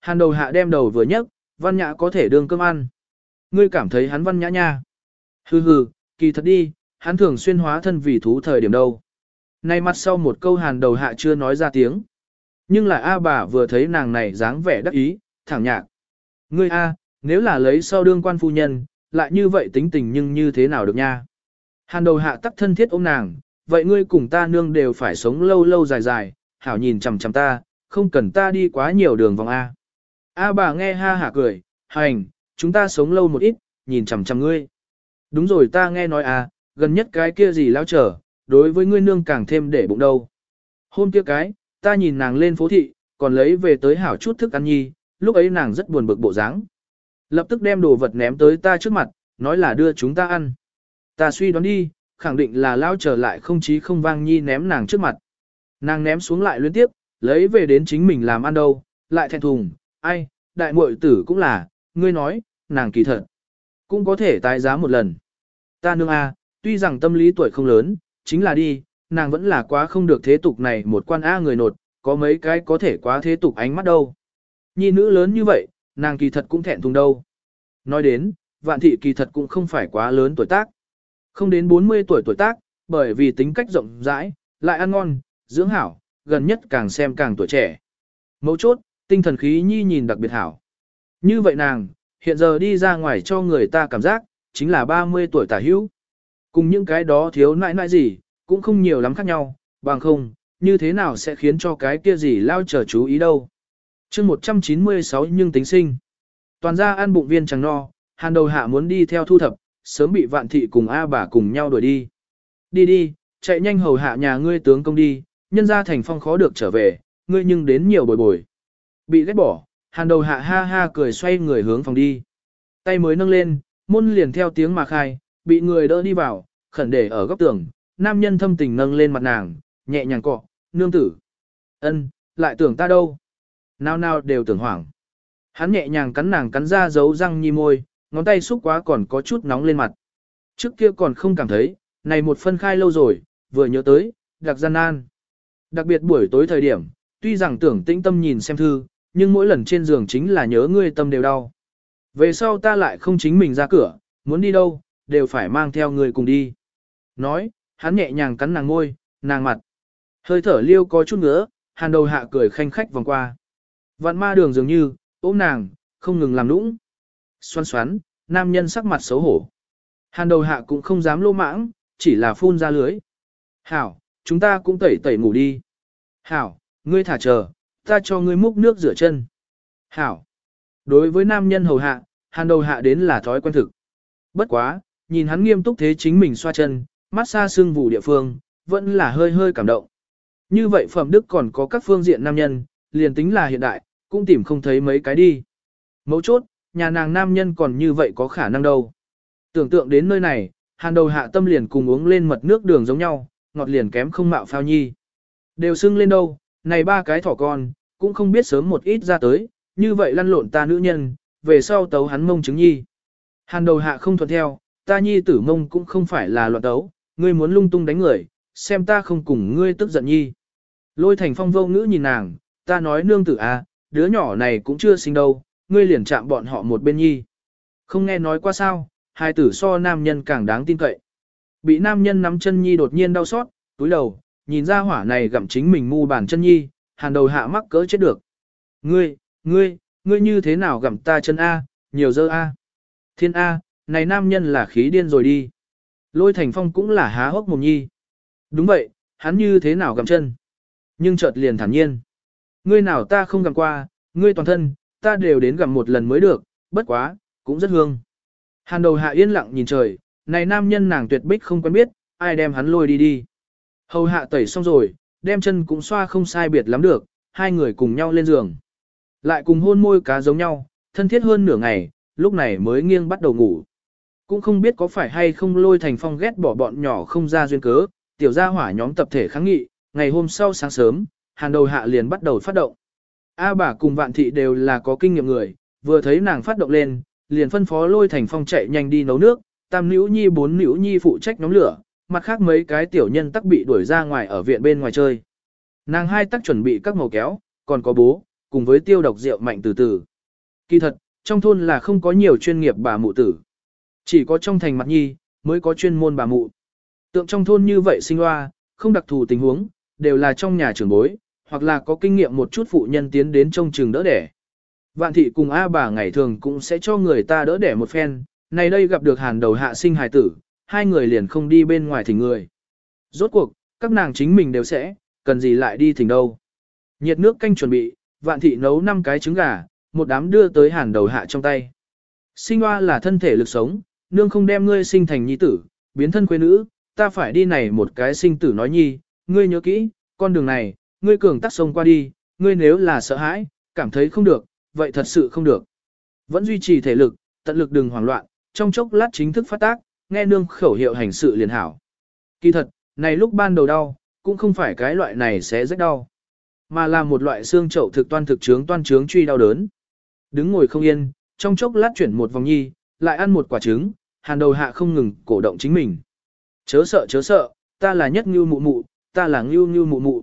Hàn đầu hạ đem đầu vừa nhấc, văn nhã có thể đương cơm ăn. Ngươi cảm thấy hắn văn nhã nha. Hừ hừ, kỳ thật đi, hắn thường xuyên hóa thân vì thú thời điểm đâu. Nay mặt sau một câu hàn đầu hạ chưa nói ra tiếng. Nhưng là A bà vừa thấy nàng này dáng vẻ đắc ý, thẳng nhạc. Ngươi A, nếu là lấy sau đương quan phu nhân, lại như vậy tính tình nhưng như thế nào được nha. Hàn đầu hạ tắc thân thiết ôm nàng, vậy ngươi cùng ta nương đều phải sống lâu lâu dài dài, hảo nhìn chằm chằm ta, không cần ta đi quá nhiều đường vòng A. A bà nghe ha hả cười, hành, chúng ta sống lâu một ít, nhìn chằm chằm ngươi. Đúng rồi ta nghe nói à, gần nhất cái kia gì lao trở, đối với ngươi nương càng thêm để bụng đâu. Hôm kia cái, ta nhìn nàng lên phố thị, còn lấy về tới hảo chút thức ăn nhi, lúc ấy nàng rất buồn bực bộ dáng. Lập tức đem đồ vật ném tới ta trước mặt, nói là đưa chúng ta ăn. Ta suy đoán đi, khẳng định là lao trở lại không chí không vang nhi ném nàng trước mặt. Nàng ném xuống lại liên tiếp, lấy về đến chính mình làm ăn đâu, lại thẹn thùng, ai, đại muội tử cũng là, ngươi nói, nàng kỳ thật. Cũng có thể tái giá một lần. Ta nương a, tuy rằng tâm lý tuổi không lớn, chính là đi, nàng vẫn là quá không được thế tục này một quan A người nột, có mấy cái có thể quá thế tục ánh mắt đâu. Nhi nữ lớn như vậy, nàng kỳ thật cũng thẹn thùng đâu. Nói đến, vạn thị kỳ thật cũng không phải quá lớn tuổi tác. Không đến 40 tuổi tuổi tác, bởi vì tính cách rộng rãi, lại ăn ngon, dưỡng hảo, gần nhất càng xem càng tuổi trẻ. Mấu chốt, tinh thần khí nhi nhìn đặc biệt hảo. Như vậy nàng, hiện giờ đi ra ngoài cho người ta cảm giác, chính là 30 tuổi tả hữu. Cùng những cái đó thiếu nãi nãi gì, cũng không nhiều lắm khác nhau, bằng không, như thế nào sẽ khiến cho cái kia gì lao trở chú ý đâu. chương 196 nhưng tính sinh. Toàn ra ăn bụng viên chẳng no, hàn đầu hạ muốn đi theo thu thập, sớm bị vạn thị cùng A bà cùng nhau đuổi đi. Đi đi, chạy nhanh hầu hạ nhà ngươi tướng công đi, nhân ra thành phong khó được trở về, ngươi nhưng đến nhiều bồi bồi. Bị ghét bỏ, hàn đầu hạ ha ha cười xoay người hướng phòng đi. Tay mới nâng lên, môn liền theo tiếng mà khai, bị người đỡ đi vào, khẩn để ở góc tường, nam nhân thâm tình nâng lên mặt nàng, nhẹ nhàng cọ, nương tử. ân, lại tưởng ta đâu. Nào nào đều tưởng hoảng. Hắn nhẹ nhàng cắn nàng cắn ra dấu răng nhi môi, ngón tay xúc quá còn có chút nóng lên mặt. Trước kia còn không cảm thấy, này một phân khai lâu rồi, vừa nhớ tới, đặc gian nan. Đặc biệt buổi tối thời điểm, tuy rằng tưởng tĩnh tâm nhìn xem thư, nhưng mỗi lần trên giường chính là nhớ ngươi tâm đều đau. Về sau ta lại không chính mình ra cửa, muốn đi đâu, đều phải mang theo ngươi cùng đi. Nói, hắn nhẹ nhàng cắn nàng ngôi, nàng mặt. Hơi thở liêu có chút ngứa, hàn đầu hạ cười khanh khách vòng qua. Vạn ma đường dường như, ôm nàng, không ngừng làm nũng. Xoan xoắn, nam nhân sắc mặt xấu hổ. Hàn đầu hạ cũng không dám lô mãng, chỉ là phun ra lưới. Hảo, chúng ta cũng tẩy tẩy ngủ đi. Hảo, ngươi thả chờ, ta cho ngươi múc nước rửa chân. Hảo. Đối với nam nhân hầu hạ, hàn đầu hạ đến là thói quen thực. Bất quá, nhìn hắn nghiêm túc thế chính mình xoa chân, mát xa xương vụ địa phương, vẫn là hơi hơi cảm động. Như vậy phẩm đức còn có các phương diện nam nhân, liền tính là hiện đại, cũng tìm không thấy mấy cái đi. Mấu chốt, nhà nàng nam nhân còn như vậy có khả năng đâu. Tưởng tượng đến nơi này, hàn đầu hạ tâm liền cùng uống lên mật nước đường giống nhau, ngọt liền kém không mạo phao nhi. Đều sưng lên đâu, này ba cái thỏ con, cũng không biết sớm một ít ra tới, như vậy lăn lộn ta nữ nhân, về sau tấu hắn mông chứng nhi. Hàn đầu hạ không thuận theo, ta nhi tử mông cũng không phải là loạn tấu, ngươi muốn lung tung đánh người, xem ta không cùng ngươi tức giận nhi. Lôi thành phong vô ngữ nhìn nàng, ta nói nương tử à, đứa nhỏ này cũng chưa sinh đâu, ngươi liền chạm bọn họ một bên nhi. Không nghe nói qua sao, hai tử so nam nhân càng đáng tin cậy. Bị nam nhân nắm chân nhi đột nhiên đau xót, túi đầu, nhìn ra hỏa này gặm chính mình mu bàn chân nhi, hàn đầu hạ mắc cỡ chết được. Ngươi, ngươi, ngươi như thế nào gặm ta chân A, nhiều dơ A. Thiên A, này nam nhân là khí điên rồi đi. Lôi thành phong cũng là há hốc mồm nhi. Đúng vậy, hắn như thế nào gặm chân. Nhưng chợt liền thản nhiên. Ngươi nào ta không gặm qua, ngươi toàn thân, ta đều đến gặm một lần mới được, bất quá, cũng rất hương. Hàn đầu hạ yên lặng nhìn trời, này nam nhân nàng tuyệt bích không quen biết, ai đem hắn lôi đi đi. Hầu hạ tẩy xong rồi, đem chân cũng xoa không sai biệt lắm được, hai người cùng nhau lên giường. Lại cùng hôn môi cá giống nhau, thân thiết hơn nửa ngày, lúc này mới nghiêng bắt đầu ngủ. Cũng không biết có phải hay không lôi thành phong ghét bỏ bọn nhỏ không ra duyên cớ, tiểu gia hỏa nhóm tập thể kháng nghị, ngày hôm sau sáng sớm, hàn đầu hạ liền bắt đầu phát động. A bà cùng vạn thị đều là có kinh nghiệm người, vừa thấy nàng phát động lên, liền phân phó lôi thành phong chạy nhanh đi nấu nước, tam nữ nhi bốn nữ nhi phụ trách nóng lửa, mặt khác mấy cái tiểu nhân tắc bị đuổi ra ngoài ở viện bên ngoài chơi. Nàng hai tắc chuẩn bị các màu kéo, còn có bố, cùng với tiêu độc rượu mạnh từ từ. Kỳ thật, trong thôn là không có nhiều chuyên nghiệp bà mụ tử. Chỉ có trong thành mặt nhi, mới có chuyên môn bà mụ. Tượng trong thôn như vậy sinh hoa, không đặc thù tình huống, đều là trong nhà trưởng bối, hoặc là có kinh nghiệm một chút phụ nhân tiến đến trong trường đỡ đẻ. Vạn thị cùng A bà ngày thường cũng sẽ cho người ta đỡ đẻ một phen, này đây gặp được hàn đầu hạ sinh hài tử, hai người liền không đi bên ngoài thỉnh người. Rốt cuộc, các nàng chính mình đều sẽ, cần gì lại đi thỉnh đâu. Nhiệt nước canh chuẩn bị, vạn thị nấu 5 cái trứng gà, một đám đưa tới hàn đầu hạ trong tay. Sinh hoa là thân thể lực sống, nương không đem ngươi sinh thành nhi tử, biến thân quê nữ, ta phải đi này một cái sinh tử nói nhi, ngươi nhớ kỹ, con đường này, ngươi cường tắt sông qua đi, ngươi nếu là sợ hãi, cảm thấy không được, vậy thật sự không được. Vẫn duy trì thể lực, tận lực đừng hoảng loạn, trong chốc lát chính thức phát tác, nghe nương khẩu hiệu hành sự liền hảo. Kỳ thật, này lúc ban đầu đau, cũng không phải cái loại này sẽ rất đau, mà là một loại xương chậu thực toan thực trướng toan trướng truy đau đớn. Đứng ngồi không yên, trong chốc lát chuyển một vòng nhi, lại ăn một quả trứng, hàn đầu hạ không ngừng cổ động chính mình. Chớ sợ chớ sợ, ta là nhất ngưu mụ mụ, ta là ngưu ngưu mụ mụ.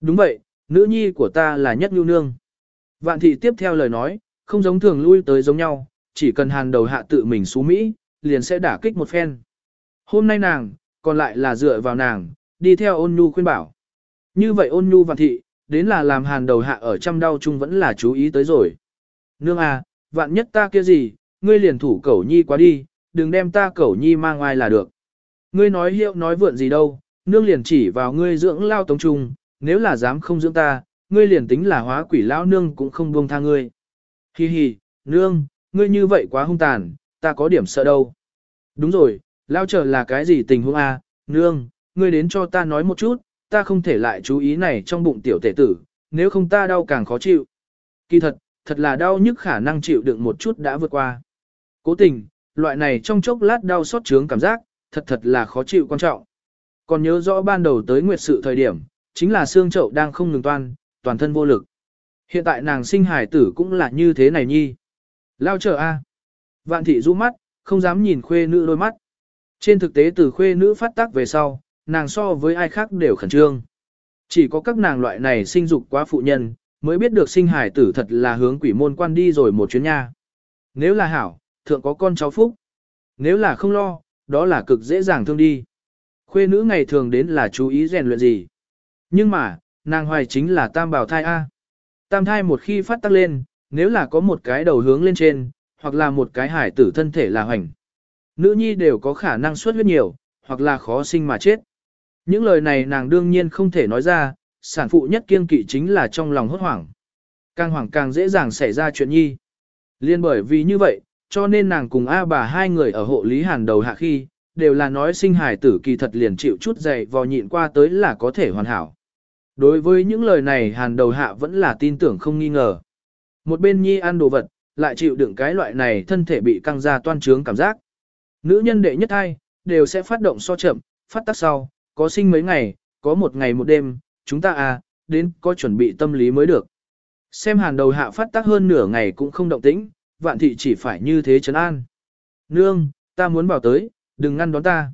Đúng vậy, nữ nhi của ta là nhất ngưu nương. Vạn thị tiếp theo lời nói, không giống thường lui tới giống nhau, chỉ cần hàn đầu hạ tự mình xú Mỹ, liền sẽ đả kích một phen. Hôm nay nàng, còn lại là dựa vào nàng, đi theo ôn nhu khuyên bảo. Như vậy ôn nhu vạn thị, đến là làm hàn đầu hạ ở trăm đau chung vẫn là chú ý tới rồi. Nương à, vạn nhất ta kia gì, ngươi liền thủ cẩu nhi quá đi, đừng đem ta cẩu nhi mang ngoài là được. Ngươi nói hiệu nói vượn gì đâu, nương liền chỉ vào ngươi dưỡng lao tống trung, nếu là dám không dưỡng ta, ngươi liền tính là hóa quỷ lão nương cũng không buông tha ngươi. Hi hi, nương, ngươi như vậy quá hung tàn, ta có điểm sợ đâu. Đúng rồi, lao trở là cái gì tình huống a? À? nương, ngươi đến cho ta nói một chút, ta không thể lại chú ý này trong bụng tiểu tể tử, nếu không ta đau càng khó chịu. Kỳ thật, thật là đau nhức khả năng chịu đựng một chút đã vượt qua. Cố tình, loại này trong chốc lát đau xót trướng cảm giác, thật thật là khó chịu quan trọng. Còn nhớ rõ ban đầu tới nguyệt sự thời điểm, chính là xương chậu đang không ngừng toan, toàn thân vô lực. Hiện tại nàng sinh hài tử cũng là như thế này nhi. Lao trở a. Vạn thị rũ mắt, không dám nhìn khuê nữ đôi mắt. Trên thực tế từ khuê nữ phát tác về sau, nàng so với ai khác đều khẩn trương. Chỉ có các nàng loại này sinh dục quá phụ nhân, mới biết được sinh hải tử thật là hướng quỷ môn quan đi rồi một chuyến nha. Nếu là hảo, thượng có con cháu phúc. Nếu là không lo, đó là cực dễ dàng thương đi. Khuê nữ ngày thường đến là chú ý rèn luyện gì. Nhưng mà, nàng hoài chính là tam bảo thai A. Tam thai một khi phát tắc lên, nếu là có một cái đầu hướng lên trên, hoặc là một cái hải tử thân thể là hoành. Nữ nhi đều có khả năng xuất huyết nhiều, hoặc là khó sinh mà chết. Những lời này nàng đương nhiên không thể nói ra, sản phụ nhất kiên kỵ chính là trong lòng hốt hoảng. Càng hoảng càng dễ dàng xảy ra chuyện nhi. Liên bởi vì như vậy, cho nên nàng cùng A bà hai người ở hộ lý hàn đầu hạ khi, đều là nói sinh hài tử kỳ thật liền chịu chút dày vò nhịn qua tới là có thể hoàn hảo. Đối với những lời này hàn đầu hạ vẫn là tin tưởng không nghi ngờ. Một bên nhi ăn đồ vật, lại chịu đựng cái loại này thân thể bị căng ra toan trướng cảm giác. Nữ nhân đệ nhất hai, đều sẽ phát động so chậm, phát tác sau, có sinh mấy ngày, có một ngày một đêm, chúng ta à, đến có chuẩn bị tâm lý mới được. Xem hàn đầu hạ phát tác hơn nửa ngày cũng không động tĩnh, vạn thị chỉ phải như thế trấn an. Nương, ta muốn bảo tới, đừng ngăn đón ta.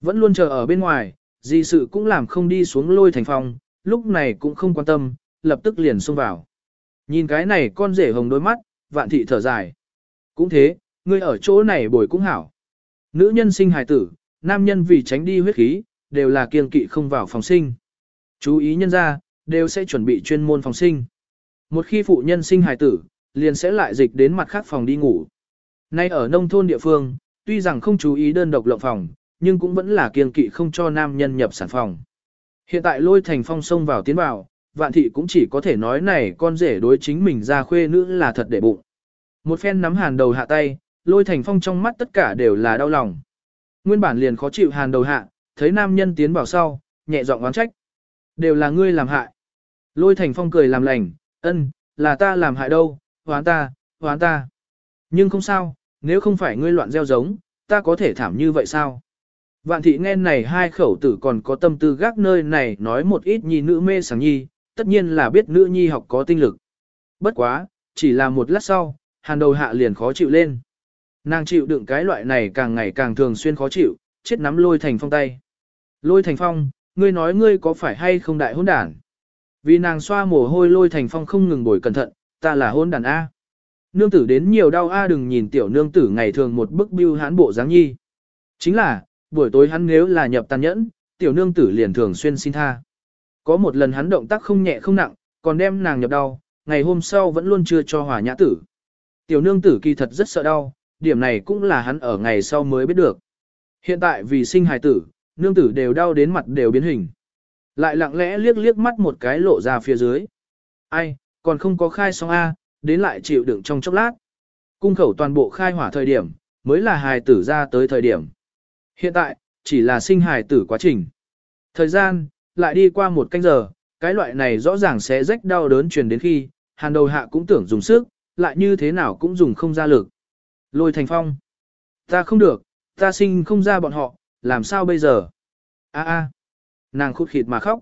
Vẫn luôn chờ ở bên ngoài, gì sự cũng làm không đi xuống lôi thành phòng, lúc này cũng không quan tâm, lập tức liền xông vào. Nhìn cái này con rể hồng đôi mắt, vạn thị thở dài. Cũng thế, ngươi ở chỗ này bồi cũng hảo. Nữ nhân sinh hài tử, nam nhân vì tránh đi huyết khí, đều là kiêng kỵ không vào phòng sinh. Chú ý nhân ra, đều sẽ chuẩn bị chuyên môn phòng sinh. Một khi phụ nhân sinh hài tử, liền sẽ lại dịch đến mặt khác phòng đi ngủ. Nay ở nông thôn địa phương, tuy rằng không chú ý đơn độc lộng phòng, nhưng cũng vẫn là kiêng kỵ không cho nam nhân nhập sản phòng. Hiện tại lôi thành phong sông vào tiến vào, vạn thị cũng chỉ có thể nói này con rể đối chính mình ra khuê nữ là thật để bụng. Một phen nắm hàn đầu hạ tay, lôi thành phong trong mắt tất cả đều là đau lòng. Nguyên bản liền khó chịu hàn đầu hạ, thấy nam nhân tiến vào sau, nhẹ giọng oán trách. Đều là ngươi làm hại. Lôi thành phong cười làm lành, ân, là ta làm hại đâu, hoán ta, hoán ta. Nhưng không sao, nếu không phải ngươi loạn gieo giống, ta có thể thảm như vậy sao? Vạn thị nghe này hai khẩu tử còn có tâm tư gác nơi này nói một ít nhi nữ mê sáng nhi, tất nhiên là biết nữ nhi học có tinh lực. Bất quá, chỉ là một lát sau, hàn đầu hạ liền khó chịu lên. Nàng chịu đựng cái loại này càng ngày càng thường xuyên khó chịu, chết nắm lôi thành phong tay. Lôi thành phong, ngươi nói ngươi có phải hay không đại hôn đản? Vì nàng xoa mồ hôi lôi thành phong không ngừng bồi cẩn thận, ta là hôn đàn A. Nương tử đến nhiều đau A đừng nhìn tiểu nương tử ngày thường một bức bưu hán bộ dáng nhi. Chính là, buổi tối hắn nếu là nhập tàn nhẫn, tiểu nương tử liền thường xuyên xin tha. Có một lần hắn động tác không nhẹ không nặng, còn đem nàng nhập đau, ngày hôm sau vẫn luôn chưa cho hỏa nhã tử. Tiểu nương tử kỳ thật rất sợ đau, điểm này cũng là hắn ở ngày sau mới biết được. Hiện tại vì sinh hài tử, nương tử đều đau đến mặt đều biến hình. Lại lặng lẽ liếc liếc mắt một cái lộ ra phía dưới. Ai, còn không có khai xong A, đến lại chịu đựng trong chốc lát. Cung khẩu toàn bộ khai hỏa thời điểm, mới là hài tử ra tới thời điểm. Hiện tại, chỉ là sinh hài tử quá trình. Thời gian, lại đi qua một canh giờ, cái loại này rõ ràng sẽ rách đau đớn truyền đến khi, hàn đầu hạ cũng tưởng dùng sức, lại như thế nào cũng dùng không ra lực. Lôi thành phong. Ta không được, ta sinh không ra bọn họ, làm sao bây giờ? A a. Nàng khút khịt mà khóc.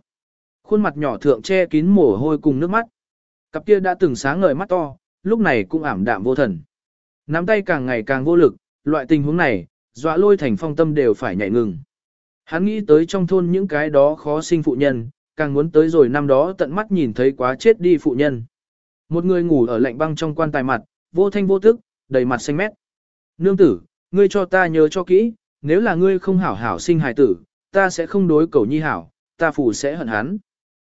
Khuôn mặt nhỏ thượng che kín mồ hôi cùng nước mắt. Cặp kia đã từng sáng ngời mắt to, lúc này cũng ảm đạm vô thần. Nắm tay càng ngày càng vô lực, loại tình huống này, dọa lôi thành phong tâm đều phải nhảy ngừng. Hắn nghĩ tới trong thôn những cái đó khó sinh phụ nhân, càng muốn tới rồi năm đó tận mắt nhìn thấy quá chết đi phụ nhân. Một người ngủ ở lạnh băng trong quan tài mặt, vô thanh vô tức, đầy mặt xanh mét. Nương tử, ngươi cho ta nhớ cho kỹ, nếu là ngươi không hảo hảo sinh hài tử, ta sẽ không đối cầu nhi hảo, ta phủ sẽ hận hắn.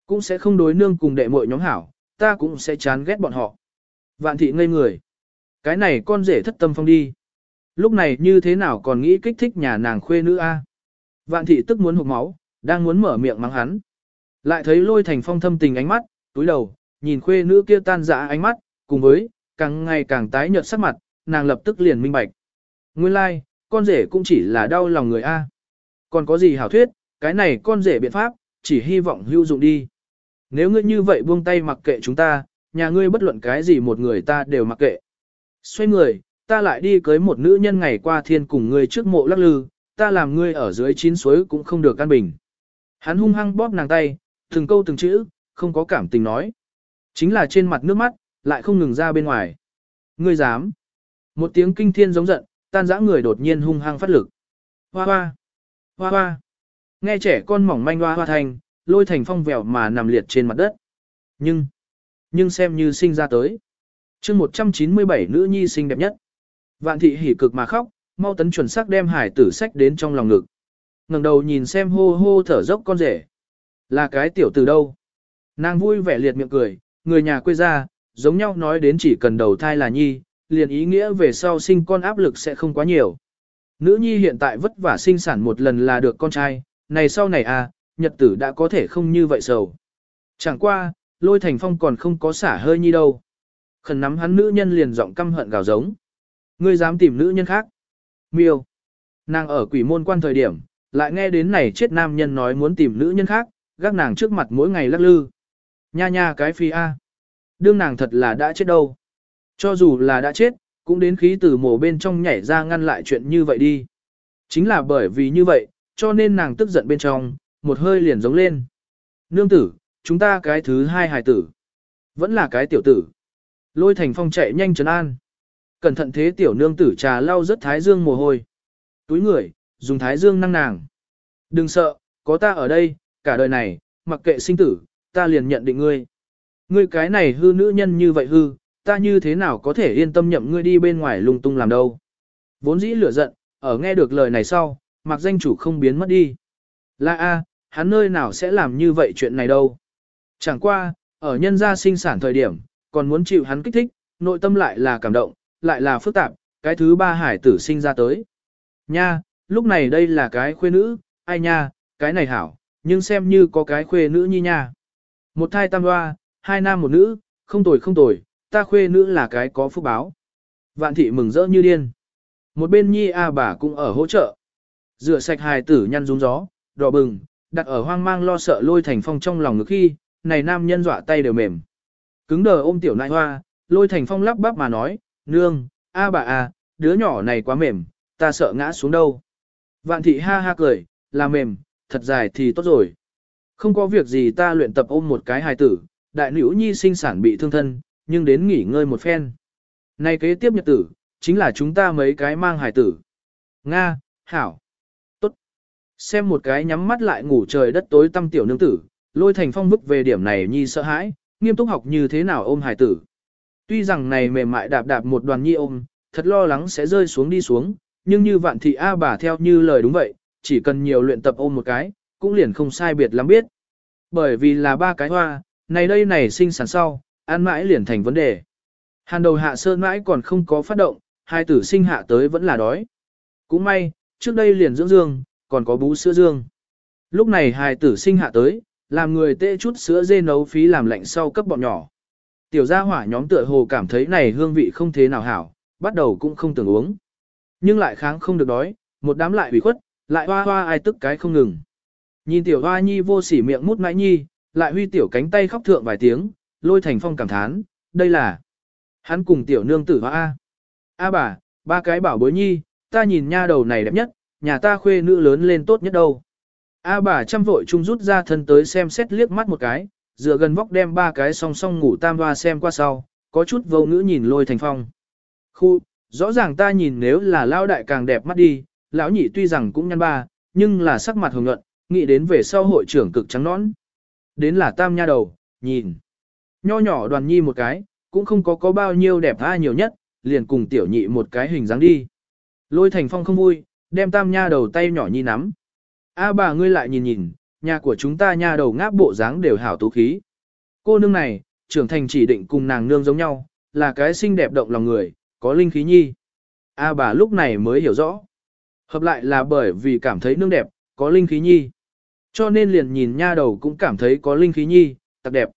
Cũng sẽ không đối nương cùng đệ muội nhóm hảo, ta cũng sẽ chán ghét bọn họ. Vạn thị ngây người. Cái này con rể thất tâm phong đi. Lúc này như thế nào còn nghĩ kích thích nhà nàng khuê nữ a? Vạn thị tức muốn hụt máu, đang muốn mở miệng mắng hắn. Lại thấy lôi thành phong thâm tình ánh mắt, túi đầu, nhìn khuê nữ kia tan dã ánh mắt, cùng với, càng ngày càng tái nhợt sắc mặt, nàng lập tức liền minh bạch. Nguyên lai, like, con rể cũng chỉ là đau lòng người A. Còn có gì hảo thuyết, cái này con rể biện pháp, chỉ hy vọng hữu dụng đi. Nếu ngươi như vậy buông tay mặc kệ chúng ta, nhà ngươi bất luận cái gì một người ta đều mặc kệ. Xoay người, ta lại đi cưới một nữ nhân ngày qua thiên cùng ngươi trước mộ lắc lư, ta làm ngươi ở dưới chín suối cũng không được căn bình. Hắn hung hăng bóp nàng tay, từng câu từng chữ, không có cảm tình nói. Chính là trên mặt nước mắt, lại không ngừng ra bên ngoài. Ngươi dám. Một tiếng kinh thiên giống giận, tan dã người đột nhiên hung hăng phát lực. Hoa hoa. Hoa hoa. Nghe trẻ con mỏng manh hoa hoa thành, lôi thành phong vẹo mà nằm liệt trên mặt đất. Nhưng, nhưng xem như sinh ra tới. chương 197 nữ nhi xinh đẹp nhất. Vạn thị hỉ cực mà khóc, mau tấn chuẩn xác đem hải tử sách đến trong lòng ngực. ngẩng đầu nhìn xem hô hô thở dốc con rể. Là cái tiểu từ đâu? Nàng vui vẻ liệt miệng cười, người nhà quê ra, giống nhau nói đến chỉ cần đầu thai là nhi, liền ý nghĩa về sau sinh con áp lực sẽ không quá nhiều. Nữ nhi hiện tại vất vả sinh sản một lần là được con trai, này sau này à, nhật tử đã có thể không như vậy sầu. Chẳng qua, lôi thành phong còn không có xả hơi nhi đâu. Khẩn nắm hắn nữ nhân liền giọng căm hận gào giống. Ngươi dám tìm nữ nhân khác. Miêu. Nàng ở quỷ môn quan thời điểm, lại nghe đến này chết nam nhân nói muốn tìm nữ nhân khác, gác nàng trước mặt mỗi ngày lắc lư. Nha nha cái phi A. Đương nàng thật là đã chết đâu. Cho dù là đã chết, cũng đến khí từ mổ bên trong nhảy ra ngăn lại chuyện như vậy đi. Chính là bởi vì như vậy, cho nên nàng tức giận bên trong, một hơi liền giống lên. Nương tử, chúng ta cái thứ hai hài tử. Vẫn là cái tiểu tử. Lôi thành phong chạy nhanh trấn an. Cẩn thận thế tiểu nương tử trà lau rất thái dương mồ hôi. Túi người, dùng thái dương năng nàng. Đừng sợ, có ta ở đây, cả đời này, mặc kệ sinh tử, ta liền nhận định ngươi. Ngươi cái này hư nữ nhân như vậy hư, ta như thế nào có thể yên tâm nhậm ngươi đi bên ngoài lung tung làm đâu. Vốn dĩ lửa giận, ở nghe được lời này sau, mặc danh chủ không biến mất đi. Là a, hắn nơi nào sẽ làm như vậy chuyện này đâu. Chẳng qua, ở nhân gia sinh sản thời điểm, còn muốn chịu hắn kích thích, nội tâm lại là cảm động, lại là phức tạp, cái thứ ba hải tử sinh ra tới. Nha, lúc này đây là cái khuê nữ, ai nha, cái này hảo, nhưng xem như có cái khuê nữ nhi nha. Một thai tam hoa, hai nam một nữ, không tồi không tồi, ta khuê nữ là cái có phúc báo. Vạn thị mừng rỡ như điên. Một bên nhi a bà cũng ở hỗ trợ. Rửa sạch hài tử nhăn rúng gió, đỏ bừng, đặt ở hoang mang lo sợ lôi thành phong trong lòng ngực khi, này nam nhân dọa tay đều mềm. Cứng đờ ôm tiểu nại hoa, lôi thành phong lắp bắp mà nói, nương, a bà a, đứa nhỏ này quá mềm, ta sợ ngã xuống đâu. Vạn thị ha ha cười, là mềm, thật dài thì tốt rồi. Không có việc gì ta luyện tập ôm một cái hài tử, đại nữ nhi sinh sản bị thương thân, nhưng đến nghỉ ngơi một phen. Nay kế tiếp nhật tử, chính là chúng ta mấy cái mang hài tử. Nga, Hảo, Tốt. Xem một cái nhắm mắt lại ngủ trời đất tối tăm tiểu nương tử, lôi thành phong bức về điểm này nhi sợ hãi, nghiêm túc học như thế nào ôm hài tử. Tuy rằng này mềm mại đạp đạp một đoàn nhi ôm, thật lo lắng sẽ rơi xuống đi xuống, nhưng như vạn thị A bà theo như lời đúng vậy, chỉ cần nhiều luyện tập ôm một cái, cũng liền không sai biệt lắm biết. Bởi vì là ba cái hoa, này đây này sinh sản sau, ăn mãi liền thành vấn đề. Hàn đầu hạ sơn mãi còn không có phát động, hai tử sinh hạ tới vẫn là đói. Cũng may, trước đây liền dưỡng dương, còn có bú sữa dương. Lúc này hài tử sinh hạ tới, làm người tê chút sữa dê nấu phí làm lạnh sau cấp bọn nhỏ. Tiểu gia hỏa nhóm tựa hồ cảm thấy này hương vị không thế nào hảo, bắt đầu cũng không tưởng uống. Nhưng lại kháng không được đói, một đám lại ủy khuất, lại hoa hoa ai tức cái không ngừng. Nhìn tiểu hoa nhi vô sỉ miệng mút mãi nhi, lại huy tiểu cánh tay khóc thượng vài tiếng, lôi thành phong cảm thán, đây là hắn cùng tiểu nương tử hoa A. A bà, ba cái bảo bối nhi, ta nhìn nha đầu này đẹp nhất, nhà ta khuê nữ lớn lên tốt nhất đâu. A bà chăm vội chung rút ra thân tới xem xét liếc mắt một cái, dựa gần vóc đem ba cái song song ngủ tam hoa xem qua sau, có chút vô ngữ nhìn lôi thành phong. Khu, rõ ràng ta nhìn nếu là lao đại càng đẹp mắt đi, lão nhị tuy rằng cũng nhăn ba, nhưng là sắc mặt hồng nhuận, nghĩ đến về sau hội trưởng cực trắng nõn. Đến là tam nha đầu, nhìn. Nho nhỏ đoàn nhi một cái, cũng không có có bao nhiêu đẹp ai nhiều nhất, liền cùng tiểu nhị một cái hình dáng đi. Lôi thành phong không vui, đem tam nha đầu tay nhỏ nhi nắm. A bà ngươi lại nhìn nhìn, nhà của chúng ta nha đầu ngáp bộ dáng đều hảo tú khí. Cô nương này, trưởng thành chỉ định cùng nàng nương giống nhau, là cái xinh đẹp động lòng người, có linh khí nhi. A bà lúc này mới hiểu rõ. Hợp lại là bởi vì cảm thấy nương đẹp, có linh khí nhi. Cho nên liền nhìn nha đầu cũng cảm thấy có linh khí nhi, tặc đẹp.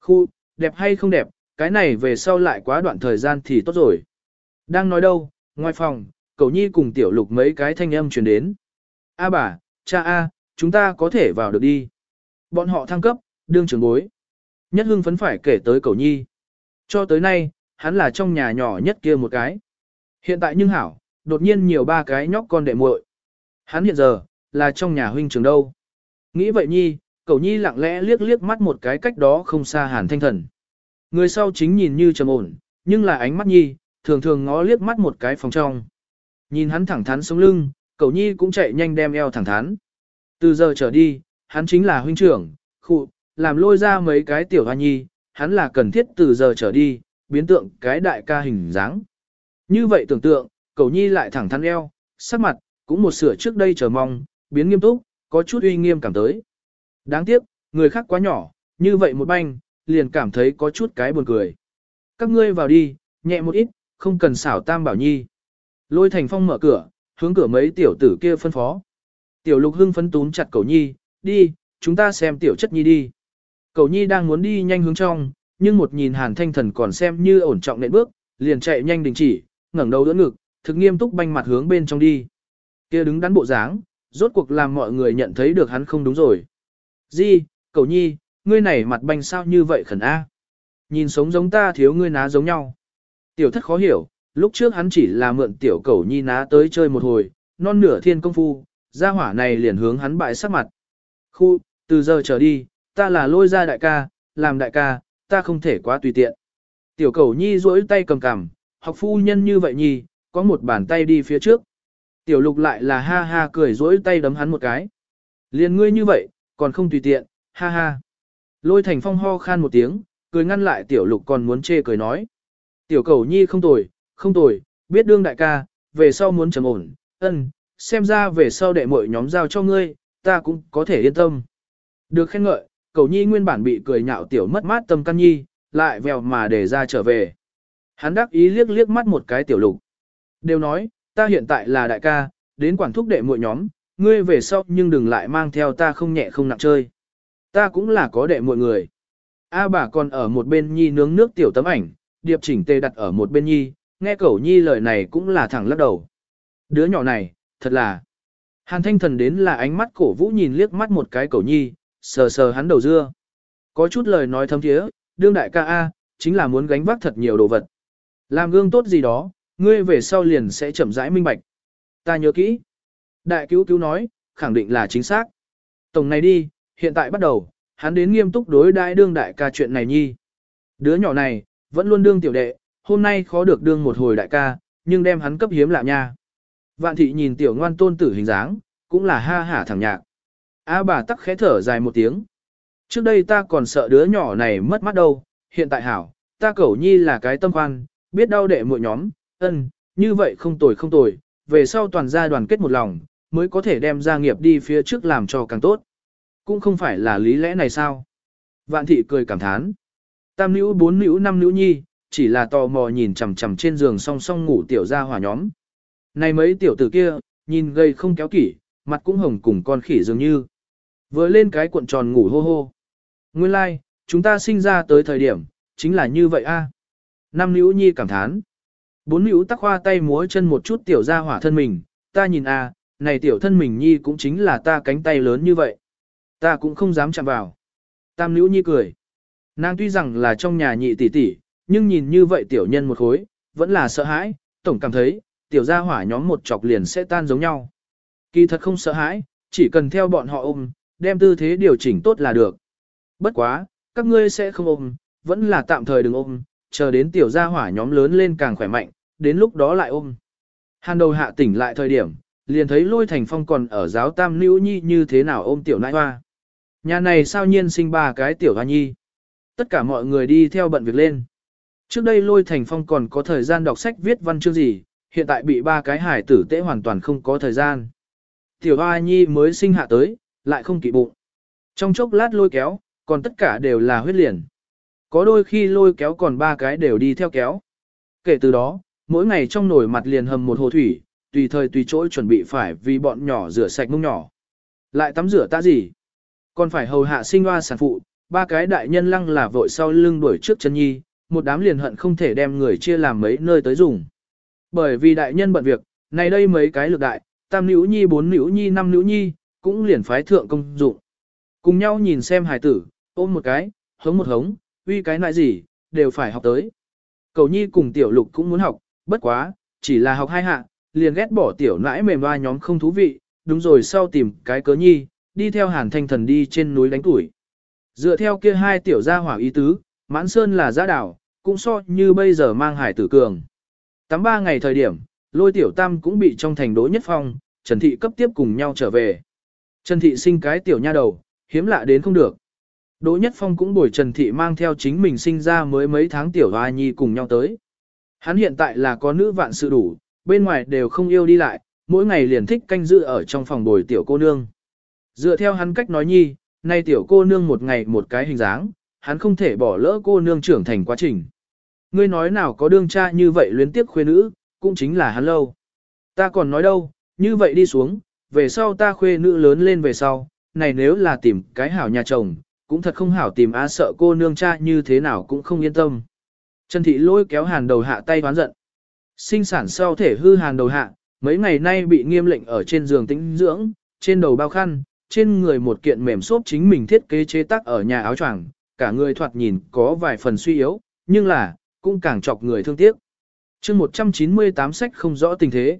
Khu, đẹp hay không đẹp, cái này về sau lại quá đoạn thời gian thì tốt rồi. Đang nói đâu, ngoài phòng, cậu nhi cùng tiểu lục mấy cái thanh âm truyền đến. A bà, cha A, chúng ta có thể vào được đi. Bọn họ thăng cấp, đương trưởng bối. Nhất hưng phấn phải kể tới cậu nhi. Cho tới nay, hắn là trong nhà nhỏ nhất kia một cái. Hiện tại nhưng hảo, đột nhiên nhiều ba cái nhóc con đệ muội. Hắn hiện giờ, là trong nhà huynh trường đâu. Nghĩ vậy nhi, cậu nhi lặng lẽ liếc liếc mắt một cái cách đó không xa hàn thanh thần. Người sau chính nhìn như trầm ổn, nhưng là ánh mắt nhi, thường thường ngó liếc mắt một cái phòng trong. Nhìn hắn thẳng thắn sống lưng, cậu nhi cũng chạy nhanh đem eo thẳng thắn. Từ giờ trở đi, hắn chính là huynh trưởng, khụ, làm lôi ra mấy cái tiểu hoa nhi, hắn là cần thiết từ giờ trở đi, biến tượng cái đại ca hình dáng. Như vậy tưởng tượng, cầu nhi lại thẳng thắn eo, sắc mặt, cũng một sửa trước đây chờ mong, biến nghiêm túc, có chút uy nghiêm cảm tới. Đáng tiếc, người khác quá nhỏ, như vậy một banh, liền cảm thấy có chút cái buồn cười. Các ngươi vào đi, nhẹ một ít, không cần xảo tam bảo nhi. Lôi thành phong mở cửa, hướng cửa mấy tiểu tử kia phân phó. Tiểu lục hưng phấn túm chặt cầu nhi, đi, chúng ta xem tiểu chất nhi đi. Cầu nhi đang muốn đi nhanh hướng trong, nhưng một nhìn hàn thanh thần còn xem như ổn trọng nện bước, liền chạy nhanh đình chỉ, ngẩng đầu đỡ ngực, thực nghiêm túc banh mặt hướng bên trong đi. Kia đứng đắn bộ dáng, rốt cuộc làm mọi người nhận thấy được hắn không đúng rồi. Di, cầu nhi, ngươi này mặt banh sao như vậy khẩn a? Nhìn sống giống ta thiếu ngươi ná giống nhau. Tiểu thất khó hiểu, lúc trước hắn chỉ là mượn tiểu cầu nhi ná tới chơi một hồi, non nửa thiên công phu, gia hỏa này liền hướng hắn bại sắc mặt. Khu, từ giờ trở đi, ta là lôi ra đại ca, làm đại ca, ta không thể quá tùy tiện. Tiểu cầu nhi duỗi tay cầm cằm, học phu nhân như vậy nhi, có một bàn tay đi phía trước. Tiểu lục lại là ha ha cười duỗi tay đấm hắn một cái. Liền ngươi như vậy, còn không tùy tiện, ha ha. Lôi thành phong ho khan một tiếng, cười ngăn lại tiểu lục còn muốn chê cười nói. Tiểu cầu nhi không tồi, không tồi, biết đương đại ca, về sau muốn trầm ổn, ân, xem ra về sau đệ muội nhóm giao cho ngươi, ta cũng có thể yên tâm. Được khen ngợi, cầu nhi nguyên bản bị cười nhạo tiểu mất mát tâm căn nhi, lại vèo mà để ra trở về. Hắn đắc ý liếc liếc mắt một cái tiểu lục. Đều nói, ta hiện tại là đại ca, đến quản thúc đệ muội nhóm, ngươi về sau nhưng đừng lại mang theo ta không nhẹ không nặng chơi. Ta cũng là có đệ muội người. A bà còn ở một bên nhi nướng nước tiểu tấm ảnh, điệp chỉnh tê đặt ở một bên nhi, nghe cẩu nhi lời này cũng là thẳng lắc đầu. Đứa nhỏ này, thật là. Hàn thanh thần đến là ánh mắt cổ vũ nhìn liếc mắt một cái cẩu nhi, sờ sờ hắn đầu dưa. Có chút lời nói thâm thiế, đương đại ca A, chính là muốn gánh vác thật nhiều đồ vật. Làm gương tốt gì đó, ngươi về sau liền sẽ chậm rãi minh bạch. Ta nhớ kỹ. Đại cứu cứu nói, khẳng định là chính xác. Tổng này đi, hiện tại bắt đầu, hắn đến nghiêm túc đối đại đương đại ca chuyện này nhi. Đứa nhỏ này, vẫn luôn đương tiểu đệ, hôm nay khó được đương một hồi đại ca, nhưng đem hắn cấp hiếm lạ nha. Vạn thị nhìn tiểu ngoan tôn tử hình dáng, cũng là ha hả thẳng nhạc. A bà tắc khẽ thở dài một tiếng. Trước đây ta còn sợ đứa nhỏ này mất mắt đâu, hiện tại hảo, ta cẩu nhi là cái tâm khoan, biết đau đệ muội nhóm, ân, như vậy không tồi không tồi, về sau toàn gia đoàn kết một lòng, mới có thể đem gia nghiệp đi phía trước làm cho càng tốt. Cũng không phải là lý lẽ này sao? Vạn thị cười cảm thán. Tam nữ bốn nữ năm nữ nhi, chỉ là tò mò nhìn chằm chằm trên giường song song ngủ tiểu gia hỏa nhóm. Này mấy tiểu tử kia, nhìn gây không kéo kỷ, mặt cũng hồng cùng con khỉ dường như. Vừa lên cái cuộn tròn ngủ hô hô. Nguyên lai, like, chúng ta sinh ra tới thời điểm, chính là như vậy a. Năm nữ nhi cảm thán. Bốn nữ tắc hoa tay múa chân một chút tiểu gia hỏa thân mình, ta nhìn a, này tiểu thân mình nhi cũng chính là ta cánh tay lớn như vậy. Ta cũng không dám chạm vào. Tam nữ nhi cười. Nàng tuy rằng là trong nhà nhị tỷ tỷ, nhưng nhìn như vậy tiểu nhân một khối, vẫn là sợ hãi, tổng cảm thấy, tiểu gia hỏa nhóm một chọc liền sẽ tan giống nhau. Kỳ thật không sợ hãi, chỉ cần theo bọn họ ôm, đem tư thế điều chỉnh tốt là được. Bất quá, các ngươi sẽ không ôm, vẫn là tạm thời đừng ôm, chờ đến tiểu gia hỏa nhóm lớn lên càng khỏe mạnh, đến lúc đó lại ôm. Hàn đầu hạ tỉnh lại thời điểm, liền thấy lôi thành phong còn ở giáo tam nữ nhi như thế nào ôm tiểu nãi hoa. Nhà này sao nhiên sinh ba cái tiểu hoa nhi. Tất cả mọi người đi theo bận việc lên. Trước đây lôi thành phong còn có thời gian đọc sách viết văn chương gì, hiện tại bị ba cái hải tử tế hoàn toàn không có thời gian. Tiểu hoa nhi mới sinh hạ tới, lại không kỵ bụng. Trong chốc lát lôi kéo, còn tất cả đều là huyết liền. Có đôi khi lôi kéo còn ba cái đều đi theo kéo. Kể từ đó, mỗi ngày trong nồi mặt liền hầm một hồ thủy, tùy thời tùy chỗ chuẩn bị phải vì bọn nhỏ rửa sạch mông nhỏ. Lại tắm rửa ta gì? Còn phải hầu hạ sinh hoa sản phụ, ba cái đại nhân lăng là vội sau lưng đuổi trước chân nhi, một đám liền hận không thể đem người chia làm mấy nơi tới dùng. Bởi vì đại nhân bận việc, này đây mấy cái lực đại, tam nữ nhi bốn nữ nhi năm nữ nhi, cũng liền phái thượng công dụng. Cùng nhau nhìn xem hài tử, ôm một cái, hống một hống, uy cái nại gì, đều phải học tới. Cầu nhi cùng tiểu lục cũng muốn học, bất quá, chỉ là học hai hạ, liền ghét bỏ tiểu nãi mềm ba nhóm không thú vị, đúng rồi sau tìm cái cớ nhi, đi theo hàn thanh thần đi trên núi đánh tuổi. Dựa theo kia hai tiểu gia hỏa ý tứ, mãn sơn là giã đảo, cũng so như bây giờ mang hải tử cường. Tắm ba ngày thời điểm, lôi tiểu tam cũng bị trong thành đỗ nhất phong, Trần Thị cấp tiếp cùng nhau trở về. Trần Thị sinh cái tiểu nha đầu, hiếm lạ đến không được. Đỗ Nhất Phong cũng bồi Trần Thị mang theo chính mình sinh ra mới mấy tháng tiểu hoa nhi cùng nhau tới. Hắn hiện tại là có nữ vạn sự đủ, bên ngoài đều không yêu đi lại, mỗi ngày liền thích canh giữ ở trong phòng bồi tiểu cô nương. Dựa theo hắn cách nói nhi, nay tiểu cô nương một ngày một cái hình dáng, hắn không thể bỏ lỡ cô nương trưởng thành quá trình. Ngươi nói nào có đương cha như vậy luyến tiếc khuê nữ, cũng chính là hắn lâu. Ta còn nói đâu, như vậy đi xuống, về sau ta khuê nữ lớn lên về sau, này nếu là tìm cái hảo nhà chồng, cũng thật không hảo tìm á sợ cô nương cha như thế nào cũng không yên tâm. Trần thị lôi kéo hàn đầu hạ tay đoán giận. Sinh sản sau thể hư hàn đầu hạ, mấy ngày nay bị nghiêm lệnh ở trên giường tĩnh dưỡng, trên đầu bao khăn, trên người một kiện mềm xốp chính mình thiết kế chế tác ở nhà áo choàng, cả người thoạt nhìn có vài phần suy yếu, nhưng là, cũng càng chọc người thương tiếc. chương 198 sách không rõ tình thế.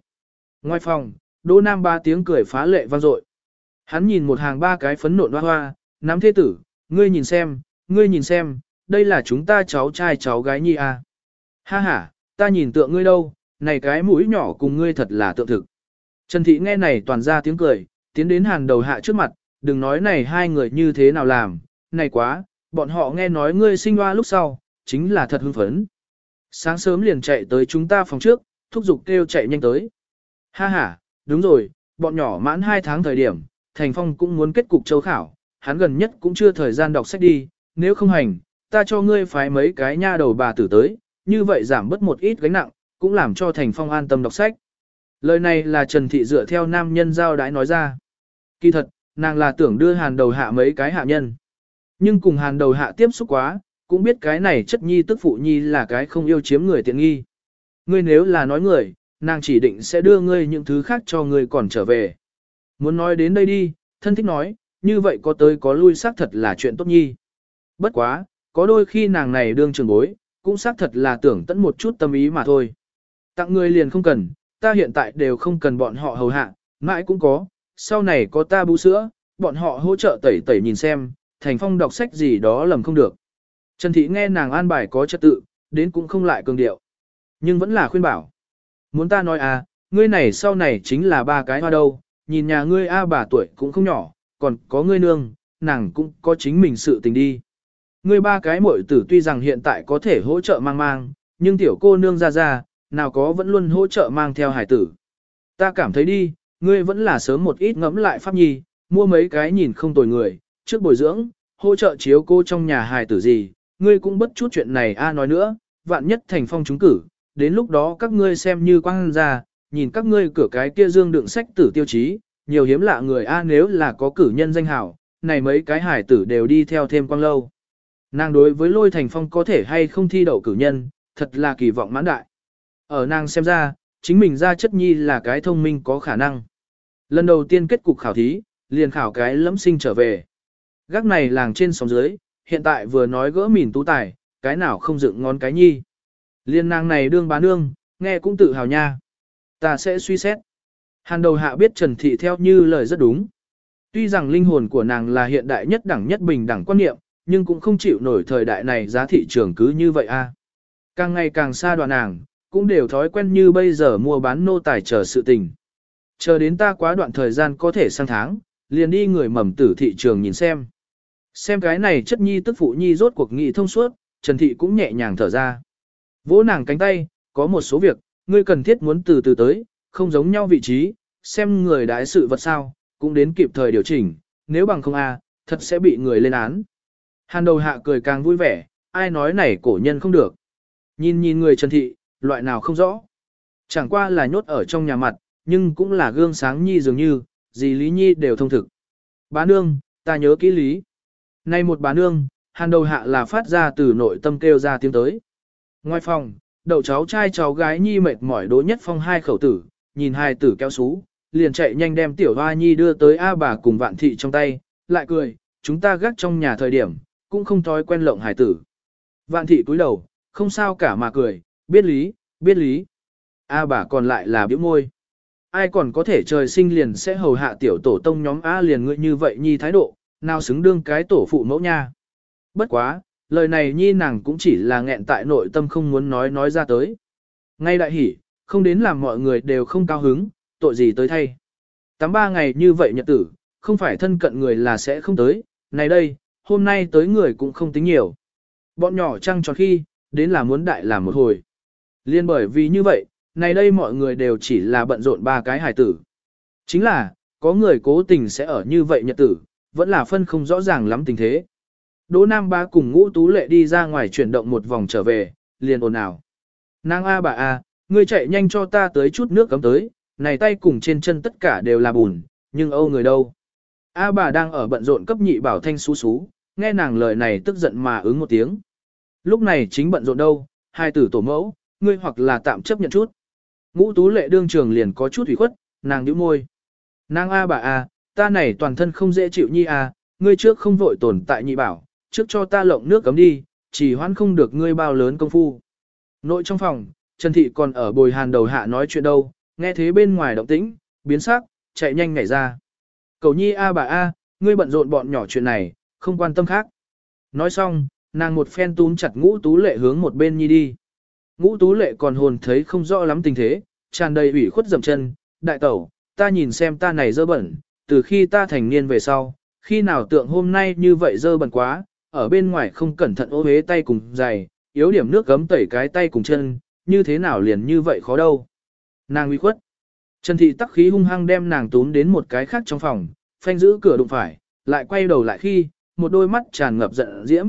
Ngoài phòng, Đỗ Nam ba tiếng cười phá lệ vang dội. Hắn nhìn một hàng ba cái phấn nộn hoa hoa, nắm thế tử, ngươi nhìn xem, ngươi nhìn xem, đây là chúng ta cháu trai cháu gái nhi à. Ha ha, ta nhìn tượng ngươi đâu, này cái mũi nhỏ cùng ngươi thật là tượng thực. Trần Thị nghe này toàn ra tiếng cười, tiến đến hàng đầu hạ trước mặt, đừng nói này hai người như thế nào làm, này quá, bọn họ nghe nói ngươi sinh hoa lúc sau, chính là thật hưng phấn. Sáng sớm liền chạy tới chúng ta phòng trước, thúc giục kêu chạy nhanh tới. Ha ha, đúng rồi, bọn nhỏ mãn hai tháng thời điểm, Thành Phong cũng muốn kết cục châu khảo, hắn gần nhất cũng chưa thời gian đọc sách đi, nếu không hành, ta cho ngươi phái mấy cái nha đầu bà tử tới, như vậy giảm bớt một ít gánh nặng, cũng làm cho Thành Phong an tâm đọc sách. Lời này là Trần Thị dựa theo nam nhân giao đãi nói ra. Kỳ thật, nàng là tưởng đưa hàn đầu hạ mấy cái hạ nhân. Nhưng cùng hàn đầu hạ tiếp xúc quá, cũng biết cái này chất nhi tức phụ nhi là cái không yêu chiếm người tiện nghi. Ngươi nếu là nói người, nàng chỉ định sẽ đưa ngươi những thứ khác cho ngươi còn trở về. Muốn nói đến đây đi, thân thích nói, như vậy có tới có lui xác thật là chuyện tốt nhi. Bất quá, có đôi khi nàng này đương trường bối, cũng xác thật là tưởng tẫn một chút tâm ý mà thôi. Tặng ngươi liền không cần, ta hiện tại đều không cần bọn họ hầu hạ, mãi cũng có, sau này có ta bú sữa, bọn họ hỗ trợ tẩy tẩy nhìn xem, thành phong đọc sách gì đó lầm không được. Trần Thị nghe nàng an bài có trật tự, đến cũng không lại cường điệu. Nhưng vẫn là khuyên bảo. Muốn ta nói à, ngươi này sau này chính là ba cái hoa đâu, nhìn nhà ngươi A bà tuổi cũng không nhỏ, còn có ngươi nương, nàng cũng có chính mình sự tình đi. Ngươi ba cái muội tử tuy rằng hiện tại có thể hỗ trợ mang mang, nhưng tiểu cô nương ra ra, nào có vẫn luôn hỗ trợ mang theo hải tử. Ta cảm thấy đi, ngươi vẫn là sớm một ít ngẫm lại pháp nhi, mua mấy cái nhìn không tồi người, trước bồi dưỡng, hỗ trợ chiếu cô trong nhà hài tử gì, ngươi cũng bất chút chuyện này a nói nữa, vạn nhất thành phong trúng cử, đến lúc đó các ngươi xem như quang ra, nhìn các ngươi cửa cái kia dương đựng sách tử tiêu chí, nhiều hiếm lạ người a nếu là có cử nhân danh hảo, này mấy cái hải tử đều đi theo thêm quang lâu. Nàng đối với lôi thành phong có thể hay không thi đậu cử nhân, thật là kỳ vọng mãn đại. Ở nàng xem ra, chính mình ra chất nhi là cái thông minh có khả năng. Lần đầu tiên kết cục khảo thí, liền khảo cái lẫm sinh trở về. Gác này làng trên sóng dưới, hiện tại vừa nói gỡ mìn tú tài, cái nào không dựng ngón cái nhi. Liên nàng này đương bán nương, nghe cũng tự hào nha. Ta sẽ suy xét. Hàn đầu hạ biết Trần Thị theo như lời rất đúng. Tuy rằng linh hồn của nàng là hiện đại nhất đẳng nhất bình đẳng quan niệm, nhưng cũng không chịu nổi thời đại này giá thị trường cứ như vậy a. À. Càng ngày càng xa đoạn nàng, cũng đều thói quen như bây giờ mua bán nô tài chờ sự tình. Chờ đến ta quá đoạn thời gian có thể sang tháng, liền đi người mầm tử thị trường nhìn xem. Xem cái này chất nhi tức phụ nhi rốt cuộc nghị thông suốt, Trần Thị cũng nhẹ nhàng thở ra. Vỗ nàng cánh tay, có một số việc, ngươi cần thiết muốn từ từ tới, không giống nhau vị trí, xem người đái sự vật sao, cũng đến kịp thời điều chỉnh, nếu bằng không a, thật sẽ bị người lên án. Hàn đầu hạ cười càng vui vẻ, ai nói này cổ nhân không được. Nhìn nhìn người Trần Thị, loại nào không rõ. Chẳng qua là nhốt ở trong nhà mặt, nhưng cũng là gương sáng nhi dường như, gì Lý Nhi đều thông thực. Bá nương, ta nhớ kỹ lý. Nay một bà nương, hàn đầu hạ là phát ra từ nội tâm kêu ra tiếng tới. Ngoài phòng, đậu cháu trai cháu gái Nhi mệt mỏi đố nhất phong hai khẩu tử, nhìn hai tử kéo xú, liền chạy nhanh đem tiểu hoa Nhi đưa tới A bà cùng vạn thị trong tay, lại cười, chúng ta gác trong nhà thời điểm, cũng không thói quen lộng hải tử. Vạn thị cúi đầu, không sao cả mà cười, biết lý, biết lý. A bà còn lại là biểu môi. Ai còn có thể trời sinh liền sẽ hầu hạ tiểu tổ tông nhóm A liền ngươi như vậy nhi thái độ, nào xứng đương cái tổ phụ mẫu nha. Bất quá, lời này nhi nàng cũng chỉ là nghẹn tại nội tâm không muốn nói nói ra tới. Ngay đại hỉ, không đến làm mọi người đều không cao hứng, tội gì tới thay. Tám ba ngày như vậy nhật tử, không phải thân cận người là sẽ không tới, này đây, hôm nay tới người cũng không tính nhiều. Bọn nhỏ trăng tròn khi, đến là muốn đại làm một hồi. Liên bởi vì như vậy, này đây mọi người đều chỉ là bận rộn ba cái hài tử. Chính là, có người cố tình sẽ ở như vậy nhật tử, vẫn là phân không rõ ràng lắm tình thế. Đỗ Nam Ba cùng ngũ tú lệ đi ra ngoài chuyển động một vòng trở về, liền ồn ào. Nàng A bà A, ngươi chạy nhanh cho ta tới chút nước cấm tới, này tay cùng trên chân tất cả đều là bùn, nhưng âu người đâu. A bà đang ở bận rộn cấp nhị bảo thanh xú xú, nghe nàng lời này tức giận mà ứng một tiếng. Lúc này chính bận rộn đâu, hai tử tổ mẫu, ngươi hoặc là tạm chấp nhận chút. Ngũ tú lệ đương trường liền có chút ủy khuất, nàng nhíu môi. Nàng A bà A, ta này toàn thân không dễ chịu nhi A, ngươi trước không vội tồn tại nhị bảo, trước cho ta lộng nước cấm đi, chỉ hoãn không được ngươi bao lớn công phu. Nội trong phòng, Trần Thị còn ở bồi hàn đầu hạ nói chuyện đâu, nghe thế bên ngoài động tĩnh, biến sắc, chạy nhanh nhảy ra. Cầu nhi A bà A, ngươi bận rộn bọn nhỏ chuyện này, không quan tâm khác. Nói xong, nàng một phen túm chặt ngũ tú lệ hướng một bên nhi đi. Ngũ tú lệ còn hồn thấy không rõ lắm tình thế, tràn đầy ủy khuất dầm chân, đại tẩu, ta nhìn xem ta này dơ bẩn, từ khi ta thành niên về sau, khi nào tượng hôm nay như vậy dơ bẩn quá, ở bên ngoài không cẩn thận ô hế tay cùng giày, yếu điểm nước gấm tẩy cái tay cùng chân, như thế nào liền như vậy khó đâu. Nàng uy khuất. Trần thị tắc khí hung hăng đem nàng tún đến một cái khác trong phòng, phanh giữ cửa đụng phải, lại quay đầu lại khi, một đôi mắt tràn ngập giận diễm.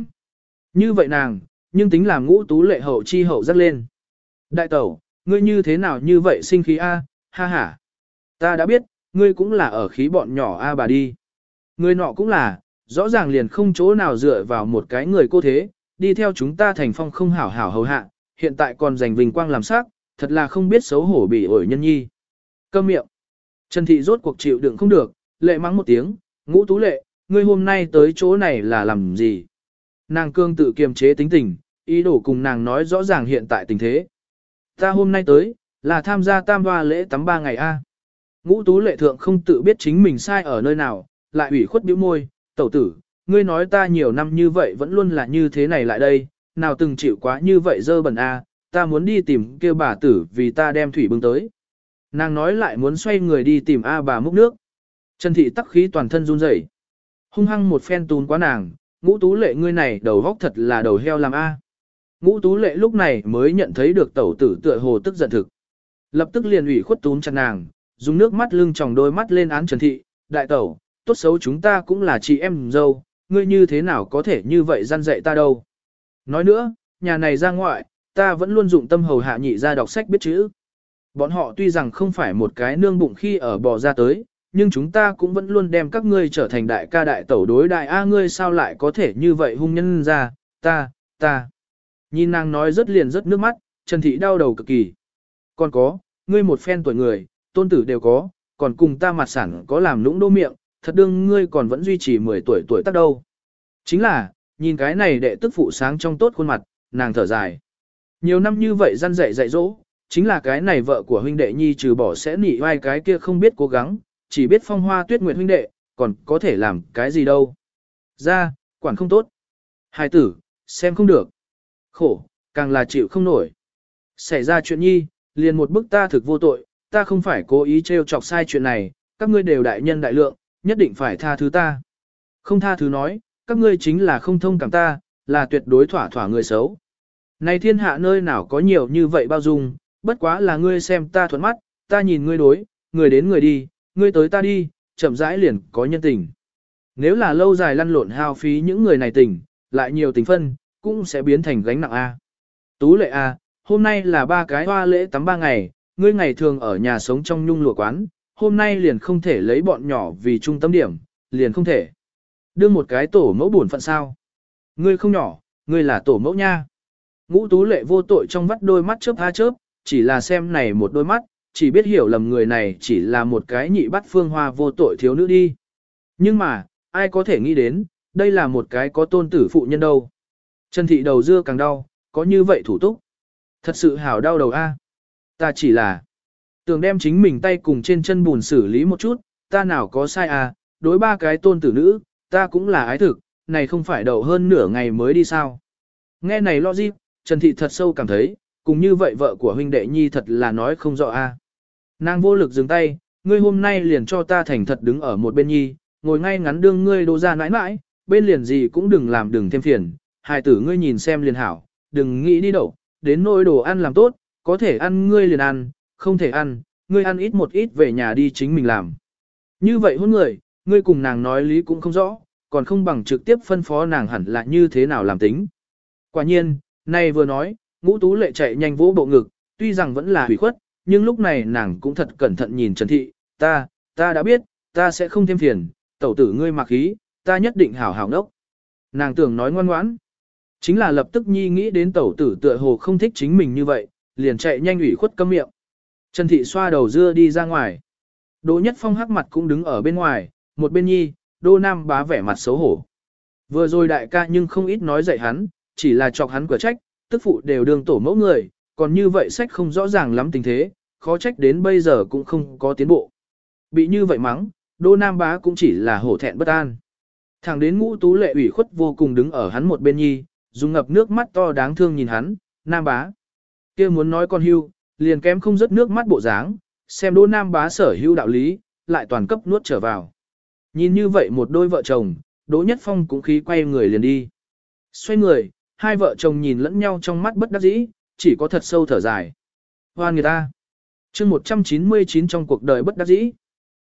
Như vậy nàng, nhưng tính làm ngũ tú lệ hậu chi hậu rất lên. Đại tẩu, ngươi như thế nào như vậy sinh khí A, ha ha. Ta đã biết, ngươi cũng là ở khí bọn nhỏ A bà đi. Ngươi nọ cũng là, rõ ràng liền không chỗ nào dựa vào một cái người cô thế, đi theo chúng ta thành phong không hảo hảo hầu hạ, hiện tại còn giành vinh quang làm sắc, thật là không biết xấu hổ bị ổi nhân nhi. Câm miệng. Trần Thị rốt cuộc chịu đựng không được, lệ mắng một tiếng, ngũ tú lệ, ngươi hôm nay tới chỗ này là làm gì? Nàng cương tự kiềm chế tính tình, ý đồ cùng nàng nói rõ ràng hiện tại tình thế. Ta hôm nay tới, là tham gia tam hoa lễ tắm ba ngày A. Ngũ tú lệ thượng không tự biết chính mình sai ở nơi nào, lại ủy khuất bĩu môi, tẩu tử, ngươi nói ta nhiều năm như vậy vẫn luôn là như thế này lại đây, nào từng chịu quá như vậy dơ bẩn A, ta muốn đi tìm kêu bà tử vì ta đem thủy bưng tới. Nàng nói lại muốn xoay người đi tìm A bà múc nước. Trần thị tắc khí toàn thân run rẩy. Hung hăng một phen tún quá nàng, ngũ tú lệ ngươi này đầu góc thật là đầu heo làm A. Ngũ tú lệ lúc này mới nhận thấy được tẩu tử tựa hồ tức giận thực. Lập tức liền ủy khuất tún chặt nàng, dùng nước mắt lưng tròng đôi mắt lên án Trần Thị, đại tẩu, tốt xấu chúng ta cũng là chị em dâu, ngươi như thế nào có thể như vậy gian dạy ta đâu. Nói nữa, nhà này ra ngoại, ta vẫn luôn dụng tâm hầu hạ nhị ra đọc sách biết chữ. Bọn họ tuy rằng không phải một cái nương bụng khi ở bò ra tới, nhưng chúng ta cũng vẫn luôn đem các ngươi trở thành đại ca đại tẩu đối đại a ngươi sao lại có thể như vậy hung nhân ra, ta, ta. Nhìn nàng nói rất liền rất nước mắt, Trần Thị đau đầu cực kỳ. Còn có, ngươi một phen tuổi người, tôn tử đều có, còn cùng ta mặt sản có làm nũng đô miệng, thật đương ngươi còn vẫn duy trì 10 tuổi tuổi tác đâu. Chính là, nhìn cái này đệ tức phụ sáng trong tốt khuôn mặt, nàng thở dài. Nhiều năm như vậy gian dạy dạy dỗ, chính là cái này vợ của huynh đệ nhi trừ bỏ sẽ nỉ vai cái kia không biết cố gắng, chỉ biết phong hoa tuyết nguyệt huynh đệ, còn có thể làm cái gì đâu. Ra, quản không tốt. Hai tử, xem không được. Khổ, càng là chịu không nổi. Xảy ra chuyện nhi, liền một bức ta thực vô tội, ta không phải cố ý trêu chọc sai chuyện này, các ngươi đều đại nhân đại lượng, nhất định phải tha thứ ta. Không tha thứ nói, các ngươi chính là không thông cảm ta, là tuyệt đối thỏa thỏa người xấu. Này thiên hạ nơi nào có nhiều như vậy bao dung, bất quá là ngươi xem ta thuận mắt, ta nhìn ngươi đối, người đến người đi, ngươi tới ta đi, chậm rãi liền có nhân tình. Nếu là lâu dài lăn lộn hao phí những người này tình, lại nhiều tình phân, cũng sẽ biến thành gánh nặng A. Tú lệ A, hôm nay là ba cái hoa lễ tắm ba ngày, ngươi ngày thường ở nhà sống trong nhung lụa quán, hôm nay liền không thể lấy bọn nhỏ vì trung tâm điểm, liền không thể. Đưa một cái tổ mẫu buồn phận sao. Ngươi không nhỏ, ngươi là tổ mẫu nha. Ngũ tú lệ vô tội trong vắt đôi mắt chớp tha chớp, chỉ là xem này một đôi mắt, chỉ biết hiểu lầm người này chỉ là một cái nhị bắt phương hoa vô tội thiếu nữ đi. Nhưng mà, ai có thể nghĩ đến, đây là một cái có tôn tử phụ nhân đâu. Trần thị đầu dưa càng đau, có như vậy thủ túc. Thật sự hảo đau đầu a. Ta chỉ là tưởng đem chính mình tay cùng trên chân bùn xử lý một chút, ta nào có sai à, đối ba cái tôn tử nữ, ta cũng là ái thực, này không phải đậu hơn nửa ngày mới đi sao. Nghe này lo gì, Trần Thị thật sâu cảm thấy, cùng như vậy vợ của huynh đệ nhi thật là nói không rõ a. Nàng vô lực dừng tay, ngươi hôm nay liền cho ta thành thật đứng ở một bên nhi, ngồi ngay ngắn đương ngươi đô ra nãi nãi, bên liền gì cũng đừng làm đừng thêm phiền, hài tử ngươi nhìn xem liền hảo, đừng nghĩ đi đâu, đến nỗi đồ ăn làm tốt, có thể ăn ngươi liền ăn, không thể ăn, ngươi ăn ít một ít về nhà đi chính mình làm. Như vậy hôn người, ngươi cùng nàng nói lý cũng không rõ, còn không bằng trực tiếp phân phó nàng hẳn là như thế nào làm tính. Quả nhiên, nay vừa nói, ngũ tú lệ chạy nhanh vỗ bộ ngực, tuy rằng vẫn là hủy khuất, nhưng lúc này nàng cũng thật cẩn thận nhìn Trần Thị, ta, ta đã biết, ta sẽ không thêm phiền, tẩu tử ngươi mặc ý, ta nhất định hảo hảo đốc. Nàng tưởng nói ngoan ngoãn, chính là lập tức nhi nghĩ đến tẩu tử tựa hồ không thích chính mình như vậy, liền chạy nhanh ủy khuất câm miệng. Trần Thị xoa đầu dưa đi ra ngoài. Đỗ Nhất Phong hắc mặt cũng đứng ở bên ngoài, một bên nhi, Đô Nam bá vẻ mặt xấu hổ. Vừa rồi đại ca nhưng không ít nói dạy hắn, chỉ là chọc hắn cửa trách, tức phụ đều đương tổ mẫu người, còn như vậy sách không rõ ràng lắm tình thế, khó trách đến bây giờ cũng không có tiến bộ. Bị như vậy mắng, Đô Nam bá cũng chỉ là hổ thẹn bất an. Thẳng đến ngũ tú lệ ủy khuất vô cùng đứng ở hắn một bên nhi, dùng ngập nước mắt to đáng thương nhìn hắn, Nam bá kia muốn nói con hưu, liền kém không rớt nước mắt bộ dáng, xem đỗ nam bá sở hưu đạo lý, lại toàn cấp nuốt trở vào. Nhìn như vậy một đôi vợ chồng, đỗ nhất phong cũng khí quay người liền đi. Xoay người, hai vợ chồng nhìn lẫn nhau trong mắt bất đắc dĩ, chỉ có thật sâu thở dài. Hoan người ta. chương 199 trong cuộc đời bất đắc dĩ.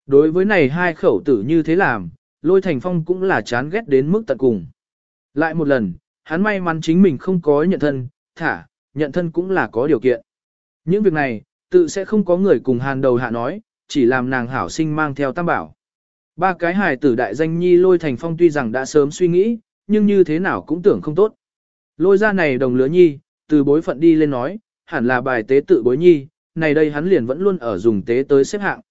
Đối với này hai khẩu tử như thế làm, lôi thành phong cũng là chán ghét đến mức tận cùng. Lại một lần, hắn may mắn chính mình không có nhận thân, thả, nhận thân cũng là có điều kiện. Những việc này, tự sẽ không có người cùng hàn đầu hạ nói, chỉ làm nàng hảo sinh mang theo tam bảo. Ba cái hài tử đại danh nhi lôi thành phong tuy rằng đã sớm suy nghĩ, nhưng như thế nào cũng tưởng không tốt. Lôi ra này đồng lứa nhi, từ bối phận đi lên nói, hẳn là bài tế tự bối nhi, này đây hắn liền vẫn luôn ở dùng tế tới xếp hạng.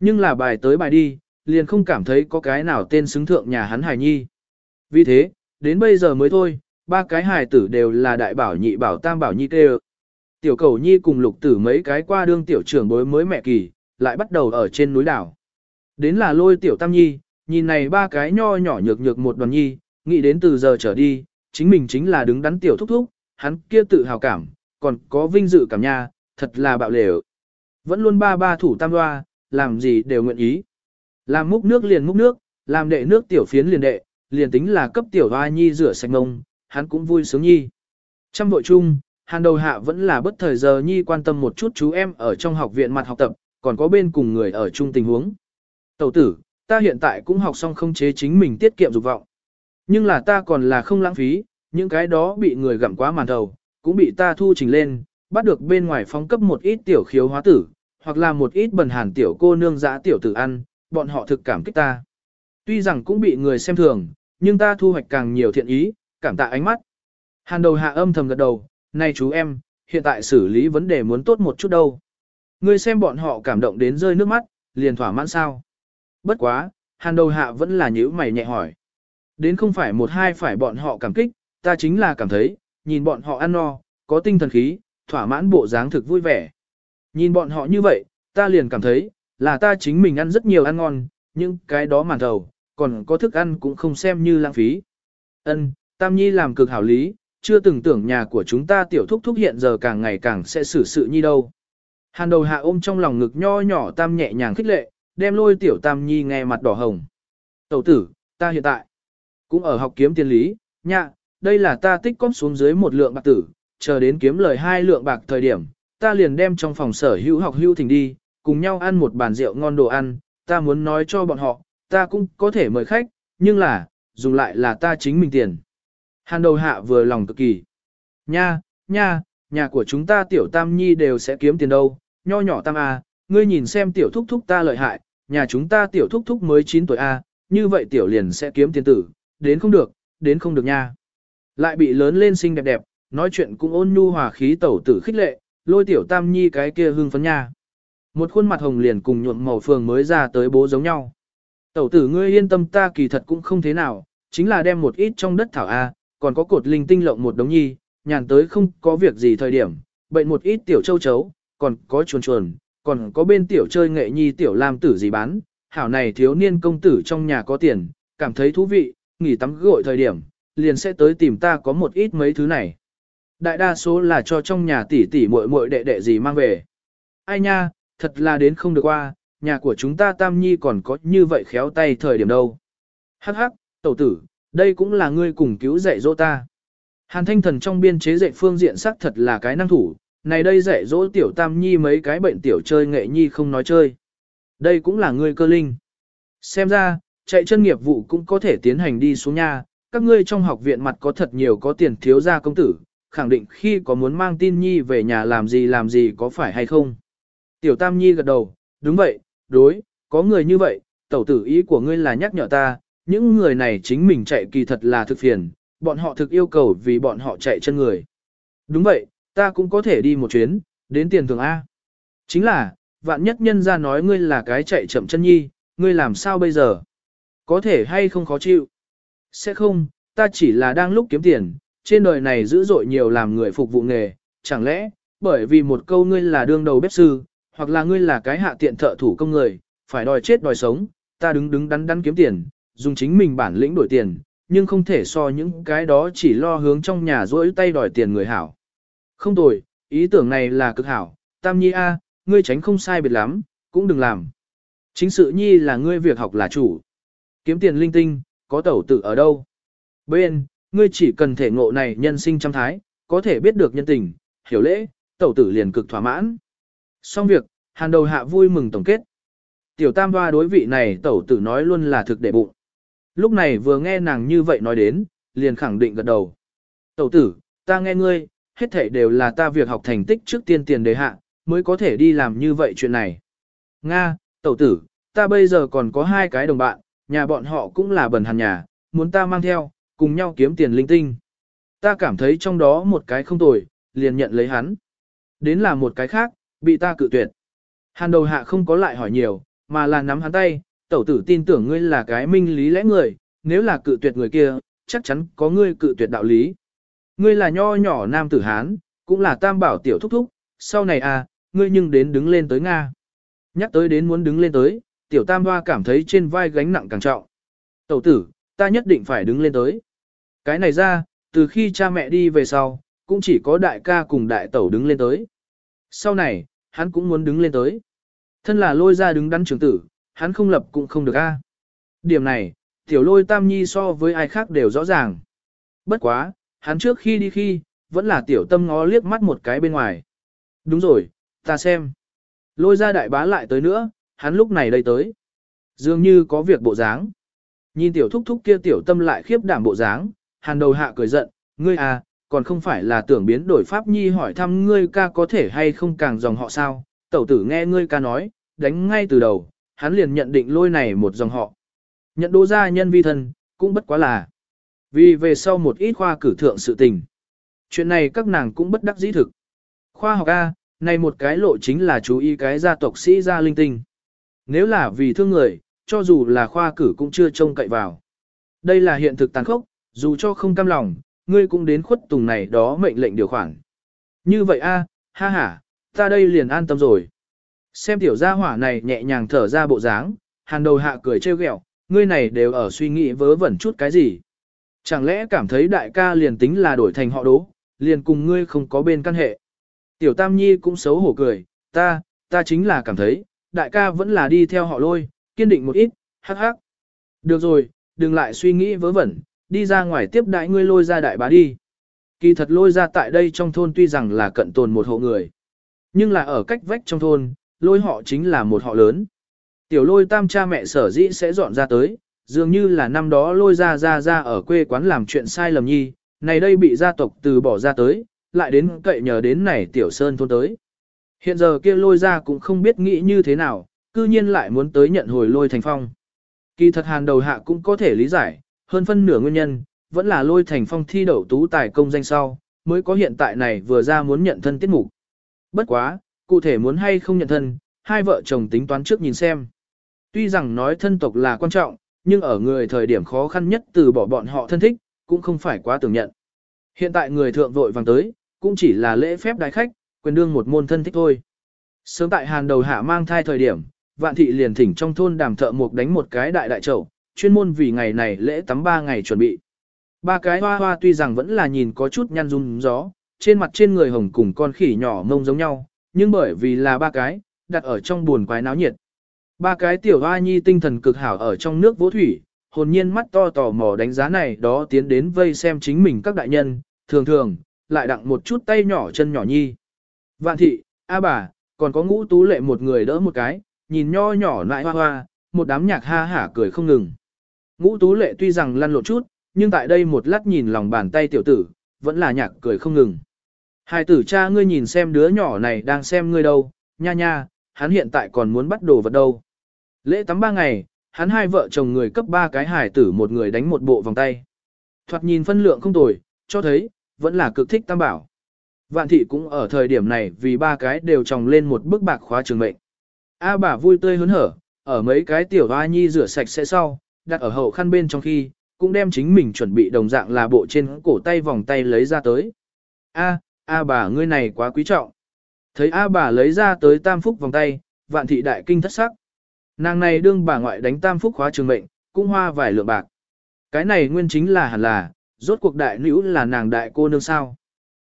Nhưng là bài tới bài đi, liền không cảm thấy có cái nào tên xứng thượng nhà hắn hài nhi. Vì thế, đến bây giờ mới thôi, ba cái hài tử đều là đại bảo nhị bảo tam bảo nhi tê Tiểu cầu nhi cùng lục tử mấy cái qua đương tiểu trưởng bối mới mẹ kỳ, lại bắt đầu ở trên núi đảo. Đến là lôi tiểu tam nhi, nhìn này ba cái nho nhỏ nhược nhược một đoàn nhi, nghĩ đến từ giờ trở đi, chính mình chính là đứng đắn tiểu thúc thúc, hắn kia tự hào cảm, còn có vinh dự cảm nha, thật là bạo lều. Vẫn luôn ba ba thủ tam loa làm gì đều nguyện ý. Làm múc nước liền múc nước, làm đệ nước tiểu phiến liền đệ, liền tính là cấp tiểu hoa nhi rửa sạch ngông, hắn cũng vui sướng nhi. Trăm vội chung, hàn đầu hạ vẫn là bất thời giờ nhi quan tâm một chút chú em ở trong học viện mặt học tập, còn có bên cùng người ở chung tình huống. Tẩu tử, ta hiện tại cũng học xong không chế chính mình tiết kiệm dục vọng. Nhưng là ta còn là không lãng phí, những cái đó bị người gặm quá màn đầu, cũng bị ta thu trình lên, bắt được bên ngoài phóng cấp một ít tiểu khiếu hóa tử, hoặc là một ít bần hàn tiểu cô nương giã tiểu tử ăn, bọn họ thực cảm kích ta. Tuy rằng cũng bị người xem thường, nhưng ta thu hoạch càng nhiều thiện ý, cảm tạ ánh mắt. Hàn đầu hạ âm thầm gật đầu, này chú em, hiện tại xử lý vấn đề muốn tốt một chút đâu. Ngươi xem bọn họ cảm động đến rơi nước mắt, liền thỏa mãn sao. Bất quá, hàn đầu hạ vẫn là nhíu mày nhẹ hỏi. Đến không phải một hai phải bọn họ cảm kích, ta chính là cảm thấy, nhìn bọn họ ăn no, có tinh thần khí, thỏa mãn bộ dáng thực vui vẻ. Nhìn bọn họ như vậy, ta liền cảm thấy, là ta chính mình ăn rất nhiều ăn ngon, nhưng cái đó màn thầu, còn có thức ăn cũng không xem như lãng phí. Ân, Tam Nhi làm cực hảo lý, chưa từng tưởng nhà của chúng ta tiểu thúc thúc hiện giờ càng ngày càng sẽ xử sự nhi đâu. Hàn đầu hạ ôm trong lòng ngực nho nhỏ Tam nhẹ nhàng khích lệ, đem lôi tiểu Tam Nhi nghe mặt đỏ hồng. Tẩu tử, ta hiện tại cũng ở học kiếm tiền lý, nhạ, đây là ta tích cóp xuống dưới một lượng bạc tử, chờ đến kiếm lời hai lượng bạc thời điểm, ta liền đem trong phòng sở hữu học hữu thỉnh đi, cùng nhau ăn một bàn rượu ngon đồ ăn, ta muốn nói cho bọn họ, ta cũng có thể mời khách, nhưng là, dùng lại là ta chính mình tiền. Hàn đầu hạ vừa lòng cực kỳ. Nha, nha, nhà của chúng ta tiểu tam nhi đều sẽ kiếm tiền đâu, nho nhỏ tam A, ngươi nhìn xem tiểu thúc thúc ta lợi hại, nhà chúng ta tiểu thúc thúc mới 9 tuổi A, như vậy tiểu liền sẽ kiếm tiền tử, đến không được, đến không được nha. Lại bị lớn lên xinh đẹp đẹp, nói chuyện cũng ôn nhu hòa khí tẩu tử khích lệ, lôi tiểu tam nhi cái kia hưng phấn nha. Một khuôn mặt hồng liền cùng nhuộm màu phường mới ra tới bố giống nhau. Tẩu tử ngươi yên tâm ta kỳ thật cũng không thế nào, chính là đem một ít trong đất thảo A, còn có cột linh tinh lộng một đống nhi, nhàn tới không có việc gì thời điểm, bệnh một ít tiểu châu chấu, còn có chuồn chuồn, còn có bên tiểu chơi nghệ nhi tiểu làm tử gì bán, hảo này thiếu niên công tử trong nhà có tiền, cảm thấy thú vị, nghỉ tắm gội thời điểm, liền sẽ tới tìm ta có một ít mấy thứ này. Đại đa số là cho trong nhà tỷ tỷ muội muội đệ đệ gì mang về. Ai nha, thật là đến không được qua, nhà của chúng ta Tam Nhi còn có như vậy khéo tay thời điểm đâu. Hắc hắc, tẩu tử, đây cũng là ngươi cùng cứu dạy dỗ ta. Hàn thanh thần trong biên chế dạy phương diện sắc thật là cái năng thủ, này đây dạy dỗ tiểu Tam Nhi mấy cái bệnh tiểu chơi nghệ nhi không nói chơi. Đây cũng là ngươi cơ linh. Xem ra, chạy chân nghiệp vụ cũng có thể tiến hành đi xuống nha, các ngươi trong học viện mặt có thật nhiều có tiền thiếu gia công tử, khẳng định khi có muốn mang tin nhi về nhà làm gì làm gì có phải hay không. Tiểu Tam Nhi gật đầu, đúng vậy, đối, có người như vậy, tẩu tử ý của ngươi là nhắc nhở ta, những người này chính mình chạy kỳ thật là thực phiền, bọn họ thực yêu cầu vì bọn họ chạy chân người. Đúng vậy, ta cũng có thể đi một chuyến, đến tiền thường A. Chính là, vạn nhất nhân ra nói ngươi là cái chạy chậm chân nhi, ngươi làm sao bây giờ? Có thể hay không khó chịu? Sẽ không, ta chỉ là đang lúc kiếm tiền, trên đời này dữ dội nhiều làm người phục vụ nghề, chẳng lẽ, bởi vì một câu ngươi là đương đầu bếp sư, hoặc là ngươi là cái hạ tiện thợ thủ công người, phải đòi chết đòi sống, ta đứng đứng đắn đắn kiếm tiền, dùng chính mình bản lĩnh đổi tiền, nhưng không thể so những cái đó chỉ lo hướng trong nhà rỗi tay đòi tiền người hảo. Không tồi, ý tưởng này là cực hảo, Tam Nhi A, ngươi tránh không sai biệt lắm, cũng đừng làm. Chính sự Nhi là ngươi việc học là chủ. Kiếm tiền linh tinh, có tẩu tử ở đâu? Bên, ngươi chỉ cần thể ngộ này nhân sinh trăm thái, có thể biết được nhân tình, hiểu lễ, tẩu tử liền cực thỏa mãn. Xong việc, hàn đầu hạ vui mừng tổng kết. Tiểu tam hoa đối vị này tẩu tử nói luôn là thực để bụng. Lúc này vừa nghe nàng như vậy nói đến, liền khẳng định gật đầu. Tẩu tử, ta nghe ngươi, hết thảy đều là ta việc học thành tích trước tiên tiền đề hạ, mới có thể đi làm như vậy chuyện này. Nga, tẩu tử, ta bây giờ còn có hai cái đồng bạn, nhà bọn họ cũng là bần hàn nhà, muốn ta mang theo, cùng nhau kiếm tiền linh tinh. Ta cảm thấy trong đó một cái không tồi, liền nhận lấy hắn. Đến là một cái khác, bị ta cự tuyệt. Hàn đầu hạ không có lại hỏi nhiều, mà là nắm hắn tay, tẩu tử tin tưởng ngươi là cái minh lý lẽ người, nếu là cự tuyệt người kia, chắc chắn có ngươi cự tuyệt đạo lý. Ngươi là nho nhỏ nam tử Hán, cũng là tam bảo tiểu thúc thúc, sau này à, ngươi nhưng đến đứng lên tới Nga. Nhắc tới đến muốn đứng lên tới, tiểu tam hoa cảm thấy trên vai gánh nặng càng trọng. Tẩu tử, ta nhất định phải đứng lên tới. Cái này ra, từ khi cha mẹ đi về sau, cũng chỉ có đại ca cùng đại tẩu đứng lên tới. Sau này, hắn cũng muốn đứng lên tới. Thân là lôi ra đứng đắn trưởng tử, hắn không lập cũng không được a. Điểm này, Tiểu lôi tam nhi so với ai khác đều rõ ràng. Bất quá, hắn trước khi đi khi, vẫn là tiểu tâm ngó liếc mắt một cái bên ngoài. Đúng rồi, ta xem. Lôi ra đại bá lại tới nữa, hắn lúc này đây tới. Dường như có việc bộ dáng. Nhìn tiểu thúc thúc kia tiểu tâm lại khiếp đảm bộ dáng, hàn đầu hạ cười giận, ngươi à, còn không phải là tưởng biến đổi pháp nhi hỏi thăm ngươi ca có thể hay không càng dòng họ sao. Tẩu tử nghe ngươi ca nói, đánh ngay từ đầu, hắn liền nhận định lôi này một dòng họ. Nhận đô gia nhân vi thân, cũng bất quá là. Vì về sau một ít khoa cử thượng sự tình. Chuyện này các nàng cũng bất đắc dĩ thực. Khoa học A, này một cái lộ chính là chú ý cái gia tộc sĩ gia linh tinh. Nếu là vì thương người, cho dù là khoa cử cũng chưa trông cậy vào. Đây là hiện thực tàn khốc, dù cho không cam lòng, ngươi cũng đến khuất tùng này đó mệnh lệnh điều khoản. Như vậy a, ha ha, ta đây liền an tâm rồi. Xem tiểu gia hỏa này nhẹ nhàng thở ra bộ dáng, hàn đầu hạ cười trêu ghẹo, ngươi này đều ở suy nghĩ vớ vẩn chút cái gì. Chẳng lẽ cảm thấy đại ca liền tính là đổi thành họ đố, liền cùng ngươi không có bên căn hệ. Tiểu Tam Nhi cũng xấu hổ cười, ta, ta chính là cảm thấy, đại ca vẫn là đi theo họ lôi, kiên định một ít, hắc hắc. Được rồi, đừng lại suy nghĩ vớ vẩn, đi ra ngoài tiếp đại ngươi lôi ra đại bá đi. Kỳ thật lôi ra tại đây trong thôn tuy rằng là cận tồn một hộ người, nhưng là ở cách vách trong thôn, lôi họ chính là một họ lớn. Tiểu lôi tam cha mẹ sở dĩ sẽ dọn ra tới, dường như là năm đó lôi ra ra ra ở quê quán làm chuyện sai lầm nhi, này đây bị gia tộc từ bỏ ra tới, lại đến cậy nhờ đến này tiểu sơn thôn tới. Hiện giờ kia lôi ra cũng không biết nghĩ như thế nào, cư nhiên lại muốn tới nhận hồi lôi thành phong. Kỳ thật hàn đầu hạ cũng có thể lý giải, hơn phân nửa nguyên nhân, vẫn là lôi thành phong thi đậu tú tài công danh sau, mới có hiện tại này vừa ra muốn nhận thân tiết mục. Bất quá, cụ thể muốn hay không nhận thân, hai vợ chồng tính toán trước nhìn xem. Tuy rằng nói thân tộc là quan trọng, nhưng ở người thời điểm khó khăn nhất từ bỏ bọn họ thân thích, cũng không phải quá tưởng nhận. Hiện tại người thượng vội vàng tới, cũng chỉ là lễ phép đại khách, quyền đương một môn thân thích thôi. Sớm tại hàn đầu hạ mang thai thời điểm, vạn thị liền thỉnh trong thôn đàm thợ mục đánh một cái đại đại trầu, chuyên môn vì ngày này lễ tắm ba ngày chuẩn bị. Ba cái hoa hoa tuy rằng vẫn là nhìn có chút nhăn rung gió, trên mặt trên người hồng cùng con khỉ nhỏ mông giống nhau, nhưng bởi vì là ba cái, đặt ở trong buồn quái náo nhiệt. Ba cái tiểu hoa nhi tinh thần cực hảo ở trong nước vỗ thủy, hồn nhiên mắt to tò mò đánh giá này đó tiến đến vây xem chính mình các đại nhân, thường thường, lại đặng một chút tay nhỏ chân nhỏ nhi. Vạn thị, a bà, còn có ngũ tú lệ một người đỡ một cái, nhìn nho nhỏ lại hoa hoa, một đám nhạc ha hả cười không ngừng. Ngũ tú lệ tuy rằng lăn lộn chút, nhưng tại đây một lát nhìn lòng bàn tay tiểu tử, vẫn là nhạc cười không ngừng. Hai tử cha ngươi nhìn xem đứa nhỏ này đang xem ngươi đâu, nha nha, hắn hiện tại còn muốn bắt đồ vật đâu. Lễ tắm ba ngày, hắn hai vợ chồng người cấp ba cái hải tử một người đánh một bộ vòng tay. Thoạt nhìn phân lượng không tồi, cho thấy, vẫn là cực thích tam bảo. Vạn thị cũng ở thời điểm này vì ba cái đều trồng lên một bức bạc khóa trường mệnh. A bà vui tươi hớn hở, ở mấy cái tiểu hoa nhi rửa sạch sẽ sau, đặt ở hậu khăn bên trong khi, cũng đem chính mình chuẩn bị đồng dạng là bộ trên cổ tay vòng tay lấy ra tới. A, A bà ngươi này quá quý trọng. Thấy A bà lấy ra tới tam phúc vòng tay, vạn thị đại kinh thất sắc. Nàng này đương bà ngoại đánh tam phúc khóa trường mệnh, cũng hoa vài lượng bạc. Cái này nguyên chính là hẳn là, rốt cuộc đại nữ là nàng đại cô nương sao.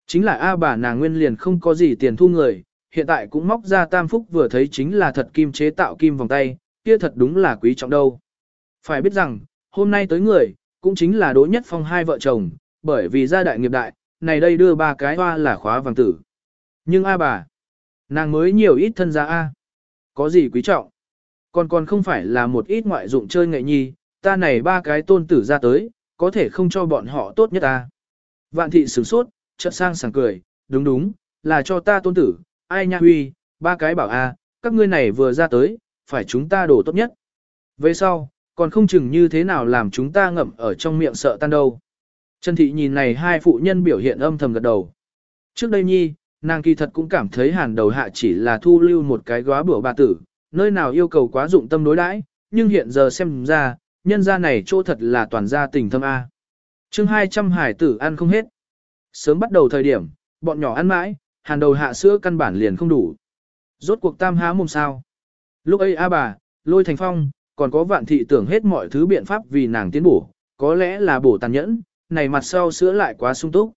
Chính là A bà nàng nguyên liền không có gì tiền thu người, hiện tại cũng móc ra tam phúc vừa thấy chính là thật kim chế tạo kim vòng tay, kia thật đúng là quý trọng đâu. Phải biết rằng, hôm nay tới người, cũng chính là đối nhất phong hai vợ chồng, bởi vì gia đại nghiệp đại, này đây đưa ba cái hoa là khóa vàng tử. Nhưng A bà, nàng mới nhiều ít thân gia A. Có gì quý trọng? Còn còn không phải là một ít ngoại dụng chơi nghệ nhi, ta này ba cái tôn tử ra tới, có thể không cho bọn họ tốt nhất ta. Vạn thị sửng sốt, chợt sang sảng cười, đúng đúng, là cho ta tôn tử, ai nha huy, ba cái bảo a, các ngươi này vừa ra tới, phải chúng ta đổ tốt nhất. Về sau, còn không chừng như thế nào làm chúng ta ngậm ở trong miệng sợ tan đâu. Trần thị nhìn này hai phụ nhân biểu hiện âm thầm gật đầu. Trước đây nhi, nàng kỳ thật cũng cảm thấy hàn đầu hạ chỉ là thu lưu một cái góa bữa bà tử, nơi nào yêu cầu quá dụng tâm đối đãi, nhưng hiện giờ xem ra, nhân gia này chỗ thật là toàn gia tình thâm A. chương 200 hải tử ăn không hết. Sớm bắt đầu thời điểm, bọn nhỏ ăn mãi, hàn đầu hạ sữa căn bản liền không đủ. Rốt cuộc tam há mồm sao. Lúc ấy A bà, lôi thành phong, còn có vạn thị tưởng hết mọi thứ biện pháp vì nàng tiến bổ, có lẽ là bổ tàn nhẫn, này mặt sau sữa lại quá sung túc.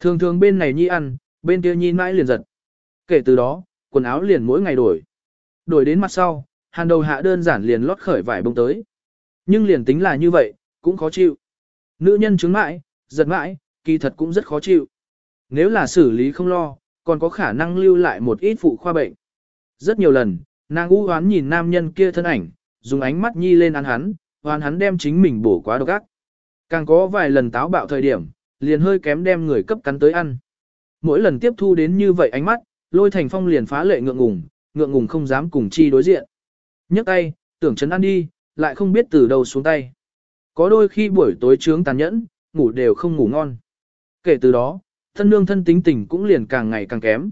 Thường thường bên này nhi ăn, bên kia nhi mãi liền giật. Kể từ đó, quần áo liền mỗi ngày đổi. Đổi đến mặt sau, hàn đầu hạ đơn giản liền lót khởi vải bông tới. Nhưng liền tính là như vậy, cũng khó chịu. Nữ nhân chứng mãi, giật mãi, kỳ thật cũng rất khó chịu. Nếu là xử lý không lo, còn có khả năng lưu lại một ít phụ khoa bệnh. Rất nhiều lần, nàng u hoán nhìn nam nhân kia thân ảnh, dùng ánh mắt nhi lên ăn hắn, hoán hắn đem chính mình bổ quá độc ác. Càng có vài lần táo bạo thời điểm, liền hơi kém đem người cấp cắn tới ăn. Mỗi lần tiếp thu đến như vậy ánh mắt, lôi thành phong liền phá lệ ngượng ngùng, ngượng ngùng không dám cùng chi đối diện. nhấc tay, tưởng chấn ăn đi, lại không biết từ đâu xuống tay. Có đôi khi buổi tối trướng tàn nhẫn, ngủ đều không ngủ ngon. Kể từ đó, thân nương thân tính tình cũng liền càng ngày càng kém.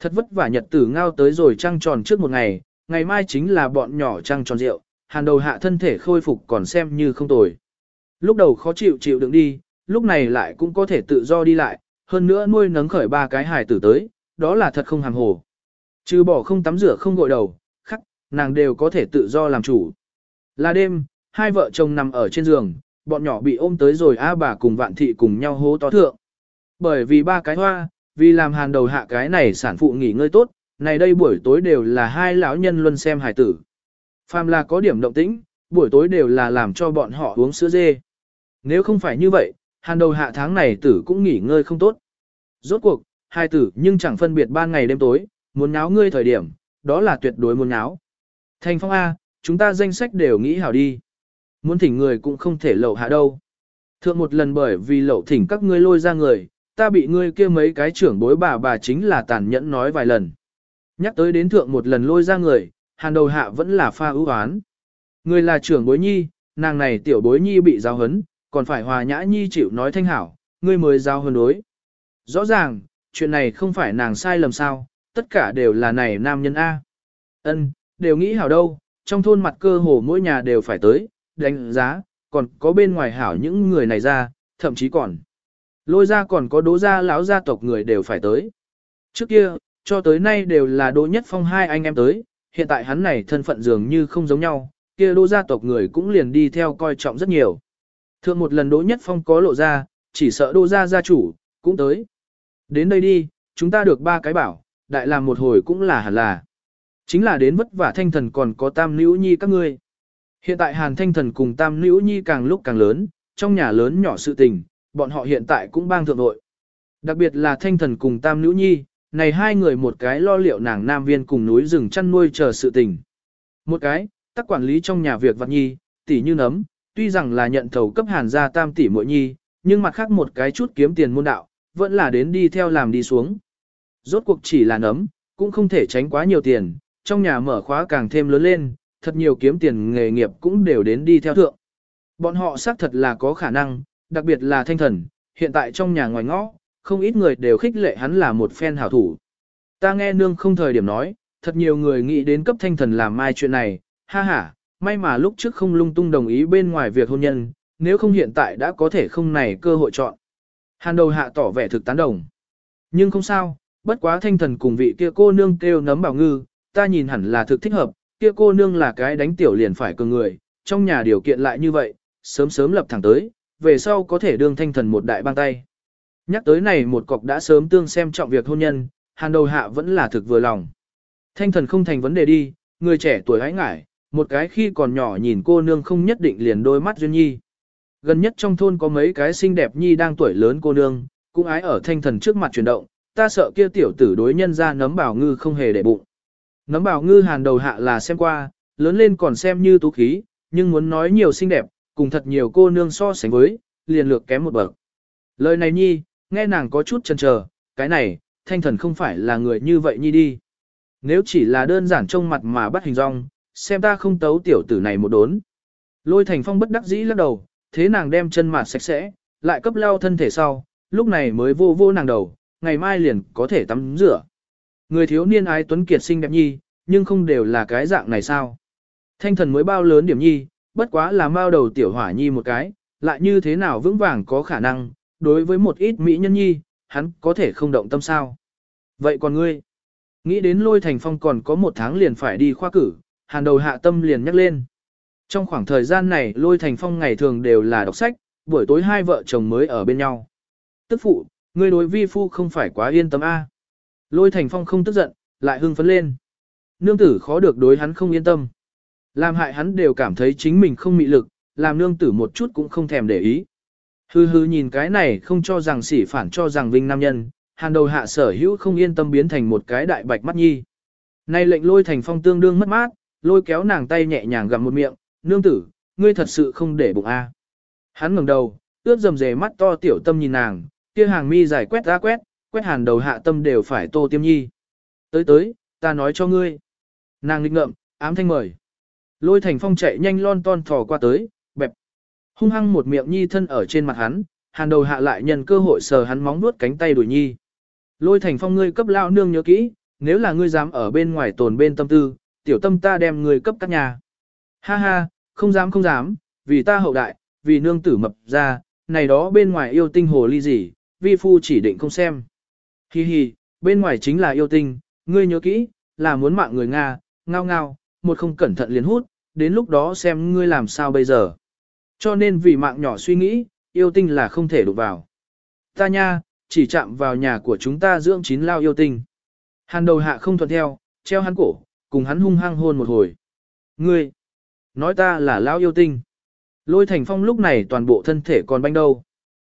Thật vất vả nhật tử ngao tới rồi trăng tròn trước một ngày, ngày mai chính là bọn nhỏ trăng tròn rượu, hàn đầu hạ thân thể khôi phục còn xem như không tồi. Lúc đầu khó chịu chịu đựng đi, lúc này lại cũng có thể tự do đi lại, hơn nữa nuôi nấng khởi ba cái hài tử tới, đó là thật không hàm hồ. Trừ bỏ không tắm rửa không gội đầu, khắc, nàng đều có thể tự do làm chủ. Là đêm, hai vợ chồng nằm ở trên giường, bọn nhỏ bị ôm tới rồi A bà cùng vạn thị cùng nhau hố to thượng. Bởi vì ba cái hoa, vì làm hàn đầu hạ cái này sản phụ nghỉ ngơi tốt, này đây buổi tối đều là hai lão nhân luân xem hài tử. Phàm là có điểm động tĩnh, buổi tối đều là làm cho bọn họ uống sữa dê. Nếu không phải như vậy, hàn đầu hạ tháng này tử cũng nghỉ ngơi không tốt. Rốt cuộc, hai tử nhưng chẳng phân biệt ban ngày đêm tối, muốn náo ngươi thời điểm, đó là tuyệt đối muốn náo. Thành phong A, chúng ta danh sách đều nghĩ hảo đi. Muốn thỉnh người cũng không thể lậu hạ đâu. Thượng một lần bởi vì lậu thỉnh các ngươi lôi ra người, ta bị ngươi kia mấy cái trưởng bối bà bà chính là tàn nhẫn nói vài lần. Nhắc tới đến thượng một lần lôi ra người, hàn đầu hạ vẫn là pha ưu oán. Người là trưởng bối nhi, nàng này tiểu bối nhi bị giáo hấn, còn phải hòa nhã nhi chịu nói thanh hảo, ngươi mới giao hơn đối. Rõ ràng, chuyện này không phải nàng sai lầm sao, tất cả đều là này nam nhân A. Ân, đều nghĩ hảo đâu, trong thôn mặt cơ hồ mỗi nhà đều phải tới, đánh giá, còn có bên ngoài hảo những người này ra, thậm chí còn. Lôi ra còn có đố gia lão gia tộc người đều phải tới. Trước kia, cho tới nay đều là đỗ nhất phong hai anh em tới, hiện tại hắn này thân phận dường như không giống nhau, kia đỗ gia tộc người cũng liền đi theo coi trọng rất nhiều. Thượng một lần đỗ nhất phong có lộ ra, chỉ sợ đỗ gia gia chủ, cũng tới. Đến đây đi, chúng ta được ba cái bảo, đại làm một hồi cũng là hẳn là. Chính là đến vất vả thanh thần còn có tam nữ nhi các ngươi. Hiện tại hàn thanh thần cùng tam nữ nhi càng lúc càng lớn, trong nhà lớn nhỏ sự tình, bọn họ hiện tại cũng bang thượng đội. Đặc biệt là thanh thần cùng tam nữ nhi, này hai người một cái lo liệu nàng nam viên cùng núi rừng chăn nuôi chờ sự tình. Một cái, tác quản lý trong nhà việc vật nhi, tỉ như nấm, tuy rằng là nhận thầu cấp hàn gia tam tỷ muội nhi, nhưng mặt khác một cái chút kiếm tiền môn đạo, vẫn là đến đi theo làm đi xuống. Rốt cuộc chỉ là nấm, cũng không thể tránh quá nhiều tiền, trong nhà mở khóa càng thêm lớn lên, thật nhiều kiếm tiền nghề nghiệp cũng đều đến đi theo thượng. Bọn họ xác thật là có khả năng, đặc biệt là thanh thần, hiện tại trong nhà ngoài ngõ, không ít người đều khích lệ hắn là một phen hảo thủ. Ta nghe nương không thời điểm nói, thật nhiều người nghĩ đến cấp thanh thần làm mai chuyện này, ha ha, may mà lúc trước không lung tung đồng ý bên ngoài việc hôn nhân, nếu không hiện tại đã có thể không này cơ hội chọn. Hàn đầu hạ tỏ vẻ thực tán đồng. Nhưng không sao, bất quá thanh thần cùng vị kia cô nương kêu nấm bảo ngư, ta nhìn hẳn là thực thích hợp, kia cô nương là cái đánh tiểu liền phải cường người, trong nhà điều kiện lại như vậy, sớm sớm lập thẳng tới, về sau có thể đương thanh thần một đại bang tay. Nhắc tới này một cọc đã sớm tương xem trọng việc hôn nhân, hàn đầu hạ vẫn là thực vừa lòng. Thanh thần không thành vấn đề đi, người trẻ tuổi hãy ngại, một cái khi còn nhỏ nhìn cô nương không nhất định liền đôi mắt duyên nhi. Gần nhất trong thôn có mấy cái xinh đẹp nhi đang tuổi lớn cô nương, cũng ái ở thanh thần trước mặt chuyển động, ta sợ kia tiểu tử đối nhân ra nấm bảo ngư không hề để bụng. Nấm bảo ngư hàn đầu hạ là xem qua, lớn lên còn xem như tú khí, nhưng muốn nói nhiều xinh đẹp, cùng thật nhiều cô nương so sánh với, liền lược kém một bậc. Lời này nhi, nghe nàng có chút chần chờ, cái này, thanh thần không phải là người như vậy nhi đi. Nếu chỉ là đơn giản trông mặt mà bắt hình rong, xem ta không tấu tiểu tử này một đốn. Lôi thành phong bất đắc dĩ lắc đầu, thế nàng đem chân mặt sạch sẽ, lại cấp lao thân thể sau, lúc này mới vô vô nàng đầu, ngày mai liền có thể tắm rửa. Người thiếu niên ái tuấn kiệt xinh đẹp nhi, nhưng không đều là cái dạng này sao. Thanh thần mới bao lớn điểm nhi, bất quá là mao đầu tiểu hỏa nhi một cái, lại như thế nào vững vàng có khả năng, đối với một ít mỹ nhân nhi, hắn có thể không động tâm sao. Vậy còn ngươi, nghĩ đến lôi thành phong còn có một tháng liền phải đi khoa cử, hàn đầu hạ tâm liền nhắc lên. Trong khoảng thời gian này lôi thành phong ngày thường đều là đọc sách, buổi tối hai vợ chồng mới ở bên nhau. Tức phụ, ngươi đối vi phu không phải quá yên tâm a. Lôi thành phong không tức giận, lại hưng phấn lên. Nương tử khó được đối hắn không yên tâm. Làm hại hắn đều cảm thấy chính mình không mị lực, làm nương tử một chút cũng không thèm để ý. Hư hư nhìn cái này không cho rằng sỉ phản cho rằng vinh nam nhân, hàn đầu hạ sở hữu không yên tâm biến thành một cái đại bạch mắt nhi. Này lệnh lôi thành phong tương đương mất mát, lôi kéo nàng tay nhẹ nhàng gặm một miệng, nương tử, ngươi thật sự không để bụng a. Hắn ngẩng đầu, ướt dầm dề mắt to tiểu tâm nhìn nàng, kia hàng mi dài quét ra quét, quét hàn đầu hạ tâm đều phải tô tiêm nhi. Tới tới, ta nói cho ngươi. Nàng lịch ngợm, ám thanh mời. Lôi thành phong chạy nhanh lon ton thò qua tới, bẹp. Hung hăng một miệng nhi thân ở trên mặt hắn, hàn đầu hạ lại nhân cơ hội sờ hắn móng nuốt cánh tay đuổi nhi. Lôi thành phong ngươi cấp lao nương nhớ kỹ, nếu là ngươi dám ở bên ngoài tồn bên tâm tư, tiểu tâm ta đem ngươi cấp các nhà. Ha ha, không dám không dám, vì ta hậu đại, vì nương tử mập ra, này đó bên ngoài yêu tinh hồ ly gì, vi phu chỉ định không xem. Hi hi, bên ngoài chính là yêu tinh, ngươi nhớ kỹ, là muốn mạng người Nga, ngao ngao, một không cẩn thận liền hút, đến lúc đó xem ngươi làm sao bây giờ. Cho nên vì mạng nhỏ suy nghĩ, yêu tinh là không thể đụng vào. Ta nha, chỉ chạm vào nhà của chúng ta dưỡng chín lao yêu tinh. Hàn đầu hạ không thuận theo, treo hắn cổ, cùng hắn hung hăng hôn một hồi. Ngươi, nói ta là lão yêu tinh. Lôi thành phong lúc này toàn bộ thân thể còn banh đâu.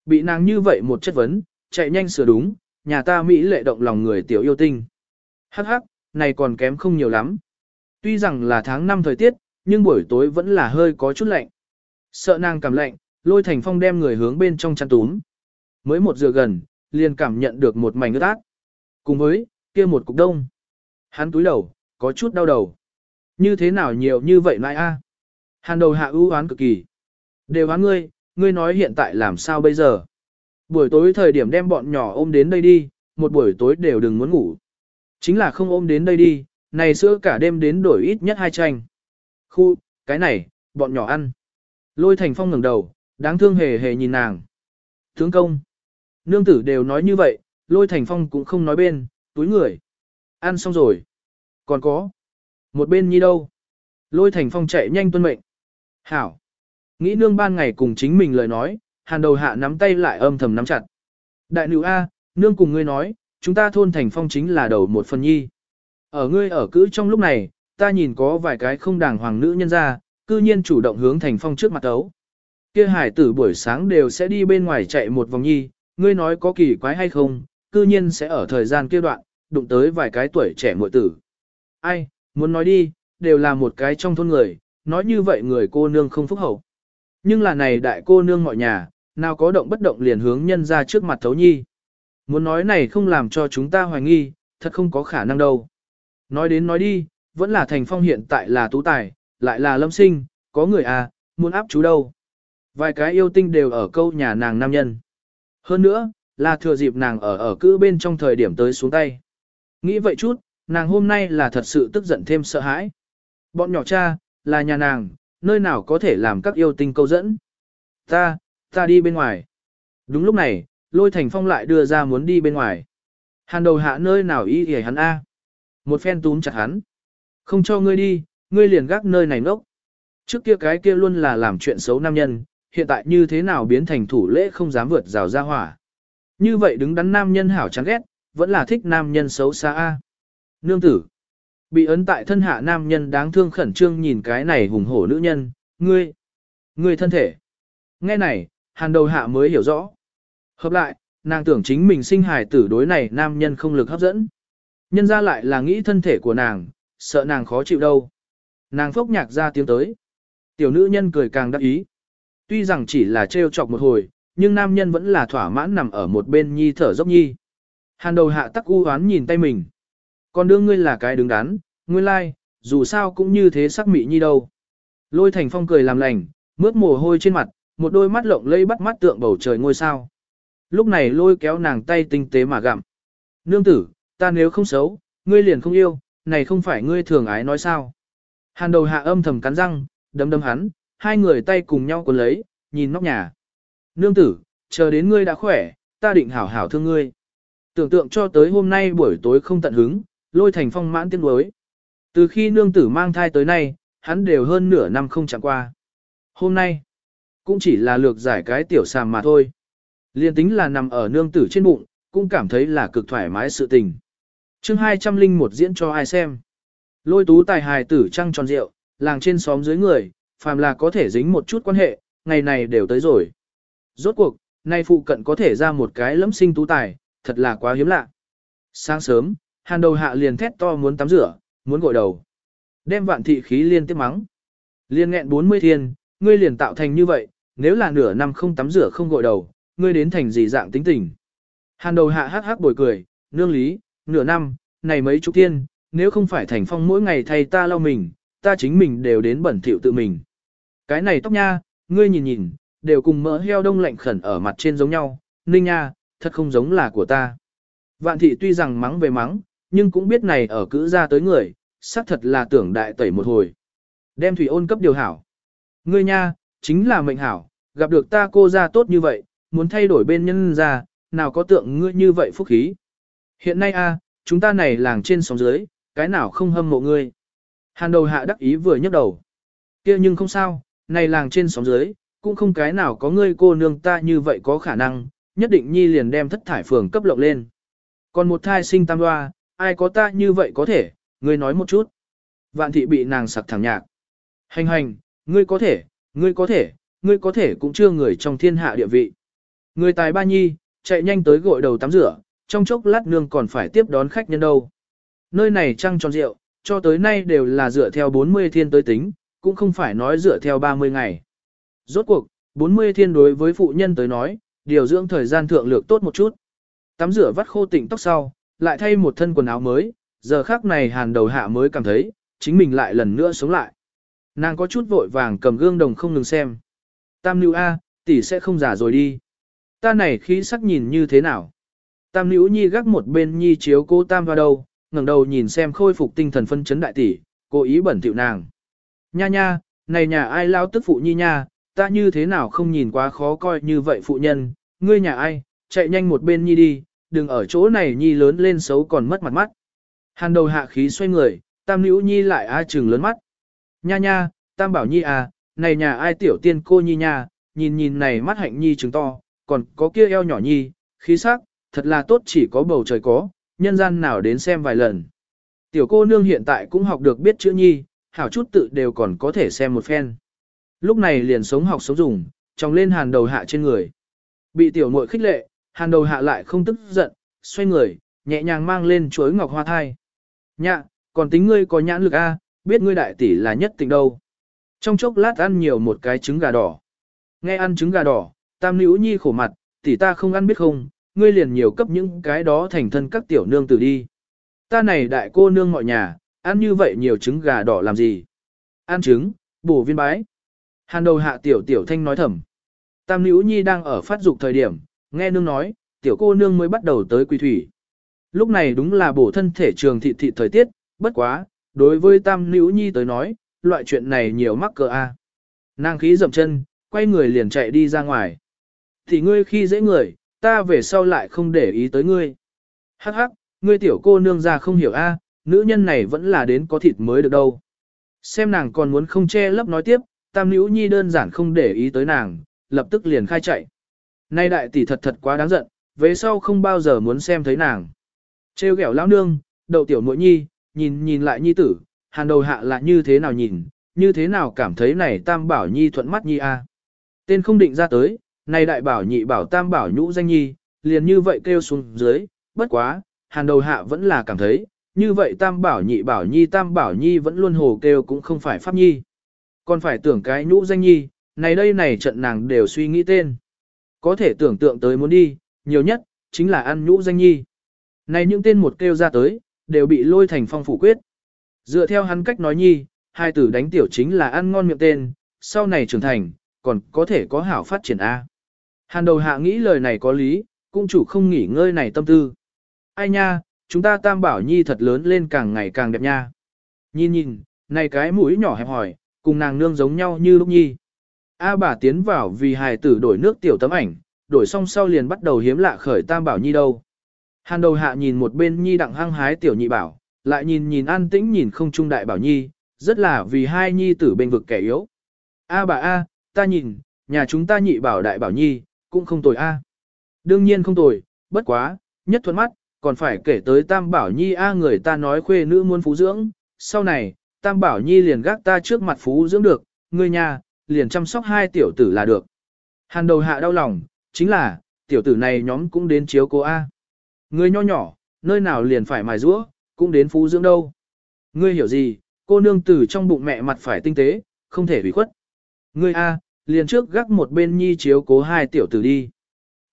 Bị nàng như vậy một chất vấn, chạy nhanh sửa đúng, nhà ta Mỹ lệ động lòng người tiểu yêu tinh. Hắc hắc, này còn kém không nhiều lắm. Tuy rằng là tháng năm thời tiết, nhưng buổi tối vẫn là hơi có chút lạnh. Sợ nàng cảm lạnh, lôi thành phong đem người hướng bên trong chăn túm. Mới một giờ gần, liền cảm nhận được một mảnh ướt át. Cùng với, kia một cục đông. Hắn túi đầu, có chút đau đầu. Như thế nào nhiều như vậy nại a? Hàn đầu hạ ưu oán cực kỳ. Đều oán ngươi, ngươi nói hiện tại làm sao bây giờ? Buổi tối thời điểm đem bọn nhỏ ôm đến đây đi, một buổi tối đều đừng muốn ngủ. Chính là không ôm đến đây đi, này sữa cả đêm đến đổi ít nhất hai tranh. Khu, cái này, bọn nhỏ ăn. Lôi thành phong ngẩng đầu, đáng thương hề hề nhìn nàng. Tướng công. Nương tử đều nói như vậy, lôi thành phong cũng không nói bên, túi người. Ăn xong rồi. Còn có. Một bên nhi đâu. Lôi thành phong chạy nhanh tuân mệnh. Hảo. Nghĩ nương ban ngày cùng chính mình lời nói, hàn đầu hạ nắm tay lại âm thầm nắm chặt. Đại nữ A, nương cùng ngươi nói, chúng ta thôn thành phong chính là đầu một phần nhi. Ở ngươi ở cữ trong lúc này, ta nhìn có vài cái không đàng hoàng nữ nhân ra, cư nhiên chủ động hướng thành phong trước mặt ấu. Kia hải tử buổi sáng đều sẽ đi bên ngoài chạy một vòng nhi, ngươi nói có kỳ quái hay không, cư nhiên sẽ ở thời gian kia đoạn, đụng tới vài cái tuổi trẻ muội tử. Ai, muốn nói đi, đều là một cái trong thôn người, nói như vậy người cô nương không phúc hậu. Nhưng là này đại cô nương mọi nhà, nào có động bất động liền hướng nhân ra trước mặt thấu nhi. Muốn nói này không làm cho chúng ta hoài nghi, thật không có khả năng đâu. Nói đến nói đi, vẫn là thành phong hiện tại là tú tài, lại là lâm sinh, có người à, muốn áp chú đâu. Vài cái yêu tinh đều ở câu nhà nàng nam nhân. Hơn nữa, là thừa dịp nàng ở ở cữ bên trong thời điểm tới xuống tay. Nghĩ vậy chút, nàng hôm nay là thật sự tức giận thêm sợ hãi. Bọn nhỏ cha, là nhà nàng, nơi nào có thể làm các yêu tinh câu dẫn. Ta, ta đi bên ngoài. Đúng lúc này, lôi thành phong lại đưa ra muốn đi bên ngoài. Hàn đầu hạ nơi nào y hề hắn A. Một phen túm chặt hắn. Không cho ngươi đi, ngươi liền gác nơi này ngốc. Trước kia cái kia luôn là làm chuyện xấu nam nhân, hiện tại như thế nào biến thành thủ lễ không dám vượt rào ra hỏa. Như vậy đứng đắn nam nhân hảo chán ghét, vẫn là thích nam nhân xấu xa A. Nương tử. Bị ấn tại thân hạ nam nhân đáng thương khẩn trương nhìn cái này hùng hổ nữ nhân, ngươi, ngươi thân thể. Nghe này, hàn đầu hạ mới hiểu rõ. Hợp lại, nàng tưởng chính mình sinh hài tử đối này nam nhân không lực hấp dẫn. Nhân ra lại là nghĩ thân thể của nàng, sợ nàng khó chịu đâu. Nàng phốc nhạc ra tiếng tới. Tiểu nữ nhân cười càng đắc ý. Tuy rằng chỉ là trêu chọc một hồi, nhưng nam nhân vẫn là thỏa mãn nằm ở một bên nhi thở dốc nhi. Hàn đầu hạ tắc u hoán nhìn tay mình. Còn đương ngươi là cái đứng đắn, nguyên lai, like, dù sao cũng như thế sắc mị nhi đâu. Lôi thành phong cười làm lành, mướt mồ hôi trên mặt, một đôi mắt lộng lây bắt mắt tượng bầu trời ngôi sao. Lúc này lôi kéo nàng tay tinh tế mà gặm. Nương tử, ta nếu không xấu, ngươi liền không yêu, này không phải ngươi thường ái nói sao. Hàn đầu hạ âm thầm cắn răng, đấm đấm hắn, hai người tay cùng nhau cuốn lấy, nhìn nóc nhà. Nương tử, chờ đến ngươi đã khỏe, ta định hảo hảo thương ngươi. Tưởng tượng cho tới hôm nay buổi tối không tận hứng, lôi thành phong mãn tiếng đối. Từ khi nương tử mang thai tới nay, hắn đều hơn nửa năm không chẳng qua. Hôm nay, cũng chỉ là lược giải cái tiểu sàm mà thôi. Liên tính là nằm ở nương tử trên bụng, cũng cảm thấy là cực thoải mái sự tình. chương 201 diễn cho ai xem. Lôi tú tài hài tử trăng tròn rượu, làng trên xóm dưới người, phàm là có thể dính một chút quan hệ, ngày này đều tới rồi. Rốt cuộc, nay phụ cận có thể ra một cái lẫm sinh tú tài, thật là quá hiếm lạ. Sáng sớm, hàn đầu hạ liền thét to muốn tắm rửa, muốn gội đầu. Đem vạn thị khí liên tiếp mắng. Liên nghẹn 40 thiên, ngươi liền tạo thành như vậy, nếu là nửa năm không tắm rửa không gội đầu, ngươi đến thành gì dạng tính tình. Hàn đầu hạ hắc hắc bồi cười, nương lý, nửa năm, này mấy chục thiên, nếu không phải thành phong mỗi ngày thay ta lau mình, ta chính mình đều đến bẩn thỉu tự mình. Cái này tóc nha, ngươi nhìn nhìn, đều cùng mỡ heo đông lạnh khẩn ở mặt trên giống nhau, ninh nha, thật không giống là của ta. Vạn thị tuy rằng mắng về mắng, nhưng cũng biết này ở cữ ra tới người, xác thật là tưởng đại tẩy một hồi. Đem thủy ôn cấp điều hảo. Ngươi nha, chính là mệnh hảo, gặp được ta cô ra tốt như vậy, muốn thay đổi bên nhân ra, nào có tượng ngươi như vậy phúc khí. Hiện nay a, chúng ta này làng trên sóng dưới, cái nào không hâm mộ ngươi. Hàn đầu hạ đắc ý vừa nhấc đầu. kia nhưng không sao, này làng trên sóng dưới, cũng không cái nào có ngươi cô nương ta như vậy có khả năng, nhất định nhi liền đem thất thải phường cấp lộng lên. Còn một thai sinh tam hoa, ai có ta như vậy có thể, ngươi nói một chút. Vạn thị bị nàng sặc thẳng nhạc. Hành hành, ngươi có thể, ngươi có thể, ngươi có thể cũng chưa người trong thiên hạ địa vị. Người tài ba nhi, chạy nhanh tới gội đầu tắm rửa, trong chốc lát nương còn phải tiếp đón khách nhân đâu. Nơi này trăng tròn rượu, cho tới nay đều là dựa theo 40 thiên tới tính, cũng không phải nói dựa theo 30 ngày. Rốt cuộc, 40 thiên đối với phụ nhân tới nói, điều dưỡng thời gian thượng lược tốt một chút. Tắm rửa vắt khô tịnh tóc sau, lại thay một thân quần áo mới, giờ khác này hàn đầu hạ mới cảm thấy, chính mình lại lần nữa sống lại. Nàng có chút vội vàng cầm gương đồng không ngừng xem. Tam nữ A, tỷ sẽ không giả rồi đi. Ta này khí sắc nhìn như thế nào? Tam nữ nhi gác một bên nhi chiếu cô tam vào đầu ngẩng đầu nhìn xem khôi phục tinh thần phân chấn đại tỷ, cố ý bẩn thỉu nàng. Nha nha, này nhà ai lao tức phụ nhi nha, ta như thế nào không nhìn quá khó coi như vậy phụ nhân, ngươi nhà ai, chạy nhanh một bên nhi đi, đừng ở chỗ này nhi lớn lên xấu còn mất mặt mắt. Hàn đầu hạ khí xoay người, tam nữ nhi lại a trừng lớn mắt. Nha nha, tam bảo nhi à, này nhà ai tiểu tiên cô nhi nha, nhìn nhìn này mắt hạnh nhi trứng to, còn có kia eo nhỏ nhi, khí sắc, thật là tốt chỉ có bầu trời có, nhân gian nào đến xem vài lần. Tiểu cô nương hiện tại cũng học được biết chữ nhi, hảo chút tự đều còn có thể xem một phen. Lúc này liền sống học sống dùng, trong lên hàn đầu hạ trên người. Bị tiểu muội khích lệ, hàn đầu hạ lại không tức giận, xoay người, nhẹ nhàng mang lên chuối ngọc hoa thai. Nhạ, còn tính ngươi có nhãn lực a, biết ngươi đại tỷ là nhất tình đâu. Trong chốc lát ăn nhiều một cái trứng gà đỏ. Nghe ăn trứng gà đỏ, tam nữ nhi khổ mặt, tỷ ta không ăn biết không, ngươi liền nhiều cấp những cái đó thành thân các tiểu nương tử đi. Ta này đại cô nương mọi nhà, ăn như vậy nhiều trứng gà đỏ làm gì? Ăn trứng, bổ viên bái. Hàn đầu hạ tiểu tiểu thanh nói thầm. Tam nữ nhi đang ở phát dục thời điểm, nghe nương nói, tiểu cô nương mới bắt đầu tới quy thủy. Lúc này đúng là bổ thân thể trường thị thị thời tiết, bất quá, đối với tam nữ nhi tới nói, loại chuyện này nhiều mắc cỡ a. Nàng khí dậm chân, quay người liền chạy đi ra ngoài. Thì ngươi khi dễ người, ta về sau lại không để ý tới ngươi. Hắc hắc, ngươi tiểu cô nương ra không hiểu a, nữ nhân này vẫn là đến có thịt mới được đâu. Xem nàng còn muốn không che lấp nói tiếp, tam nữ nhi đơn giản không để ý tới nàng, lập tức liền khai chạy. Nay đại tỷ thật thật quá đáng giận, về sau không bao giờ muốn xem thấy nàng. Trêu ghẹo lão nương, đậu tiểu muội nhi, nhìn nhìn lại nhi tử, hàn đầu hạ là như thế nào nhìn, như thế nào cảm thấy này tam bảo nhi thuận mắt nhi a. Tên không định ra tới, này đại bảo nhị bảo tam bảo nhũ danh nhi, liền như vậy kêu xuống dưới, bất quá, hàn đầu hạ vẫn là cảm thấy, như vậy tam bảo nhị bảo nhi tam bảo nhi vẫn luôn hồ kêu cũng không phải pháp nhi. Còn phải tưởng cái nhũ danh nhi, này đây này trận nàng đều suy nghĩ tên. Có thể tưởng tượng tới muốn đi, nhiều nhất, chính là ăn nhũ danh nhi. Này những tên một kêu ra tới, đều bị lôi thành phong phủ quyết. Dựa theo hắn cách nói nhi, hai tử đánh tiểu chính là ăn ngon miệng tên, sau này trưởng thành, còn có thể có hảo phát triển A. Hàn đầu hạ nghĩ lời này có lý, cung chủ không nghỉ ngơi này tâm tư. Ai nha, chúng ta tam bảo nhi thật lớn lên càng ngày càng đẹp nha. Nhìn nhìn, này cái mũi nhỏ hẹp hỏi, cùng nàng nương giống nhau như lúc nhi. A bà tiến vào vì hài tử đổi nước tiểu tấm ảnh, đổi xong sau liền bắt đầu hiếm lạ khởi tam bảo nhi đâu. Hàn đầu hạ nhìn một bên nhi đặng hăng hái tiểu nhị bảo, lại nhìn nhìn an tĩnh nhìn không trung đại bảo nhi, rất là vì hai nhi tử bên vực kẻ yếu. A bà A, ta nhìn, nhà chúng ta nhị bảo đại bảo nhi, cũng không tồi A. Đương nhiên không tồi, bất quá, nhất thuận mắt, còn phải kể tới tam bảo nhi A người ta nói khuê nữ muôn phú dưỡng, sau này, tam bảo nhi liền gác ta trước mặt phú dưỡng được, ngươi nhà liền chăm sóc hai tiểu tử là được. Hàn đầu hạ đau lòng, chính là, tiểu tử này nhóm cũng đến chiếu cố A. Ngươi nho nhỏ, nơi nào liền phải mài rũa, cũng đến phú dưỡng đâu. Ngươi hiểu gì, cô nương tử trong bụng mẹ mặt phải tinh tế, không thể hủy khuất. Ngươi A, liền trước gác một bên nhi chiếu cố hai tiểu tử đi.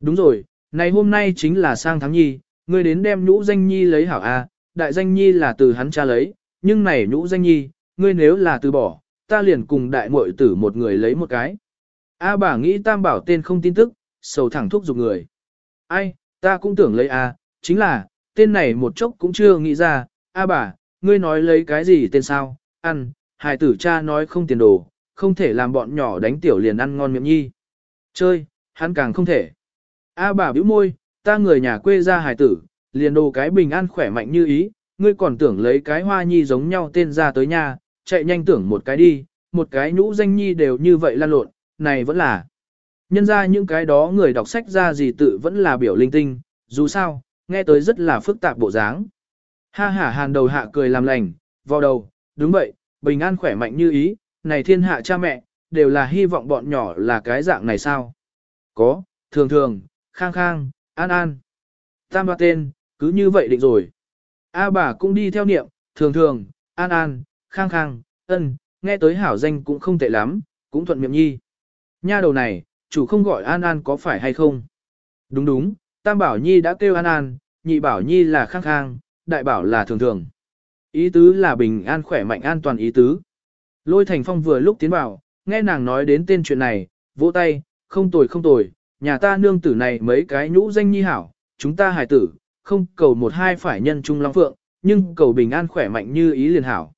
Đúng rồi, này hôm nay chính là sang tháng nhi, ngươi đến đem nhũ danh nhi lấy hảo A, đại danh nhi là từ hắn cha lấy, nhưng này nhũ danh nhi, ngươi nếu là từ bỏ, ta liền cùng đại muội tử một người lấy một cái. A bà nghĩ tam bảo tên không tin tức, sầu thẳng thúc giục người. Ai, ta cũng tưởng lấy A, chính là, tên này một chốc cũng chưa nghĩ ra, A bà, ngươi nói lấy cái gì tên sao, ăn, hài tử cha nói không tiền đồ, không thể làm bọn nhỏ đánh tiểu liền ăn ngon miệng nhi. Chơi, hắn càng không thể. A bà bĩu môi, ta người nhà quê ra hài tử, liền đồ cái bình an khỏe mạnh như ý, ngươi còn tưởng lấy cái hoa nhi giống nhau tên ra tới nhà, chạy nhanh tưởng một cái đi, một cái nhũ danh nhi đều như vậy lan lộn, này vẫn là. Nhân ra những cái đó người đọc sách ra gì tự vẫn là biểu linh tinh, dù sao, nghe tới rất là phức tạp bộ dáng. Ha ha hàn đầu hạ cười làm lành, vào đầu, đúng vậy, bình an khỏe mạnh như ý, này thiên hạ cha mẹ, đều là hy vọng bọn nhỏ là cái dạng này sao? Có, thường thường, khang khang, an an. Tam ba tên, cứ như vậy định rồi. A bà cũng đi theo niệm, thường thường, an an, khang khang, ân, nghe tới hảo danh cũng không tệ lắm, cũng thuận miệng nhi. Nha đầu này, chủ không gọi an an có phải hay không? Đúng đúng, tam bảo nhi đã kêu an an, nhị bảo nhi là khang khang, đại bảo là thường thường. Ý tứ là bình an khỏe mạnh an toàn ý tứ. Lôi thành phong vừa lúc tiến vào, nghe nàng nói đến tên chuyện này, vỗ tay, không tồi không tồi, nhà ta nương tử này mấy cái nhũ danh nhi hảo, chúng ta hài tử, không cầu một hai phải nhân trung long phượng, nhưng cầu bình an khỏe mạnh như ý liền hảo.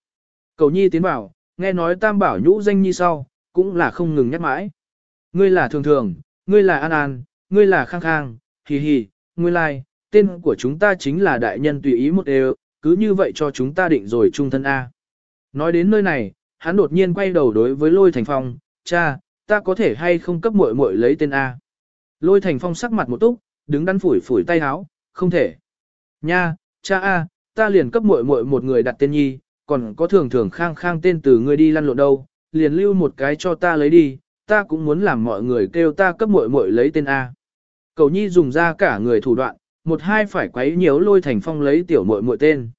Cầu nhi tiến vào, nghe nói tam bảo nhũ danh nhi sau, cũng là không ngừng nhắc mãi. Ngươi là thường thường, ngươi là an an, ngươi là khang khang, hì hì, ngươi lai, tên của chúng ta chính là đại nhân tùy ý một đều, cứ như vậy cho chúng ta định rồi trung thân A. Nói đến nơi này, hắn đột nhiên quay đầu đối với lôi thành phong, cha, ta có thể hay không cấp muội muội lấy tên A. Lôi thành phong sắc mặt một túc, đứng đắn phủi phủi tay háo, không thể. Nha, cha A, ta liền cấp muội muội một người đặt tên nhi, còn có thường thường khang khang tên từ ngươi đi lăn lộn đâu, liền lưu một cái cho ta lấy đi, ta cũng muốn làm mọi người kêu ta cấp muội muội lấy tên A. Cầu nhi dùng ra cả người thủ đoạn, một hai phải quấy nhiễu lôi thành phong lấy tiểu muội muội tên.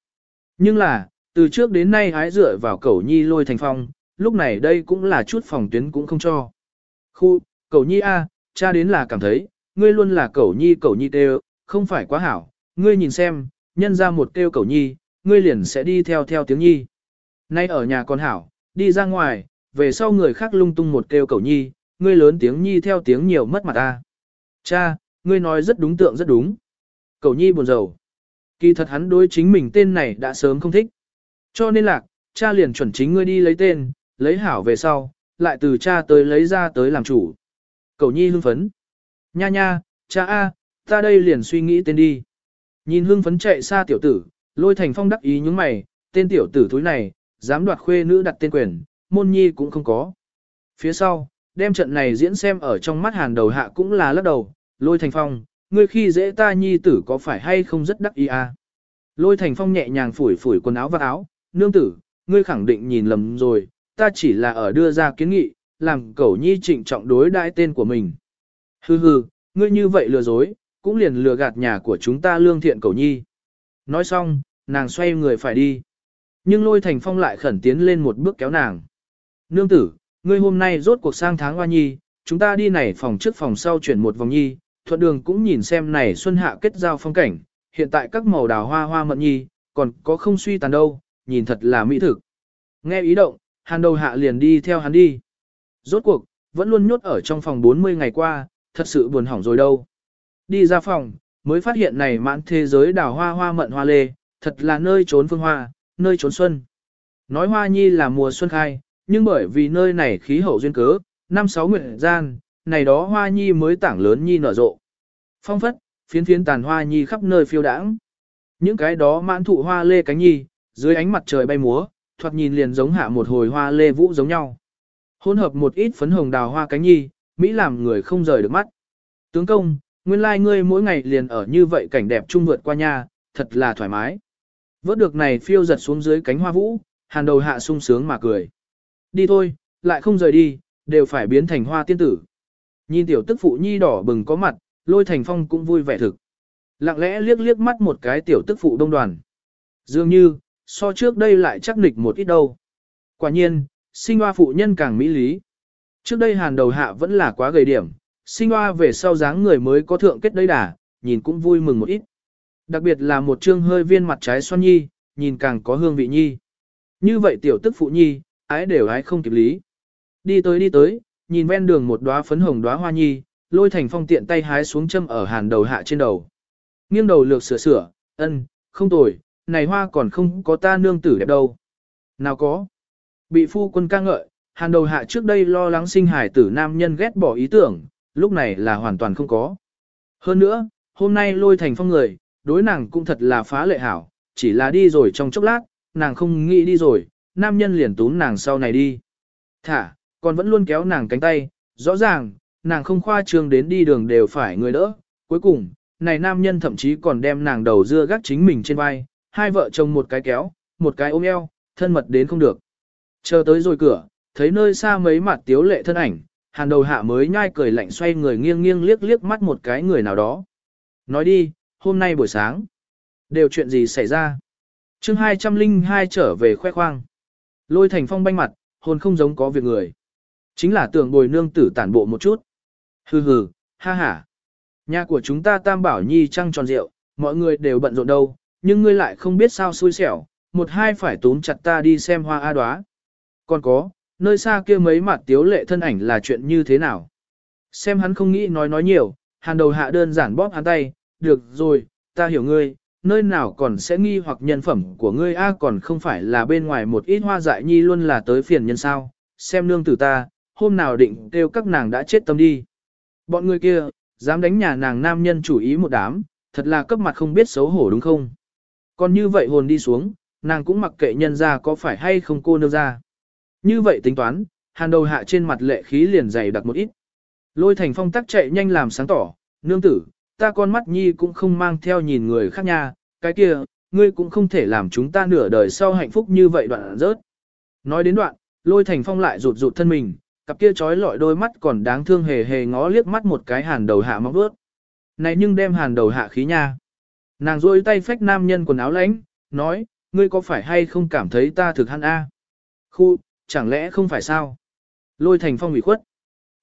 Nhưng là, từ trước đến nay hái dựa vào cầu nhi lôi thành phong, lúc này đây cũng là chút phòng tuyến cũng không cho. Khu, cầu nhi A, cha đến là cảm thấy, ngươi luôn là cầu nhi cầu nhi tê không phải quá hảo, ngươi nhìn xem, nhân ra một kêu cầu nhi, ngươi liền sẽ đi theo theo tiếng nhi. Nay ở nhà con hảo, đi ra ngoài, về sau người khác lung tung một kêu cầu nhi, ngươi lớn tiếng nhi theo tiếng nhiều mất mặt ta. Cha, ngươi nói rất đúng tượng rất đúng. Cầu nhi buồn rầu. Kỳ thật hắn đối chính mình tên này đã sớm không thích. Cho nên là, cha liền chuẩn chính ngươi đi lấy tên, lấy hảo về sau, lại từ cha tới lấy ra tới làm chủ. Cầu nhi hưng phấn. Nha nha, cha a, ta đây liền suy nghĩ tên đi. Nhìn hưng phấn chạy xa tiểu tử, lôi thành phong đắc ý những mày, tên tiểu tử thúi này, dám đoạt khuê nữ đặt tên quyền, môn nhi cũng không có. Phía sau, đem trận này diễn xem ở trong mắt hàn đầu hạ cũng là lắc đầu, lôi thành phong, ngươi khi dễ ta nhi tử có phải hay không rất đắc ý à. Lôi thành phong nhẹ nhàng phủi phủi quần áo và áo, nương tử, ngươi khẳng định nhìn lầm rồi, ta chỉ là ở đưa ra kiến nghị, làm cẩu nhi trịnh trọng đối đãi tên của mình. Hừ hừ, ngươi như vậy lừa dối, cũng liền lừa gạt nhà của chúng ta lương thiện cẩu nhi. Nói xong, nàng xoay người phải đi. Nhưng lôi thành phong lại khẩn tiến lên một bước kéo nàng. Nương tử, ngươi hôm nay rốt cuộc sang tháng hoa nhi, chúng ta đi này phòng trước phòng sau chuyển một vòng nhi, thuận đường cũng nhìn xem này xuân hạ kết giao phong cảnh, hiện tại các màu đào hoa hoa mận nhi, còn có không suy tàn đâu, nhìn thật là mỹ thực. Nghe ý động, hàn đầu hạ liền đi theo hắn đi. Rốt cuộc, vẫn luôn nhốt ở trong phòng 40 ngày qua, thật sự buồn hỏng rồi đâu. Đi ra phòng, mới phát hiện này mãn thế giới đào hoa hoa mận hoa lê, thật là nơi trốn phương hoa, nơi trốn xuân. Nói hoa nhi là mùa xuân khai, nhưng bởi vì nơi này khí hậu duyên cớ, năm sáu nguyện gian, này đó hoa nhi mới tảng lớn nhi nở rộ. Phong phất, phiến phiến tàn hoa nhi khắp nơi phiêu đãng. Những cái đó mãn thụ hoa lê cánh nhi, dưới ánh mặt trời bay múa, thoạt nhìn liền giống hạ một hồi hoa lê vũ giống nhau. Hỗn hợp một ít phấn hồng đào hoa cánh nhi, Mỹ làm người không rời được mắt. Tướng công, nguyên lai like ngươi mỗi ngày liền ở như vậy cảnh đẹp trung vượt qua nha, thật là thoải mái. Vớt được này phiêu giật xuống dưới cánh hoa vũ, hàn đầu hạ sung sướng mà cười. Đi thôi, lại không rời đi, đều phải biến thành hoa tiên tử. Nhìn tiểu tức phụ nhi đỏ bừng có mặt, lôi thành phong cũng vui vẻ thực. Lặng lẽ liếc liếc mắt một cái tiểu tức phụ đông đoàn. Dường như, so trước đây lại chắc nịch một ít đâu. Quả nhiên, sinh hoa phụ nhân càng mỹ lý. Trước đây hàn đầu hạ vẫn là quá gầy điểm, sinh hoa về sau dáng người mới có thượng kết đấy đà, nhìn cũng vui mừng một ít. Đặc biệt là một trương hơi viên mặt trái xoan nhi, nhìn càng có hương vị nhi. Như vậy tiểu tức phụ nhi, ái đều ái không kịp lý. Đi tới đi tới, nhìn ven đường một đóa phấn hồng đóa hoa nhi, lôi thành phong tiện tay hái xuống châm ở hàn đầu hạ trên đầu. Nghiêng đầu lược sửa sửa, ân, không tồi, này hoa còn không có ta nương tử đẹp đâu. Nào có. Bị phu quân ca ngợi, hàn đầu hạ trước đây lo lắng sinh hải tử nam nhân ghét bỏ ý tưởng, lúc này là hoàn toàn không có. Hơn nữa, hôm nay lôi thành phong người, đối nàng cũng thật là phá lệ hảo, chỉ là đi rồi trong chốc lát, nàng không nghĩ đi rồi, nam nhân liền tún nàng sau này đi. Thả, còn vẫn luôn kéo nàng cánh tay, rõ ràng, nàng không khoa trương đến đi đường đều phải người đỡ. Cuối cùng, này nam nhân thậm chí còn đem nàng đầu dưa gác chính mình trên vai, hai vợ chồng một cái kéo, một cái ôm eo, thân mật đến không được. Chờ tới rồi cửa, thấy nơi xa mấy mặt tiếu lệ thân ảnh, hàn đầu hạ mới nhai cười lạnh xoay người nghiêng nghiêng liếc liếc mắt một cái người nào đó. Nói đi, hôm nay buổi sáng, đều chuyện gì xảy ra? chương 202 trở về khoe khoang. Lôi thành phong banh mặt, hồn không giống có việc người. Chính là tưởng bồi nương tử tản bộ một chút. Hừ hừ, ha ha. Nhà của chúng ta tam bảo nhi trăng tròn rượu, mọi người đều bận rộn đâu, nhưng ngươi lại không biết sao xui xẻo, một hai phải tốn chặt ta đi xem hoa a đoá. Còn có, nơi xa kia mấy mặt tiếu lệ thân ảnh là chuyện như thế nào. Xem hắn không nghĩ nói nói nhiều, hàn đầu hạ đơn giản bóp hắn tay, được rồi, ta hiểu ngươi, nơi nào còn sẽ nghi hoặc nhân phẩm của ngươi a còn không phải là bên ngoài một ít hoa dại nhi luôn là tới phiền nhân sao, xem nương tử ta, hôm nào định kêu các nàng đã chết tâm đi. Bọn người kia, dám đánh nhà nàng nam nhân chủ ý một đám, thật là cấp mặt không biết xấu hổ đúng không? Còn như vậy hồn đi xuống, nàng cũng mặc kệ nhân ra có phải hay không cô nương ra. Như vậy tính toán, hàn đầu hạ trên mặt lệ khí liền dày đặc một ít. Lôi thành phong tắc chạy nhanh làm sáng tỏ, nương tử, ta con mắt nhi cũng không mang theo nhìn người khác nha, cái kia, ngươi cũng không thể làm chúng ta nửa đời sau hạnh phúc như vậy đoạn rớt. Nói đến đoạn, lôi thành phong lại rụt rụt thân mình, cặp kia trói lọi đôi mắt còn đáng thương hề hề ngó liếc mắt một cái hàn đầu hạ móc vớt. Này nhưng đem hàn đầu hạ khí nha. Nàng rôi tay phách nam nhân quần áo lãnh, nói, ngươi có phải hay không cảm thấy ta thực hăn a? Khu, chẳng lẽ không phải sao? Lôi thành phong bị khuất.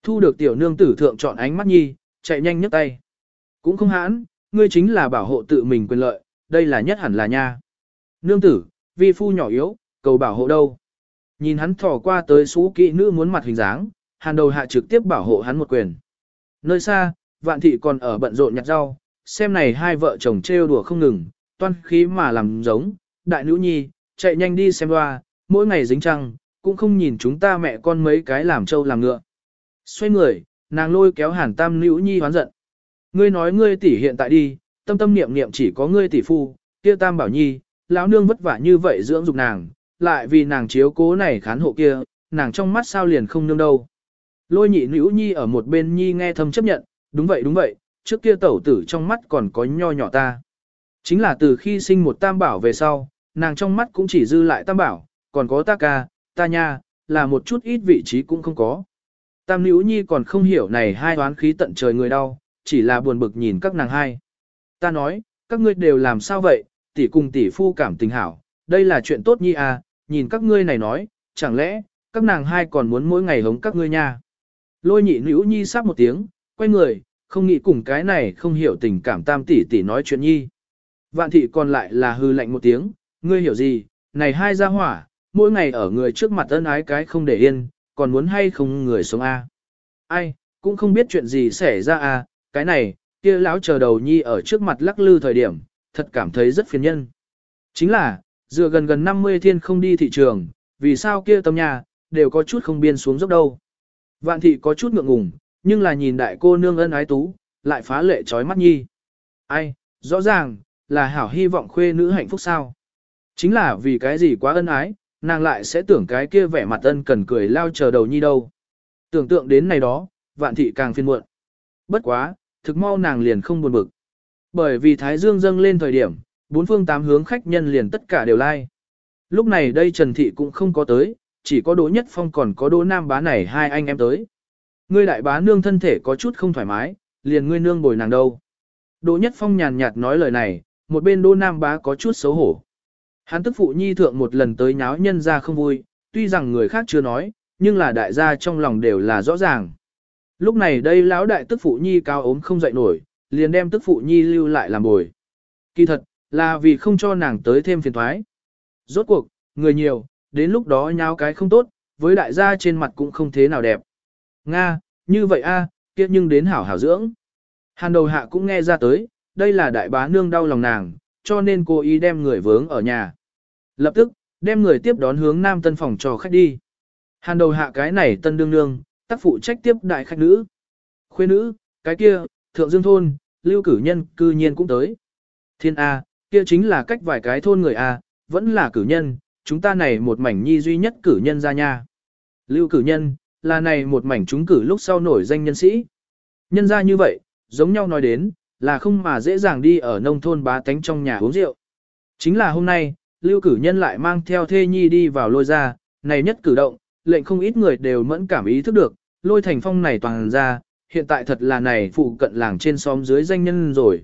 Thu được tiểu nương tử thượng chọn ánh mắt nhi, chạy nhanh nhấc tay. Cũng không hãn, ngươi chính là bảo hộ tự mình quyền lợi, đây là nhất hẳn là nha. Nương tử, vi phu nhỏ yếu, cầu bảo hộ đâu. Nhìn hắn thò qua tới xú kỵ nữ muốn mặt hình dáng, hàn đầu hạ trực tiếp bảo hộ hắn một quyền. Nơi xa, vạn thị còn ở bận rộn nhặt rau, xem này hai vợ chồng trêu đùa không ngừng, toan khí mà làm giống, đại nữ nhi, chạy nhanh đi xem loa mỗi ngày dính trăng, cũng không nhìn chúng ta mẹ con mấy cái làm trâu làm ngựa. Xoay người, nàng lôi kéo hàn tam nữ nhi hoán giận. Ngươi nói ngươi tỷ hiện tại đi, tâm tâm niệm niệm chỉ có ngươi tỷ phu, kia tam bảo nhi, lão nương vất vả như vậy dưỡng dục nàng, lại vì nàng chiếu cố này khán hộ kia, nàng trong mắt sao liền không nương đâu. Lôi nhị nữ nhi ở một bên nhi nghe thầm chấp nhận, đúng vậy đúng vậy, trước kia tẩu tử trong mắt còn có nho nhỏ ta. Chính là từ khi sinh một tam bảo về sau, nàng trong mắt cũng chỉ dư lại tam bảo, còn có ta ca, ta nha, là một chút ít vị trí cũng không có. Tam nữ nhi còn không hiểu này hai toán khí tận trời người đau, chỉ là buồn bực nhìn các nàng hai. Ta nói, các ngươi đều làm sao vậy, tỷ cùng tỷ phu cảm tình hảo, đây là chuyện tốt nhi à, nhìn các ngươi này nói, chẳng lẽ, các nàng hai còn muốn mỗi ngày hống các ngươi nha. Lôi nhị nữ nhi sắp một tiếng, quay người, không nghĩ cùng cái này không hiểu tình cảm tam tỷ tỷ nói chuyện nhi. Vạn thị còn lại là hư lạnh một tiếng, ngươi hiểu gì, này hai gia hỏa, mỗi ngày ở người trước mặt ân ái cái không để yên, còn muốn hay không người sống a Ai, cũng không biết chuyện gì xảy ra a cái này, kia lão chờ đầu nhi ở trước mặt lắc lư thời điểm, thật cảm thấy rất phiền nhân. Chính là, dựa gần gần 50 thiên không đi thị trường, vì sao kia tâm nhà, đều có chút không biên xuống dốc đâu. Vạn thị có chút ngượng ngùng, nhưng là nhìn đại cô nương ân ái tú, lại phá lệ trói mắt nhi. Ai, rõ ràng, là hảo hy vọng khuê nữ hạnh phúc sao. Chính là vì cái gì quá ân ái, nàng lại sẽ tưởng cái kia vẻ mặt ân cần cười lao chờ đầu nhi đâu. Tưởng tượng đến này đó, vạn thị càng phiền muộn. Bất quá, thực mau nàng liền không buồn bực. Bởi vì Thái Dương dâng lên thời điểm, bốn phương tám hướng khách nhân liền tất cả đều lai. Lúc này đây Trần Thị cũng không có tới, chỉ có Đỗ Nhất Phong còn có Đỗ Nam bá này hai anh em tới. Ngươi đại bá nương thân thể có chút không thoải mái, liền ngươi nương bồi nàng đâu. Đỗ Nhất Phong nhàn nhạt nói lời này, một bên Đỗ Nam bá có chút xấu hổ. Hắn tức phụ nhi thượng một lần tới nháo nhân ra không vui, tuy rằng người khác chưa nói, nhưng là đại gia trong lòng đều là rõ ràng. Lúc này đây lão đại tức phụ nhi cao ốm không dậy nổi, liền đem tức phụ nhi lưu lại làm bồi. Kỳ thật, là vì không cho nàng tới thêm phiền thoái. Rốt cuộc, người nhiều, đến lúc đó nháo cái không tốt, với đại gia trên mặt cũng không thế nào đẹp. Nga, như vậy a, kia nhưng đến hảo hảo dưỡng. Hàn đầu hạ cũng nghe ra tới, đây là đại bá nương đau lòng nàng, cho nên cô ý đem người vướng ở nhà. Lập tức, đem người tiếp đón hướng nam tân phòng cho khách đi. Hàn đầu hạ cái này tân đương nương, tác phụ trách tiếp đại khách nữ. Khuê nữ, cái kia, thượng dương thôn, lưu cử nhân cư nhiên cũng tới. Thiên A, kia chính là cách vài cái thôn người A, vẫn là cử nhân, chúng ta này một mảnh nhi duy nhất cử nhân ra nha. Lưu cử nhân, là này một mảnh chúng cử lúc sau nổi danh nhân sĩ. Nhân ra như vậy, giống nhau nói đến, là không mà dễ dàng đi ở nông thôn bá tánh trong nhà uống rượu. Chính là hôm nay, lưu cử nhân lại mang theo thê nhi đi vào lôi ra, này nhất cử động, lệnh không ít người đều mẫn cảm ý thức được, lôi thành phong này toàn ra, hiện tại thật là này phụ cận làng trên xóm dưới danh nhân rồi.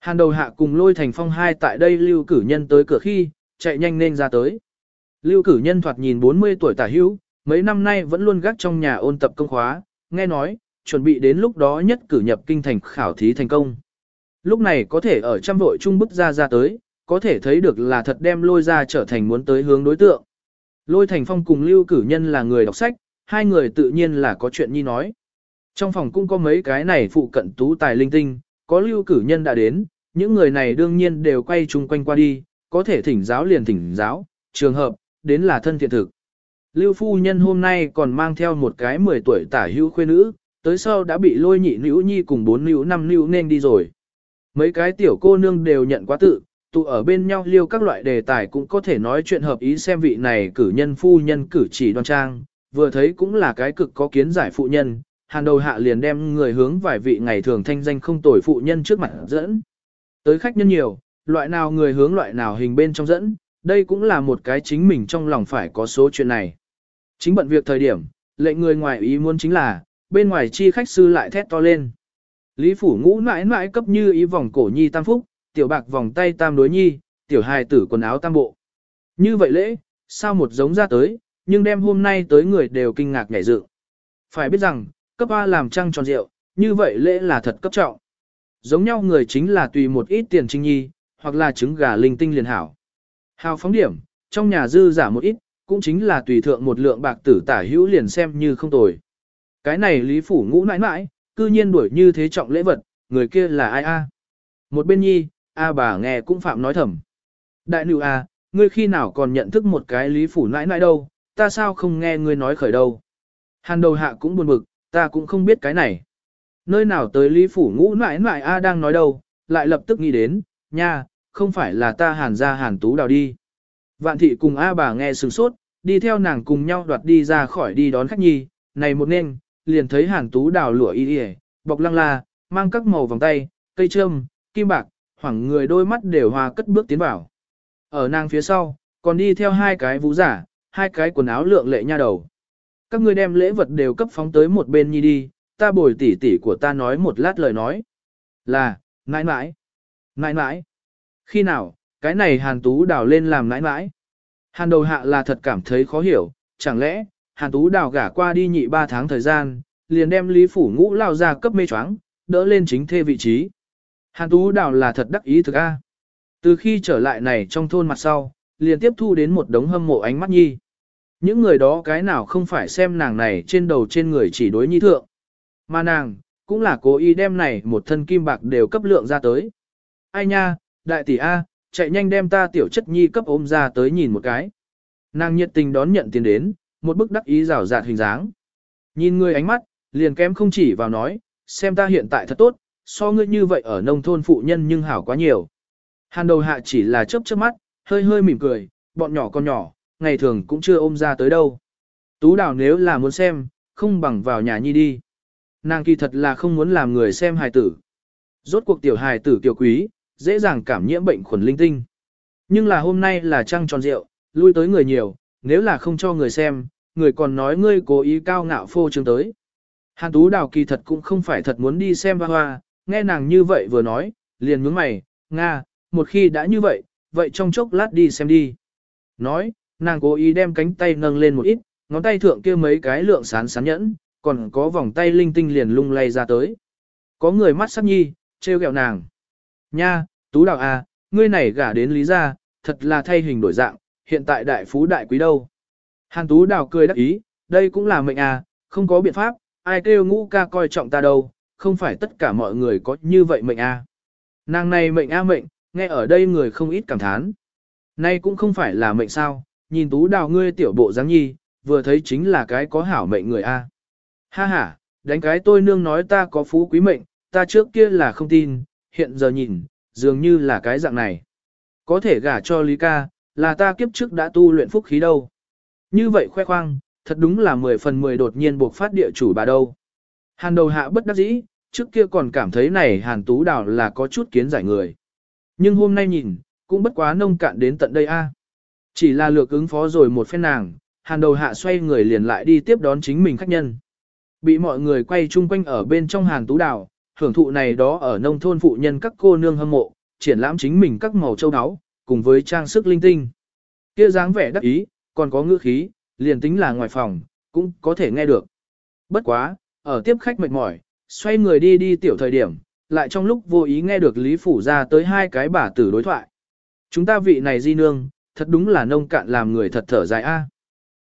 Hàn đầu hạ cùng lôi thành phong hai tại đây lưu cử nhân tới cửa khi, chạy nhanh nên ra tới. Lưu cử nhân thoạt nhìn 40 tuổi tả hữu, mấy năm nay vẫn luôn gác trong nhà ôn tập công khóa, nghe nói, chuẩn bị đến lúc đó nhất cử nhập kinh thành khảo thí thành công. Lúc này có thể ở trăm vội trung bức ra ra tới, có thể thấy được là thật đem lôi ra trở thành muốn tới hướng đối tượng. Lôi thành phong cùng lưu cử nhân là người đọc sách, hai người tự nhiên là có chuyện nhi nói. Trong phòng cũng có mấy cái này phụ cận tú tài linh tinh, có lưu cử nhân đã đến, những người này đương nhiên đều quay chung quanh qua đi, có thể thỉnh giáo liền thỉnh giáo, trường hợp, đến là thân thiện thực. Lưu phu nhân hôm nay còn mang theo một cái 10 tuổi tả hữu khuê nữ, tới sau đã bị lôi nhị nữ nhi cùng bốn nữ năm nữ nên đi rồi. Mấy cái tiểu cô nương đều nhận quá tự, tụ ở bên nhau liêu các loại đề tài cũng có thể nói chuyện hợp ý xem vị này cử nhân phu nhân cử chỉ đoan trang, vừa thấy cũng là cái cực có kiến giải phụ nhân, hàn đầu hạ liền đem người hướng vài vị ngày thường thanh danh không tồi phụ nhân trước mặt dẫn. Tới khách nhân nhiều, loại nào người hướng loại nào hình bên trong dẫn, đây cũng là một cái chính mình trong lòng phải có số chuyện này. Chính bận việc thời điểm, lệnh người ngoài ý muốn chính là, bên ngoài chi khách sư lại thét to lên. Lý phủ ngũ mãi mãi cấp như ý vòng cổ nhi tam phúc, tiểu bạc vòng tay tam đối nhi, tiểu hài tử quần áo tam bộ. Như vậy lễ, sao một giống ra tới, nhưng đem hôm nay tới người đều kinh ngạc nhảy dự. Phải biết rằng, cấp A làm trăng tròn rượu, như vậy lễ là thật cấp trọng. Giống nhau người chính là tùy một ít tiền trinh nhi, hoặc là trứng gà linh tinh liền hảo. Hào phóng điểm, trong nhà dư giả một ít, cũng chính là tùy thượng một lượng bạc tử tả hữu liền xem như không tồi. Cái này lý phủ ngũ nãi nãi, cư nhiên đuổi như thế trọng lễ vật, người kia là ai a? Một bên nhi, a bà nghe cũng phạm nói thầm. Đại nữ a, ngươi khi nào còn nhận thức một cái lý phủ nãi nãi đâu, ta sao không nghe ngươi nói khởi đâu. Hàn đầu hạ cũng buồn bực, ta cũng không biết cái này. Nơi nào tới lý phủ ngũ nãi nãi a đang nói đâu, lại lập tức nghĩ đến, nha, không phải là ta hàn ra hàn tú đào đi. Vạn thị cùng A bà nghe sừng sốt, đi theo nàng cùng nhau đoạt đi ra khỏi đi đón khách nhi, này một nên, liền thấy hàn tú đào lụa y y, bọc lăng la, mang các màu vòng tay, cây trâm, kim bạc, hoảng người đôi mắt đều hòa cất bước tiến vào. Ở nàng phía sau, còn đi theo hai cái vũ giả, hai cái quần áo lượng lệ nha đầu. Các ngươi đem lễ vật đều cấp phóng tới một bên nhi đi, ta bồi tỉ tỉ của ta nói một lát lời nói. Là, nãi nãi, nãi nãi. Khi nào, cái này hàn tú đào lên làm nãi nãi. Hàn đầu hạ là thật cảm thấy khó hiểu, chẳng lẽ, hàn tú đào gả qua đi nhị ba tháng thời gian, liền đem lý phủ ngũ lao ra cấp mê choáng, đỡ lên chính thê vị trí. Hàn tú đào là thật đắc ý thực a. Từ khi trở lại này trong thôn mặt sau, liền tiếp thu đến một đống hâm mộ ánh mắt nhi. Những người đó cái nào không phải xem nàng này trên đầu trên người chỉ đối nhi thượng. Mà nàng, cũng là cố ý đem này một thân kim bạc đều cấp lượng ra tới. Ai nha, đại tỷ A, chạy nhanh đem ta tiểu chất nhi cấp ôm ra tới nhìn một cái. Nàng nhiệt tình đón nhận tiền đến, một bức đắc ý rào rạt hình dáng. Nhìn người ánh mắt, liền kém không chỉ vào nói, xem ta hiện tại thật tốt, so ngươi như vậy ở nông thôn phụ nhân nhưng hảo quá nhiều. Hàn đầu hạ chỉ là chớp chớp mắt, hơi hơi mỉm cười, bọn nhỏ con nhỏ, ngày thường cũng chưa ôm ra tới đâu. Tú đào nếu là muốn xem, không bằng vào nhà nhi đi. Nàng kỳ thật là không muốn làm người xem hài tử. Rốt cuộc tiểu hài tử tiểu quý, dễ dàng cảm nhiễm bệnh khuẩn linh tinh. Nhưng là hôm nay là trăng tròn rượu, lui tới người nhiều, nếu là không cho người xem, người còn nói ngươi cố ý cao ngạo phô trương tới. Hàn Tú Đào kỳ thật cũng không phải thật muốn đi xem hoa hoa, nghe nàng như vậy vừa nói, liền nhướng mày, Nga, một khi đã như vậy, vậy trong chốc lát đi xem đi. Nói, nàng cố ý đem cánh tay nâng lên một ít, ngón tay thượng kia mấy cái lượng sán sán nhẫn, còn có vòng tay linh tinh liền lung lay ra tới. Có người mắt sắc nhi, trêu ghẹo nàng. Nha, Tú Đào à, ngươi này gả đến lý gia, thật là thay hình đổi dạng, hiện tại đại phú đại quý đâu. Hàn Tú Đào cười đắc ý, đây cũng là mệnh à, không có biện pháp, ai kêu ngũ ca coi trọng ta đâu, không phải tất cả mọi người có như vậy mệnh à. Nàng này mệnh a mệnh, nghe ở đây người không ít cảm thán. Nay cũng không phải là mệnh sao, nhìn Tú Đào ngươi tiểu bộ dáng nhi, vừa thấy chính là cái có hảo mệnh người a. Ha ha, đánh cái tôi nương nói ta có phú quý mệnh, ta trước kia là không tin, hiện giờ nhìn, dường như là cái dạng này. Có thể gả cho Lý ca, là ta kiếp trước đã tu luyện phúc khí đâu. Như vậy khoe khoang, thật đúng là 10 phần 10 đột nhiên buộc phát địa chủ bà đâu. Hàn đầu hạ bất đắc dĩ, trước kia còn cảm thấy này hàn tú đào là có chút kiến giải người. Nhưng hôm nay nhìn, cũng bất quá nông cạn đến tận đây a. Chỉ là lược ứng phó rồi một phen nàng, hàn đầu hạ xoay người liền lại đi tiếp đón chính mình khách nhân. Bị mọi người quay chung quanh ở bên trong hàn tú đào, hưởng thụ này đó ở nông thôn phụ nhân các cô nương hâm mộ, triển lãm chính mình các màu châu áo, cùng với trang sức linh tinh. Kia dáng vẻ đắc ý, còn có ngữ khí, liền tính là ngoài phòng, cũng có thể nghe được. Bất quá, ở tiếp khách mệt mỏi, xoay người đi đi tiểu thời điểm, lại trong lúc vô ý nghe được Lý Phủ ra tới hai cái bà tử đối thoại. Chúng ta vị này di nương, thật đúng là nông cạn làm người thật thở dài a.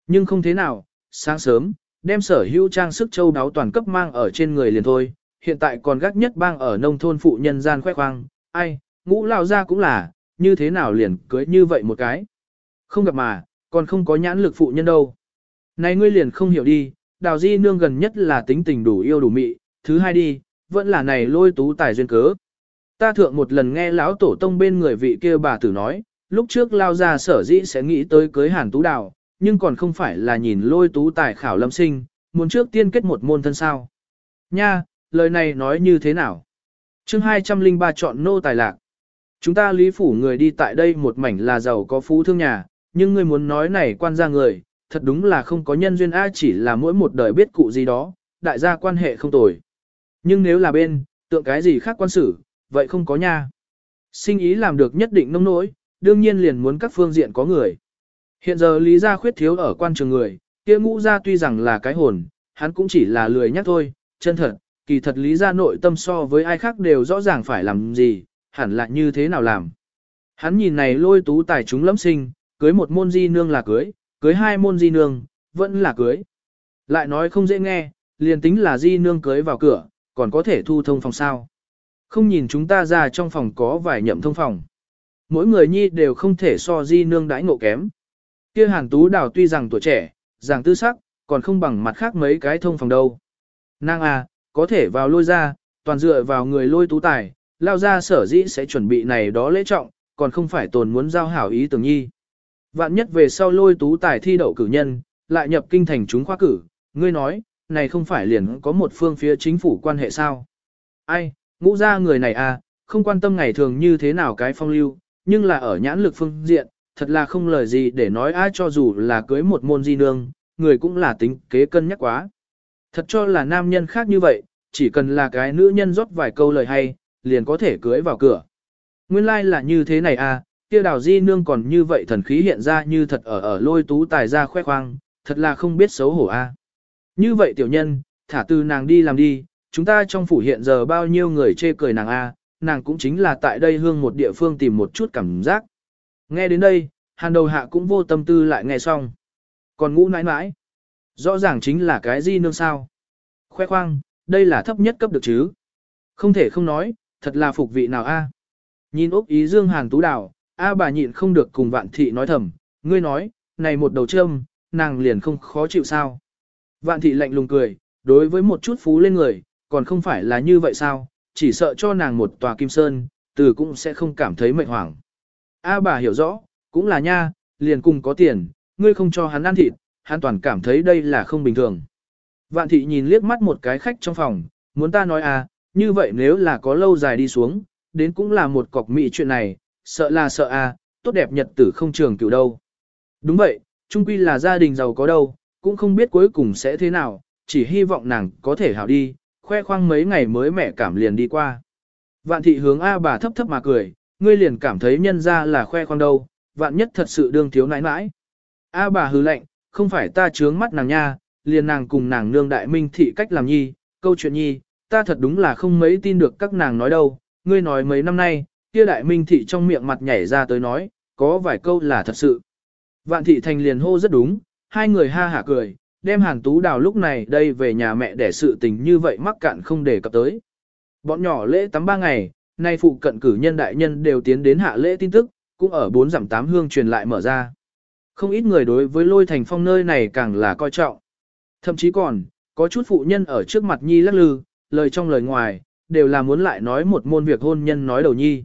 Nhưng không thế nào, sáng sớm, đem sở hữu trang sức châu đáo toàn cấp mang ở trên người liền thôi, hiện tại còn gác nhất bang ở nông thôn phụ nhân gian khoe khoang, ai, ngũ lao ra cũng là, như thế nào liền cưới như vậy một cái. Không gặp mà, còn không có nhãn lực phụ nhân đâu. Này ngươi liền không hiểu đi, đào di nương gần nhất là tính tình đủ yêu đủ mị, thứ hai đi, vẫn là này lôi tú tài duyên cớ. Ta thượng một lần nghe lão tổ tông bên người vị kia bà tử nói, lúc trước lao ra sở dĩ sẽ nghĩ tới cưới hàn tú đào, nhưng còn không phải là nhìn lôi tú tài khảo lâm sinh, muốn trước tiên kết một môn thân sao. Nha, lời này nói như thế nào? chương 203 chọn nô tài lạc. Chúng ta lý phủ người đi tại đây một mảnh là giàu có phú thương nhà, nhưng người muốn nói này quan gia người, thật đúng là không có nhân duyên A chỉ là mỗi một đời biết cụ gì đó, đại gia quan hệ không tồi. Nhưng nếu là bên, tượng cái gì khác quan xử, vậy không có nha. Sinh ý làm được nhất định nông nỗi, đương nhiên liền muốn các phương diện có người. Hiện giờ lý gia khuyết thiếu ở quan trường người, kia ngũ gia tuy rằng là cái hồn, hắn cũng chỉ là lười nhắc thôi, chân thật, kỳ thật lý gia nội tâm so với ai khác đều rõ ràng phải làm gì, hẳn là như thế nào làm. Hắn nhìn này lôi tú tài chúng lẫm sinh, cưới một môn di nương là cưới, cưới hai môn di nương, vẫn là cưới. Lại nói không dễ nghe, liền tính là di nương cưới vào cửa, còn có thể thu thông phòng sao. Không nhìn chúng ta ra trong phòng có vài nhậm thông phòng. Mỗi người nhi đều không thể so di nương đãi ngộ kém. Kia hàn tú đào tuy rằng tuổi trẻ, rằng tư sắc, còn không bằng mặt khác mấy cái thông phòng đâu. Nàng à, có thể vào lôi ra, toàn dựa vào người lôi tú tài, lao ra sở dĩ sẽ chuẩn bị này đó lễ trọng, còn không phải tồn muốn giao hảo ý tưởng nhi. Vạn nhất về sau lôi tú tài thi đậu cử nhân, lại nhập kinh thành chúng khoa cử, ngươi nói, này không phải liền có một phương phía chính phủ quan hệ sao. Ai, ngũ ra người này à, không quan tâm ngày thường như thế nào cái phong lưu, nhưng là ở nhãn lực phương diện, thật là không lời gì để nói ai cho dù là cưới một môn di nương, người cũng là tính kế cân nhắc quá. Thật cho là nam nhân khác như vậy, chỉ cần là cái nữ nhân rót vài câu lời hay, liền có thể cưới vào cửa. Nguyên lai like là như thế này à, kia đào di nương còn như vậy thần khí hiện ra như thật ở ở lôi tú tài ra khoe khoang, thật là không biết xấu hổ a. À. Như vậy tiểu nhân, thả từ nàng đi làm đi, chúng ta trong phủ hiện giờ bao nhiêu người chê cười nàng a, nàng cũng chính là tại đây hương một địa phương tìm một chút cảm giác. Nghe đến đây, hàn đầu hạ cũng vô tâm tư lại nghe xong. Còn ngũ nãi nãi, rõ ràng chính là cái gì nương sao. Khoe khoang, đây là thấp nhất cấp được chứ. Không thể không nói, thật là phục vị nào a. Nhìn Úc Ý Dương Hàn Tú Đào, a bà nhịn không được cùng vạn thị nói thầm, ngươi nói, này một đầu châm, nàng liền không khó chịu sao. Vạn thị lạnh lùng cười, đối với một chút phú lên người, còn không phải là như vậy sao, chỉ sợ cho nàng một tòa kim sơn, từ cũng sẽ không cảm thấy mệnh hoảng. A bà hiểu rõ, cũng là nha, liền cùng có tiền, ngươi không cho hắn ăn thịt, hắn toàn cảm thấy đây là không bình thường. Vạn thị nhìn liếc mắt một cái khách trong phòng, muốn ta nói à, như vậy nếu là có lâu dài đi xuống, đến cũng là một cọc mị chuyện này, sợ là sợ à, tốt đẹp nhật tử không trường cựu đâu. Đúng vậy, trung quy là gia đình giàu có đâu, cũng không biết cuối cùng sẽ thế nào, chỉ hy vọng nàng có thể hảo đi, khoe khoang mấy ngày mới mẹ cảm liền đi qua. Vạn thị hướng A bà thấp thấp mà cười, ngươi liền cảm thấy nhân ra là khoe khoang đâu, vạn nhất thật sự đương thiếu nãi nãi. A bà hứ lệnh, không phải ta trướng mắt nàng nha, liền nàng cùng nàng nương đại minh thị cách làm nhi, câu chuyện nhi, ta thật đúng là không mấy tin được các nàng nói đâu, ngươi nói mấy năm nay, kia đại minh thị trong miệng mặt nhảy ra tới nói, có vài câu là thật sự. Vạn thị thành liền hô rất đúng, hai người ha hả cười, đem hàn tú đào lúc này đây về nhà mẹ để sự tình như vậy mắc cạn không để cập tới. Bọn nhỏ lễ tắm ba ngày, nay phụ cận cử nhân đại nhân đều tiến đến hạ lễ tin tức, cũng ở bốn giảm tám hương truyền lại mở ra. Không ít người đối với lôi thành phong nơi này càng là coi trọng. Thậm chí còn, có chút phụ nhân ở trước mặt nhi lắc lư, lời trong lời ngoài, đều là muốn lại nói một môn việc hôn nhân nói đầu nhi.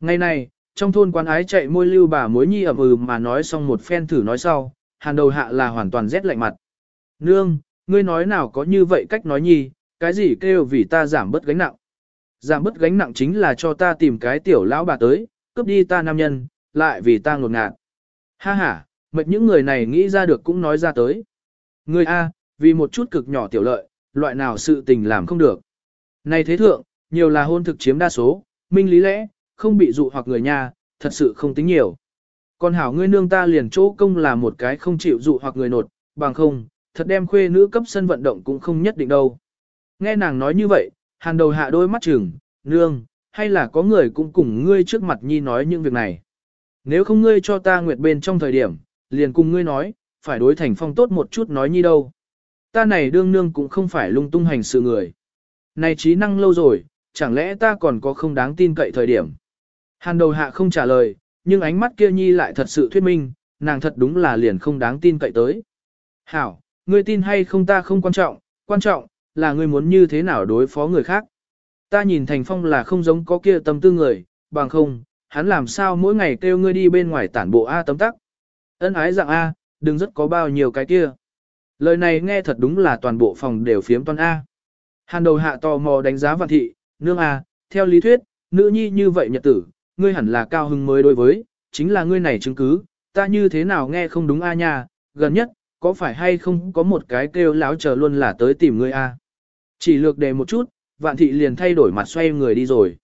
Ngày này, trong thôn quan ái chạy môi lưu bà mối nhi ẩm ừ mà nói xong một phen thử nói sau, hàn đầu hạ là hoàn toàn rét lạnh mặt. Nương, ngươi nói nào có như vậy cách nói nhi, cái gì kêu vì ta giảm bớt gánh nặng. Giảm bớt gánh nặng chính là cho ta tìm cái tiểu lão bà tới, cướp đi ta nam nhân, lại vì ta ngột ngạt. Ha ha, mệt những người này nghĩ ra được cũng nói ra tới. Ngươi A, vì một chút cực nhỏ tiểu lợi, loại nào sự tình làm không được. Này thế thượng, nhiều là hôn thực chiếm đa số, minh lý lẽ, không bị dụ hoặc người nhà, thật sự không tính nhiều. Còn hảo ngươi nương ta liền chỗ công là một cái không chịu dụ hoặc người nột, bằng không, thật đem khuê nữ cấp sân vận động cũng không nhất định đâu. Nghe nàng nói như vậy, hàn đầu hạ đôi mắt chừng, nương, hay là có người cũng cùng ngươi trước mặt nhi nói những việc này. Nếu không ngươi cho ta nguyệt bên trong thời điểm, liền cùng ngươi nói, phải đối thành phong tốt một chút nói nhi đâu. Ta này đương nương cũng không phải lung tung hành sự người. Này trí năng lâu rồi, chẳng lẽ ta còn có không đáng tin cậy thời điểm. Hàn đầu hạ không trả lời, nhưng ánh mắt kia nhi lại thật sự thuyết minh, nàng thật đúng là liền không đáng tin cậy tới. Hảo, ngươi tin hay không ta không quan trọng, quan trọng, là ngươi muốn như thế nào đối phó người khác. Ta nhìn Thành Phong là không giống có kia tâm tư người, bằng không, hắn làm sao mỗi ngày kêu ngươi đi bên ngoài tản bộ A tấm tắc. Ân ái dạng A, đừng rất có bao nhiêu cái kia. Lời này nghe thật đúng là toàn bộ phòng đều phiếm toàn A. Hàn đầu hạ tò mò đánh giá vạn thị, nương A, theo lý thuyết, nữ nhi như vậy nhật tử, ngươi hẳn là cao hưng mới đối với, chính là ngươi này chứng cứ, ta như thế nào nghe không đúng A nha, gần nhất, có phải hay không có một cái kêu láo chờ luôn là tới tìm ngươi A. Chỉ lược đề một chút, vạn thị liền thay đổi mặt xoay người đi rồi.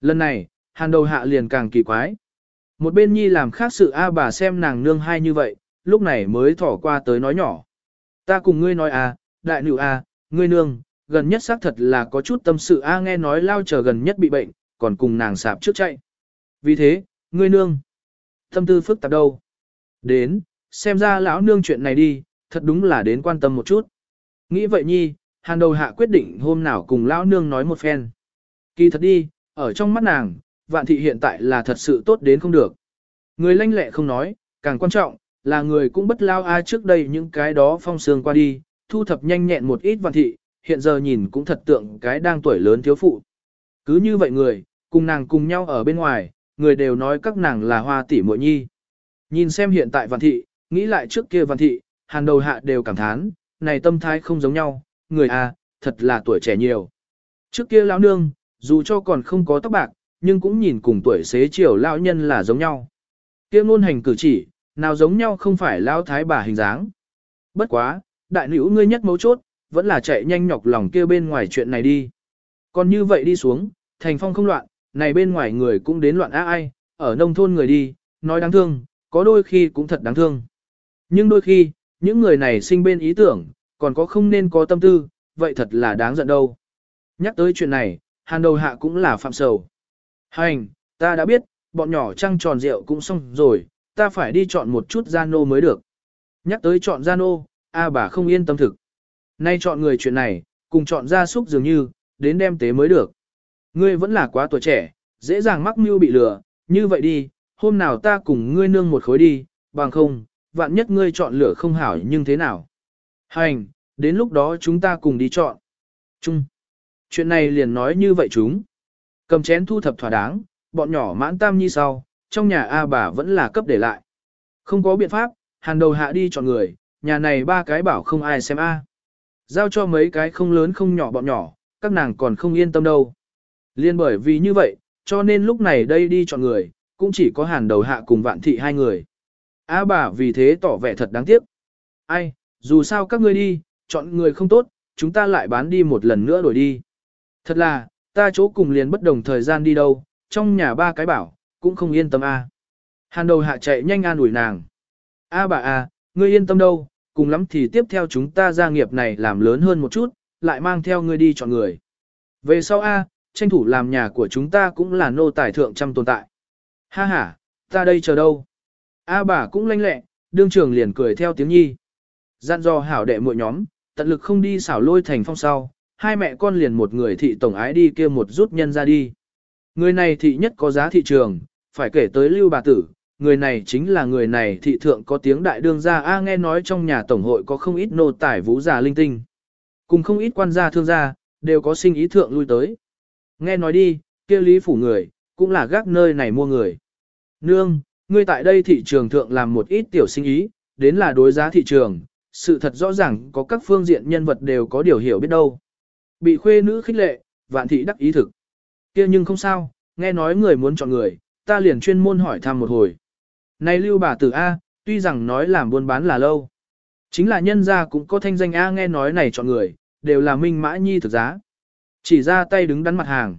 Lần này, hàn đầu hạ liền càng kỳ quái. Một bên nhi làm khác sự A bà xem nàng nương hai như vậy, lúc này mới thỏ qua tới nói nhỏ. Ta cùng ngươi nói à, đại nữ à, ngươi nương, gần nhất xác thật là có chút tâm sự A nghe nói lao chờ gần nhất bị bệnh, còn cùng nàng sạp trước chạy. Vì thế, ngươi nương, tâm tư phức tạp đâu. Đến, xem ra lão nương chuyện này đi, thật đúng là đến quan tâm một chút. Nghĩ vậy nhi, hàn đầu hạ quyết định hôm nào cùng lão nương nói một phen. Kỳ thật đi, ở trong mắt nàng, vạn thị hiện tại là thật sự tốt đến không được. Người lanh lẹ không nói, càng quan trọng, là người cũng bất lao ai trước đây những cái đó phong sương qua đi, thu thập nhanh nhẹn một ít vạn thị, hiện giờ nhìn cũng thật tượng cái đang tuổi lớn thiếu phụ. Cứ như vậy người, cùng nàng cùng nhau ở bên ngoài, người đều nói các nàng là hoa tỷ muội nhi. Nhìn xem hiện tại văn thị, nghĩ lại trước kia văn thị, hàng đầu hạ đều cảm thán, này tâm thái không giống nhau, người à, thật là tuổi trẻ nhiều. Trước kia lão nương, dù cho còn không có tóc bạc, nhưng cũng nhìn cùng tuổi xế chiều lão nhân là giống nhau. Kia ngôn hành cử chỉ, nào giống nhau không phải lão thái bà hình dáng. Bất quá, đại nữ ngươi nhất mấu chốt, vẫn là chạy nhanh nhọc lòng kia bên ngoài chuyện này đi. Còn như vậy đi xuống, thành phong không loạn, này bên ngoài người cũng đến loạn á ai, ở nông thôn người đi, nói đáng thương, có đôi khi cũng thật đáng thương. Nhưng đôi khi, những người này sinh bên ý tưởng, còn có không nên có tâm tư, vậy thật là đáng giận đâu. Nhắc tới chuyện này, hàn đầu hạ cũng là phạm sầu. Hành, ta đã biết, bọn nhỏ trăng tròn rượu cũng xong rồi, ta phải đi chọn một chút Zano mới được. Nhắc tới chọn Zano, A bà không yên tâm thực. Nay chọn người chuyện này, cùng chọn gia súc dường như, đến đem tế mới được. Ngươi vẫn là quá tuổi trẻ, dễ dàng mắc mưu bị lừa, như vậy đi, hôm nào ta cùng ngươi nương một khối đi, bằng không, vạn nhất ngươi chọn lựa không hảo nhưng thế nào. Hành, đến lúc đó chúng ta cùng đi chọn. Chung. Chuyện này liền nói như vậy chúng. Cầm chén thu thập thỏa đáng, bọn nhỏ mãn tam nhi sau, trong nhà A bà vẫn là cấp để lại. Không có biện pháp, hàn đầu hạ đi chọn người, nhà này ba cái bảo không ai xem A. Giao cho mấy cái không lớn không nhỏ bọn nhỏ, các nàng còn không yên tâm đâu. Liên bởi vì như vậy, cho nên lúc này đây đi chọn người, cũng chỉ có hàn đầu hạ cùng vạn thị hai người. A bà vì thế tỏ vẻ thật đáng tiếc. Ai, dù sao các ngươi đi, chọn người không tốt, chúng ta lại bán đi một lần nữa đổi đi. Thật là, ta chỗ cùng liền bất đồng thời gian đi đâu, trong nhà ba cái bảo, cũng không yên tâm a. Hàn đầu hạ chạy nhanh an ủi nàng. A bà a, ngươi yên tâm đâu, cùng lắm thì tiếp theo chúng ta gia nghiệp này làm lớn hơn một chút, lại mang theo ngươi đi chọn người. Về sau a, tranh thủ làm nhà của chúng ta cũng là nô tài thượng trăm tồn tại. Ha ha, ta đây chờ đâu. A bà cũng lanh lẹ, đương trường liền cười theo tiếng nhi. Gian do hảo đệ muội nhóm, tận lực không đi xảo lôi thành phong sau, hai mẹ con liền một người thị tổng ái đi kia một rút nhân ra đi. Người này thị nhất có giá thị trường, phải kể tới lưu bà tử, người này chính là người này thị thượng có tiếng đại đương gia A nghe nói trong nhà tổng hội có không ít nô tài vũ già linh tinh. Cùng không ít quan gia thương gia, đều có sinh ý thượng lui tới. Nghe nói đi, kia lý phủ người, cũng là gác nơi này mua người. Nương, ngươi tại đây thị trường thượng làm một ít tiểu sinh ý, đến là đối giá thị trường, sự thật rõ ràng có các phương diện nhân vật đều có điều hiểu biết đâu. Bị khuê nữ khích lệ, vạn thị đắc ý thực. kia nhưng không sao, nghe nói người muốn chọn người, ta liền chuyên môn hỏi thăm một hồi. Này lưu bà tử A, tuy rằng nói làm buôn bán là lâu. Chính là nhân gia cũng có thanh danh A nghe nói này chọn người, đều là minh mã nhi thực giá. Chỉ ra tay đứng đắn mặt hàng.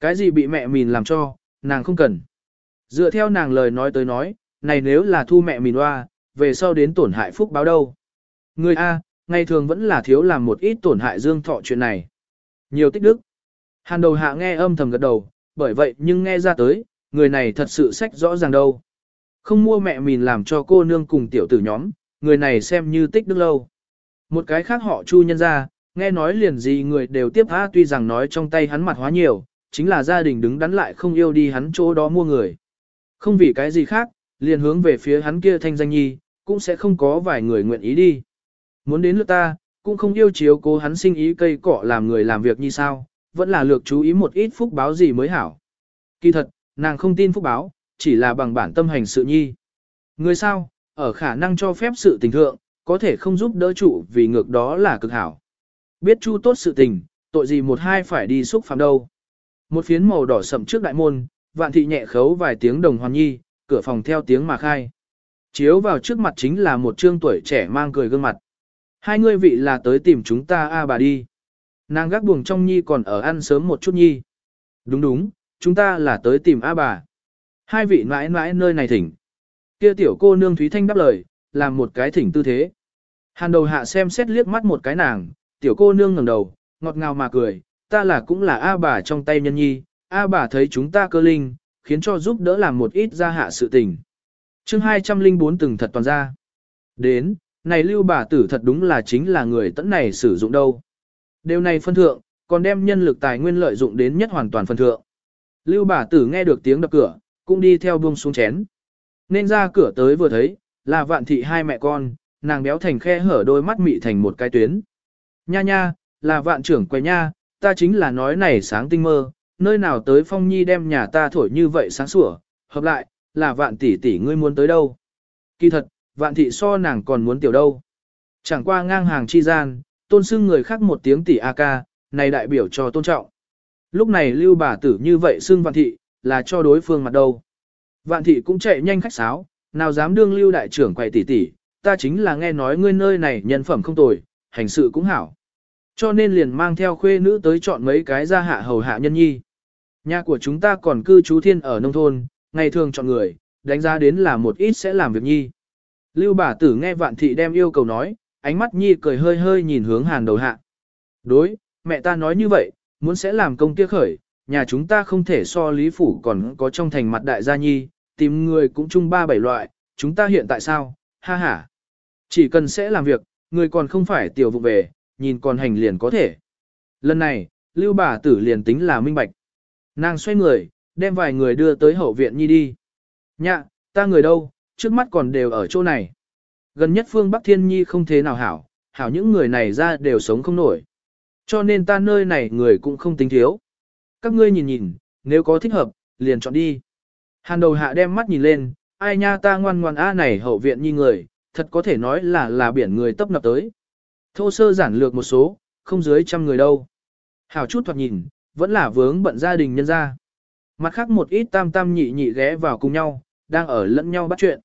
Cái gì bị mẹ mìn làm cho, nàng không cần. Dựa theo nàng lời nói tới nói, này nếu là thu mẹ mìn hoa, về sau đến tổn hại phúc báo đâu. Người A, ngày thường vẫn là thiếu làm một ít tổn hại dương thọ chuyện này. Nhiều tích đức. Hàn đầu hạ nghe âm thầm gật đầu, bởi vậy nhưng nghe ra tới, người này thật sự sách rõ ràng đâu. Không mua mẹ mình làm cho cô nương cùng tiểu tử nhóm, người này xem như tích đức lâu. Một cái khác họ chu nhân ra, nghe nói liền gì người đều tiếp tha tuy rằng nói trong tay hắn mặt hóa nhiều, chính là gia đình đứng đắn lại không yêu đi hắn chỗ đó mua người. Không vì cái gì khác, liền hướng về phía hắn kia thanh danh nhi, cũng sẽ không có vài người nguyện ý đi. Muốn đến lượt ta, cũng không yêu chiếu cố hắn sinh ý cây cỏ làm người làm việc như sao, vẫn là lược chú ý một ít phúc báo gì mới hảo. Kỳ thật, nàng không tin phúc báo, chỉ là bằng bản tâm hành sự nhi. Người sao, ở khả năng cho phép sự tình thượng, có thể không giúp đỡ chủ vì ngược đó là cực hảo. Biết chu tốt sự tình, tội gì một hai phải đi xúc phạm đâu. Một phiến màu đỏ sậm trước đại môn, vạn thị nhẹ khấu vài tiếng đồng hoàn nhi, cửa phòng theo tiếng mà khai. Chiếu vào trước mặt chính là một trương tuổi trẻ mang cười gương mặt. Hai ngươi vị là tới tìm chúng ta a bà đi. Nàng gác buồng trong nhi còn ở ăn sớm một chút nhi. Đúng đúng, chúng ta là tới tìm a bà. Hai vị mãi mãi nơi này thỉnh. Kia tiểu cô nương Thúy Thanh đáp lời, làm một cái thỉnh tư thế. Hàn đầu hạ xem xét liếc mắt một cái nàng, tiểu cô nương ngẩng đầu, ngọt ngào mà cười, ta là cũng là A bà trong tay nhân nhi, A bà thấy chúng ta cơ linh, khiến cho giúp đỡ làm một ít gia hạ sự tình. chương 204 từng thật toàn ra. Đến, này lưu bà tử thật đúng là chính là người tẫn này sử dụng đâu. Điều này phân thượng, còn đem nhân lực tài nguyên lợi dụng đến nhất hoàn toàn phân thượng. Lưu bà tử nghe được tiếng đập cửa, cũng đi theo buông xuống chén. Nên ra cửa tới vừa thấy, là vạn thị hai mẹ con, nàng béo thành khe hở đôi mắt mị thành một cái tuyến. Nha nha, là vạn trưởng quầy nha, ta chính là nói này sáng tinh mơ, nơi nào tới phong nhi đem nhà ta thổi như vậy sáng sủa, hợp lại, là vạn tỷ tỷ ngươi muốn tới đâu. Kỳ thật, vạn thị so nàng còn muốn tiểu đâu. Chẳng qua ngang hàng chi gian, tôn xưng người khác một tiếng tỷ a ca, này đại biểu cho tôn trọng. Lúc này lưu bà tử như vậy xưng vạn thị, là cho đối phương mặt đâu. Vạn thị cũng chạy nhanh khách sáo, nào dám đương lưu đại trưởng quầy tỷ tỷ, ta chính là nghe nói ngươi nơi này nhân phẩm không tồi, hành sự cũng hảo. Cho nên liền mang theo khuê nữ tới chọn mấy cái gia hạ hầu hạ nhân nhi. Nhà của chúng ta còn cư trú thiên ở nông thôn, ngày thường chọn người, đánh giá đến là một ít sẽ làm việc nhi. Lưu bà tử nghe vạn thị đem yêu cầu nói, ánh mắt nhi cười hơi hơi nhìn hướng hàn đầu hạ. Đối, mẹ ta nói như vậy, muốn sẽ làm công tiếc khởi, nhà chúng ta không thể so lý phủ còn có trong thành mặt đại gia nhi, tìm người cũng chung ba bảy loại, chúng ta hiện tại sao, ha ha. Chỉ cần sẽ làm việc, người còn không phải tiểu vụ về, nhìn còn hành liền có thể. Lần này, lưu bà tử liền tính là minh bạch. Nàng xoay người, đem vài người đưa tới hậu viện nhi đi. Nhạ, ta người đâu, trước mắt còn đều ở chỗ này. Gần nhất phương Bắc Thiên Nhi không thế nào hảo, hảo những người này ra đều sống không nổi. Cho nên ta nơi này người cũng không tính thiếu. Các ngươi nhìn nhìn, nếu có thích hợp, liền chọn đi. Hàn đầu hạ đem mắt nhìn lên, ai nha ta ngoan ngoan a này hậu viện nhi người, thật có thể nói là là biển người tấp nập tới. Thô sơ giản lược một số, không dưới trăm người đâu. Hảo chút thoạt nhìn, vẫn là vướng bận gia đình nhân gia. Mặt khác một ít tam tam nhị nhị ghé vào cùng nhau, đang ở lẫn nhau bắt chuyện.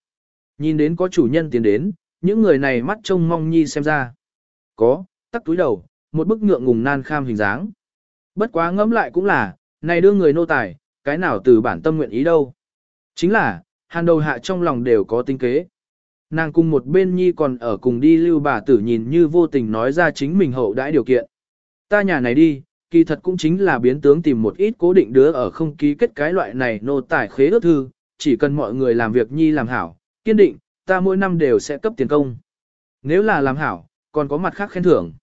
Nhìn đến có chủ nhân tiến đến, những người này mắt trông mong nhi xem ra. Có, tắt túi đầu, một bức ngượng ngùng nan kham hình dáng. Bất quá ngẫm lại cũng là, này đưa người nô tài, cái nào từ bản tâm nguyện ý đâu. Chính là, hàn đầu hạ trong lòng đều có tinh kế. Nàng cùng một bên nhi còn ở cùng đi lưu bà tử nhìn như vô tình nói ra chính mình hậu đãi điều kiện. Ta nhà này đi, kỳ thật cũng chính là biến tướng tìm một ít cố định đứa ở không ký kết cái loại này nô tài khế ước thư, chỉ cần mọi người làm việc nhi làm hảo, kiên định, ta mỗi năm đều sẽ cấp tiền công. Nếu là làm hảo, còn có mặt khác khen thưởng.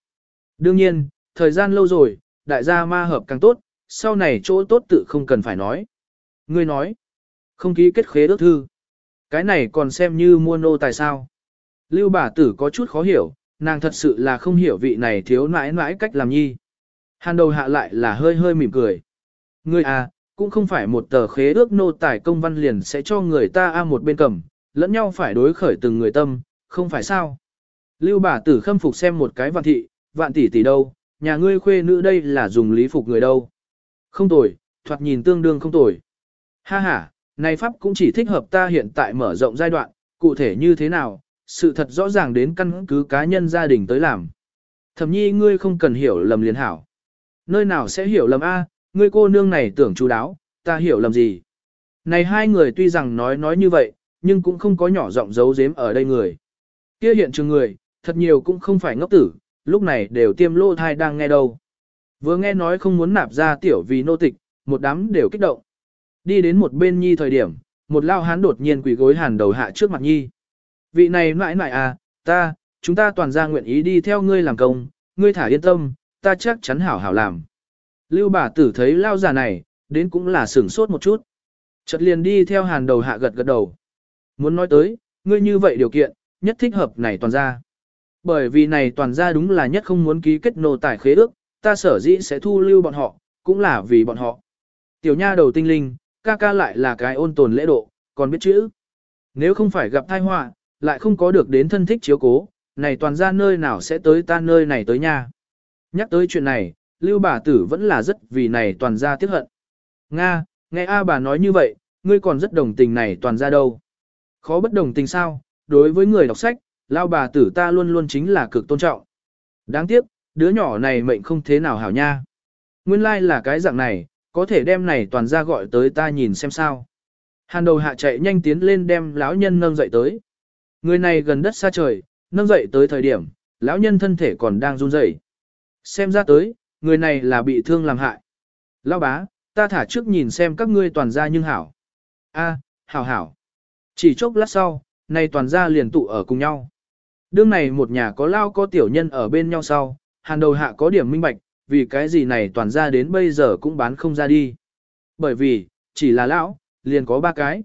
Đương nhiên, thời gian lâu rồi, đại gia ma hợp càng tốt, sau này chỗ tốt tự không cần phải nói. Ngươi nói, không ký kết khế ước thư. Cái này còn xem như mua nô tài sao. Lưu bà tử có chút khó hiểu, nàng thật sự là không hiểu vị này thiếu nãi nãi cách làm nhi. Hàn đầu hạ lại là hơi hơi mỉm cười. Ngươi à, cũng không phải một tờ khế ước nô tài công văn liền sẽ cho người ta a một bên cầm, lẫn nhau phải đối khởi từng người tâm, không phải sao. Lưu bà tử khâm phục xem một cái vạn thị, vạn tỷ tỷ đâu, nhà ngươi khuê nữ đây là dùng lý phục người đâu. Không tồi, thoạt nhìn tương đương không tồi. Ha ha, này pháp cũng chỉ thích hợp ta hiện tại mở rộng giai đoạn, cụ thể như thế nào, sự thật rõ ràng đến căn cứ cá nhân gia đình tới làm. Thẩm nhi ngươi không cần hiểu lầm liền hảo. Nơi nào sẽ hiểu lầm a? ngươi cô nương này tưởng chú đáo, ta hiểu lầm gì. Này hai người tuy rằng nói nói như vậy, nhưng cũng không có nhỏ giọng giấu giếm ở đây người. Kia hiện trường người, thật nhiều cũng không phải ngốc tử, lúc này đều tiêm lô thai đang nghe đâu. Vừa nghe nói không muốn nạp ra tiểu vì nô tịch, một đám đều kích động. Đi đến một bên nhi thời điểm, một lao hán đột nhiên quỳ gối hàn đầu hạ trước mặt nhi. Vị này mãi mãi à, ta, chúng ta toàn ra nguyện ý đi theo ngươi làm công, ngươi thả yên tâm, ta chắc chắn hảo hảo làm. Lưu bà tử thấy lao già này, đến cũng là sửng sốt một chút. Chợt liền đi theo hàn đầu hạ gật gật đầu. Muốn nói tới, ngươi như vậy điều kiện, nhất thích hợp này toàn ra. Bởi vì này toàn ra đúng là nhất không muốn ký kết nô tài khế ước, ta sở dĩ sẽ thu lưu bọn họ, cũng là vì bọn họ. Tiểu nha đầu tinh linh, ca ca lại là cái ôn tồn lễ độ, còn biết chữ. Nếu không phải gặp tai họa, lại không có được đến thân thích chiếu cố, này toàn ra nơi nào sẽ tới ta nơi này tới nha. Nhắc tới chuyện này, lưu bà tử vẫn là rất vì này toàn ra tiếc hận. Nga, nghe A bà nói như vậy, ngươi còn rất đồng tình này toàn ra đâu. Khó bất đồng tình sao, đối với người đọc sách, lao bà tử ta luôn luôn chính là cực tôn trọng. Đáng tiếc, đứa nhỏ này mệnh không thế nào hảo nha. Nguyên lai like là cái dạng này, có thể đem này toàn ra gọi tới ta nhìn xem sao. Hàn đầu hạ chạy nhanh tiến lên đem lão nhân nâng dậy tới. Người này gần đất xa trời, nâng dậy tới thời điểm, lão nhân thân thể còn đang run rẩy. Xem ra tới, người này là bị thương làm hại. Lão bá, ta thả trước nhìn xem các ngươi toàn ra nhưng hảo. A, hảo hảo. Chỉ chốc lát sau, này toàn ra liền tụ ở cùng nhau. Đương này một nhà có lao có tiểu nhân ở bên nhau sau, hàn đầu hạ có điểm minh bạch, vì cái gì này toàn ra đến bây giờ cũng bán không ra đi. Bởi vì, chỉ là lão, liền có ba cái.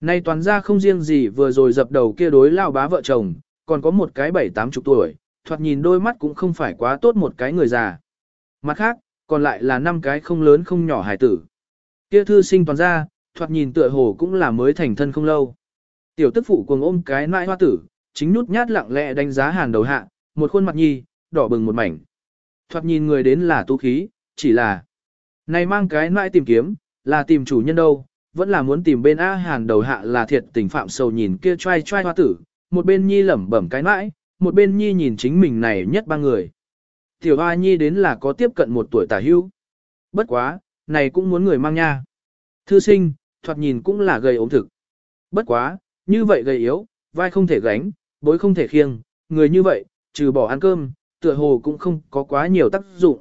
Nay toàn ra không riêng gì vừa rồi dập đầu kia đối lao bá vợ chồng, còn có một cái bảy tám chục tuổi, thoạt nhìn đôi mắt cũng không phải quá tốt một cái người già. Mặt khác, còn lại là năm cái không lớn không nhỏ hải tử. Kia thư sinh toàn ra, thoạt nhìn tựa hồ cũng là mới thành thân không lâu. Tiểu tức phụ cuồng ôm cái nãi hoa tử, chính nút nhát lặng lẽ đánh giá hàn đầu hạ, một khuôn mặt nhi, đỏ bừng một mảnh. Thoạt nhìn người đến là tu khí, chỉ là này mang cái nãi tìm kiếm, là tìm chủ nhân đâu, vẫn là muốn tìm bên A hàn đầu hạ là thiệt tình phạm sầu nhìn kia trai trai hoa tử, một bên nhi lẩm bẩm cái nãi, một bên nhi nhìn chính mình này nhất ba người. Tiểu hoa nhi đến là có tiếp cận một tuổi tả hưu. Bất quá, này cũng muốn người mang nha. Thư sinh, thoạt nhìn cũng là gầy ốm thực. Bất quá, như vậy gầy yếu, vai không thể gánh, bối không thể khiêng, người như vậy, trừ bỏ ăn cơm, tựa hồ cũng không có quá nhiều tác dụng.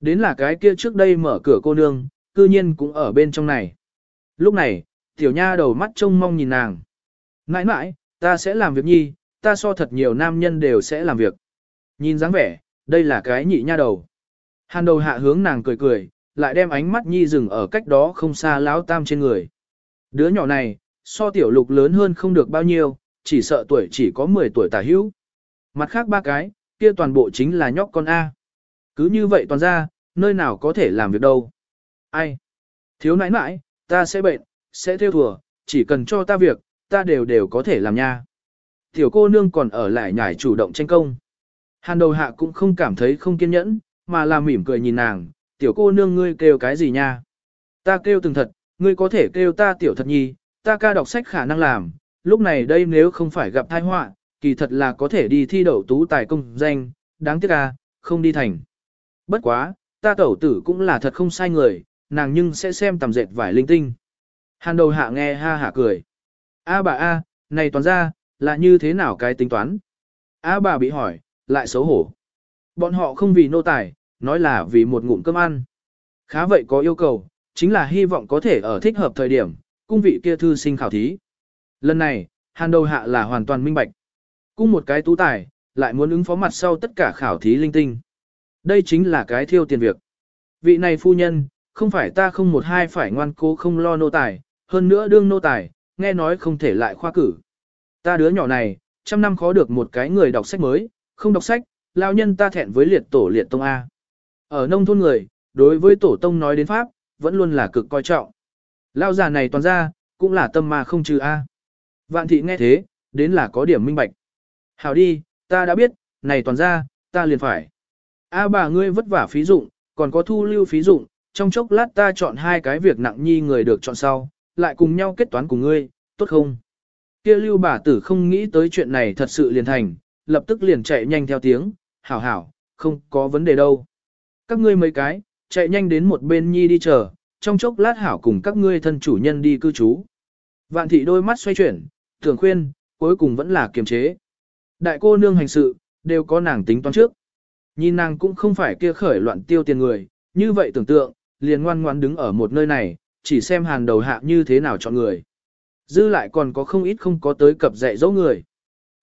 Đến là cái kia trước đây mở cửa cô nương, cư nhiên cũng ở bên trong này. Lúc này, tiểu nha đầu mắt trông mong nhìn nàng. Nãi nãi, ta sẽ làm việc nhi, ta so thật nhiều nam nhân đều sẽ làm việc. Nhìn dáng vẻ, đây là cái nhị nha đầu. Hàn đầu hạ hướng nàng cười cười, lại đem ánh mắt nhi dừng ở cách đó không xa lão tam trên người. Đứa nhỏ này, so tiểu lục lớn hơn không được bao nhiêu, chỉ sợ tuổi chỉ có 10 tuổi tả hữu. Mặt khác ba cái, kia toàn bộ chính là nhóc con A. Cứ như vậy toàn ra, nơi nào có thể làm việc đâu. Ai? Thiếu nãi nãi, ta sẽ bệnh, sẽ theo thừa, chỉ cần cho ta việc, ta đều đều có thể làm nha. Tiểu cô nương còn ở lại nhảy chủ động tranh công. Hàn đầu hạ cũng không cảm thấy không kiên nhẫn, mà là mỉm cười nhìn nàng, tiểu cô nương ngươi kêu cái gì nha. Ta kêu từng thật, ngươi có thể kêu ta tiểu thật nhi, ta ca đọc sách khả năng làm, lúc này đây nếu không phải gặp tai họa, kỳ thật là có thể đi thi đậu tú tài công danh, đáng tiếc à, không đi thành. Bất quá, ta tẩu tử cũng là thật không sai người, nàng nhưng sẽ xem tầm dệt vải linh tinh. Hàn đầu hạ nghe ha hạ cười. A bà A, này toàn ra, là như thế nào cái tính toán? A bà bị hỏi, lại xấu hổ. Bọn họ không vì nô tài, nói là vì một ngụm cơm ăn. Khá vậy có yêu cầu, chính là hy vọng có thể ở thích hợp thời điểm, cung vị kia thư sinh khảo thí. Lần này, hàn đầu hạ là hoàn toàn minh bạch. Cung một cái tú tài, lại muốn ứng phó mặt sau tất cả khảo thí linh tinh. Đây chính là cái thiêu tiền việc. Vị này phu nhân, không phải ta không một hai phải ngoan cố không lo nô tài, hơn nữa đương nô tài, nghe nói không thể lại khoa cử. Ta đứa nhỏ này, trăm năm khó được một cái người đọc sách mới, không đọc sách, lao nhân ta thẹn với liệt tổ liệt tông A. Ở nông thôn người, đối với tổ tông nói đến Pháp, vẫn luôn là cực coi trọng. Lao già này toàn ra, cũng là tâm mà không trừ A. Vạn thị nghe thế, đến là có điểm minh bạch. Hảo đi, ta đã biết, này toàn ra, ta liền phải. A bà ngươi vất vả phí dụng, còn có thu lưu phí dụng, trong chốc lát ta chọn hai cái việc nặng nhi người được chọn sau, lại cùng nhau kết toán cùng ngươi, tốt không? Kia lưu bà tử không nghĩ tới chuyện này thật sự liền thành, lập tức liền chạy nhanh theo tiếng, hảo hảo, không có vấn đề đâu. Các ngươi mấy cái, chạy nhanh đến một bên nhi đi chờ, trong chốc lát hảo cùng các ngươi thân chủ nhân đi cư trú. Vạn thị đôi mắt xoay chuyển, tưởng khuyên, cuối cùng vẫn là kiềm chế. Đại cô nương hành sự, đều có nàng tính toán trước. Nhìn nàng cũng không phải kia khởi loạn tiêu tiền người, như vậy tưởng tượng, liền ngoan ngoan đứng ở một nơi này, chỉ xem hàng đầu hạ như thế nào chọn người. Dư lại còn có không ít không có tới cập dạy dỗ người.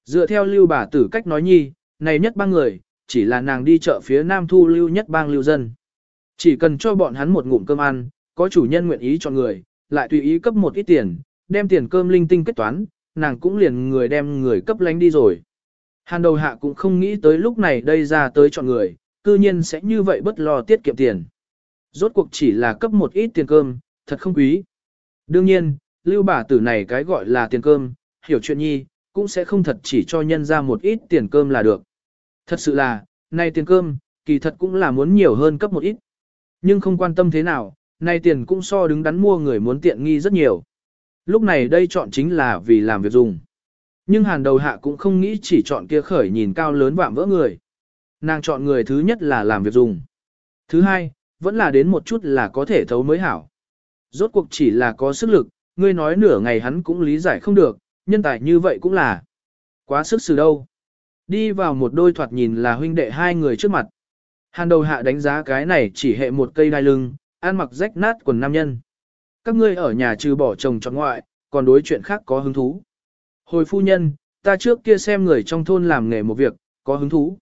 Dựa theo lưu bà tử cách nói nhi, này nhất ba người, chỉ là nàng đi chợ phía nam thu lưu nhất bang lưu dân. Chỉ cần cho bọn hắn một ngụm cơm ăn, có chủ nhân nguyện ý chọn người, lại tùy ý cấp một ít tiền, đem tiền cơm linh tinh kết toán, nàng cũng liền người đem người cấp lánh đi rồi. Hàn đầu hạ cũng không nghĩ tới lúc này đây ra tới chọn người, cư nhiên sẽ như vậy bất lo tiết kiệm tiền. Rốt cuộc chỉ là cấp một ít tiền cơm, thật không quý. Đương nhiên, lưu bà tử này cái gọi là tiền cơm, hiểu chuyện nhi, cũng sẽ không thật chỉ cho nhân ra một ít tiền cơm là được. Thật sự là, nay tiền cơm, kỳ thật cũng là muốn nhiều hơn cấp một ít. Nhưng không quan tâm thế nào, nay tiền cũng so đứng đắn mua người muốn tiện nghi rất nhiều. Lúc này đây chọn chính là vì làm việc dùng. Nhưng hàn đầu hạ cũng không nghĩ chỉ chọn kia khởi nhìn cao lớn vạm vỡ người. Nàng chọn người thứ nhất là làm việc dùng. Thứ hai, vẫn là đến một chút là có thể thấu mới hảo. Rốt cuộc chỉ là có sức lực, ngươi nói nửa ngày hắn cũng lý giải không được, nhân tài như vậy cũng là. Quá sức xử đâu. Đi vào một đôi thoạt nhìn là huynh đệ hai người trước mặt. Hàn đầu hạ đánh giá cái này chỉ hệ một cây đai lưng, ăn mặc rách nát quần nam nhân. Các ngươi ở nhà trừ bỏ chồng chọn ngoại, còn đối chuyện khác có hứng thú. Hồi phu nhân, ta trước kia xem người trong thôn làm nghề một việc, có hứng thú.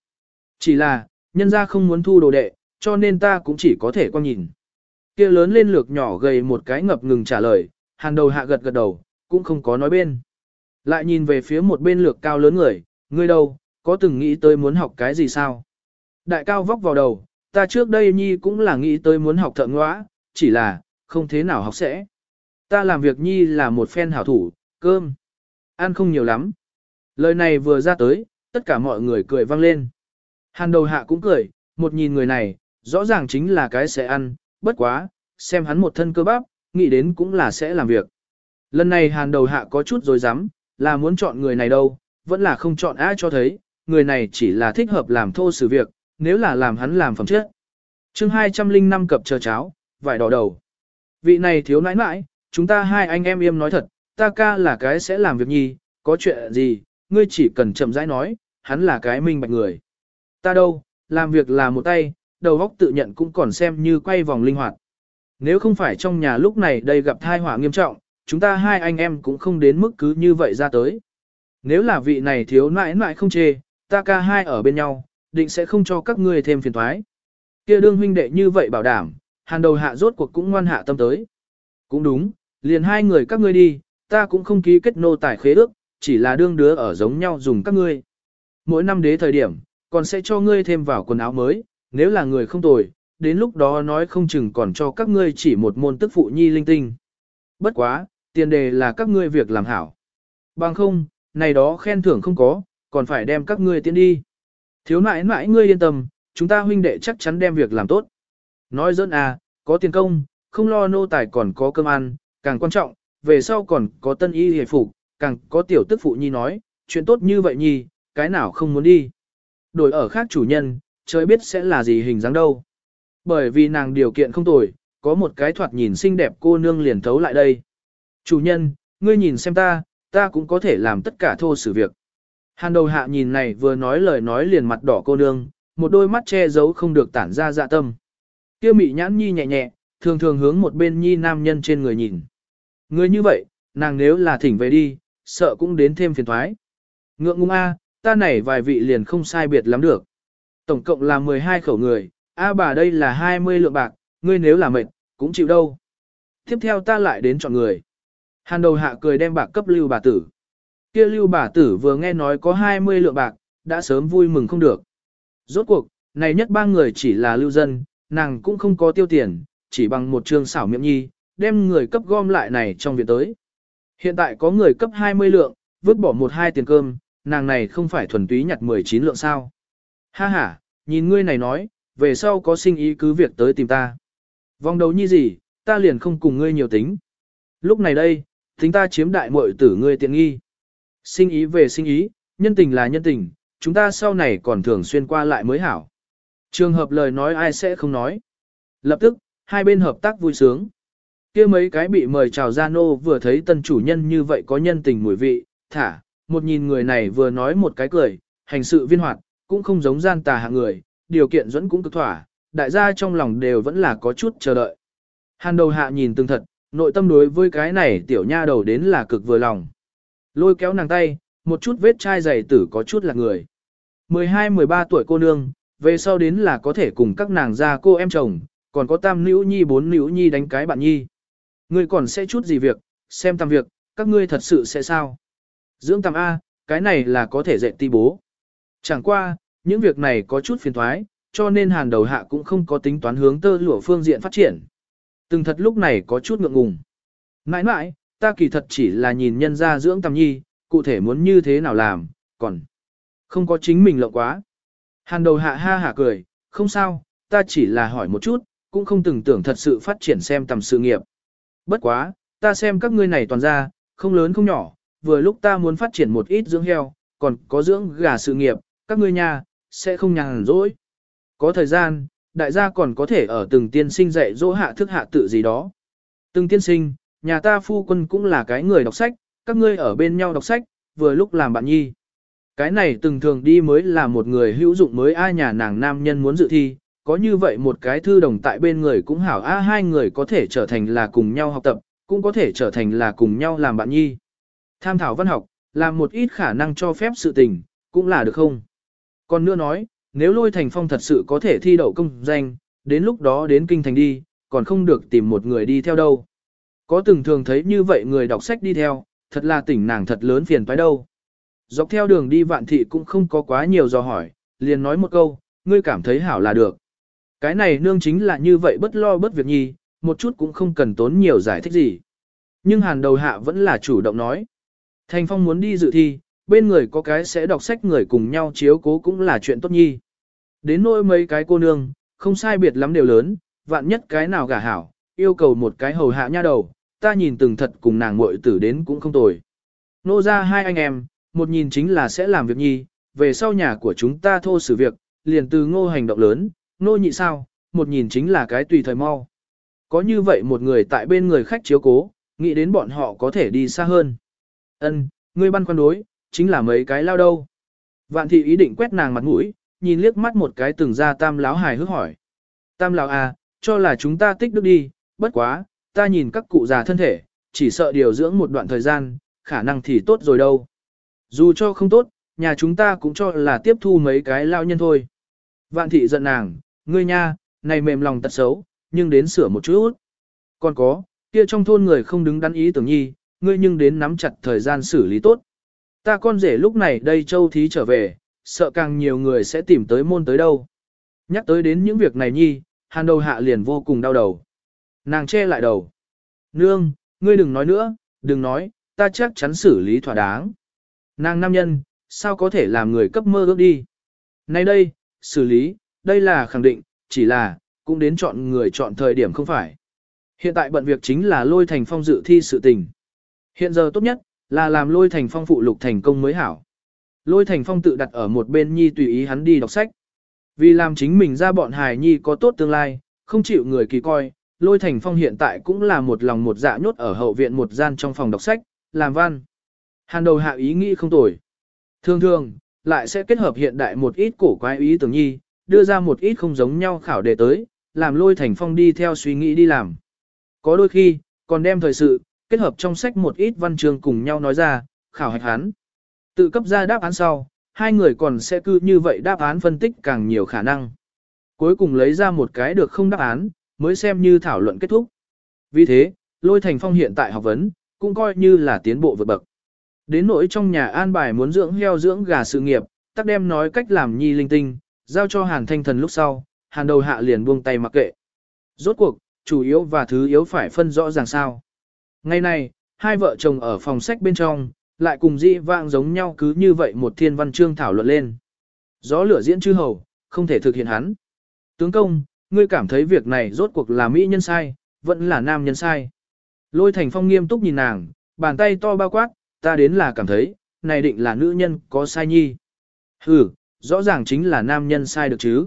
Chỉ là, nhân gia không muốn thu đồ đệ, cho nên ta cũng chỉ có thể quan nhìn. Kia lớn lên lược nhỏ gầy một cái ngập ngừng trả lời, hàn đầu hạ gật gật đầu, cũng không có nói bên. Lại nhìn về phía một bên lược cao lớn người, ngươi đâu, có từng nghĩ tới muốn học cái gì sao? Đại cao vóc vào đầu, ta trước đây nhi cũng là nghĩ tới muốn học thợ ngõa, chỉ là, không thế nào học sẽ. Ta làm việc nhi là một phen hảo thủ, cơm. Ăn không nhiều lắm. Lời này vừa ra tới, tất cả mọi người cười vang lên. Hàn đầu hạ cũng cười, một nhìn người này, rõ ràng chính là cái sẽ ăn, bất quá, xem hắn một thân cơ bắp, nghĩ đến cũng là sẽ làm việc. Lần này hàn đầu hạ có chút rồi dám, là muốn chọn người này đâu, vẫn là không chọn ai cho thấy, người này chỉ là thích hợp làm thô sự việc, nếu là làm hắn làm phẩm chất. chương 205 cập chờ cháo, vải đỏ đầu. Vị này thiếu nãi nãi, chúng ta hai anh em im nói thật, ta ca là cái sẽ làm việc nhi, có chuyện gì, ngươi chỉ cần chậm rãi nói, hắn là cái minh bạch người. Ta đâu, làm việc là một tay, đầu óc tự nhận cũng còn xem như quay vòng linh hoạt. Nếu không phải trong nhà lúc này đây gặp thai họa nghiêm trọng, chúng ta hai anh em cũng không đến mức cứ như vậy ra tới. Nếu là vị này thiếu nãi nãi không chê, ta ca hai ở bên nhau, định sẽ không cho các ngươi thêm phiền thoái. kia đương huynh đệ như vậy bảo đảm, hàn đầu hạ rốt cuộc cũng ngoan hạ tâm tới. Cũng đúng, liền hai người các ngươi đi, ta cũng không ký kết nô tài khế ước, chỉ là đương đứa ở giống nhau dùng các ngươi. Mỗi năm đế thời điểm, còn sẽ cho ngươi thêm vào quần áo mới, nếu là người không tồi, đến lúc đó nói không chừng còn cho các ngươi chỉ một môn tức phụ nhi linh tinh. Bất quá, tiền đề là các ngươi việc làm hảo. Bằng không, này đó khen thưởng không có, còn phải đem các ngươi tiến đi. Thiếu nãi nãi ngươi yên tâm, chúng ta huynh đệ chắc chắn đem việc làm tốt. Nói dẫn à, có tiền công, không lo nô tài còn có cơm ăn, càng quan trọng, về sau còn có tân y hề phục, càng có tiểu tức phụ nhi nói, chuyện tốt như vậy nhi, cái nào không muốn đi. Đổi ở khác chủ nhân, trời biết sẽ là gì hình dáng đâu. Bởi vì nàng điều kiện không tồi, có một cái thoạt nhìn xinh đẹp cô nương liền thấu lại đây. Chủ nhân, ngươi nhìn xem ta, ta cũng có thể làm tất cả thô sự việc. Hàn đầu hạ nhìn này vừa nói lời nói liền mặt đỏ cô nương, một đôi mắt che giấu không được tản ra dạ tâm. Kia mị nhãn nhi nhẹ nhẹ, thường thường hướng một bên nhi nam nhân trên người nhìn. Người như vậy, nàng nếu là thỉnh về đi, sợ cũng đến thêm phiền thoái. Ngượng ngung a, ta này vài vị liền không sai biệt lắm được. Tổng cộng là 12 khẩu người, a bà đây là 20 lượng bạc, ngươi nếu là mệt, cũng chịu đâu. Tiếp theo ta lại đến chọn người. Hàn đầu hạ cười đem bạc cấp lưu bà tử. Kia lưu bà tử vừa nghe nói có 20 lượng bạc, đã sớm vui mừng không được. Rốt cuộc, này nhất ba người chỉ là lưu dân, nàng cũng không có tiêu tiền, chỉ bằng một trường xảo miệng nhi, đem người cấp gom lại này trong viện tới. Hiện tại có người cấp 20 lượng, vứt bỏ một hai tiền cơm, nàng này không phải thuần túy nhặt 19 lượng sao. Ha ha, nhìn ngươi này nói, về sau có sinh ý cứ việc tới tìm ta. Vòng đầu như gì, ta liền không cùng ngươi nhiều tính. Lúc này đây, tính ta chiếm đại muội tử ngươi tiện nghi. Sinh ý về sinh ý, nhân tình là nhân tình, chúng ta sau này còn thường xuyên qua lại mới hảo. Trường hợp lời nói ai sẽ không nói. Lập tức, hai bên hợp tác vui sướng kia mấy cái bị mời chào gia nô vừa thấy tân chủ nhân như vậy có nhân tình mùi vị, thả, một nhìn người này vừa nói một cái cười, hành sự viên hoạt, cũng không giống gian tà hạng người, điều kiện dẫn cũng cực thỏa, đại gia trong lòng đều vẫn là có chút chờ đợi. Hàn đầu hạ nhìn từng thật, nội tâm đối với cái này tiểu nha đầu đến là cực vừa lòng. Lôi kéo nàng tay, một chút vết chai dày tử có chút là người. 12-13 tuổi cô nương, về sau đến là có thể cùng các nàng gia cô em chồng, còn có tam nữ nhi bốn nữ nhi đánh cái bạn nhi. Ngươi còn sẽ chút gì việc, xem tầm việc, các ngươi thật sự sẽ sao? Dưỡng tầm A, cái này là có thể dạy ti bố. Chẳng qua, những việc này có chút phiền thoái, cho nên hàn đầu hạ cũng không có tính toán hướng tơ lụa phương diện phát triển. Từng thật lúc này có chút ngượng ngùng. Nãi nãi, ta kỳ thật chỉ là nhìn nhân ra dưỡng tầm nhi, cụ thể muốn như thế nào làm, còn không có chính mình lộng quá. Hàn đầu hạ ha hả cười, không sao, ta chỉ là hỏi một chút, cũng không từng tưởng thật sự phát triển xem tầm sự nghiệp. Bất quá, ta xem các ngươi này toàn ra, không lớn không nhỏ, vừa lúc ta muốn phát triển một ít dưỡng heo, còn có dưỡng gà sự nghiệp, các ngươi nhà, sẽ không nhàn rỗi. Có thời gian, đại gia còn có thể ở từng tiên sinh dạy dỗ hạ thức hạ tự gì đó. Từng tiên sinh, nhà ta phu quân cũng là cái người đọc sách, các ngươi ở bên nhau đọc sách, vừa lúc làm bạn nhi. Cái này từng thường đi mới là một người hữu dụng mới ai nhà nàng nam nhân muốn dự thi, có như vậy một cái thư đồng tại bên người cũng hảo a hai người có thể trở thành là cùng nhau học tập, cũng có thể trở thành là cùng nhau làm bạn nhi. Tham thảo văn học, làm một ít khả năng cho phép sự tình, cũng là được không? Còn nữa nói, nếu lôi thành phong thật sự có thể thi đậu công danh, đến lúc đó đến kinh thành đi, còn không được tìm một người đi theo đâu. Có từng thường thấy như vậy người đọc sách đi theo, thật là tỉnh nàng thật lớn phiền phải đâu. Dọc theo đường đi vạn thị cũng không có quá nhiều do hỏi, liền nói một câu, ngươi cảm thấy hảo là được. Cái này nương chính là như vậy bất lo bất việc nhi, một chút cũng không cần tốn nhiều giải thích gì. Nhưng hàn đầu hạ vẫn là chủ động nói. Thành phong muốn đi dự thi, bên người có cái sẽ đọc sách người cùng nhau chiếu cố cũng là chuyện tốt nhi. Đến nỗi mấy cái cô nương, không sai biệt lắm đều lớn, vạn nhất cái nào gả hảo, yêu cầu một cái hầu hạ nha đầu, ta nhìn từng thật cùng nàng muội tử đến cũng không tồi. Nô ra hai anh em, một nhìn chính là sẽ làm việc nhi, về sau nhà của chúng ta thô xử việc, liền từ ngô hành động lớn, nô nhị sao, một nhìn chính là cái tùy thời mau. Có như vậy một người tại bên người khách chiếu cố, nghĩ đến bọn họ có thể đi xa hơn. Ân, ngươi băn khoăn đối, chính là mấy cái lao đâu. Vạn thị ý định quét nàng mặt mũi, nhìn liếc mắt một cái từng ra tam láo hài hước hỏi. Tam láo à, cho là chúng ta tích đức đi, bất quá, ta nhìn các cụ già thân thể, chỉ sợ điều dưỡng một đoạn thời gian, khả năng thì tốt rồi đâu. Dù cho không tốt, nhà chúng ta cũng cho là tiếp thu mấy cái lao nhân thôi. Vạn thị giận nàng, ngươi nha, này mềm lòng tật xấu, nhưng đến sửa một chút. Còn có, kia trong thôn người không đứng đắn ý tưởng nhi, ngươi nhưng đến nắm chặt thời gian xử lý tốt. Ta con rể lúc này đây châu thí trở về, sợ càng nhiều người sẽ tìm tới môn tới đâu. Nhắc tới đến những việc này nhi, hàn đầu hạ liền vô cùng đau đầu. Nàng che lại đầu. Nương, ngươi đừng nói nữa, đừng nói, ta chắc chắn xử lý thỏa đáng. Nàng nam nhân, sao có thể làm người cấp mơ ước đi. Nay đây, xử lý, đây là khẳng định, chỉ là, cũng đến chọn người chọn thời điểm không phải. Hiện tại bận việc chính là lôi thành phong dự thi sự tình. Hiện giờ tốt nhất, Là làm lôi thành phong phụ lục thành công mới hảo. Lôi thành phong tự đặt ở một bên nhi tùy ý hắn đi đọc sách. Vì làm chính mình ra bọn hài nhi có tốt tương lai, không chịu người kỳ coi, lôi thành phong hiện tại cũng là một lòng một dạ nhốt ở hậu viện một gian trong phòng đọc sách, làm văn. Hàn đầu hạ ý nghĩ không tồi. Thường thường, lại sẽ kết hợp hiện đại một ít cổ quái ý tưởng nhi, đưa ra một ít không giống nhau khảo đề tới, làm lôi thành phong đi theo suy nghĩ đi làm. Có đôi khi, còn đem thời sự, kết hợp trong sách một ít văn chương cùng nhau nói ra, khảo hạch hắn. Tự cấp ra đáp án sau, hai người còn sẽ cứ như vậy đáp án phân tích càng nhiều khả năng. Cuối cùng lấy ra một cái được không đáp án, mới xem như thảo luận kết thúc. Vì thế, lôi thành phong hiện tại học vấn, cũng coi như là tiến bộ vượt bậc. Đến nỗi trong nhà an bài muốn dưỡng heo dưỡng gà sự nghiệp, tắc đem nói cách làm nhi linh tinh, giao cho hàn thanh thần lúc sau, hàn đầu hạ liền buông tay mặc kệ. Rốt cuộc, chủ yếu và thứ yếu phải phân rõ ràng sao. Ngày nay, hai vợ chồng ở phòng sách bên trong, lại cùng dị vạng giống nhau cứ như vậy một thiên văn chương thảo luận lên. Gió lửa diễn chư hầu, không thể thực hiện hắn. Tướng công, ngươi cảm thấy việc này rốt cuộc là mỹ nhân sai, vẫn là nam nhân sai. Lôi thành phong nghiêm túc nhìn nàng, bàn tay to bao quát, ta đến là cảm thấy, này định là nữ nhân có sai nhi. Hừ rõ ràng chính là nam nhân sai được chứ.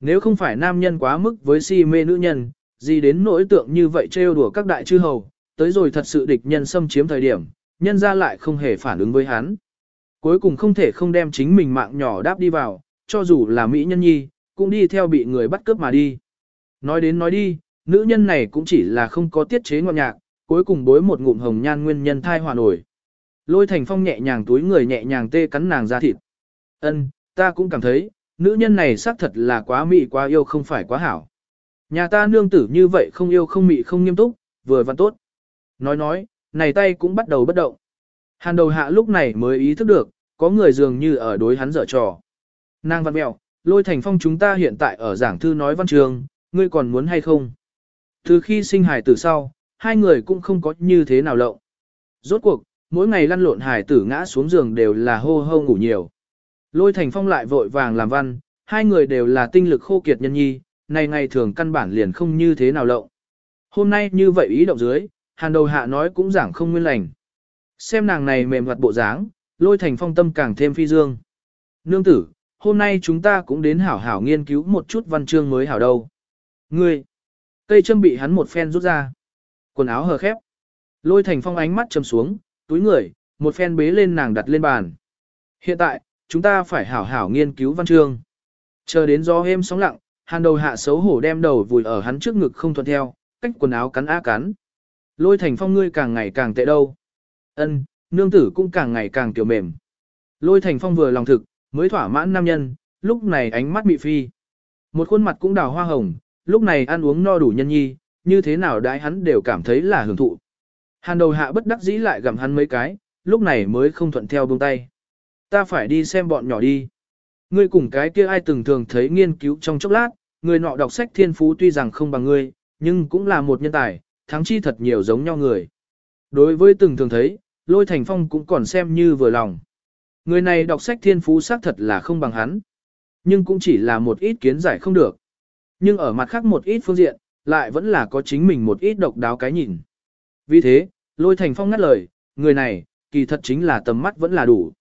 Nếu không phải nam nhân quá mức với si mê nữ nhân, gì đến nỗi tượng như vậy trêu đùa các đại chư hầu, tới rồi thật sự địch nhân xâm chiếm thời điểm, nhân ra lại không hề phản ứng với hắn. Cuối cùng không thể không đem chính mình mạng nhỏ đáp đi vào, cho dù là Mỹ nhân nhi, cũng đi theo bị người bắt cướp mà đi. Nói đến nói đi, nữ nhân này cũng chỉ là không có tiết chế ngọt nhạc, cuối cùng bối một ngụm hồng nhan nguyên nhân thai hòa nổi. Lôi thành phong nhẹ nhàng túi người nhẹ nhàng tê cắn nàng ra thịt. Ân, ta cũng cảm thấy, nữ nhân này xác thật là quá mị quá yêu không phải quá hảo. Nhà ta nương tử như vậy không yêu không mị không nghiêm túc, vừa văn tốt. Nói nói, này tay cũng bắt đầu bất động. Hàn đầu hạ lúc này mới ý thức được, có người dường như ở đối hắn dở trò. Nàng văn mẹo, lôi thành phong chúng ta hiện tại ở giảng thư nói văn trường, ngươi còn muốn hay không? Từ khi sinh hải tử sau, hai người cũng không có như thế nào lộng. Rốt cuộc, mỗi ngày lăn lộn hải tử ngã xuống giường đều là hô hô ngủ nhiều. Lôi thành phong lại vội vàng làm văn, hai người đều là tinh lực khô kiệt nhân nhi, này ngày thường căn bản liền không như thế nào lộng. Hôm nay như vậy ý động dưới, hàn đầu hạ nói cũng giảng không nguyên lành. Xem nàng này mềm mặt bộ dáng, lôi thành phong tâm càng thêm phi dương. Nương tử, hôm nay chúng ta cũng đến hảo hảo nghiên cứu một chút văn chương mới hảo đâu. Ngươi, cây châm bị hắn một phen rút ra. Quần áo hờ khép. Lôi thành phong ánh mắt chầm xuống, túi người, một phen bế lên nàng đặt lên bàn. Hiện tại, chúng ta phải hảo hảo nghiên cứu văn chương. Chờ đến gió êm sóng lặng, hàn đầu hạ xấu hổ đem đầu vùi ở hắn trước ngực không thuận theo, cách quần áo cắn á cắn. Lôi thành phong ngươi càng ngày càng tệ đâu. ân nương tử cũng càng ngày càng tiểu mềm. Lôi thành phong vừa lòng thực, mới thỏa mãn nam nhân, lúc này ánh mắt mị phi. Một khuôn mặt cũng đào hoa hồng, lúc này ăn uống no đủ nhân nhi, như thế nào đãi hắn đều cảm thấy là hưởng thụ. Hàn đầu hạ bất đắc dĩ lại gặm hắn mấy cái, lúc này mới không thuận theo buông tay. Ta phải đi xem bọn nhỏ đi. Ngươi cùng cái kia ai từng thường thấy nghiên cứu trong chốc lát, người nọ đọc sách thiên phú tuy rằng không bằng ngươi, nhưng cũng là một nhân tài, thắng chi thật nhiều giống nhau người. Đối với từng thường thấy, lôi thành phong cũng còn xem như vừa lòng. Người này đọc sách thiên phú xác thật là không bằng hắn, nhưng cũng chỉ là một ít kiến giải không được. Nhưng ở mặt khác một ít phương diện, lại vẫn là có chính mình một ít độc đáo cái nhìn. Vì thế, lôi thành phong ngắt lời, người này, kỳ thật chính là tầm mắt vẫn là đủ.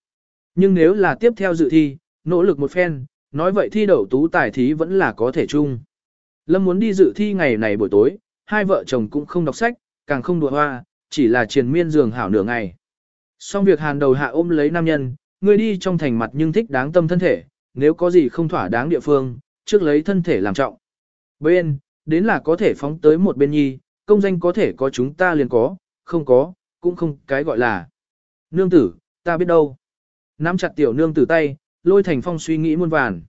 Nhưng nếu là tiếp theo dự thi, nỗ lực một phen, nói vậy thi đậu tú tài thí vẫn là có thể chung. Lâm muốn đi dự thi ngày này buổi tối, hai vợ chồng cũng không đọc sách, càng không đùa hoa, chỉ là triền miên giường hảo nửa ngày. Xong việc hàn đầu hạ ôm lấy nam nhân, người đi trong thành mặt nhưng thích đáng tâm thân thể, nếu có gì không thỏa đáng địa phương, trước lấy thân thể làm trọng. Bên, đến là có thể phóng tới một bên nhi, công danh có thể có chúng ta liền có, không có, cũng không cái gọi là. Nương tử, ta biết đâu. Nắm chặt tiểu nương tử tay, lôi thành phong suy nghĩ muôn vàn.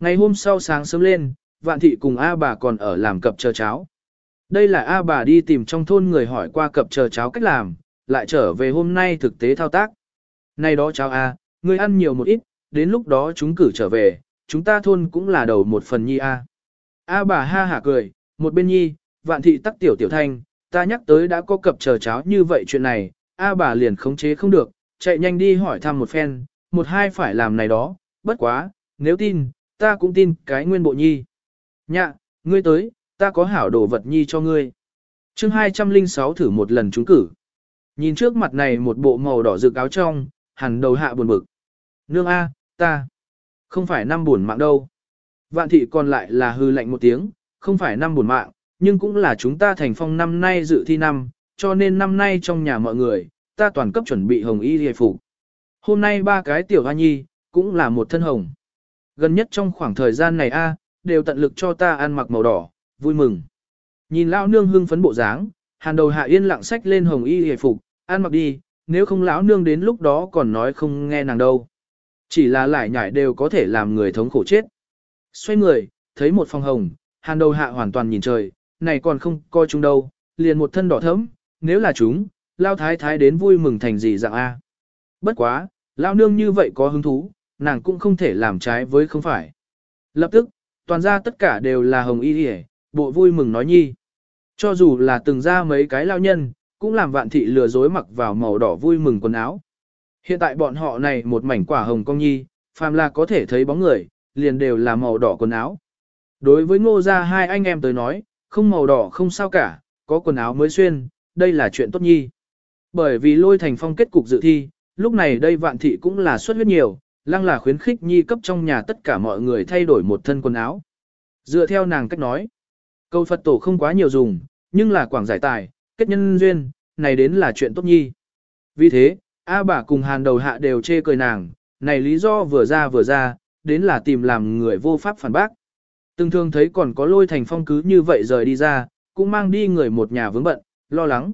Ngày hôm sau sáng sớm lên, vạn thị cùng A bà còn ở làm cập chờ cháo. Đây là A bà đi tìm trong thôn người hỏi qua cập chờ cháo cách làm, lại trở về hôm nay thực tế thao tác. Nay đó cháo A, người ăn nhiều một ít, đến lúc đó chúng cử trở về, chúng ta thôn cũng là đầu một phần nhi A. A bà ha hả cười, một bên nhi, vạn thị tắc tiểu tiểu thanh, ta nhắc tới đã có cập chờ cháo như vậy chuyện này, A bà liền khống chế không được, chạy nhanh đi hỏi thăm một phen, một hai phải làm này đó, bất quá, nếu tin, ta cũng tin cái nguyên bộ nhi. Nhạ, ngươi tới, ta có hảo đồ vật nhi cho ngươi. chương 206 thử một lần trúng cử. Nhìn trước mặt này một bộ màu đỏ rực áo trong, hẳn đầu hạ buồn bực. Nương A, ta, không phải năm buồn mạng đâu. Vạn thị còn lại là hư lạnh một tiếng, không phải năm buồn mạng, nhưng cũng là chúng ta thành phong năm nay dự thi năm, cho nên năm nay trong nhà mọi người, ta toàn cấp chuẩn bị hồng y hề phục. Hôm nay ba cái tiểu hoa nhi, cũng là một thân hồng. Gần nhất trong khoảng thời gian này a đều tận lực cho ta ăn mặc màu đỏ, vui mừng. Nhìn lão nương hưng phấn bộ dáng, hàn đầu hạ yên lặng sách lên hồng y hề phục, ăn mặc đi, nếu không lão nương đến lúc đó còn nói không nghe nàng đâu. Chỉ là lại nhảy đều có thể làm người thống khổ chết. Xoay người, thấy một phòng hồng, hàn đầu hạ hoàn toàn nhìn trời, này còn không coi chúng đâu, liền một thân đỏ thẫm, nếu là chúng, lao thái thái đến vui mừng thành gì dạng A. Bất quá, lao nương như vậy có hứng thú, nàng cũng không thể làm trái với không phải. Lập tức, toàn ra tất cả đều là hồng y hề, bộ vui mừng nói nhi. Cho dù là từng ra mấy cái lao nhân, cũng làm vạn thị lừa dối mặc vào màu đỏ vui mừng quần áo. Hiện tại bọn họ này một mảnh quả hồng cong nhi, phàm là có thể thấy bóng người, liền đều là màu đỏ quần áo. Đối với ngô gia hai anh em tới nói, không màu đỏ không sao cả, có quần áo mới xuyên, đây là chuyện tốt nhi. Bởi vì lôi thành phong kết cục dự thi, lúc này đây vạn thị cũng là xuất huyết nhiều, lăng là khuyến khích nhi cấp trong nhà tất cả mọi người thay đổi một thân quần áo. Dựa theo nàng cách nói, câu Phật tổ không quá nhiều dùng, nhưng là quảng giải tài, kết nhân duyên, này đến là chuyện tốt nhi. Vì thế, A bà cùng hàn đầu hạ đều chê cười nàng, này lý do vừa ra vừa ra, đến là tìm làm người vô pháp phản bác. Từng thường thấy còn có lôi thành phong cứ như vậy rời đi ra, cũng mang đi người một nhà vướng bận, lo lắng.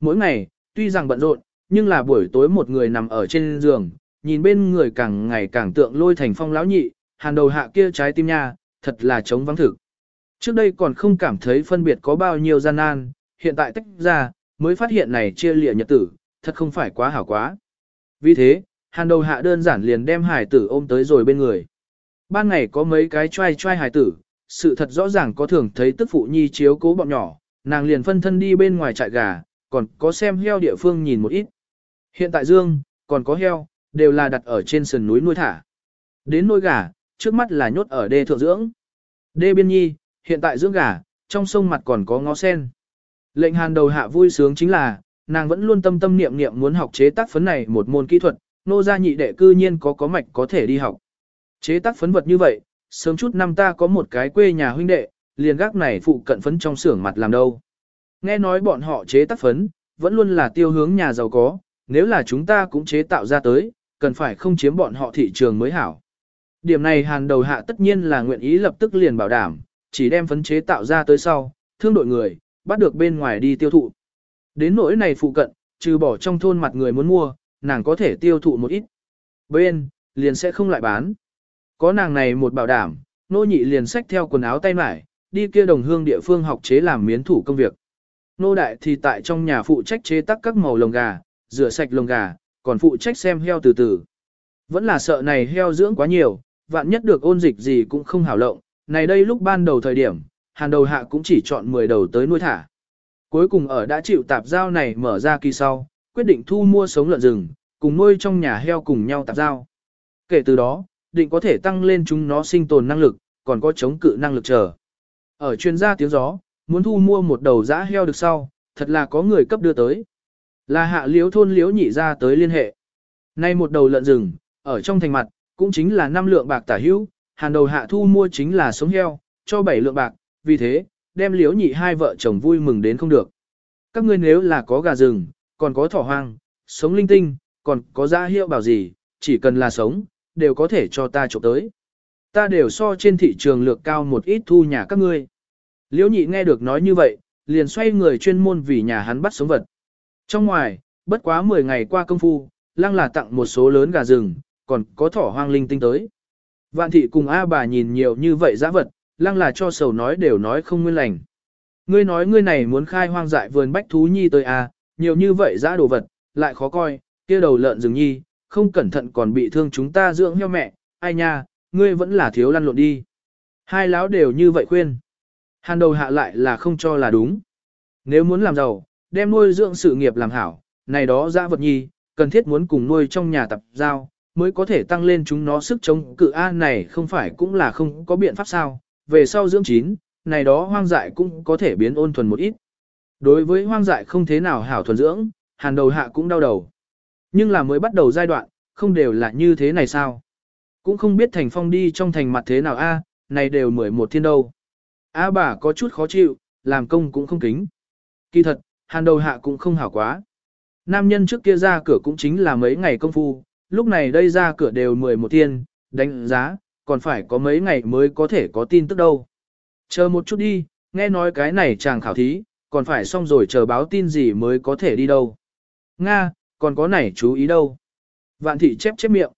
Mỗi ngày, tuy rằng bận rộn, nhưng là buổi tối một người nằm ở trên giường, nhìn bên người càng ngày càng tượng lôi thành phong lão nhị, hàn đầu hạ kia trái tim nha, thật là chống vắng thực. Trước đây còn không cảm thấy phân biệt có bao nhiêu gian nan, hiện tại tách ra, mới phát hiện này chia lịa nhật tử, thật không phải quá hảo quá. Vì thế, hàn đầu hạ đơn giản liền đem hải tử ôm tới rồi bên người. Ban ngày có mấy cái trai trai hải tử, sự thật rõ ràng có thường thấy tức phụ nhi chiếu cố bọn nhỏ, nàng liền phân thân đi bên ngoài trại gà, còn có xem heo địa phương nhìn một ít. Hiện tại dương, còn có heo, đều là đặt ở trên sườn núi nuôi thả. Đến nuôi gà, trước mắt là nhốt ở đê thượng dưỡng. Đê biên nhi, hiện tại dưỡng gà, trong sông mặt còn có ngó sen. Lệnh hàn đầu hạ vui sướng chính là, nàng vẫn luôn tâm tâm niệm niệm muốn học chế tác phấn này một môn kỹ thuật, nô gia nhị đệ cư nhiên có có mạch có thể đi học. Chế tác phấn vật như vậy, sớm chút năm ta có một cái quê nhà huynh đệ, liền gác này phụ cận phấn trong xưởng mặt làm đâu. Nghe nói bọn họ chế tác phấn, vẫn luôn là tiêu hướng nhà giàu có, nếu là chúng ta cũng chế tạo ra tới, cần phải không chiếm bọn họ thị trường mới hảo. Điểm này hàn đầu hạ tất nhiên là nguyện ý lập tức liền bảo đảm, chỉ đem phấn chế tạo ra tới sau, thương đội người, bắt được bên ngoài đi tiêu thụ. Đến nỗi này phụ cận, trừ bỏ trong thôn mặt người muốn mua, nàng có thể tiêu thụ một ít. Bên, liền sẽ không lại bán. Có nàng này một bảo đảm, nô nhị liền xách theo quần áo tay mải, đi kia đồng hương địa phương học chế làm miến thủ công việc. Nô đại thì tại trong nhà phụ trách chế tác các màu lồng gà, rửa sạch lồng gà, còn phụ trách xem heo từ từ. Vẫn là sợ này heo dưỡng quá nhiều, vạn nhất được ôn dịch gì cũng không hảo lộng. Này đây lúc ban đầu thời điểm, hàn đầu hạ cũng chỉ chọn 10 đầu tới nuôi thả. Cuối cùng ở đã chịu tạp giao này mở ra kỳ sau, quyết định thu mua sống lợn rừng, cùng nuôi trong nhà heo cùng nhau tạp giao. Kể từ đó, định có thể tăng lên chúng nó sinh tồn năng lực, còn có chống cự năng lực chờ. Ở chuyên gia tiếng gió, muốn thu mua một đầu giã heo được sau, thật là có người cấp đưa tới. Là hạ liếu thôn liếu nhị ra tới liên hệ. Nay một đầu lợn rừng, ở trong thành mặt, cũng chính là 5 lượng bạc tả hữu, hàn đầu hạ thu mua chính là sống heo, cho 7 lượng bạc, vì thế, đem liếu nhị hai vợ chồng vui mừng đến không được. Các ngươi nếu là có gà rừng, còn có thỏ hoang, sống linh tinh, còn có giã hiệu bảo gì, chỉ cần là sống, đều có thể cho ta trộm tới. Ta đều so trên thị trường lược cao một ít thu nhà các ngươi. Liễu nhị nghe được nói như vậy, liền xoay người chuyên môn vì nhà hắn bắt sống vật. Trong ngoài, bất quá 10 ngày qua công phu, lăng là tặng một số lớn gà rừng, còn có thỏ hoang linh tinh tới. Vạn thị cùng A bà nhìn nhiều như vậy giã vật, lăng là cho sầu nói đều nói không nguyên lành. Ngươi nói ngươi này muốn khai hoang dại vườn bách thú nhi tới A, nhiều như vậy giã đồ vật, lại khó coi, kia đầu lợn rừng nhi, không cẩn thận còn bị thương chúng ta dưỡng heo mẹ, ai nha, ngươi vẫn là thiếu lăn lộn đi. Hai láo đều như vậy khuyên. Hàn đầu hạ lại là không cho là đúng. Nếu muốn làm giàu, đem nuôi dưỡng sự nghiệp làm hảo, này đó dã vật nhi, cần thiết muốn cùng nuôi trong nhà tập giao, mới có thể tăng lên chúng nó sức chống cự A này không phải cũng là không có biện pháp sao, về sau dưỡng chín, này đó hoang dại cũng có thể biến ôn thuần một ít. Đối với hoang dại không thế nào hảo thuần dưỡng, hàn đầu hạ cũng đau đầu. Nhưng là mới bắt đầu giai đoạn, không đều là như thế này sao? Cũng không biết thành phong đi trong thành mặt thế nào a, này đều mười một thiên đâu. A bà có chút khó chịu, làm công cũng không kính. Kỳ thật, hàn đầu hạ cũng không hảo quá. Nam nhân trước kia ra cửa cũng chính là mấy ngày công phu, lúc này đây ra cửa đều mười một thiên, đánh giá, còn phải có mấy ngày mới có thể có tin tức đâu. Chờ một chút đi, nghe nói cái này chàng khảo thí, còn phải xong rồi chờ báo tin gì mới có thể đi đâu. Nga, còn có này chú ý đâu. Vạn thị chép chép miệng.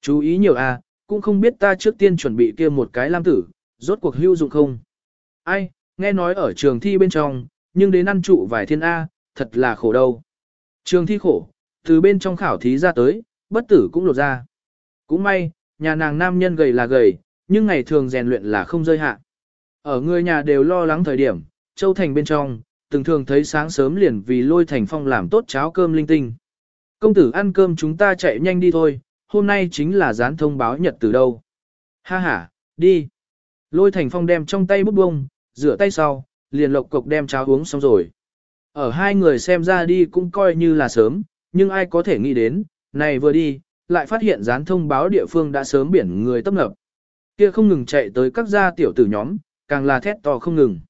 Chú ý nhiều à, cũng không biết ta trước tiên chuẩn bị kia một cái lam tử, rốt cuộc hữu dụng không. Ai, nghe nói ở trường thi bên trong, nhưng đến ăn trụ vài thiên A, thật là khổ đâu. Trường thi khổ, từ bên trong khảo thí ra tới, bất tử cũng lột ra. Cũng may, nhà nàng nam nhân gầy là gầy, nhưng ngày thường rèn luyện là không rơi hạ. Ở người nhà đều lo lắng thời điểm, Châu Thành bên trong, từng thường thấy sáng sớm liền vì lôi thành phong làm tốt cháo cơm linh tinh. Công tử ăn cơm chúng ta chạy nhanh đi thôi, hôm nay chính là dán thông báo nhật từ đâu. Ha ha, đi. Lôi thành phong đem trong tay bút bông, rửa tay sau, liền lộc cục đem cháo uống xong rồi. Ở hai người xem ra đi cũng coi như là sớm, nhưng ai có thể nghĩ đến, này vừa đi, lại phát hiện dán thông báo địa phương đã sớm biển người tấp nập. Kia không ngừng chạy tới các gia tiểu tử nhóm, càng là thét to không ngừng.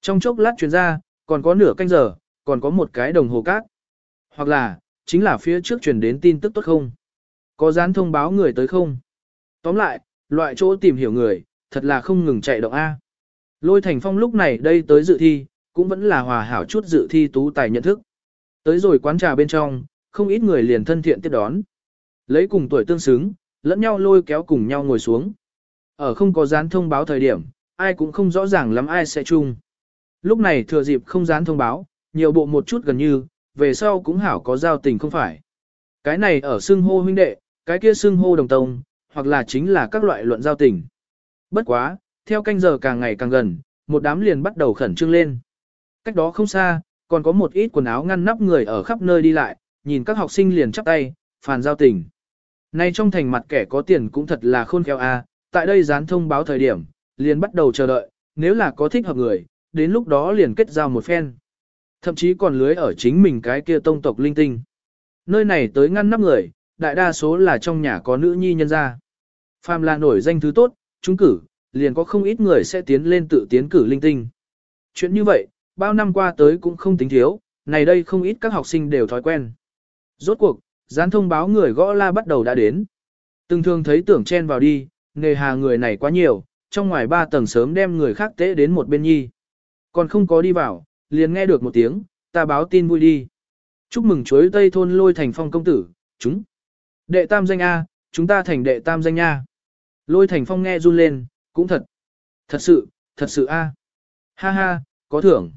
Trong chốc lát chuyển ra, còn có nửa canh giờ, còn có một cái đồng hồ cát. Hoặc là, chính là phía trước truyền đến tin tức tốt không? Có dán thông báo người tới không? Tóm lại, loại chỗ tìm hiểu người, thật là không ngừng chạy động A. Lôi Thành Phong lúc này đây tới dự thi, cũng vẫn là hòa hảo chút dự thi tú tài nhận thức. Tới rồi quán trà bên trong, không ít người liền thân thiện tiếp đón. Lấy cùng tuổi tương xứng, lẫn nhau lôi kéo cùng nhau ngồi xuống. Ở không có dán thông báo thời điểm, ai cũng không rõ ràng lắm ai sẽ chung. Lúc này thừa dịp không dán thông báo, nhiều bộ một chút gần như, về sau cũng hảo có giao tình không phải. Cái này ở xưng hô huynh đệ, cái kia xưng hô đồng tông, hoặc là chính là các loại luận giao tình. Bất quá, theo canh giờ càng ngày càng gần, một đám liền bắt đầu khẩn trương lên. Cách đó không xa, còn có một ít quần áo ngăn nắp người ở khắp nơi đi lại, nhìn các học sinh liền chắp tay, phàn giao tình. Nay trong thành mặt kẻ có tiền cũng thật là khôn khéo a, tại đây dán thông báo thời điểm, liền bắt đầu chờ đợi, nếu là có thích hợp người, đến lúc đó liền kết giao một phen. Thậm chí còn lưới ở chính mình cái kia tông tộc linh tinh. Nơi này tới ngăn nắp người, đại đa số là trong nhà có nữ nhi nhân gia. Phàm là nổi danh thứ tốt, chúng cử, liền có không ít người sẽ tiến lên tự tiến cử linh tinh. Chuyện như vậy, bao năm qua tới cũng không tính thiếu, này đây không ít các học sinh đều thói quen. Rốt cuộc, gián thông báo người gõ la bắt đầu đã đến. Từng thường thấy tưởng chen vào đi, nghề hà người này quá nhiều, trong ngoài ba tầng sớm đem người khác tế đến một bên nhi. Còn không có đi vào, liền nghe được một tiếng, ta báo tin vui đi. Chúc mừng chuối tây thôn lôi thành phong công tử, chúng. Đệ tam danh A, chúng ta thành đệ tam danh nha. Lôi thành phong nghe run lên, cũng thật. Thật sự, thật sự A. À. Ha ha, có thưởng.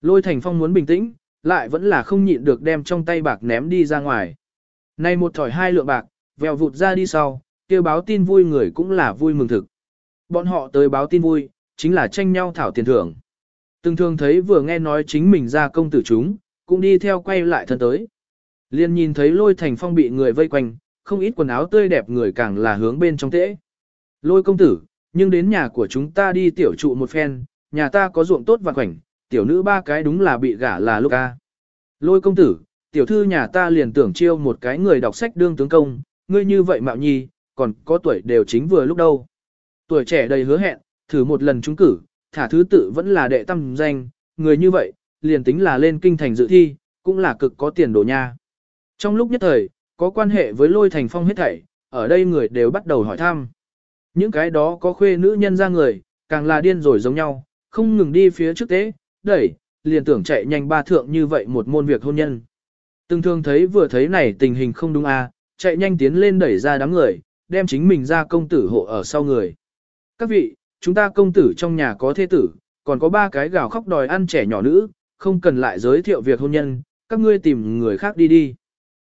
Lôi thành phong muốn bình tĩnh, lại vẫn là không nhịn được đem trong tay bạc ném đi ra ngoài. Này một thỏi hai lượng bạc, vèo vụt ra đi sau, kêu báo tin vui người cũng là vui mừng thực. Bọn họ tới báo tin vui, chính là tranh nhau thảo tiền thưởng. Từng thường thấy vừa nghe nói chính mình ra công tử chúng, cũng đi theo quay lại thân tới. Liên nhìn thấy lôi thành phong bị người vây quanh, không ít quần áo tươi đẹp người càng là hướng bên trong tễ. Lôi công tử, nhưng đến nhà của chúng ta đi tiểu trụ một phen, nhà ta có ruộng tốt và khoảnh, tiểu nữ ba cái đúng là bị gả là lúc ca. Lôi công tử, tiểu thư nhà ta liền tưởng chiêu một cái người đọc sách đương tướng công, ngươi như vậy mạo nhi, còn có tuổi đều chính vừa lúc đâu. Tuổi trẻ đầy hứa hẹn, thử một lần trúng cử, thả thứ tự vẫn là đệ tâm danh, người như vậy, liền tính là lên kinh thành dự thi, cũng là cực có tiền đồ nha. Trong lúc nhất thời, có quan hệ với lôi thành phong hết thảy, ở đây người đều bắt đầu hỏi thăm. Những cái đó có khuê nữ nhân ra người, càng là điên rồi giống nhau, không ngừng đi phía trước tế, đẩy, liền tưởng chạy nhanh ba thượng như vậy một môn việc hôn nhân. Từng thường thấy vừa thấy này tình hình không đúng à, chạy nhanh tiến lên đẩy ra đám người, đem chính mình ra công tử hộ ở sau người. Các vị, chúng ta công tử trong nhà có thế tử, còn có ba cái gào khóc đòi ăn trẻ nhỏ nữ, không cần lại giới thiệu việc hôn nhân, các ngươi tìm người khác đi đi.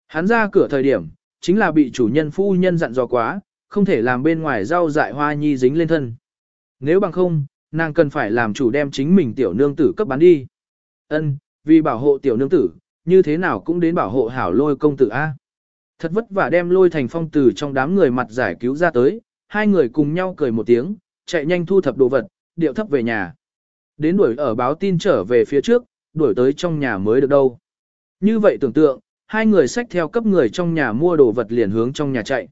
Hắn ra cửa thời điểm, chính là bị chủ nhân phu nhân dặn dò quá, không thể làm bên ngoài rau dại hoa nhi dính lên thân. Nếu bằng không, nàng cần phải làm chủ đem chính mình tiểu nương tử cấp bán đi. Ân, vì bảo hộ tiểu nương tử, như thế nào cũng đến bảo hộ hảo lôi công tử A. Thật vất vả đem lôi thành phong tử trong đám người mặt giải cứu ra tới, hai người cùng nhau cười một tiếng, chạy nhanh thu thập đồ vật, điệu thấp về nhà. Đến đuổi ở báo tin trở về phía trước, đuổi tới trong nhà mới được đâu. Như vậy tưởng tượng, hai người xách theo cấp người trong nhà mua đồ vật liền hướng trong nhà chạy.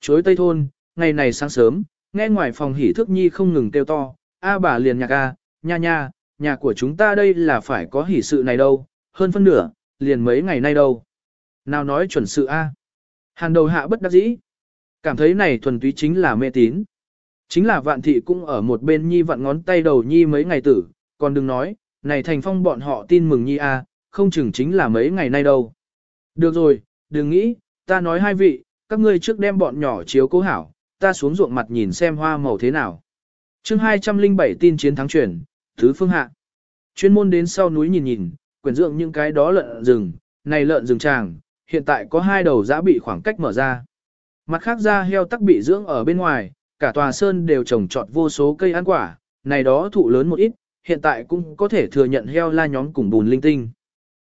Chối Tây Thôn, ngày này sáng sớm, nghe ngoài phòng hỉ thức nhi không ngừng kêu to, a bà liền nhạc a, nha nha, nhà của chúng ta đây là phải có hỉ sự này đâu, hơn phân nửa, liền mấy ngày nay đâu. Nào nói chuẩn sự a. Hàn đầu hạ bất đắc dĩ. Cảm thấy này thuần túy chính là mê tín. Chính là vạn thị cũng ở một bên nhi vặn ngón tay đầu nhi mấy ngày tử, còn đừng nói, này thành phong bọn họ tin mừng nhi a, không chừng chính là mấy ngày nay đâu. Được rồi, đừng nghĩ, ta nói hai vị, các ngươi trước đem bọn nhỏ chiếu cố hảo, ta xuống ruộng mặt nhìn xem hoa màu thế nào. chương 207 tin chiến thắng truyền, thứ phương hạ. Chuyên môn đến sau núi nhìn nhìn, quyển dưỡng những cái đó lợn rừng, này lợn rừng tràng, hiện tại có hai đầu giã bị khoảng cách mở ra. Mặt khác ra heo tắc bị dưỡng ở bên ngoài, cả tòa sơn đều trồng trọt vô số cây ăn quả, này đó thụ lớn một ít, hiện tại cũng có thể thừa nhận heo la nhóm cùng bùn linh tinh.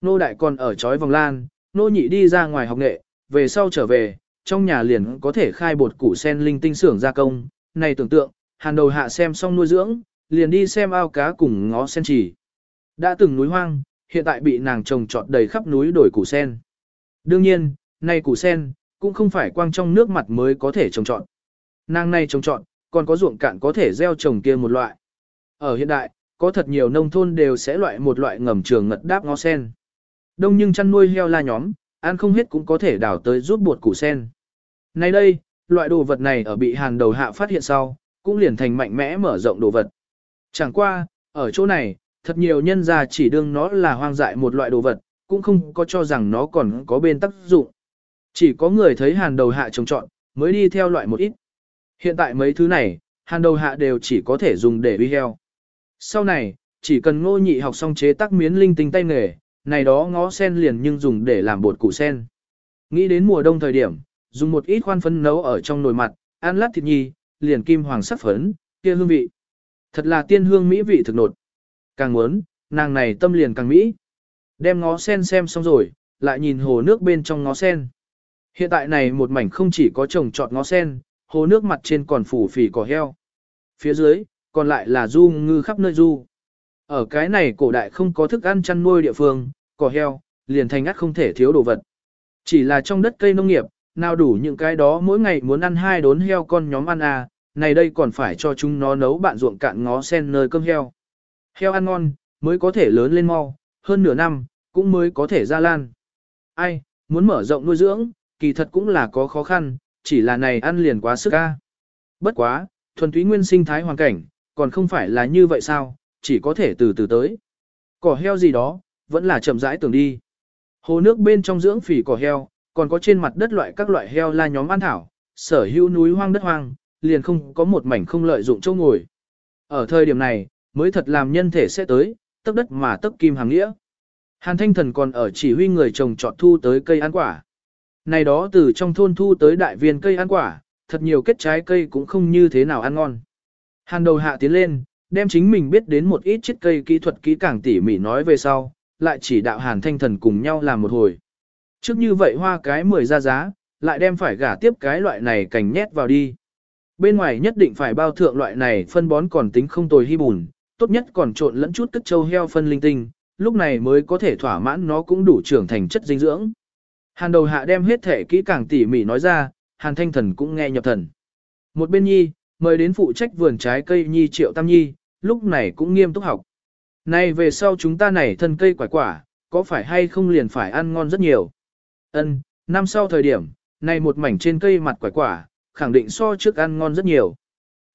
Nô đại còn ở trói vòng lan, nô nhị đi ra ngoài học nghệ, về sau trở về, trong nhà liền có thể khai bột củ sen linh tinh xưởng gia công. Này tưởng tượng, hàn đầu hạ xem xong nuôi dưỡng, liền đi xem ao cá cùng ngó sen chỉ. Đã từng núi hoang, hiện tại bị nàng trồng trọt đầy khắp núi đổi củ sen. Đương nhiên, này củ sen, cũng không phải quang trong nước mặt mới có thể trồng trọt. Nàng này trồng trọt, còn có ruộng cạn có thể gieo trồng kia một loại. Ở hiện đại, có thật nhiều nông thôn đều sẽ loại một loại ngầm trường ngật đáp ngó sen. Đông nhưng chăn nuôi heo la nhóm, ăn không hết cũng có thể đào tới rút bột củ sen. Nay đây, loại đồ vật này ở bị hàn đầu hạ phát hiện sau, cũng liền thành mạnh mẽ mở rộng đồ vật. Chẳng qua, ở chỗ này, thật nhiều nhân gia chỉ đương nó là hoang dại một loại đồ vật, cũng không có cho rằng nó còn có bên tác dụng. Chỉ có người thấy hàn đầu hạ trồng trọn, mới đi theo loại một ít. Hiện tại mấy thứ này, hàn đầu hạ đều chỉ có thể dùng để uy heo. Sau này, chỉ cần ngô nhị học xong chế tác miến linh tinh tay nghề, này đó ngó sen liền nhưng dùng để làm bột củ sen. Nghĩ đến mùa đông thời điểm, dùng một ít khoan phấn nấu ở trong nồi mặt, ăn lát thịt nhi, liền kim hoàng sắc phấn, kia hương vị. Thật là tiên hương mỹ vị thực nột. Càng muốn, nàng này tâm liền càng mỹ. Đem ngó sen xem xong rồi, lại nhìn hồ nước bên trong ngó sen. Hiện tại này một mảnh không chỉ có trồng trọt ngó sen, hồ nước mặt trên còn phủ phì cỏ heo. Phía dưới, còn lại là du ngư khắp nơi du. Ở cái này cổ đại không có thức ăn chăn nuôi địa phương, cỏ heo, liền thành ngắt không thể thiếu đồ vật. Chỉ là trong đất cây nông nghiệp, nào đủ những cái đó mỗi ngày muốn ăn hai đốn heo con nhóm ăn à, này đây còn phải cho chúng nó nấu bạn ruộng cạn ngó sen nơi cơm heo. Heo ăn ngon, mới có thể lớn lên mau, hơn nửa năm, cũng mới có thể ra lan. Ai, muốn mở rộng nuôi dưỡng, kỳ thật cũng là có khó khăn, chỉ là này ăn liền quá sức ca. Bất quá, thuần túy nguyên sinh thái hoàn cảnh, còn không phải là như vậy sao, chỉ có thể từ từ tới. Cỏ heo gì đó, vẫn là chậm rãi tưởng đi. Hồ nước bên trong dưỡng phỉ cỏ heo, còn có trên mặt đất loại các loại heo la nhóm ăn thảo, sở hữu núi hoang đất hoang, liền không có một mảnh không lợi dụng châu ngồi. Ở thời điểm này, mới thật làm nhân thể sẽ tới, tấp đất mà tấp kim hàng nghĩa. Hàn Thanh Thần còn ở chỉ huy người trồng trọt thu tới cây ăn quả. Này đó từ trong thôn thu tới đại viên cây ăn quả, thật nhiều kết trái cây cũng không như thế nào ăn ngon. Hàn đầu hạ tiến lên, đem chính mình biết đến một ít chiếc cây kỹ thuật kỹ càng tỉ mỉ nói về sau, lại chỉ đạo Hàn Thanh Thần cùng nhau làm một hồi. Trước như vậy hoa cái 10 ra giá, lại đem phải gả tiếp cái loại này cành nhét vào đi. Bên ngoài nhất định phải bao thượng loại này phân bón còn tính không tồi hy bùn, tốt nhất còn trộn lẫn chút cất châu heo phân linh tinh, lúc này mới có thể thỏa mãn nó cũng đủ trưởng thành chất dinh dưỡng. Hàn đầu hạ đem hết thể kỹ càng tỉ mỉ nói ra, hàn thanh thần cũng nghe nhập thần. Một bên nhi, mời đến phụ trách vườn trái cây nhi triệu tam nhi, lúc này cũng nghiêm túc học. Này về sau chúng ta này thân cây quả quả, có phải hay không liền phải ăn ngon rất nhiều. Ân, năm sau thời điểm, này một mảnh trên cây mặt quả quả, khẳng định so trước ăn ngon rất nhiều.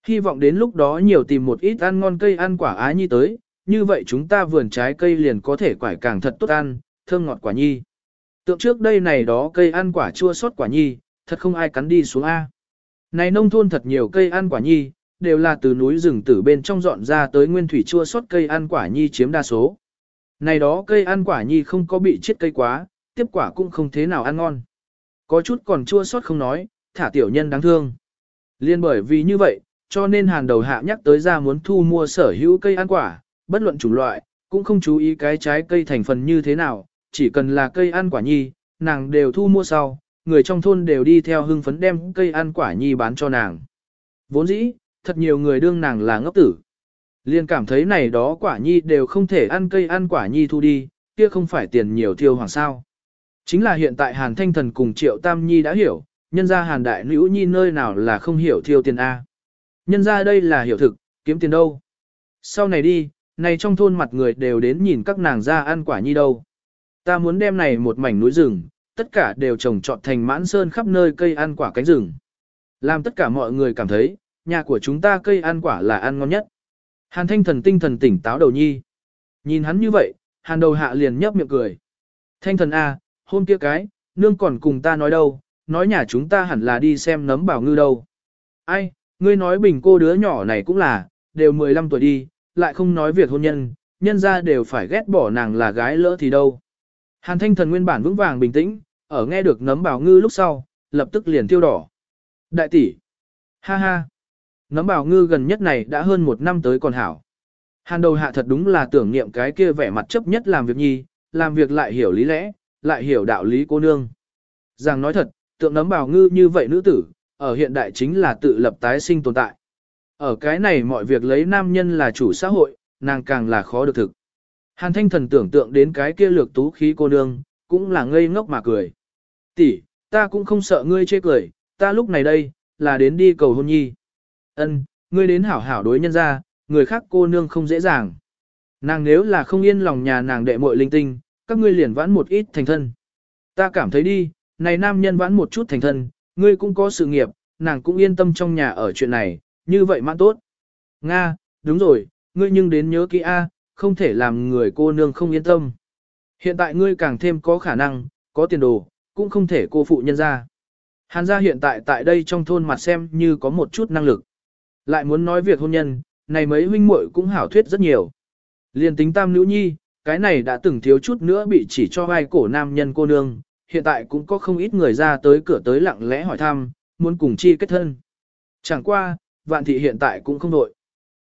Hy vọng đến lúc đó nhiều tìm một ít ăn ngon cây ăn quả á nhi tới, như vậy chúng ta vườn trái cây liền có thể quải càng thật tốt ăn, thơm ngọt quả nhi. Tượng trước đây này đó cây ăn quả chua sót quả nhi, thật không ai cắn đi xuống A. Này nông thôn thật nhiều cây ăn quả nhi, đều là từ núi rừng tử bên trong dọn ra tới nguyên thủy chua sót cây ăn quả nhi chiếm đa số. Này đó cây ăn quả nhi không có bị chết cây quá, tiếp quả cũng không thế nào ăn ngon. Có chút còn chua sót không nói, thả tiểu nhân đáng thương. Liên bởi vì như vậy, cho nên hàn đầu hạ nhắc tới ra muốn thu mua sở hữu cây ăn quả, bất luận chủng loại, cũng không chú ý cái trái cây thành phần như thế nào, chỉ cần là cây ăn quả nhi, nàng đều thu mua sau, người trong thôn đều đi theo hưng phấn đem cây ăn quả nhi bán cho nàng. Vốn dĩ, thật nhiều người đương nàng là ngốc tử. Liên cảm thấy này đó quả nhi đều không thể ăn cây ăn quả nhi thu đi, kia không phải tiền nhiều thiêu hoàng sao. Chính là hiện tại Hàn Thanh Thần cùng Triệu Tam Nhi đã hiểu, nhân ra Hàn Đại Nữ Nhi nơi nào là không hiểu thiêu tiền A. Nhân ra đây là hiểu thực, kiếm tiền đâu. Sau này đi, này trong thôn mặt người đều đến nhìn các nàng ra ăn quả nhi đâu. Ta muốn đem này một mảnh núi rừng, tất cả đều trồng trọt thành mãn sơn khắp nơi cây ăn quả cánh rừng. Làm tất cả mọi người cảm thấy, nhà của chúng ta cây ăn quả là ăn ngon nhất. Hàn thanh thần tinh thần tỉnh táo đầu nhi. Nhìn hắn như vậy, hàn đầu hạ liền nhấp miệng cười. Thanh thần A, à, hôm kia cái, nương còn cùng ta nói đâu, nói nhà chúng ta hẳn là đi xem nấm bảo ngư đâu. Ai, ngươi nói bình cô đứa nhỏ này cũng là, đều 15 tuổi đi, lại không nói việc hôn nhân, nhân ra đều phải ghét bỏ nàng là gái lỡ thì đâu. Hàn thanh thần nguyên bản vững vàng bình tĩnh, ở nghe được nấm bảo ngư lúc sau, lập tức liền tiêu đỏ. Đại tỷ, ha ha, nấm bào ngư gần nhất này đã hơn một năm tới còn hảo. Hàn đầu hạ thật đúng là tưởng niệm cái kia vẻ mặt chấp nhất làm việc nhi, làm việc lại hiểu lý lẽ, lại hiểu đạo lý cô nương. Giang nói thật, tượng nấm bào ngư như vậy nữ tử, ở hiện đại chính là tự lập tái sinh tồn tại. Ở cái này mọi việc lấy nam nhân là chủ xã hội, nàng càng là khó được thực. Hàn thanh thần tưởng tượng đến cái kia lược tú khí cô nương, cũng là ngây ngốc mà cười. Tỷ, ta cũng không sợ ngươi chê cười, ta lúc này đây, là đến đi cầu hôn nhi. Ân, ngươi đến hảo hảo đối nhân ra, người khác cô nương không dễ dàng. Nàng nếu là không yên lòng nhà nàng đệ muội linh tinh, các ngươi liền vãn một ít thành thân. Ta cảm thấy đi, này nam nhân vãn một chút thành thân, ngươi cũng có sự nghiệp, nàng cũng yên tâm trong nhà ở chuyện này, như vậy mãn tốt. Nga, đúng rồi, ngươi nhưng đến nhớ kỹ A, không thể làm người cô nương không yên tâm. Hiện tại ngươi càng thêm có khả năng, có tiền đồ, cũng không thể cô phụ nhân ra. Hàn gia hiện tại tại đây trong thôn mặt xem như có một chút năng lực. Lại muốn nói việc hôn nhân, này mấy huynh muội cũng hảo thuyết rất nhiều. Liên tính tam nữ nhi, cái này đã từng thiếu chút nữa bị chỉ cho vai cổ nam nhân cô nương, hiện tại cũng có không ít người ra tới cửa tới lặng lẽ hỏi thăm, muốn cùng chi kết thân. Chẳng qua, vạn thị hiện tại cũng không đội.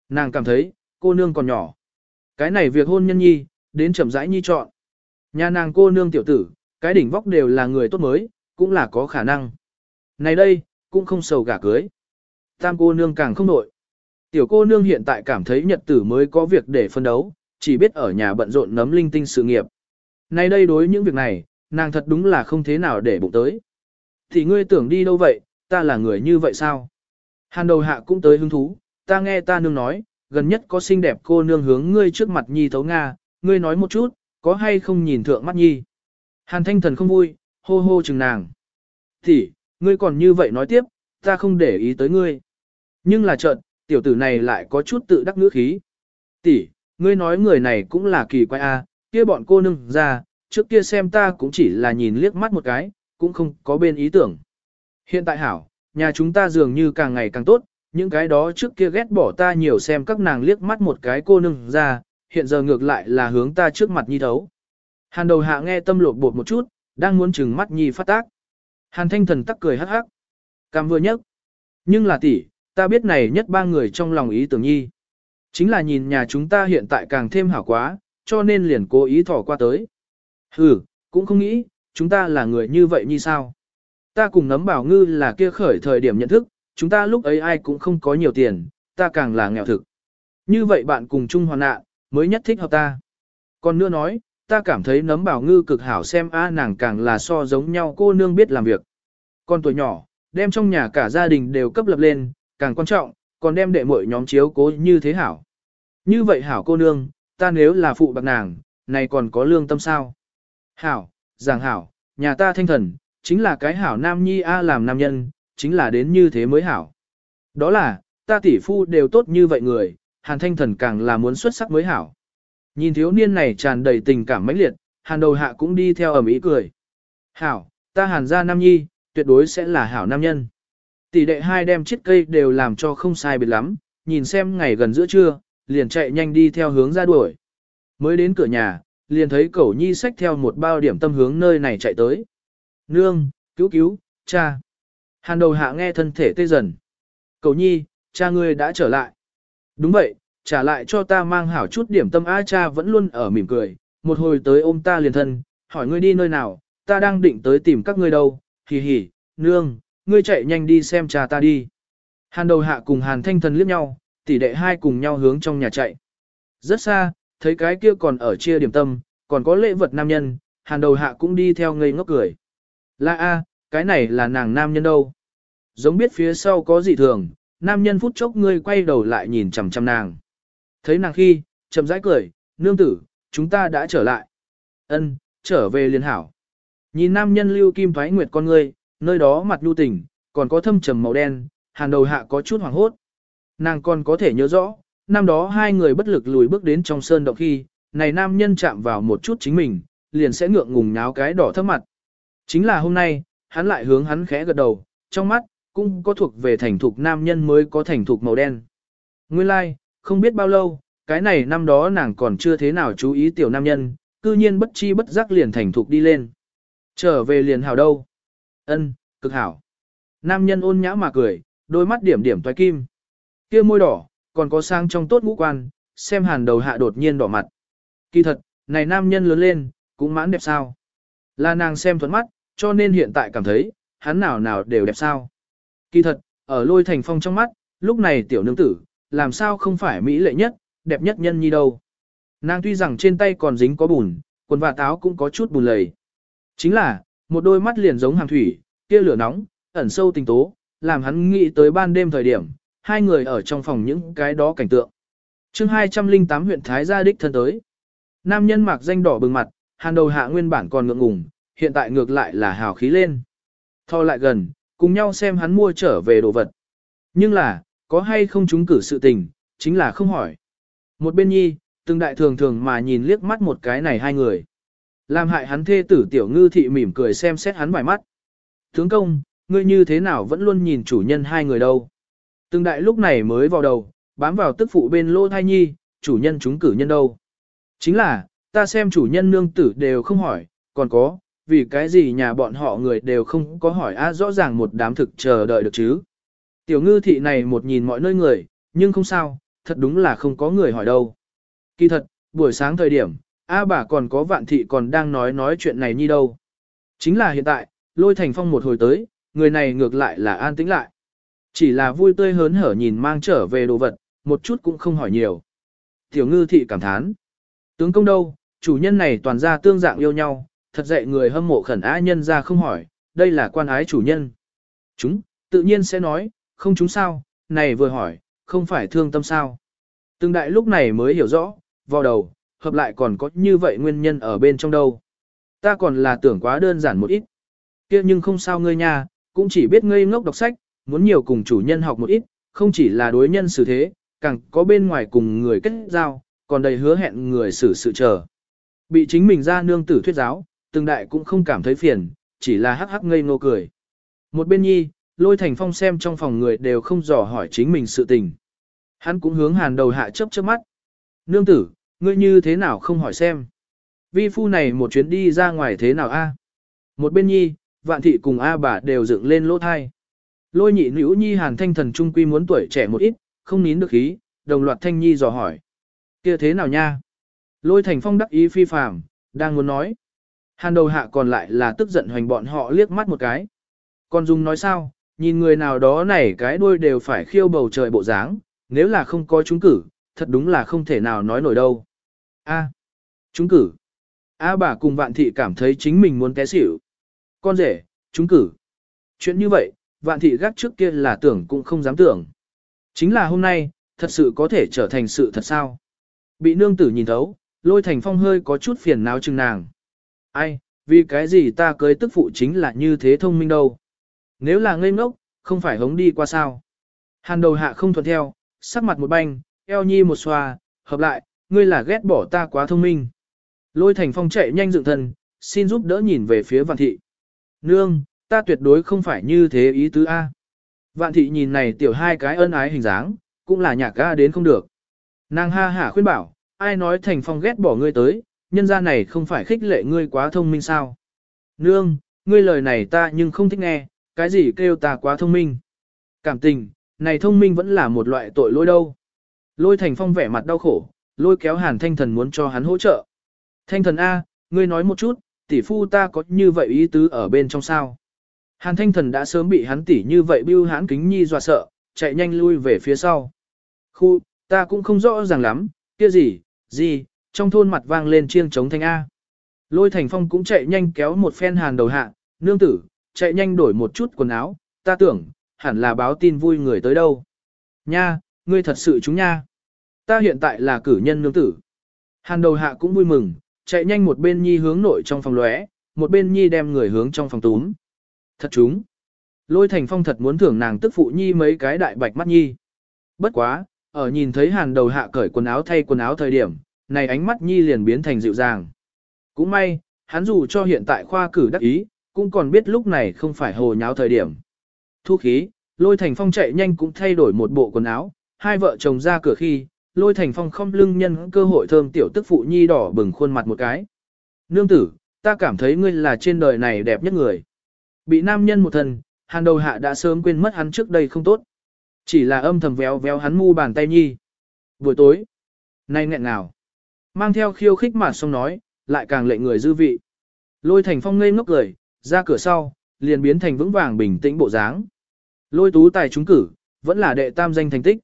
Nàng cảm thấy, cô nương còn nhỏ. Cái này việc hôn nhân nhi, đến chậm rãi nhi chọn. Nhà nàng cô nương tiểu tử, cái đỉnh vóc đều là người tốt mới, cũng là có khả năng. Này đây, cũng không sầu gả cưới. Tam cô nương càng không nội. Tiểu cô nương hiện tại cảm thấy nhật tử mới có việc để phân đấu, chỉ biết ở nhà bận rộn nấm linh tinh sự nghiệp. Nay đây đối những việc này, nàng thật đúng là không thế nào để bụng tới. Thì ngươi tưởng đi đâu vậy, ta là người như vậy sao? Hàn đầu hạ cũng tới hứng thú, ta nghe ta nương nói, gần nhất có xinh đẹp cô nương hướng ngươi trước mặt nhi thấu Nga, ngươi nói một chút, có hay không nhìn thượng mắt nhi? Hàn thanh thần không vui, hô hô chừng nàng. Thì, ngươi còn như vậy nói tiếp, ta không để ý tới ngươi. Nhưng là trợn, tiểu tử này lại có chút tự đắc ngữ khí. Tỷ, ngươi nói người này cũng là kỳ quái a, kia bọn cô nương ra, trước kia xem ta cũng chỉ là nhìn liếc mắt một cái, cũng không có bên ý tưởng. Hiện tại hảo, nhà chúng ta dường như càng ngày càng tốt, những cái đó trước kia ghét bỏ ta nhiều xem các nàng liếc mắt một cái cô nương ra, hiện giờ ngược lại là hướng ta trước mặt nhi thấu. Hàn đầu hạ nghe tâm lột bột một chút, đang muốn chừng mắt nhi phát tác. Hàn thanh thần tắc cười hắc hắc. Cam vừa nhấc. Nhưng là tỷ, ta biết này nhất ba người trong lòng ý tưởng nhi. Chính là nhìn nhà chúng ta hiện tại càng thêm hảo quá, cho nên liền cố ý thỏ qua tới. Ừ, cũng không nghĩ, chúng ta là người như vậy như sao. Ta cùng nấm bảo ngư là kia khởi thời điểm nhận thức, chúng ta lúc ấy ai cũng không có nhiều tiền, ta càng là nghèo thực. Như vậy bạn cùng chung hoàn nạn, mới nhất thích hợp ta. Còn nữa nói, ta cảm thấy nấm bảo ngư cực hảo xem a nàng càng là so giống nhau cô nương biết làm việc. Con tuổi nhỏ, đem trong nhà cả gia đình đều cấp lập lên, càng quan trọng, còn đem đệ muội nhóm chiếu cố như thế hảo. Như vậy hảo cô nương, ta nếu là phụ bạc nàng, này còn có lương tâm sao? Hảo, giảng hảo, nhà ta thanh thần, chính là cái hảo nam nhi A làm nam nhân, chính là đến như thế mới hảo. Đó là, ta tỷ phu đều tốt như vậy người, hàn thanh thần càng là muốn xuất sắc mới hảo. Nhìn thiếu niên này tràn đầy tình cảm mãnh liệt, hàn đầu hạ cũng đi theo ẩm ý cười. Hảo, ta hàn gia nam nhi, tuyệt đối sẽ là hảo nam nhân. Tỷ đệ hai đem chiếc cây đều làm cho không sai biệt lắm, nhìn xem ngày gần giữa trưa, liền chạy nhanh đi theo hướng ra đuổi. Mới đến cửa nhà, liền thấy cẩu nhi xách theo một bao điểm tâm hướng nơi này chạy tới. Nương, cứu cứu, cha. Hàn đầu hạ nghe thân thể tê dần. Cẩu nhi, cha ngươi đã trở lại. Đúng vậy, trả lại cho ta mang hảo chút điểm tâm A cha vẫn luôn ở mỉm cười, một hồi tới ôm ta liền thân, hỏi ngươi đi nơi nào, ta đang định tới tìm các ngươi đâu, hì hì, nương, ngươi chạy nhanh đi xem cha ta đi. Hàn đầu hạ cùng hàn thanh thần liếc nhau, tỷ đệ hai cùng nhau hướng trong nhà chạy. Rất xa, thấy cái kia còn ở chia điểm tâm, còn có lễ vật nam nhân, hàn đầu hạ cũng đi theo ngây ngốc cười. Là a, cái này là nàng nam nhân đâu. Giống biết phía sau có gì thường, nam nhân phút chốc ngươi quay đầu lại nhìn chằm chằm nàng. Thấy nàng khi, chậm rãi cười, nương tử, chúng ta đã trở lại. Ân, trở về liền hảo. Nhìn nam nhân lưu kim thoái nguyệt con ngươi, nơi đó mặt nhu tình, còn có thâm trầm màu đen, hàn đầu hạ có chút hoảng hốt. Nàng còn có thể nhớ rõ, năm đó hai người bất lực lùi bước đến trong sơn động khi, này nam nhân chạm vào một chút chính mình, liền sẽ ngượng ngùng nháo cái đỏ thấp mặt. Chính là hôm nay, hắn lại hướng hắn khẽ gật đầu, trong mắt, cũng có thuộc về thành thục nam nhân mới có thành thục màu đen. Nguyên lai, like, không biết bao lâu, cái này năm đó nàng còn chưa thế nào chú ý tiểu nam nhân, cư nhiên bất chi bất giác liền thành thục đi lên. Trở về liền hào đâu? Ân, cực hảo. Nam nhân ôn nhã mà cười, đôi mắt điểm điểm toái kim. Kia môi đỏ, còn có sang trong tốt ngũ quan, xem hàn đầu hạ đột nhiên đỏ mặt. Kỳ thật, này nam nhân lớn lên, cũng mãn đẹp sao. Là nàng xem thuẫn mắt, cho nên hiện tại cảm thấy, hắn nào nào đều đẹp sao. Kỳ thật, ở lôi thành phong trong mắt, lúc này tiểu nương tử, làm sao không phải mỹ lệ nhất, đẹp nhất nhân nhi đâu. Nàng tuy rằng trên tay còn dính có bùn, quần và táo cũng có chút bùn lầy. Chính là, một đôi mắt liền giống hàng thủy, kia lửa nóng, ẩn sâu tình tố, làm hắn nghĩ tới ban đêm thời điểm, hai người ở trong phòng những cái đó cảnh tượng. chương 208 huyện Thái Gia Đích thân tới. Nam nhân mặc danh đỏ bừng mặt, hàn đầu hạ nguyên bản còn ngượng ngùng, hiện tại ngược lại là hào khí lên. Tho lại gần, cùng nhau xem hắn mua trở về đồ vật. Nhưng là, có hay không chúng cử sự tình, chính là không hỏi. Một bên nhi, từng đại thường thường mà nhìn liếc mắt một cái này hai người. Làm hại hắn thê tử tiểu ngư thị mỉm cười xem xét hắn vài mắt. Tướng công, ngươi như thế nào vẫn luôn nhìn chủ nhân hai người đâu. Từng đại lúc này mới vào đầu, bám vào tức phụ bên lô thai nhi, chủ nhân chúng cử nhân đâu. Chính là, ta xem chủ nhân nương tử đều không hỏi, còn có, vì cái gì nhà bọn họ người đều không có hỏi á rõ ràng một đám thực chờ đợi được chứ. Tiểu ngư thị này một nhìn mọi nơi người, nhưng không sao, thật đúng là không có người hỏi đâu. Kỳ thật, buổi sáng thời điểm, A bà còn có vạn thị còn đang nói nói chuyện này như đâu. Chính là hiện tại, lôi thành phong một hồi tới, người này ngược lại là an tĩnh lại. Chỉ là vui tươi hớn hở nhìn mang trở về đồ vật, một chút cũng không hỏi nhiều. Tiểu ngư thị cảm thán. Tướng công đâu, chủ nhân này toàn ra tương dạng yêu nhau, thật dạy người hâm mộ khẩn á nhân ra không hỏi, đây là quan ái chủ nhân. Chúng, tự nhiên sẽ nói, không chúng sao, này vừa hỏi, không phải thương tâm sao. Từng đại lúc này mới hiểu rõ, vào đầu, hợp lại còn có như vậy nguyên nhân ở bên trong đâu. Ta còn là tưởng quá đơn giản một ít. kia nhưng không sao ngươi nha, cũng chỉ biết ngây ngốc đọc sách, muốn nhiều cùng chủ nhân học một ít, không chỉ là đối nhân xử thế, càng có bên ngoài cùng người kết giao, còn đầy hứa hẹn người xử sự chờ. Bị chính mình ra nương tử thuyết giáo, từng đại cũng không cảm thấy phiền, chỉ là hắc hắc ngây ngô cười. Một bên nhi, lôi thành phong xem trong phòng người đều không dò hỏi chính mình sự tình. Hắn cũng hướng hàn đầu hạ chấp chớp mắt. Nương tử, ngươi như thế nào không hỏi xem. Vi phu này một chuyến đi ra ngoài thế nào a? Một bên nhi, vạn thị cùng A bà đều dựng lên lỗ thai. Lôi nhị nữ nhi hàn thanh thần trung quy muốn tuổi trẻ một ít, không nín được khí, đồng loạt thanh nhi dò hỏi. kia thế nào nha? Lôi thành phong đắc ý phi phàm, đang muốn nói. Hàn đầu hạ còn lại là tức giận hoành bọn họ liếc mắt một cái. Còn Dung nói sao, nhìn người nào đó này cái đuôi đều phải khiêu bầu trời bộ dáng, nếu là không có chúng cử, thật đúng là không thể nào nói nổi đâu. A, chúng cử. A bà cùng vạn thị cảm thấy chính mình muốn té xỉu. Con rể, chúng cử. Chuyện như vậy, vạn thị gác trước kia là tưởng cũng không dám tưởng. Chính là hôm nay, thật sự có thể trở thành sự thật sao. Bị nương tử nhìn thấu, lôi thành phong hơi có chút phiền não chừng nàng. Ai, vì cái gì ta cưới tức phụ chính là như thế thông minh đâu. Nếu là ngây ngốc, không phải hống đi qua sao. Hàn đầu hạ không thuận theo, sắc mặt một banh, eo nhi một xoa, hợp lại, ngươi là ghét bỏ ta quá thông minh. Lôi thành phong chạy nhanh dựng thân, xin giúp đỡ nhìn về phía vạn thị. Nương, ta tuyệt đối không phải như thế ý tứ A. Vạn thị nhìn này tiểu hai cái ân ái hình dáng, cũng là nhạc ga đến không được. Nàng ha hả khuyên bảo, ai nói thành phong ghét bỏ ngươi tới, nhân gia này không phải khích lệ ngươi quá thông minh sao. Nương, ngươi lời này ta nhưng không thích nghe, cái gì kêu ta quá thông minh. Cảm tình, này thông minh vẫn là một loại tội lỗi đâu. Lôi thành phong vẻ mặt đau khổ, lôi kéo hàn thanh thần muốn cho hắn hỗ trợ. Thanh thần A, ngươi nói một chút, tỷ phu ta có như vậy ý tứ ở bên trong sao. Hàn thanh thần đã sớm bị hắn tỷ như vậy bưu hãn kính nhi dọa sợ, chạy nhanh lui về phía sau. Khu, ta cũng không rõ ràng lắm, kia gì, gì, trong thôn mặt vang lên chiêng chống thanh A. Lôi thành phong cũng chạy nhanh kéo một phen hàn đầu hạ, nương tử, chạy nhanh đổi một chút quần áo, ta tưởng, hẳn là báo tin vui người tới đâu. Nha, ngươi thật sự chúng nha. Ta hiện tại là cử nhân nương tử. Hàn đầu hạ cũng vui mừng, chạy nhanh một bên nhi hướng nội trong phòng lóe, một bên nhi đem người hướng trong phòng túm. Thật chúng. Lôi thành phong thật muốn thưởng nàng tức phụ nhi mấy cái đại bạch mắt nhi. Bất quá, ở nhìn thấy hàn đầu hạ cởi quần áo thay quần áo thời điểm, này ánh mắt nhi liền biến thành dịu dàng. Cũng may, hắn dù cho hiện tại khoa cử đắc ý, cũng còn biết lúc này không phải hồ nháo thời điểm. Thu khí, lôi thành phong chạy nhanh cũng thay đổi một bộ quần áo, hai vợ chồng ra cửa khi, lôi thành phong không lưng nhân cơ hội thơm tiểu tức phụ nhi đỏ bừng khuôn mặt một cái. Nương tử, ta cảm thấy ngươi là trên đời này đẹp nhất người. Bị nam nhân một thần, hàn đầu hạ đã sớm quên mất hắn trước đây không tốt. Chỉ là âm thầm véo véo hắn mu bàn tay nhi. Buổi tối, nay nghẹn nào. Mang theo khiêu khích mà xong nói, lại càng lệnh người dư vị. Lôi thành phong ngây ngốc cười, ra cửa sau, liền biến thành vững vàng bình tĩnh bộ dáng. Lôi tú tài trúng cử, vẫn là đệ tam danh thành tích.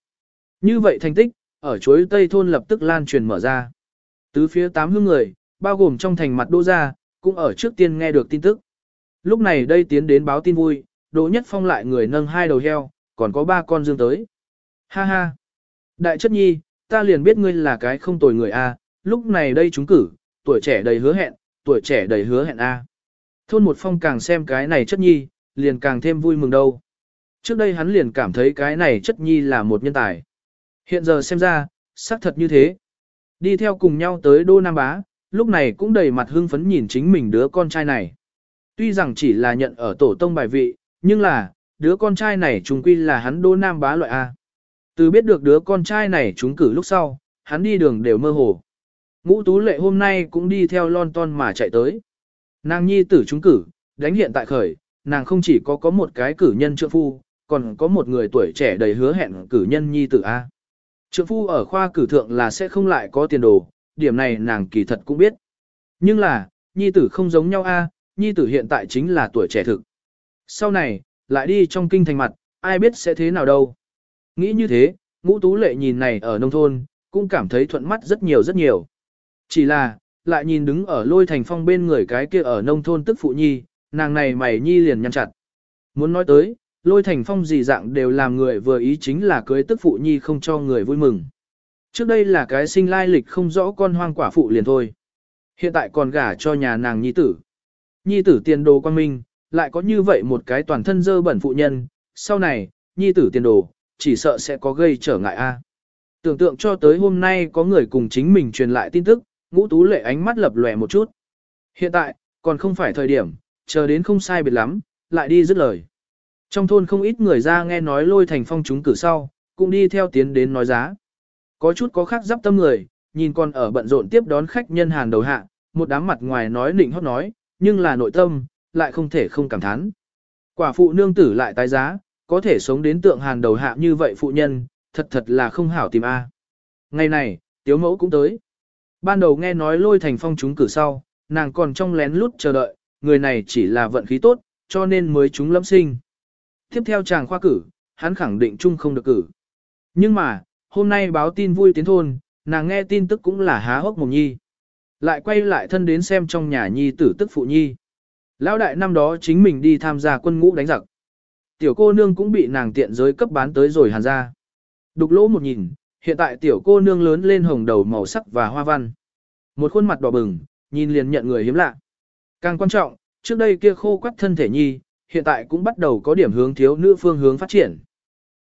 Như vậy thành tích, ở chuối Tây thôn lập tức lan truyền mở ra. Tứ phía tám hương người, bao gồm trong thành mặt đô gia, cũng ở trước tiên nghe được tin tức. Lúc này đây tiến đến báo tin vui, Đỗ Nhất Phong lại người nâng hai đầu heo, còn có ba con dương tới. Ha ha! Đại chất nhi, ta liền biết ngươi là cái không tồi người A, lúc này đây chúng cử, tuổi trẻ đầy hứa hẹn, tuổi trẻ đầy hứa hẹn A. Thôn một phong càng xem cái này chất nhi, liền càng thêm vui mừng đâu. Trước đây hắn liền cảm thấy cái này chất nhi là một nhân tài. Hiện giờ xem ra, xác thật như thế. Đi theo cùng nhau tới Đô Nam Bá, lúc này cũng đầy mặt hưng phấn nhìn chính mình đứa con trai này. Tuy rằng chỉ là nhận ở tổ tông bài vị, nhưng là, đứa con trai này trùng quy là hắn Đô Nam Bá loại A. Từ biết được đứa con trai này trúng cử lúc sau, hắn đi đường đều mơ hồ. Ngũ Tú Lệ hôm nay cũng đi theo Lon Ton mà chạy tới. Nàng nhi tử trúng cử, đánh hiện tại khởi, nàng không chỉ có có một cái cử nhân trượng phu, còn có một người tuổi trẻ đầy hứa hẹn cử nhân nhi tử A. Trượng phu ở khoa cử thượng là sẽ không lại có tiền đồ, điểm này nàng kỳ thật cũng biết. Nhưng là, nhi tử không giống nhau A, nhi tử hiện tại chính là tuổi trẻ thực. Sau này, lại đi trong kinh thành mặt, ai biết sẽ thế nào đâu. Nghĩ như thế, ngũ tú lệ nhìn này ở nông thôn, cũng cảm thấy thuận mắt rất nhiều rất nhiều. Chỉ là, lại nhìn đứng ở lôi thành phong bên người cái kia ở nông thôn tức phụ nhi, nàng này mày nhi liền nhăn chặt. Muốn nói tới, lôi thành phong gì dạng đều làm người vừa ý chính là cưới tức phụ nhi không cho người vui mừng. Trước đây là cái sinh lai lịch không rõ con hoang quả phụ liền thôi. Hiện tại còn gả cho nhà nàng nhi tử. Nhi tử tiền đồ quan minh, lại có như vậy một cái toàn thân dơ bẩn phụ nhân, sau này, nhi tử tiền đồ, chỉ sợ sẽ có gây trở ngại a. Tưởng tượng cho tới hôm nay có người cùng chính mình truyền lại tin tức, ngũ tú lệ ánh mắt lập lòe một chút. Hiện tại, còn không phải thời điểm, chờ đến không sai biệt lắm, lại đi dứt lời. Trong thôn không ít người ra nghe nói lôi thành phong chúng cử sau, cũng đi theo tiến đến nói giá. Có chút có khác giáp tâm người, nhìn con ở bận rộn tiếp đón khách nhân hàng đầu hạ, một đám mặt ngoài nói nịnh hót nói, nhưng là nội tâm, lại không thể không cảm thán. Quả phụ nương tử lại tái giá, có thể sống đến tượng hàng đầu hạ như vậy phụ nhân, thật thật là không hảo tìm a. Ngày này, tiếu mẫu cũng tới. Ban đầu nghe nói lôi thành phong chúng cử sau, nàng còn trong lén lút chờ đợi, người này chỉ là vận khí tốt, cho nên mới chúng lâm sinh. Tiếp theo chàng khoa cử, hắn khẳng định chung không được cử. Nhưng mà, hôm nay báo tin vui tiến thôn, nàng nghe tin tức cũng là há hốc mồm nhi. Lại quay lại thân đến xem trong nhà nhi tử tức phụ nhi. Lão đại năm đó chính mình đi tham gia quân ngũ đánh giặc. Tiểu cô nương cũng bị nàng tiện giới cấp bán tới rồi hàn ra. Đục lỗ một nhìn, hiện tại tiểu cô nương lớn lên hồng đầu màu sắc và hoa văn. Một khuôn mặt đỏ bừng, nhìn liền nhận người hiếm lạ. Càng quan trọng, trước đây kia khô quắt thân thể nhi, hiện tại cũng bắt đầu có điểm hướng thiếu nữ phương hướng phát triển.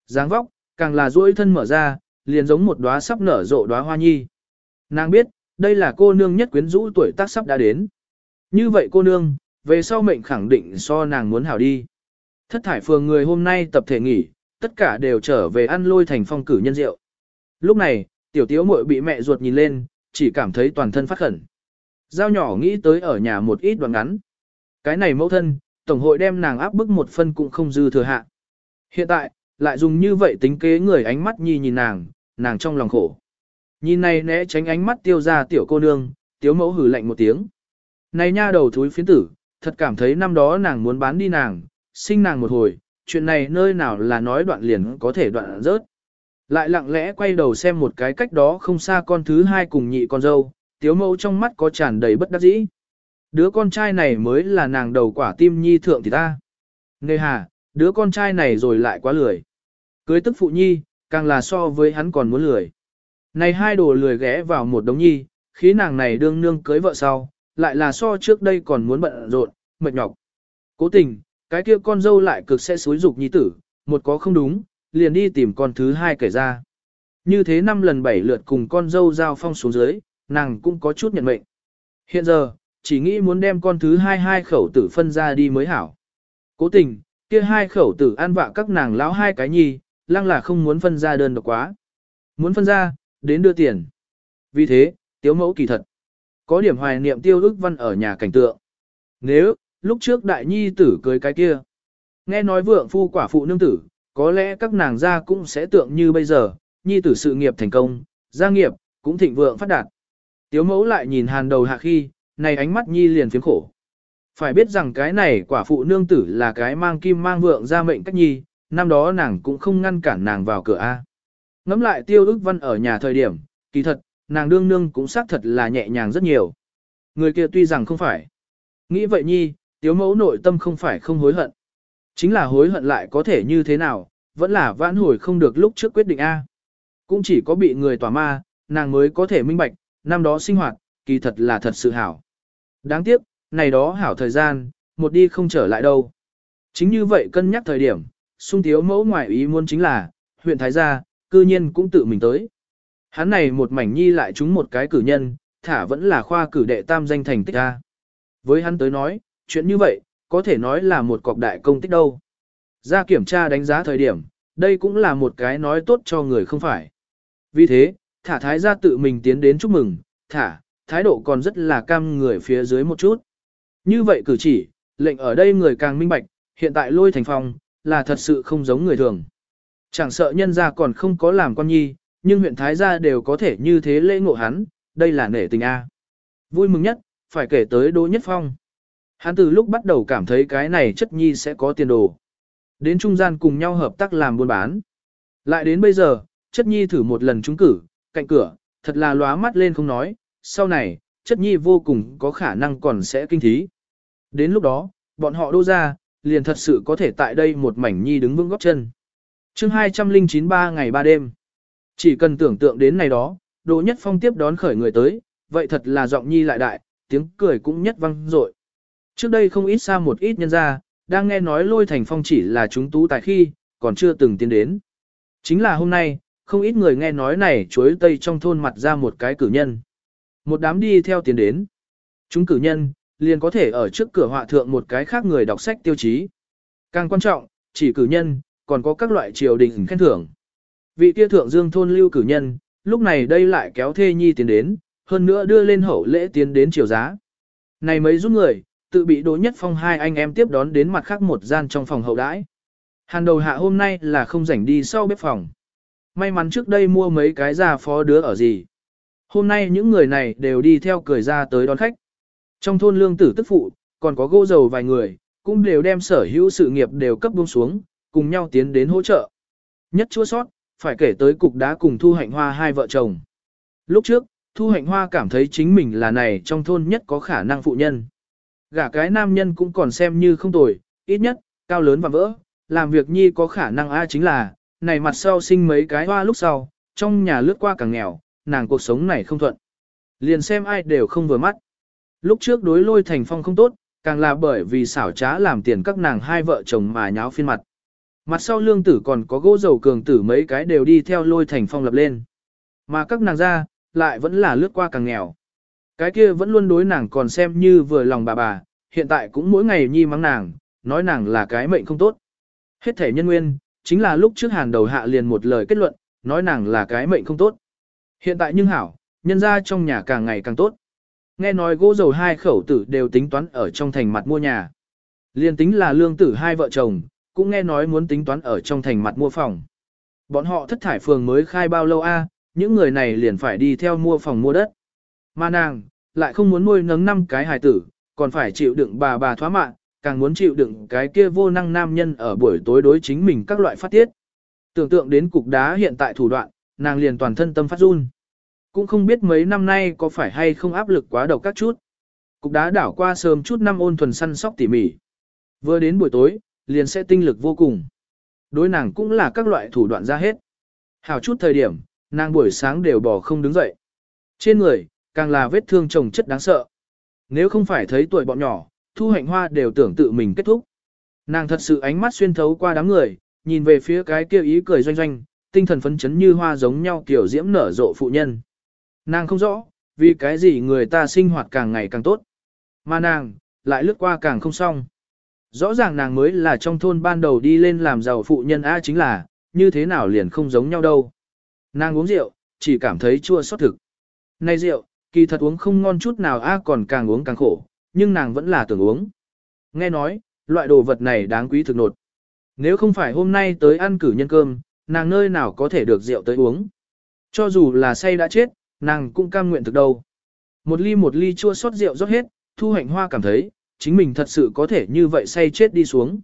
dáng vóc, càng là duỗi thân mở ra, liền giống một đóa sắp nở rộ đóa hoa nhi. Nàng biết, đây là cô nương nhất quyến rũ tuổi tác sắp đã đến. Như vậy cô nương, về sau mệnh khẳng định so nàng muốn hảo đi. Thất thải phường người hôm nay tập thể nghỉ, tất cả đều trở về ăn lôi thành phong cử nhân rượu. Lúc này, tiểu tiếu muội bị mẹ ruột nhìn lên, chỉ cảm thấy toàn thân phát khẩn. Giao nhỏ nghĩ tới ở nhà một ít đoạn ngắn. Cái này mẫu thân, tổng hội đem nàng áp bức một phân cũng không dư thừa hạ. Hiện tại, lại dùng như vậy tính kế người ánh mắt nhi nhìn nàng, nàng trong lòng khổ. Nhìn này né tránh ánh mắt tiêu ra tiểu cô nương, tiếu mẫu hử lạnh một tiếng. Này nha đầu thúi phiến tử, thật cảm thấy năm đó nàng muốn bán đi nàng, sinh nàng một hồi, chuyện này nơi nào là nói đoạn liền có thể đoạn rớt. Lại lặng lẽ quay đầu xem một cái cách đó không xa con thứ hai cùng nhị con dâu, tiếu mẫu trong mắt có tràn đầy bất đắc dĩ. Đứa con trai này mới là nàng đầu quả tim nhi thượng thì ta. Nề hà, đứa con trai này rồi lại quá lười. Cưới tức phụ nhi, càng là so với hắn còn muốn lười. Này hai đồ lười ghé vào một đống nhi, khí nàng này đương nương cưới vợ sau, lại là so trước đây còn muốn bận rộn, mệt nhọc. Cố tình, cái kia con dâu lại cực sẽ xúi dục nhi tử, một có không đúng, liền đi tìm con thứ hai kể ra. Như thế năm lần bảy lượt cùng con dâu giao phong xuống dưới, nàng cũng có chút nhận mệnh. Hiện giờ, chỉ nghĩ muốn đem con thứ hai hai khẩu tử phân ra đi mới hảo. Cố tình, kia hai khẩu tử an vạ các nàng lão hai cái nhi, lăng là không muốn phân ra đơn độc quá. Muốn phân ra, đến đưa tiền. Vì thế, tiếu mẫu kỳ thật. Có điểm hoài niệm tiêu ước văn ở nhà cảnh tượng. Nếu, lúc trước đại nhi tử cưới cái kia. Nghe nói vượng phu quả phụ nương tử, có lẽ các nàng gia cũng sẽ tượng như bây giờ, nhi tử sự nghiệp thành công, gia nghiệp, cũng thịnh vượng phát đạt. Tiếu mẫu lại nhìn hàn đầu hạ khi, này ánh mắt nhi liền phiếm khổ. Phải biết rằng cái này quả phụ nương tử là cái mang kim mang vượng ra mệnh cách nhi, năm đó nàng cũng không ngăn cản nàng vào cửa A. Ngắm lại tiêu ức văn ở nhà thời điểm, kỳ thật, nàng đương nương cũng xác thật là nhẹ nhàng rất nhiều. Người kia tuy rằng không phải. Nghĩ vậy nhi, tiếu mẫu nội tâm không phải không hối hận. Chính là hối hận lại có thể như thế nào, vẫn là vãn hồi không được lúc trước quyết định A. Cũng chỉ có bị người tỏa ma, nàng mới có thể minh bạch, năm đó sinh hoạt, kỳ thật là thật sự hảo. Đáng tiếc, này đó hảo thời gian, một đi không trở lại đâu. Chính như vậy cân nhắc thời điểm, sung thiếu mẫu ngoại ý muốn chính là, huyện Thái Gia, cư nhiên cũng tự mình tới. Hắn này một mảnh nhi lại trúng một cái cử nhân, thả vẫn là khoa cử đệ tam danh thành tích A. Với hắn tới nói, chuyện như vậy, có thể nói là một cọc đại công tích đâu. Ra kiểm tra đánh giá thời điểm, đây cũng là một cái nói tốt cho người không phải. Vì thế, thả thái gia tự mình tiến đến chúc mừng, thả, thái độ còn rất là cam người phía dưới một chút. Như vậy cử chỉ, lệnh ở đây người càng minh bạch, hiện tại lôi thành phong, là thật sự không giống người thường. Chẳng sợ nhân gia còn không có làm con nhi, nhưng huyện Thái gia đều có thể như thế lễ ngộ hắn, đây là nể tình A. Vui mừng nhất, phải kể tới Đỗ Nhất Phong. Hắn từ lúc bắt đầu cảm thấy cái này chất nhi sẽ có tiền đồ. Đến trung gian cùng nhau hợp tác làm buôn bán. Lại đến bây giờ, chất nhi thử một lần trúng cử, cạnh cửa, thật là lóa mắt lên không nói, sau này, chất nhi vô cùng có khả năng còn sẽ kinh thí. Đến lúc đó, bọn họ đô ra, liền thật sự có thể tại đây một mảnh nhi đứng vững góc chân. chương 209 ba ngày ba đêm. Chỉ cần tưởng tượng đến này đó, Đỗ Nhất Phong tiếp đón khởi người tới, vậy thật là giọng nhi lại đại, tiếng cười cũng nhất vang dội. Trước đây không ít xa một ít nhân ra, đang nghe nói lôi thành phong chỉ là chúng tú tại khi, còn chưa từng tiến đến. Chính là hôm nay, không ít người nghe nói này chuối tây trong thôn mặt ra một cái cử nhân. Một đám đi theo tiến đến. Chúng cử nhân, liền có thể ở trước cửa họa thượng một cái khác người đọc sách tiêu chí. Càng quan trọng, chỉ cử nhân, còn có các loại triều đình khen thưởng. Vị kia thượng dương thôn lưu cử nhân, lúc này đây lại kéo thê nhi tiến đến, hơn nữa đưa lên hậu lễ tiến đến triều giá. Này mấy giúp người, tự bị Đỗ Nhất Phong hai anh em tiếp đón đến mặt khác một gian trong phòng hậu đãi. Hàn đầu hạ hôm nay là không rảnh đi sau bếp phòng. May mắn trước đây mua mấy cái già phó đứa ở gì. Hôm nay những người này đều đi theo cười ra tới đón khách. Trong thôn lương tử tức phụ, còn có gỗ dầu vài người, cũng đều đem sở hữu sự nghiệp đều cấp buông xuống, cùng nhau tiến đến hỗ trợ. Nhất chua sót, phải kể tới cục đá cùng Thu Hạnh Hoa hai vợ chồng. Lúc trước, Thu Hạnh Hoa cảm thấy chính mình là này trong thôn nhất có khả năng phụ nhân. Gả cái nam nhân cũng còn xem như không tồi, ít nhất, cao lớn và vỡ, làm việc nhi có khả năng A chính là, này mặt sau sinh mấy cái hoa lúc sau, trong nhà lướt qua càng nghèo, nàng cuộc sống này không thuận. Liền xem ai đều không vừa mắt. Lúc trước đối lôi thành phong không tốt, càng là bởi vì xảo trá làm tiền các nàng hai vợ chồng mà nháo phiên mặt. Mặt sau lương tử còn có gỗ dầu cường tử mấy cái đều đi theo lôi thành phong lập lên. Mà các nàng ra, lại vẫn là lướt qua càng nghèo. Cái kia vẫn luôn đối nàng còn xem như vừa lòng bà bà, hiện tại cũng mỗi ngày nhi mắng nàng, nói nàng là cái mệnh không tốt. Hết thể nhân nguyên, chính là lúc trước hàn đầu hạ liền một lời kết luận, nói nàng là cái mệnh không tốt. Hiện tại nhưng hảo, nhân ra trong nhà càng ngày càng tốt. Nghe nói gỗ dầu hai khẩu tử đều tính toán ở trong thành mặt mua nhà. Liên tính là lương tử hai vợ chồng, cũng nghe nói muốn tính toán ở trong thành mặt mua phòng. Bọn họ thất thải phường mới khai bao lâu a, những người này liền phải đi theo mua phòng mua đất. Mà nàng, lại không muốn nuôi nấng năm cái hài tử, còn phải chịu đựng bà bà thoá mạng, càng muốn chịu đựng cái kia vô năng nam nhân ở buổi tối đối chính mình các loại phát tiết. Tưởng tượng đến cục đá hiện tại thủ đoạn, nàng liền toàn thân tâm phát run. Cũng không biết mấy năm nay có phải hay không áp lực quá độc các chút. Cục đá đảo qua sớm chút năm ôn thuần săn sóc tỉ mỉ. Vừa đến buổi tối, liền sẽ tinh lực vô cùng. Đối nàng cũng là các loại thủ đoạn ra hết. Hảo chút thời điểm, nàng buổi sáng đều bỏ không đứng dậy. Trên người, càng là vết thương chồng chất đáng sợ. Nếu không phải thấy tuổi bọn nhỏ, thu hạnh hoa đều tưởng tự mình kết thúc. Nàng thật sự ánh mắt xuyên thấu qua đám người, nhìn về phía cái kia ý cười doanh doanh, tinh thần phấn chấn như hoa giống nhau kiểu diễm nở rộ phụ nhân. Nàng không rõ, vì cái gì người ta sinh hoạt càng ngày càng tốt. Mà nàng, lại lướt qua càng không xong. Rõ ràng nàng mới là trong thôn ban đầu đi lên làm giàu phụ nhân A chính là, như thế nào liền không giống nhau đâu. Nàng uống rượu, chỉ cảm thấy chua xót thực. Này rượu, kỳ thật uống không ngon chút nào A còn càng uống càng khổ, nhưng nàng vẫn là tưởng uống. Nghe nói, loại đồ vật này đáng quý thực nột. Nếu không phải hôm nay tới ăn cử nhân cơm, nàng nơi nào có thể được rượu tới uống. Cho dù là say đã chết, nàng cũng cam nguyện thực đâu. Một ly một ly chua xót rượu rót hết, Thu Hạnh Hoa cảm thấy, chính mình thật sự có thể như vậy say chết đi xuống.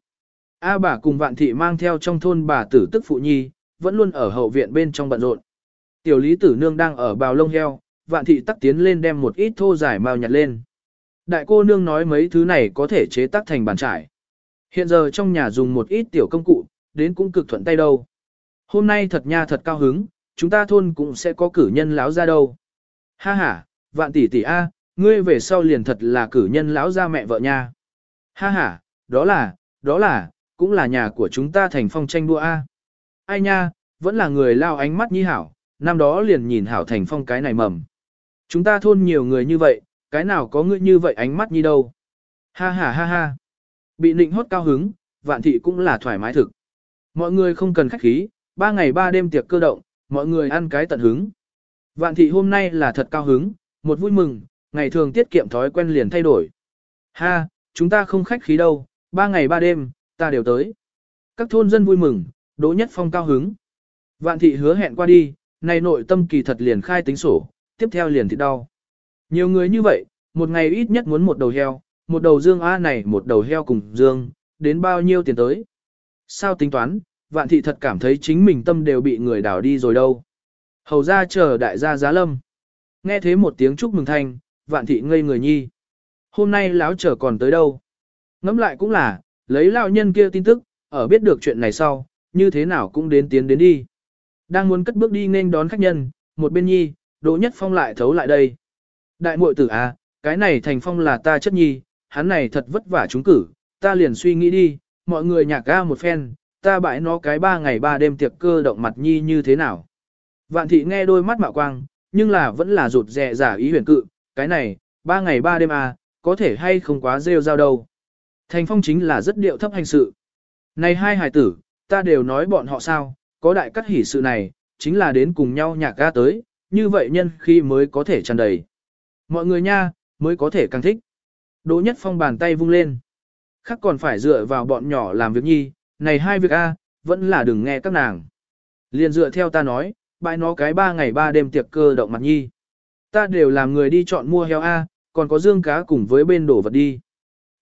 A bà cùng vạn thị mang theo trong thôn bà tử tức phụ nhi, vẫn luôn ở hậu viện bên trong bận rộn. Tiểu lý tử nương đang ở bào lông heo, vạn thị tắc tiến lên đem một ít thô giải mao nhặt lên. Đại cô nương nói mấy thứ này có thể chế tác thành bàn trải. Hiện giờ trong nhà dùng một ít tiểu công cụ, đến cũng cực thuận tay đâu. Hôm nay thật nha thật cao hứng, chúng ta thôn cũng sẽ có cử nhân lão ra đâu. Ha ha, vạn tỷ tỷ A, ngươi về sau liền thật là cử nhân lão ra mẹ vợ nha. Ha ha, đó là, đó là, cũng là nhà của chúng ta thành phong tranh đua A. Ai nha, vẫn là người lao ánh mắt nhi hảo, năm đó liền nhìn hảo thành phong cái này mầm. Chúng ta thôn nhiều người như vậy, cái nào có ngươi như vậy ánh mắt nhi đâu. Ha ha ha ha. Bị nịnh hót cao hứng, vạn thị cũng là thoải mái thực. Mọi người không cần khách khí, ba ngày ba đêm tiệc cơ động, mọi người ăn cái tận hứng. Vạn thị hôm nay là thật cao hứng, một vui mừng, ngày thường tiết kiệm thói quen liền thay đổi. Ha, chúng ta không khách khí đâu, ba ngày ba đêm, ta đều tới. Các thôn dân vui mừng, Đỗ Nhất Phong cao hứng. Vạn thị hứa hẹn qua đi, nay nội tâm kỳ thật liền khai tính sổ, tiếp theo liền thịt đau. Nhiều người như vậy, một ngày ít nhất muốn một đầu heo, một đầu dương A này một đầu heo cùng dương, đến bao nhiêu tiền tới. Sao tính toán, vạn thị thật cảm thấy chính mình tâm đều bị người đảo đi rồi đâu. Hầu ra chờ đại gia giá lâm. Nghe thế một tiếng chúc mừng thanh, vạn thị ngây người nhi. Hôm nay lão chờ còn tới đâu? Ngẫm lại cũng là, lấy lão nhân kia tin tức, ở biết được chuyện này sau, như thế nào cũng đến tiến đến đi. Đang muốn cất bước đi nên đón khách nhân, một bên nhi, Đỗ Nhất Phong lại thấu lại đây. Đại muội tử à, cái này thành phong là ta chất nhi, hắn này thật vất vả chúng cử, ta liền suy nghĩ đi, mọi người nhạc ga một phen, ta bãi nó cái ba ngày ba đêm tiệc cơ động mặt nhi như thế nào. Vạn thị nghe đôi mắt mạo quang, nhưng là vẫn là rụt rè giả ý huyền cự, cái này, ba ngày ba đêm à, có thể hay không quá rêu rao đâu. Thành phong chính là rất điệu thấp hành sự. Này hai hải tử, ta đều nói bọn họ sao, có đại cắt hỉ sự này, chính là đến cùng nhau nhạc ga tới, như vậy nhân khi mới có thể tràn đầy. Mọi người nha, mới có thể càng thích. Đỗ Nhất Phong bàn tay vung lên. Khác còn phải dựa vào bọn nhỏ làm việc nhi, này hai việc A, vẫn là đừng nghe các nàng. Liền dựa theo ta nói, bãi nó cái ba ngày ba đêm tiệc cơ động mặt nhi. Ta đều làm người đi chọn mua heo A, còn có dương cá cùng với bên đổ vật đi.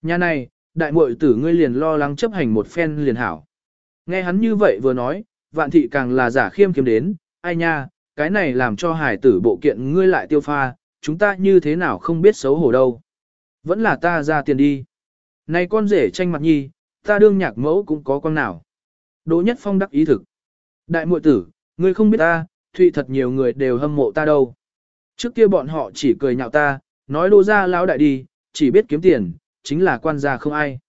Nhà này, đại muội tử ngươi liền lo lắng chấp hành một phen liền hảo. Nghe hắn như vậy vừa nói, vạn thị càng là giả khiêm kiếm đến, ai nha, cái này làm cho hải tử bộ kiện ngươi lại tiêu pha, chúng ta như thế nào không biết xấu hổ đâu. Vẫn là ta ra tiền đi. Này con rể tranh mặt nhi, ta đương nhạc mẫu cũng có con nào. Đỗ Nhất Phong đắc ý thực. Đại muội tử, ngươi không biết ta, thụy thật nhiều người đều hâm mộ ta đâu. Trước kia bọn họ chỉ cười nhạo ta, nói đô ra lão đại đi, chỉ biết kiếm tiền, chính là quan gia không ai.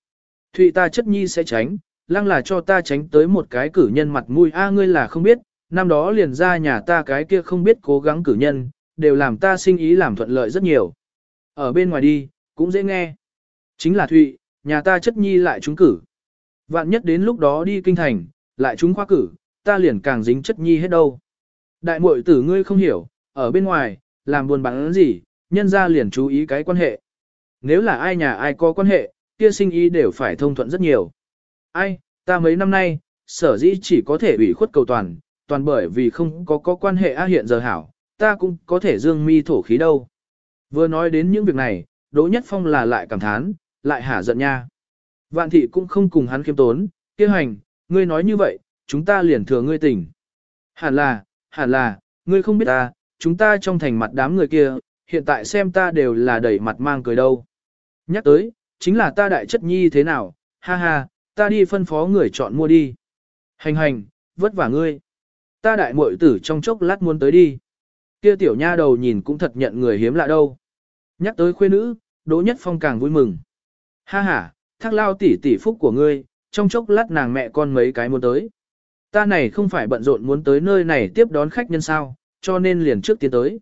Thụy ta chất nhi sẽ tránh, lăng là cho ta tránh tới một cái cử nhân mặt mũi a ngươi là không biết, năm đó liền ra nhà ta cái kia không biết cố gắng cử nhân, đều làm ta sinh ý làm thuận lợi rất nhiều. Ở bên ngoài đi, cũng dễ nghe. Chính là Thụy, nhà ta chất nhi lại trúng cử. Vạn nhất đến lúc đó đi kinh thành, lại trúng khoa cử, ta liền càng dính chất nhi hết đâu. Đại muội tử ngươi không hiểu, ở bên ngoài, làm buồn bán gì, nhân ra liền chú ý cái quan hệ. Nếu là ai nhà ai có quan hệ, kia sinh ý đều phải thông thuận rất nhiều. Ai, ta mấy năm nay, sở dĩ chỉ có thể ủy khuất cầu toàn, toàn bởi vì không có có quan hệ a hiện giờ hảo, ta cũng có thể dương mi thổ khí đâu. Vừa nói đến những việc này, Đỗ Nhất Phong là lại cảm thán, lại hả giận nha. Vạn thị cũng không cùng hắn khiêm tốn, kia hành, ngươi nói như vậy, chúng ta liền thừa ngươi tỉnh. Hẳn là, hẳn là, ngươi không biết ta, chúng ta trong thành mặt đám người kia, hiện tại xem ta đều là đẩy mặt mang cười đâu. Nhắc tới, chính là ta đại chất nhi thế nào, ha ha, ta đi phân phó người chọn mua đi. Hành hành, vất vả ngươi. Ta đại muội tử trong chốc lát muốn tới đi. Kia tiểu nha đầu nhìn cũng thật nhận người hiếm lạ đâu. Nhắc tới khuê nữ, Đỗ Nhất Phong càng vui mừng. Ha ha, thác lao tỷ tỷ phúc của ngươi, trong chốc lát nàng mẹ con mấy cái muốn tới. Ta này không phải bận rộn muốn tới nơi này tiếp đón khách nhân sao, cho nên liền trước tiến tới.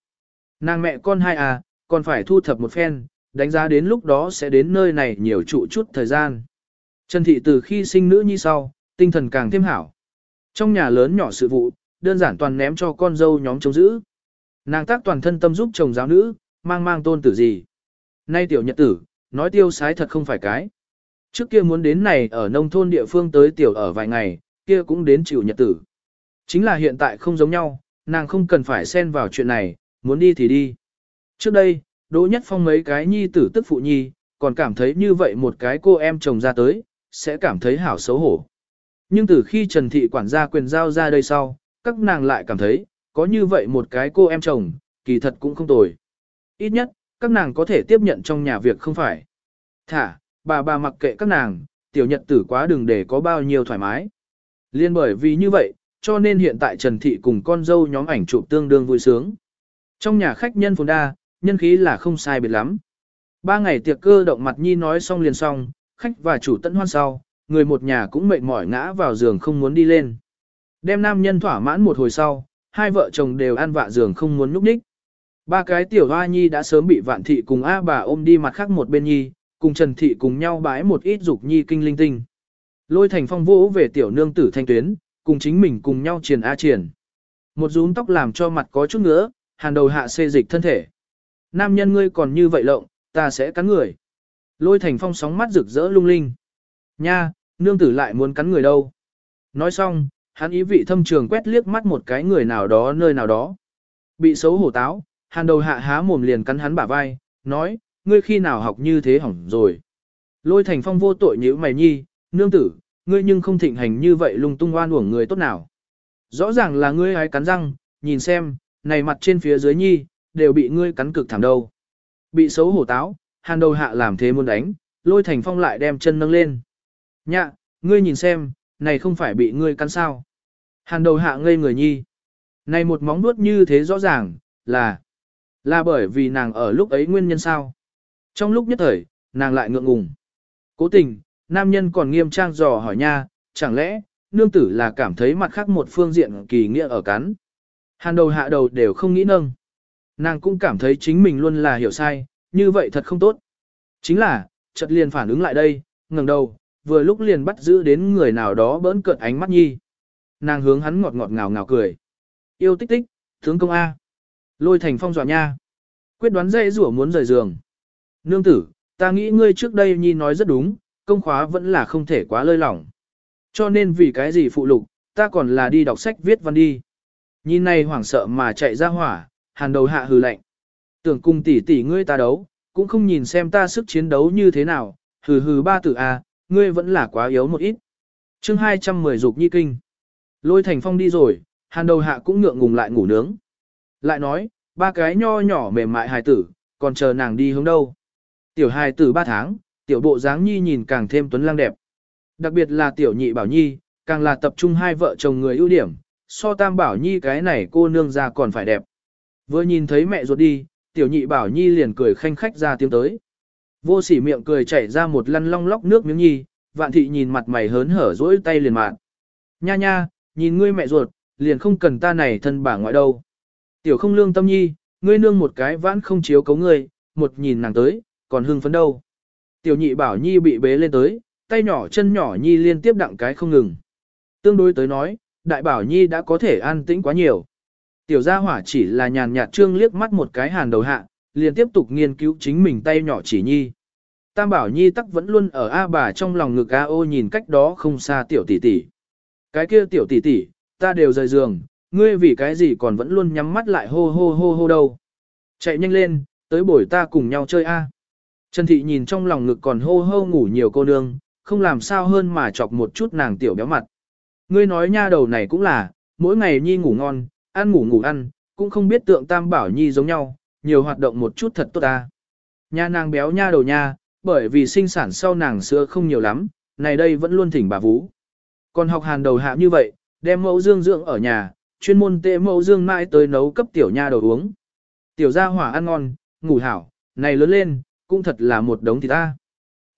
Nàng mẹ con hai à, còn phải thu thập một phen, đánh giá đến lúc đó sẽ đến nơi này nhiều trụ chút thời gian. Trần Thị từ khi sinh nữ nhi sau, tinh thần càng thêm hảo. Trong nhà lớn nhỏ sự vụ, đơn giản toàn ném cho con dâu nhóm chống giữ. Nàng tác toàn thân tâm giúp chồng giáo nữ, mang mang tôn tử gì. Nay tiểu nhật tử, nói tiêu sái thật không phải cái. Trước kia muốn đến này ở nông thôn địa phương tới tiểu ở vài ngày, kia cũng đến chịu nhật tử. Chính là hiện tại không giống nhau, nàng không cần phải xen vào chuyện này, muốn đi thì đi. Trước đây, Đỗ Nhất Phong mấy cái nhi tử tức phụ nhi, còn cảm thấy như vậy một cái cô em chồng ra tới, sẽ cảm thấy hảo xấu hổ. Nhưng từ khi Trần Thị quản gia quyền giao ra đây sau, các nàng lại cảm thấy, có như vậy một cái cô em chồng, kỳ thật cũng không tồi. Ít nhất, các nàng có thể tiếp nhận trong nhà việc không phải. Thả, bà bà mặc kệ các nàng, tiểu nhật tử quá đừng để có bao nhiêu thoải mái. Liên bởi vì như vậy, cho nên hiện tại Trần Thị cùng con dâu nhóm ảnh chụp tương đương vui sướng. Trong nhà khách nhân phồn đa, nhân khí là không sai biệt lắm. Ba ngày tiệc cơ động mặt nhi nói xong liền xong, khách và chủ tận hoan sau, người một nhà cũng mệt mỏi ngã vào giường không muốn đi lên. Đem nam nhân thỏa mãn một hồi sau, hai vợ chồng đều ăn vạ giường không muốn núp ních. Ba cái tiểu hoa nhi đã sớm bị vạn thị cùng A bà ôm đi mặt khác một bên nhi, cùng Trần Thị cùng nhau bái một ít dục nhi kinh linh tinh. Lôi thành phong vũ về tiểu nương tử thanh tuyến, cùng chính mình cùng nhau triển A triển. Một rúm tóc làm cho mặt có chút ngứa, hàn đầu hạ xê dịch thân thể. Nam nhân ngươi còn như vậy lộng, ta sẽ cắn người. Lôi thành phong sóng mắt rực rỡ lung linh. Nha, nương tử lại muốn cắn người đâu. Nói xong, hắn ý vị thâm trường quét liếc mắt một cái người nào đó nơi nào đó. Bị xấu hổ táo, hàn đầu hạ há mồm liền cắn hắn bả vai, nói, ngươi khi nào học như thế hỏng rồi. Lôi thành phong vô tội như mày nhi, nương tử, ngươi nhưng không thịnh hành như vậy lung tung oan uổng người tốt nào. Rõ ràng là ngươi hái cắn răng, nhìn xem, này mặt trên phía dưới nhi, đều bị ngươi cắn cực thảm đâu. Bị xấu hổ táo, hàn đầu hạ làm thế muốn đánh, lôi thành phong lại đem chân nâng lên. Nhạ, ngươi nhìn xem, này không phải bị ngươi cắn sao. Hàn đầu hạ ngây người nhi. Này một móng nuốt như thế rõ ràng, là, là bởi vì nàng ở lúc ấy nguyên nhân sao. Trong lúc nhất thời, nàng lại ngượng ngùng. Cố tình, nam nhân còn nghiêm trang dò hỏi nha, chẳng lẽ, nương tử là cảm thấy mặt khác một phương diện kỳ nghĩa ở cắn. Hàn đầu hạ đầu đều không nghĩ nâng. Nàng cũng cảm thấy chính mình luôn là hiểu sai, như vậy thật không tốt. Chính là, chợt liền phản ứng lại đây, ngẩng đầu, vừa lúc liền bắt giữ đến người nào đó bỡn cợt ánh mắt nhi. Nàng hướng hắn ngọt ngọt ngào ngào cười. Yêu tích tích, tướng công A. Lôi thành phong dọa nha. Quyết đoán dây rủa muốn rời giường. Nương tử, ta nghĩ ngươi trước đây nhi nói rất đúng, công khóa vẫn là không thể quá lơi lỏng. Cho nên vì cái gì phụ lục, ta còn là đi đọc sách viết văn đi. Nhìn này hoảng sợ mà chạy ra hỏa, hàn đầu hạ hừ lạnh. Tưởng cùng tỷ tỷ ngươi ta đấu, cũng không nhìn xem ta sức chiến đấu như thế nào, hừ hừ ba tử a, ngươi vẫn là quá yếu một ít. chương 210 dục nhi kinh. Lôi thành phong đi rồi, hàn đầu hạ cũng ngượng ngùng lại ngủ nướng. Lại nói, ba cái nho nhỏ mềm mại hài tử, còn chờ nàng đi hướng đâu. Tiểu hài tử ba tháng, tiểu bộ dáng nhi nhìn càng thêm tuấn lang đẹp. Đặc biệt là tiểu nhị bảo nhi, càng là tập trung hai vợ chồng người ưu điểm, so tam bảo nhi cái này cô nương ra còn phải đẹp. Vừa nhìn thấy mẹ ruột đi, tiểu nhị bảo nhi liền cười khanh khách ra tiếng tới. Vô sỉ miệng cười chảy ra một lăn long lóc nước miếng nhi, vạn thị nhìn mặt mày hớn hở dỗi tay liền mạn. Nha nha, nhìn ngươi mẹ ruột, liền không cần ta này thân bà ngoại đâu. Tiểu không lương tâm nhi, ngươi nương một cái vãn không chiếu cấu ngươi, một nhìn nàng tới, còn hưng phấn đâu. Tiểu nhị bảo nhi bị bế lên tới, tay nhỏ chân nhỏ nhi liên tiếp đặng cái không ngừng. Tương đối tới nói, đại bảo nhi đã có thể an tĩnh quá nhiều. Tiểu gia hỏa chỉ là nhàn nhạt trương liếc mắt một cái hàn đầu hạ, liền tiếp tục nghiên cứu chính mình tay nhỏ chỉ nhi. Tam bảo nhi tắc vẫn luôn ở A bà trong lòng ngực A ô nhìn cách đó không xa tiểu tỷ tỷ. Cái kia tiểu tỷ tỷ, ta đều rời giường, ngươi vì cái gì còn vẫn luôn nhắm mắt lại hô hô hô hô đâu. Chạy nhanh lên, tới buổi ta cùng nhau chơi A. Trần thị nhìn trong lòng ngực còn hô hô ngủ nhiều cô nương, không làm sao hơn mà chọc một chút nàng tiểu béo mặt. Ngươi nói nha đầu này cũng là, mỗi ngày nhi ngủ ngon, ăn ngủ ngủ ăn, cũng không biết tượng tam bảo nhi giống nhau, nhiều hoạt động một chút thật tốt ta. Nha nàng béo nha đầu nha, bởi vì sinh sản sau nàng sữa không nhiều lắm, này đây vẫn luôn thỉnh bà vú. Còn học hàn đầu hạ như vậy, đem mẫu dương dưỡng ở nhà, chuyên môn tệ mẫu dương mãi tới nấu cấp tiểu nha đầu uống. Tiểu gia hỏa ăn ngon, ngủ hảo, này lớn lên, cũng thật là một đống thịt ta.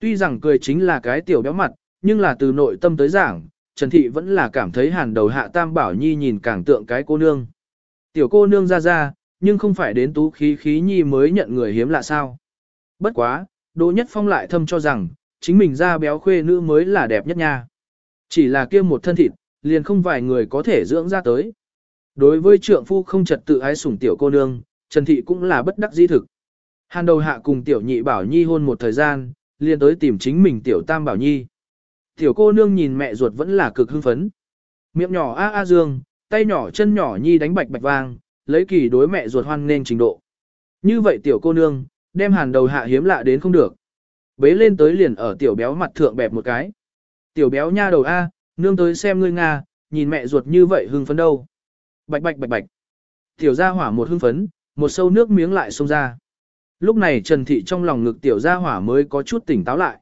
Tuy rằng cười chính là cái tiểu béo mặt, nhưng là từ nội tâm tới giảng, Trần Thị vẫn là cảm thấy hàn đầu hạ tam bảo nhi nhìn càng tượng cái cô nương. Tiểu cô nương ra ra, nhưng không phải đến tú khí khí nhi mới nhận người hiếm lạ sao. Bất quá, Đỗ Nhất Phong lại thâm cho rằng, chính mình ra béo khuê nữ mới là đẹp nhất nha. Chỉ là kia một thân thịt, liền không vài người có thể dưỡng ra tới. Đối với trượng phu không trật tự ái sủng tiểu cô nương, Trần Thị cũng là bất đắc dĩ thực. Hàn đầu hạ cùng tiểu nhị bảo nhi hôn một thời gian, liền tới tìm chính mình tiểu tam bảo nhi. Tiểu cô nương nhìn mẹ ruột vẫn là cực hưng phấn. Miệng nhỏ a a dương, tay nhỏ chân nhỏ nhi đánh bạch bạch vang, lấy kỳ đối mẹ ruột hoan nên trình độ. Như vậy tiểu cô nương, đem hàn đầu hạ hiếm lạ đến không được. Bế lên tới liền ở tiểu béo mặt thượng bẹp một cái. Tiểu béo nha đầu A, nương tới xem ngươi Nga, nhìn mẹ ruột như vậy hưng phấn đâu. Bạch bạch bạch bạch. Tiểu gia hỏa một hưng phấn, một sâu nước miếng lại xông ra. Lúc này Trần Thị trong lòng ngực tiểu gia hỏa mới có chút tỉnh táo lại.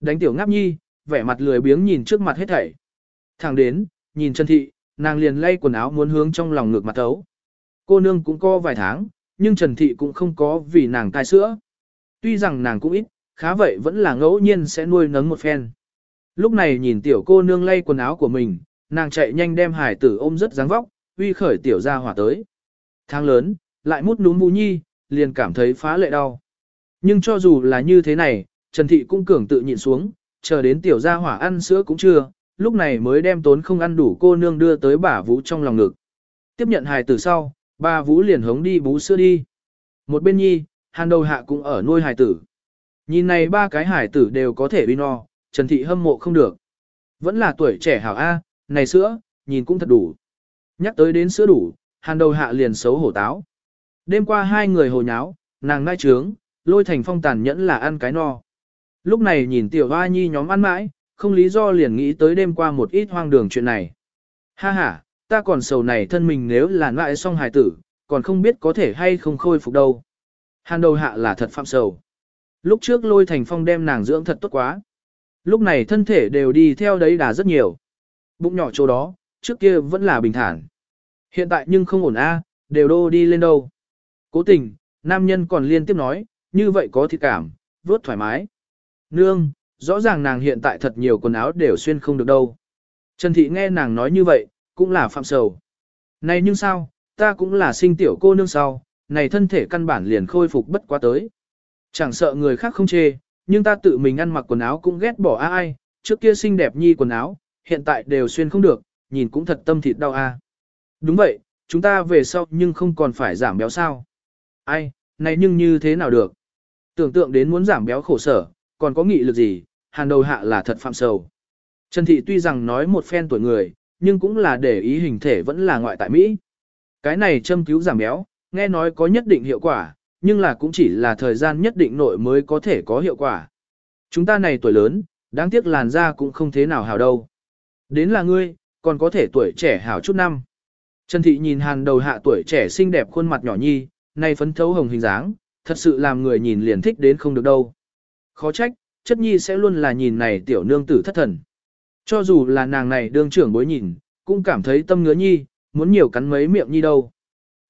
Đánh tiểu ngáp nhi, vẻ mặt lười biếng nhìn trước mặt hết thảy. Thẳng đến, nhìn Trần Thị, nàng liền lay quần áo muốn hướng trong lòng ngực mặt thấu. Cô nương cũng có vài tháng, nhưng Trần Thị cũng không có vì nàng tai sữa. Tuy rằng nàng cũng ít, khá vậy vẫn là ngẫu nhiên sẽ nuôi nấng một phen. Lúc này nhìn tiểu cô nương lay quần áo của mình, nàng chạy nhanh đem hải tử ôm rất dáng vóc, uy khởi tiểu gia hỏa tới. Tháng lớn, lại mút núm mù nhi, liền cảm thấy phá lệ đau. Nhưng cho dù là như thế này, Trần Thị cũng cường tự nhịn xuống, chờ đến tiểu gia hỏa ăn sữa cũng chưa, lúc này mới đem tốn không ăn đủ cô nương đưa tới bà Vũ trong lòng ngực. Tiếp nhận hài tử sau, bà Vũ liền hống đi bú sữa đi. Một bên nhi, hàn đầu hạ cũng ở nuôi hài tử. Nhìn này ba cái hài tử đều có thể uy no, Trần Thị hâm mộ không được. Vẫn là tuổi trẻ hảo A, này sữa, nhìn cũng thật đủ. Nhắc tới đến sữa đủ, hàn đầu hạ liền xấu hổ táo. Đêm qua hai người hồ nháo, nàng ngai trướng, lôi thành phong tàn nhẫn là ăn cái no. Lúc này nhìn tiểu hoa nhi nhóm ăn mãi, không lý do liền nghĩ tới đêm qua một ít hoang đường chuyện này. Ha ha, ta còn sầu này thân mình nếu là ngại xong hài tử, còn không biết có thể hay không khôi phục đâu. Hàn đầu hạ là thật phạm sầu. Lúc trước lôi thành phong đem nàng dưỡng thật tốt quá. Lúc này thân thể đều đi theo đấy đà rất nhiều. Bụng nhỏ chỗ đó, trước kia vẫn là bình thản. Hiện tại nhưng không ổn a, đều đô đi lên đâu. Cố tình, nam nhân còn liên tiếp nói, như vậy có thiệt cảm, vớt thoải mái. Nương, rõ ràng nàng hiện tại thật nhiều quần áo đều xuyên không được đâu. Trần Thị nghe nàng nói như vậy, cũng là phạm sầu. Này nhưng sao, ta cũng là sinh tiểu cô nương sau, này thân thể căn bản liền khôi phục bất quá tới. Chẳng sợ người khác không chê, nhưng ta tự mình ăn mặc quần áo cũng ghét bỏ ai, trước kia xinh đẹp nhi quần áo, hiện tại đều xuyên không được, nhìn cũng thật tâm thịt đau a. Đúng vậy, chúng ta về sau nhưng không còn phải giảm béo sao. Ai, này nhưng như thế nào được? Tưởng tượng đến muốn giảm béo khổ sở, còn có nghị lực gì, hàn đầu hạ là thật phạm sầu. Trần Thị tuy rằng nói một phen tuổi người, nhưng cũng là để ý hình thể vẫn là ngoại tại Mỹ. Cái này châm cứu giảm béo, nghe nói có nhất định hiệu quả, nhưng là cũng chỉ là thời gian nhất định nội mới có thể có hiệu quả. Chúng ta này tuổi lớn, đáng tiếc làn da cũng không thế nào hào đâu. Đến là ngươi, còn có thể tuổi trẻ hảo chút năm. Trần Thị nhìn hàn đầu hạ tuổi trẻ xinh đẹp khuôn mặt nhỏ nhi, nay phấn thấu hồng hình dáng, thật sự làm người nhìn liền thích đến không được đâu. Khó trách, chất nhi sẽ luôn là nhìn này tiểu nương tử thất thần. Cho dù là nàng này đương trưởng bối nhìn, cũng cảm thấy tâm ngứa nhi, muốn nhiều cắn mấy miệng nhi đâu.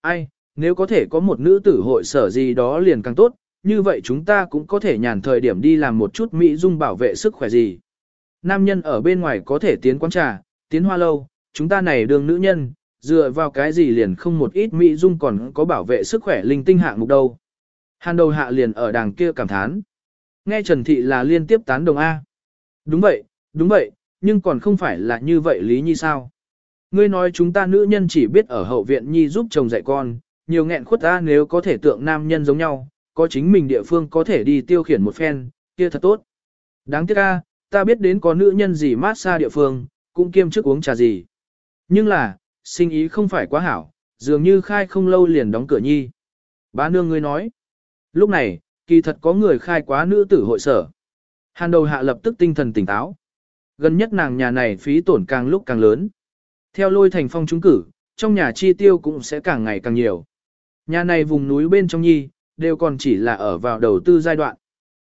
Ai, nếu có thể có một nữ tử hội sở gì đó liền càng tốt, như vậy chúng ta cũng có thể nhàn thời điểm đi làm một chút mỹ dung bảo vệ sức khỏe gì. Nam nhân ở bên ngoài có thể tiến quán trà, tiến hoa lâu, chúng ta này đường nữ nhân, dựa vào cái gì liền không một ít mỹ dung còn có bảo vệ sức khỏe linh tinh hạng mục đâu. Hàn đầu hạ liền ở đàng kia cảm thán. Nghe Trần Thị là liên tiếp tán đồng A. Đúng vậy, đúng vậy, nhưng còn không phải là như vậy Lý Nhi sao? Ngươi nói chúng ta nữ nhân chỉ biết ở hậu viện Nhi giúp chồng dạy con, nhiều nghẹn khuất ta nếu có thể tượng nam nhân giống nhau, có chính mình địa phương có thể đi tiêu khiển một phen, kia thật tốt. Đáng tiếc a, ta biết đến có nữ nhân gì mát xa địa phương, cũng kiêm chức uống trà gì. Nhưng là, sinh ý không phải quá hảo, dường như khai không lâu liền đóng cửa nhi. Bá nương ngươi nói. Lúc này, kỳ thật có người khai quá nữ tử hội sở. Hàn đầu hạ lập tức tinh thần tỉnh táo. Gần nhất nàng nhà này phí tổn càng lúc càng lớn. Theo lôi thành phong trúng cử, trong nhà chi tiêu cũng sẽ càng ngày càng nhiều. Nhà này vùng núi bên trong nhi, đều còn chỉ là ở vào đầu tư giai đoạn.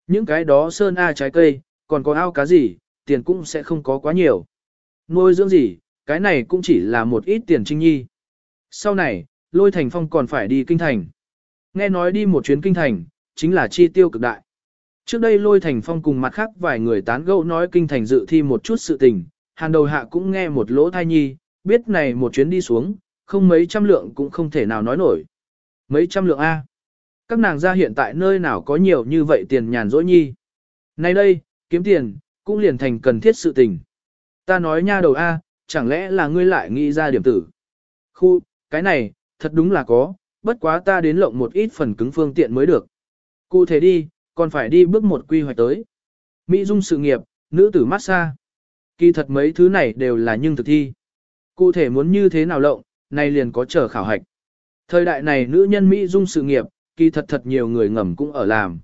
Những cái đó sơn A trái cây, còn có ao cá gì, tiền cũng sẽ không có quá nhiều. Nuôi dưỡng gì, cái này cũng chỉ là một ít tiền trinh nhi. Sau này, lôi thành phong còn phải đi kinh thành. Nghe nói đi một chuyến kinh thành, chính là chi tiêu cực đại. Trước đây lôi thành phong cùng mặt khác vài người tán gẫu nói kinh thành dự thi một chút sự tình, hàn đầu hạ cũng nghe một lỗ thai nhi, biết này một chuyến đi xuống, không mấy trăm lượng cũng không thể nào nói nổi. Mấy trăm lượng A. Các nàng ra hiện tại nơi nào có nhiều như vậy tiền nhàn rỗi nhi. Nay đây, kiếm tiền, cũng liền thành cần thiết sự tình. Ta nói nha đầu A, chẳng lẽ là ngươi lại nghĩ ra điểm tử. Khu, cái này, thật đúng là có, bất quá ta đến lộng một ít phần cứng phương tiện mới được. Cụ thể đi, còn phải đi bước một quy hoạch tới. Mỹ dung sự nghiệp, nữ tử massage. Kỳ thật mấy thứ này đều là nhưng thực thi. Cụ thể muốn như thế nào lộng, nay liền có chờ khảo hạch. Thời đại này nữ nhân Mỹ dung sự nghiệp, kỳ thật thật nhiều người ngầm cũng ở làm.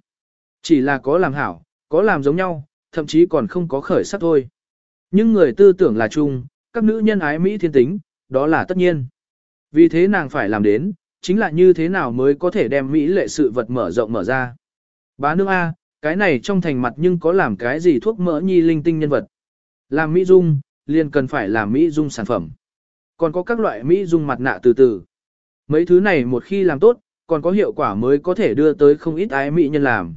Chỉ là có làm hảo, có làm giống nhau, thậm chí còn không có khởi sắc thôi. Nhưng người tư tưởng là chung, các nữ nhân ái Mỹ thiên tính, đó là tất nhiên. Vì thế nàng phải làm đến, chính là như thế nào mới có thể đem Mỹ lệ sự vật mở rộng mở ra. Bá nương A, cái này trong thành mặt nhưng có làm cái gì thuốc mỡ nhi linh tinh nhân vật. Làm Mỹ dung, liền cần phải làm Mỹ dung sản phẩm. Còn có các loại Mỹ dung mặt nạ từ từ. Mấy thứ này một khi làm tốt, còn có hiệu quả mới có thể đưa tới không ít ái Mỹ nhân làm.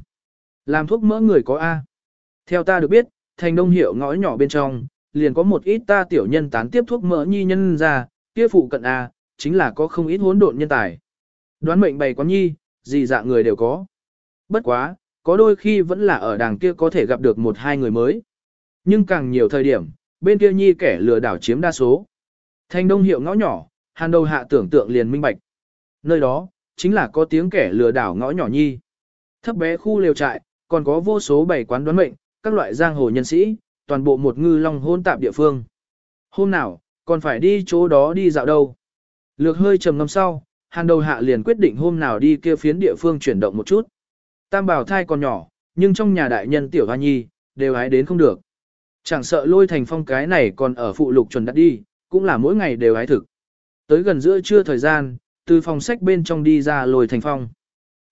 Làm thuốc mỡ người có A. Theo ta được biết, thành đông hiệu ngõ nhỏ bên trong, liền có một ít ta tiểu nhân tán tiếp thuốc mỡ nhi nhân ra, kia phụ cận A, chính là có không ít hỗn độn nhân tài. Đoán mệnh bày quán nhi, gì dạng người đều có. Bất quá, có đôi khi vẫn là ở đàng kia có thể gặp được một hai người mới. Nhưng càng nhiều thời điểm, bên kia nhi kẻ lừa đảo chiếm đa số. Thanh đông hiệu ngõ nhỏ, hàn đầu hạ tưởng tượng liền minh bạch. Nơi đó, chính là có tiếng kẻ lừa đảo ngõ nhỏ nhi. Thấp bé khu liều trại, còn có vô số bảy quán đoán mệnh, các loại giang hồ nhân sĩ, toàn bộ một ngư long hôn tạp địa phương. Hôm nào, còn phải đi chỗ đó đi dạo đâu. Lược hơi trầm ngâm sau, hàn đầu hạ liền quyết định hôm nào đi kia phiến địa phương chuyển động một chút. Tam bảo thai còn nhỏ, nhưng trong nhà đại nhân tiểu hoa nhi, đều hái đến không được. Chẳng sợ lôi thành phong cái này còn ở phụ lục chuẩn đặt đi, cũng là mỗi ngày đều hái thực. Tới gần giữa trưa thời gian, từ phòng sách bên trong đi ra lôi thành phong.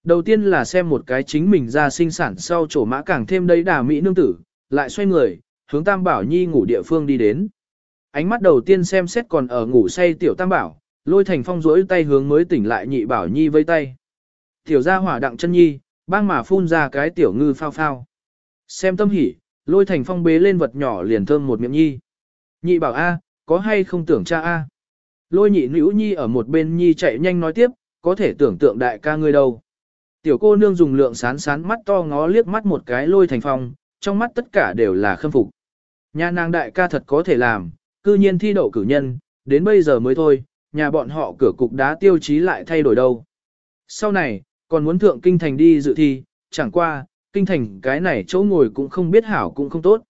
Đầu tiên là xem một cái chính mình ra sinh sản sau chỗ mã càng thêm đấy đà mỹ nương tử, lại xoay người, hướng Tam Bảo Nhi ngủ địa phương đi đến. Ánh mắt đầu tiên xem xét còn ở ngủ say tiểu Tam Bảo, lôi thành phong rỗi tay hướng mới tỉnh lại nhị Bảo Nhi vây tay. Tiểu gia hỏa đặng chân nhi, bang mà phun ra cái tiểu ngư phao phao. Xem tâm hỉ, lôi thành phong bế lên vật nhỏ liền thơm một miệng nhi. Nhị bảo A, có hay không tưởng cha A. Lôi nhị nữ nhi ở một bên nhi chạy nhanh nói tiếp, có thể tưởng tượng đại ca ngươi đâu. Tiểu cô nương dùng lượng sán sán mắt to ngó liếc mắt một cái lôi thành phong, trong mắt tất cả đều là khâm phục. Nhà nàng đại ca thật có thể làm, cư nhiên thi đậu cử nhân, đến bây giờ mới thôi, nhà bọn họ cửa cục đá tiêu chí lại thay đổi đâu. Sau này, còn muốn thượng kinh thành đi dự thi, chẳng qua, kinh thành cái này chỗ ngồi cũng không biết hảo cũng không tốt.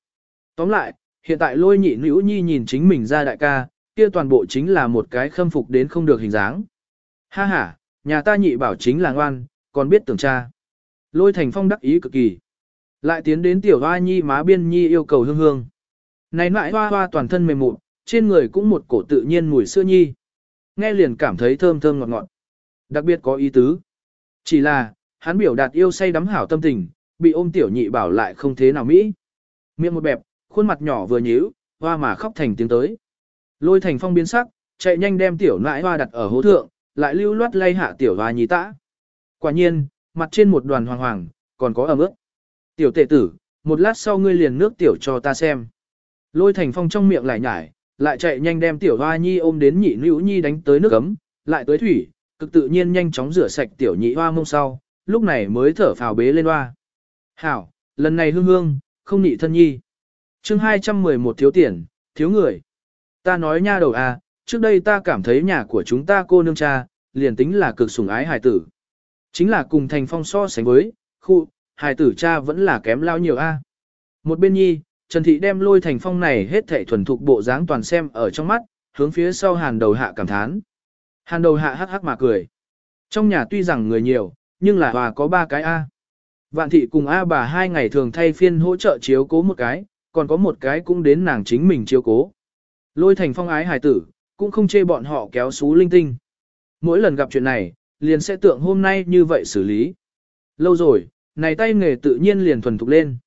Tóm lại, hiện tại lôi nhị nữ nhi nhìn chính mình ra đại ca, kia toàn bộ chính là một cái khâm phục đến không được hình dáng. Ha ha, nhà ta nhị bảo chính là ngoan, còn biết tưởng cha. Lôi thành phong đắc ý cực kỳ. Lại tiến đến tiểu hoa nhi má biên nhi yêu cầu hương hương. Này nại hoa hoa toàn thân mềm mụn, trên người cũng một cổ tự nhiên mùi sữa nhi. Nghe liền cảm thấy thơm thơm ngọt ngọt. Đặc biệt có ý tứ. Chỉ là, hắn biểu đạt yêu say đắm hảo tâm tình, bị ôm tiểu nhị bảo lại không thế nào mỹ. Miệng một bẹp, khuôn mặt nhỏ vừa nhíu, hoa mà khóc thành tiếng tới. Lôi thành phong biến sắc, chạy nhanh đem tiểu nãi hoa đặt ở hố thượng, lại lưu loát lay hạ tiểu hoa nhí tã. Quả nhiên, mặt trên một đoàn hoàng hoàng, còn có ẩm ướt. Tiểu tệ tử, một lát sau ngươi liền nước tiểu cho ta xem. Lôi thành phong trong miệng lại nhải, lại chạy nhanh đem tiểu hoa nhi ôm đến nhị nữ nhi đánh tới nước ấm, lại tới thủy, cực tự nhiên nhanh chóng rửa sạch tiểu nhị hoa mông sau, lúc này mới thở phào bế lên hoa. Hảo, lần này hương hương, không nhị thân nhi. chương 211 thiếu tiền, thiếu người. Ta nói nha đầu à, trước đây ta cảm thấy nhà của chúng ta cô nương cha, liền tính là cực sủng ái hài tử. Chính là cùng thành phong so sánh với, khu, hài tử cha vẫn là kém lao nhiều a. Một bên nhi, Trần Thị đem lôi thành phong này hết thảy thuần thục bộ dáng toàn xem ở trong mắt, hướng phía sau hàn đầu hạ cảm thán. Hàn đầu hạ hắc hắc mà cười. Trong nhà tuy rằng người nhiều, nhưng là hòa có ba cái A. Vạn thị cùng A bà hai ngày thường thay phiên hỗ trợ chiếu cố một cái, còn có một cái cũng đến nàng chính mình chiếu cố. Lôi thành phong ái hài tử, cũng không chê bọn họ kéo xú linh tinh. Mỗi lần gặp chuyện này, liền sẽ tượng hôm nay như vậy xử lý. Lâu rồi, này tay nghề tự nhiên liền thuần thục lên.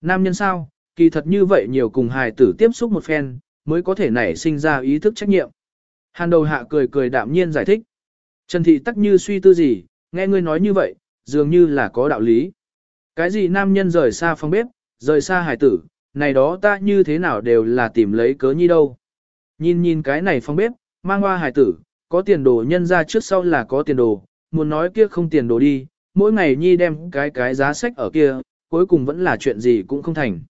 Nam nhân sao, kỳ thật như vậy nhiều cùng hài tử tiếp xúc một phen, mới có thể nảy sinh ra ý thức trách nhiệm. Hàn đầu hạ cười cười đạm nhiên giải thích. Trần thị tắc như suy tư gì, nghe ngươi nói như vậy, dường như là có đạo lý. Cái gì nam nhân rời xa phòng bếp, rời xa hài tử, này đó ta như thế nào đều là tìm lấy cớ nhi đâu. Nhìn nhìn cái này phòng bếp, mang hoa hài tử, có tiền đồ nhân ra trước sau là có tiền đồ, muốn nói kia không tiền đồ đi, mỗi ngày nhi đem cái cái giá sách ở kia, cuối cùng vẫn là chuyện gì cũng không thành.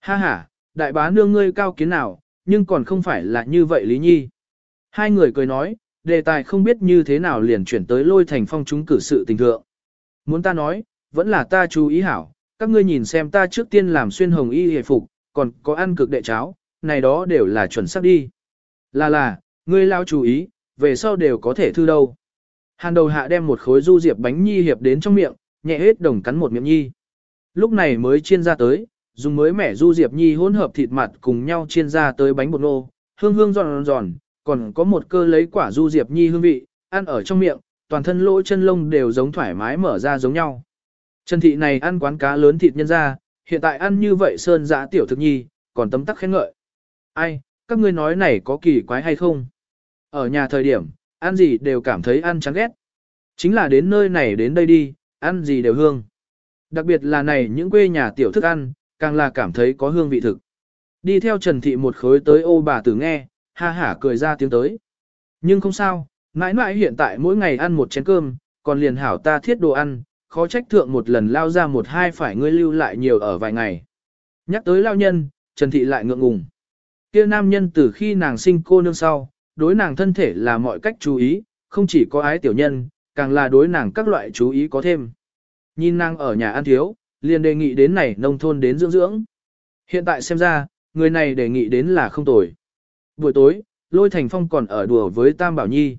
Ha ha, đại bá nương ngươi cao kiến nào, nhưng còn không phải là như vậy Lý Nhi. Hai người cười nói, đề tài không biết như thế nào liền chuyển tới lôi thành phong chúng cử sự tình thượng. Muốn ta nói, vẫn là ta chú ý hảo, các ngươi nhìn xem ta trước tiên làm xuyên hồng y hề phục, còn có ăn cực đệ cháo, này đó đều là chuẩn xác đi. Là là, ngươi lao chú ý, về sau đều có thể thư đâu. Hàn đầu hạ đem một khối du diệp bánh nhi hiệp đến trong miệng, nhẹ hết đồng cắn một miệng nhi. Lúc này mới chiên ra tới, dùng mới mẻ du diệp nhi hỗn hợp thịt mặt cùng nhau chiên ra tới bánh bột nô, hương hương giòn giòn, còn có một cơ lấy quả du diệp nhi hương vị, ăn ở trong miệng, toàn thân lỗ chân lông đều giống thoải mái mở ra giống nhau. Trần thị này ăn quán cá lớn thịt nhân ra, hiện tại ăn như vậy sơn dã tiểu thực nhi, còn tấm tắc khen ngợi. Ai, các ngươi nói này có kỳ quái hay không? Ở nhà thời điểm, ăn gì đều cảm thấy ăn chán ghét. Chính là đến nơi này đến đây đi, ăn gì đều hương. Đặc biệt là này những quê nhà tiểu thức ăn, càng là cảm thấy có hương vị thực. Đi theo Trần Thị một khối tới ô bà tử nghe, ha hả cười ra tiếng tới. Nhưng không sao, mãi mãi hiện tại mỗi ngày ăn một chén cơm, còn liền hảo ta thiết đồ ăn, khó trách thượng một lần lao ra một hai phải ngươi lưu lại nhiều ở vài ngày. Nhắc tới lao nhân, Trần Thị lại ngượng ngùng. kia nam nhân từ khi nàng sinh cô nương sau, đối nàng thân thể là mọi cách chú ý, không chỉ có ái tiểu nhân, càng là đối nàng các loại chú ý có thêm. Nhìn nàng ở nhà ăn thiếu, liền đề nghị đến này nông thôn đến dưỡng dưỡng. Hiện tại xem ra, người này đề nghị đến là không tồi. Buổi tối, lôi thành phong còn ở đùa với Tam Bảo Nhi.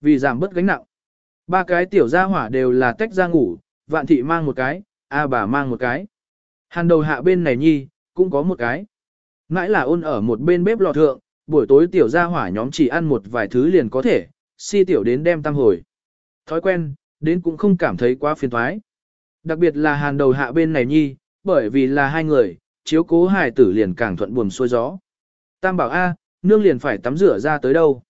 Vì giảm bớt gánh nặng. Ba cái tiểu gia hỏa đều là tách ra ngủ, vạn thị mang một cái, A bà mang một cái. Hàn đầu hạ bên này Nhi, cũng có một cái. Ngãi là ôn ở một bên bếp lò thượng, buổi tối tiểu gia hỏa nhóm chỉ ăn một vài thứ liền có thể, si tiểu đến đem tam hồi. Thói quen, đến cũng không cảm thấy quá phiền thoái. Đặc biệt là hàn đầu hạ bên này nhi, bởi vì là hai người, chiếu cố hài tử liền càng thuận buồm xuôi gió. Tam bảo A, nương liền phải tắm rửa ra tới đâu.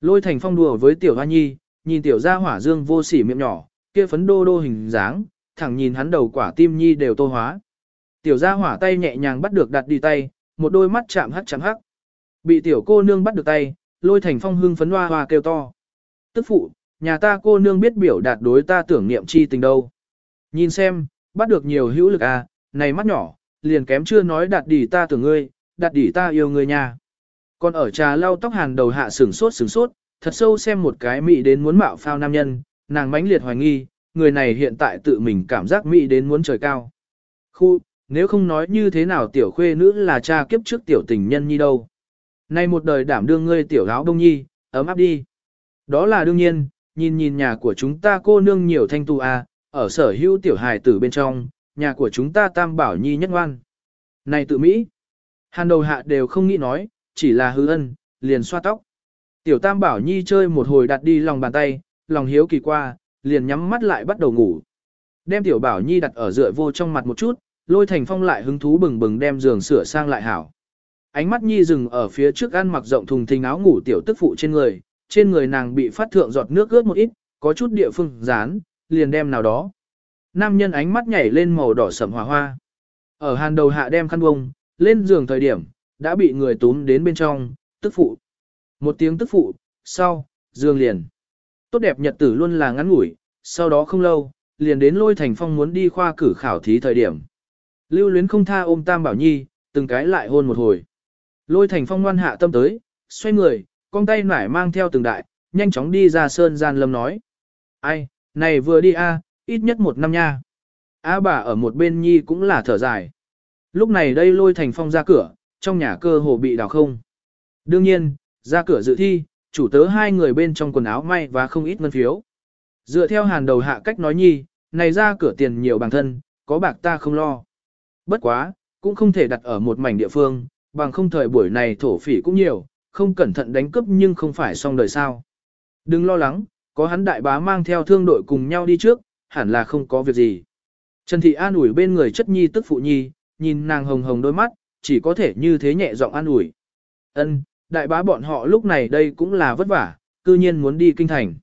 Lôi thành phong đùa với tiểu hoa nhi, nhìn tiểu gia hỏa dương vô sỉ miệng nhỏ, kia phấn đô đô hình dáng, thẳng nhìn hắn đầu quả tim nhi đều tô hóa. Tiểu gia hỏa tay nhẹ nhàng bắt được đặt đi tay, một đôi mắt chạm hắt chạm hắc. Bị tiểu cô nương bắt được tay, lôi thành phong hưng phấn hoa hoa kêu to. Tức phụ, nhà ta cô nương biết biểu đạt đối ta tưởng niệm chi tình đâu. Nhìn xem, bắt được nhiều hữu lực à, này mắt nhỏ, liền kém chưa nói đạt đỉ ta tưởng ngươi, đạt đỉ ta yêu ngươi nha. Còn ở trà lau tóc hàn đầu hạ sửng sốt sửng sốt, thật sâu xem một cái mị đến muốn mạo phao nam nhân, nàng mãnh liệt hoài nghi, người này hiện tại tự mình cảm giác mị đến muốn trời cao. Khu, nếu không nói như thế nào tiểu khuê nữ là cha kiếp trước tiểu tình nhân nhi đâu. Nay một đời đảm đương ngươi tiểu áo đông nhi, ấm áp đi. Đó là đương nhiên, nhìn nhìn nhà của chúng ta cô nương nhiều thanh tu à, ở sở hữu tiểu hài tử bên trong, nhà của chúng ta tam bảo nhi nhất ngoan. Này tự Mỹ, hàn đầu hạ đều không nghĩ nói, chỉ là hư ân, liền xoa tóc. Tiểu tam bảo nhi chơi một hồi đặt đi lòng bàn tay, lòng hiếu kỳ qua, liền nhắm mắt lại bắt đầu ngủ. Đem tiểu bảo nhi đặt ở dựa vô trong mặt một chút, lôi thành phong lại hứng thú bừng bừng đem giường sửa sang lại hảo. Ánh mắt nhi dừng ở phía trước ăn mặc rộng thùng thình áo ngủ tiểu tức phụ trên người, trên người nàng bị phát thượng giọt nước ướt một ít, có chút địa phương dán, liền đem nào đó. Nam nhân ánh mắt nhảy lên màu đỏ sẫm hỏa hoa. Ở hàn đầu hạ đem khăn bông, lên giường thời điểm, đã bị người túm đến bên trong, tức phụ. Một tiếng tức phụ, sau, giường liền. Tốt đẹp nhật tử luôn là ngắn ngủi, sau đó không lâu, liền đến lôi thành phong muốn đi khoa cử khảo thí thời điểm. Lưu luyến không tha ôm Tam Bảo Nhi, từng cái lại hôn một hồi. Lôi thành phong ngoan hạ tâm tới, xoay người, con tay nải mang theo từng đại, nhanh chóng đi ra sơn gian lâm nói. Ai, này vừa đi a, ít nhất một năm nha. A bà ở một bên nhi cũng là thở dài. Lúc này đây lôi thành phong ra cửa, trong nhà cơ hồ bị đào không. Đương nhiên, ra cửa dự thi, chủ tớ hai người bên trong quần áo may và không ít ngân phiếu. Dựa theo hàn đầu hạ cách nói nhi, này ra cửa tiền nhiều bằng thân, có bạc ta không lo. Bất quá, cũng không thể đặt ở một mảnh địa phương, bằng không thời buổi này thổ phỉ cũng nhiều, không cẩn thận đánh cướp nhưng không phải xong đời sao. Đừng lo lắng, có hắn đại bá mang theo thương đội cùng nhau đi trước, hẳn là không có việc gì. Trần Thị an ủi bên người chất nhi tức phụ nhi, nhìn nàng hồng hồng đôi mắt, chỉ có thể như thế nhẹ giọng an ủi. Ân, đại bá bọn họ lúc này đây cũng là vất vả, cư nhiên muốn đi kinh thành.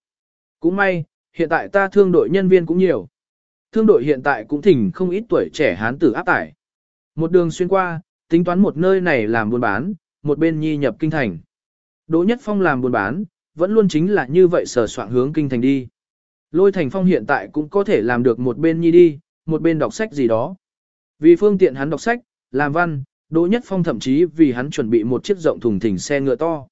Cũng may, hiện tại ta thương đội nhân viên cũng nhiều. Thương đội hiện tại cũng thỉnh không ít tuổi trẻ hán tử áp tải. Một đường xuyên qua, tính toán một nơi này làm buôn bán, một bên nhi nhập kinh thành. Đỗ Nhất Phong làm buôn bán, vẫn luôn chính là như vậy sở soạn hướng kinh thành đi. Lôi Thành Phong hiện tại cũng có thể làm được một bên nhi đi, một bên đọc sách gì đó. Vì phương tiện hắn đọc sách, làm văn, Đỗ Nhất Phong thậm chí vì hắn chuẩn bị một chiếc rộng thùng thình xe ngựa to.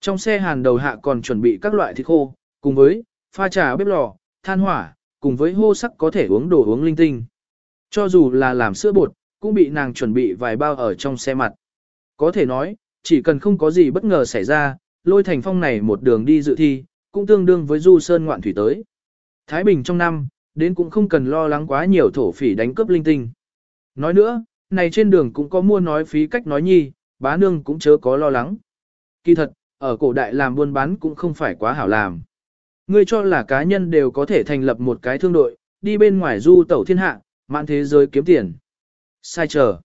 Trong xe hàn đầu hạ còn chuẩn bị các loại thịt khô, cùng với pha trà bếp lò, than hỏa, cùng với hô sắc có thể uống đồ uống linh tinh. Cho dù là làm sữa bột, cũng bị nàng chuẩn bị vài bao ở trong xe mặt. Có thể nói, chỉ cần không có gì bất ngờ xảy ra, lôi thành phong này một đường đi dự thi, cũng tương đương với du sơn ngoạn thủy tới. Thái Bình trong năm, đến cũng không cần lo lắng quá nhiều thổ phỉ đánh cướp linh tinh. Nói nữa, này trên đường cũng có mua nói phí cách nói nhi, bá nương cũng chớ có lo lắng. Kỳ thật, ở cổ đại làm buôn bán cũng không phải quá hảo làm. Ngươi cho là cá nhân đều có thể thành lập một cái thương đội, đi bên ngoài du tẩu thiên hạ, mạn thế giới kiếm tiền. Sai chờ.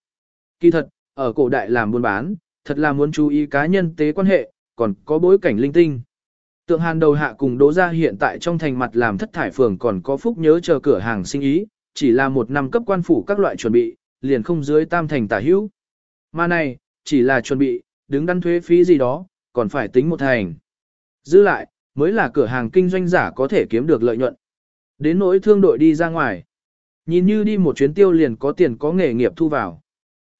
Kỳ thật, ở cổ đại làm buôn bán, thật là muốn chú ý cá nhân tế quan hệ, còn có bối cảnh linh tinh. Tượng hàn đầu hạ cùng đỗ ra hiện tại trong thành mặt làm thất thải phường còn có phúc nhớ chờ cửa hàng sinh ý, chỉ là một năm cấp quan phủ các loại chuẩn bị, liền không dưới tam thành tả hữu. Mà này, chỉ là chuẩn bị, đứng đắn thuế phí gì đó, còn phải tính một thành. Giữ lại, mới là cửa hàng kinh doanh giả có thể kiếm được lợi nhuận. Đến nỗi thương đội đi ra ngoài. Nhìn như đi một chuyến tiêu liền có tiền có nghề nghiệp thu vào.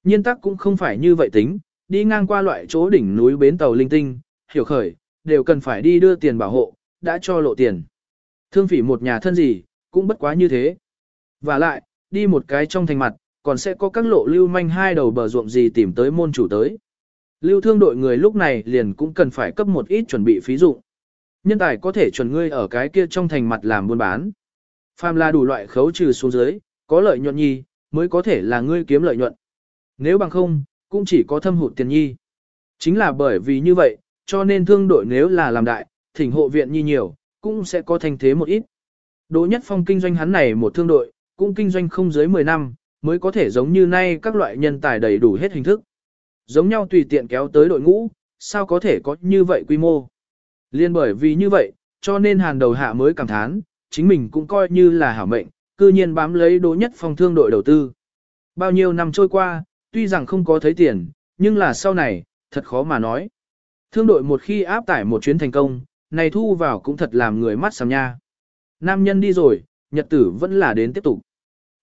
Nhiên tắc cũng không phải như vậy tính, đi ngang qua loại chỗ đỉnh núi bến tàu linh tinh, hiểu khởi, đều cần phải đi đưa tiền bảo hộ, đã cho lộ tiền. Thương phỉ một nhà thân gì, cũng bất quá như thế. Và lại, đi một cái trong thành mặt, còn sẽ có các lộ lưu manh hai đầu bờ ruộng gì tìm tới môn chủ tới. Lưu thương đội người lúc này liền cũng cần phải cấp một ít chuẩn bị phí dụng. Nhân tài có thể chuẩn ngươi ở cái kia trong thành mặt làm buôn bán. Phàm là đủ loại khấu trừ xuống dưới, có lợi nhuận nhi, mới có thể là ngươi kiếm lợi nhuận. Nếu bằng không, cũng chỉ có thâm hụt tiền nhi. Chính là bởi vì như vậy, cho nên thương đội nếu là làm đại, thỉnh hộ viện nhi nhiều, cũng sẽ có thành thế một ít. Đỗ Nhất Phong kinh doanh hắn này một thương đội, cũng kinh doanh không dưới 10 năm, mới có thể giống như nay các loại nhân tài đầy đủ hết hình thức. Giống nhau tùy tiện kéo tới đội ngũ, sao có thể có như vậy quy mô. Liên bởi vì như vậy, cho nên hàng đầu hạ mới cảm thán, chính mình cũng coi như là hảo mệnh, cư nhiên bám lấy Đỗ Nhất Phong thương đội đầu tư. Bao nhiêu năm trôi qua, tuy rằng không có thấy tiền, nhưng là sau này, thật khó mà nói. Thương đội một khi áp tải một chuyến thành công, này thu vào cũng thật làm người mắt sầm nha. Nam nhân đi rồi, nhật tử vẫn là đến tiếp tục.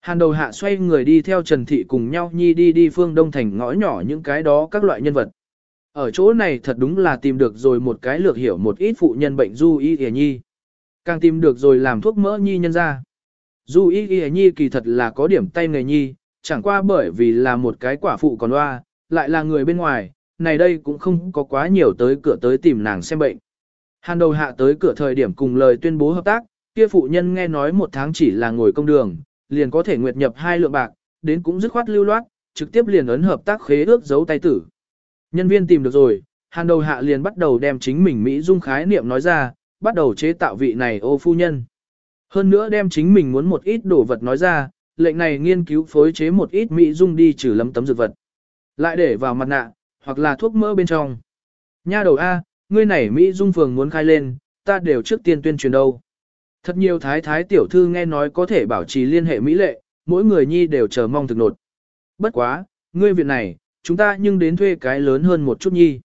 Hàn đầu hạ xoay người đi theo Trần Thị cùng nhau nhi đi đi phương Đông Thành ngõ nhỏ những cái đó các loại nhân vật. Ở chỗ này thật đúng là tìm được rồi một cái lược hiểu một ít phụ nhân bệnh du y hề nhi. Càng tìm được rồi làm thuốc mỡ nhi nhân ra. dù y y nhi kỳ thật là có điểm tay nghề nhi, chẳng qua bởi vì là một cái quả phụ còn loa, lại là người bên ngoài, này đây cũng không có quá nhiều tới cửa tới tìm nàng xem bệnh. Hàn đầu hạ tới cửa thời điểm cùng lời tuyên bố hợp tác, kia phụ nhân nghe nói một tháng chỉ là ngồi công đường, liền có thể nguyệt nhập hai lượng bạc, đến cũng dứt khoát lưu loát, trực tiếp liền ấn hợp tác khế ước giấu tay tử. Nhân viên tìm được rồi, hàn đầu hạ liền bắt đầu đem chính mình Mỹ dung khái niệm nói ra, bắt đầu chế tạo vị này ô phu nhân. Hơn nữa đem chính mình muốn một ít đồ vật nói ra, lệnh này nghiên cứu phối chế một ít Mỹ dung đi trừ lấm tấm dược vật. Lại để vào mặt nạ, hoặc là thuốc mỡ bên trong. Nha đầu A, ngươi này Mỹ dung phường muốn khai lên, ta đều trước tiên tuyên truyền đâu. Thật nhiều thái thái tiểu thư nghe nói có thể bảo trì liên hệ mỹ lệ, mỗi người nhi đều chờ mong thực nột. Bất quá, ngươi viện này, chúng ta nhưng đến thuê cái lớn hơn một chút nhi.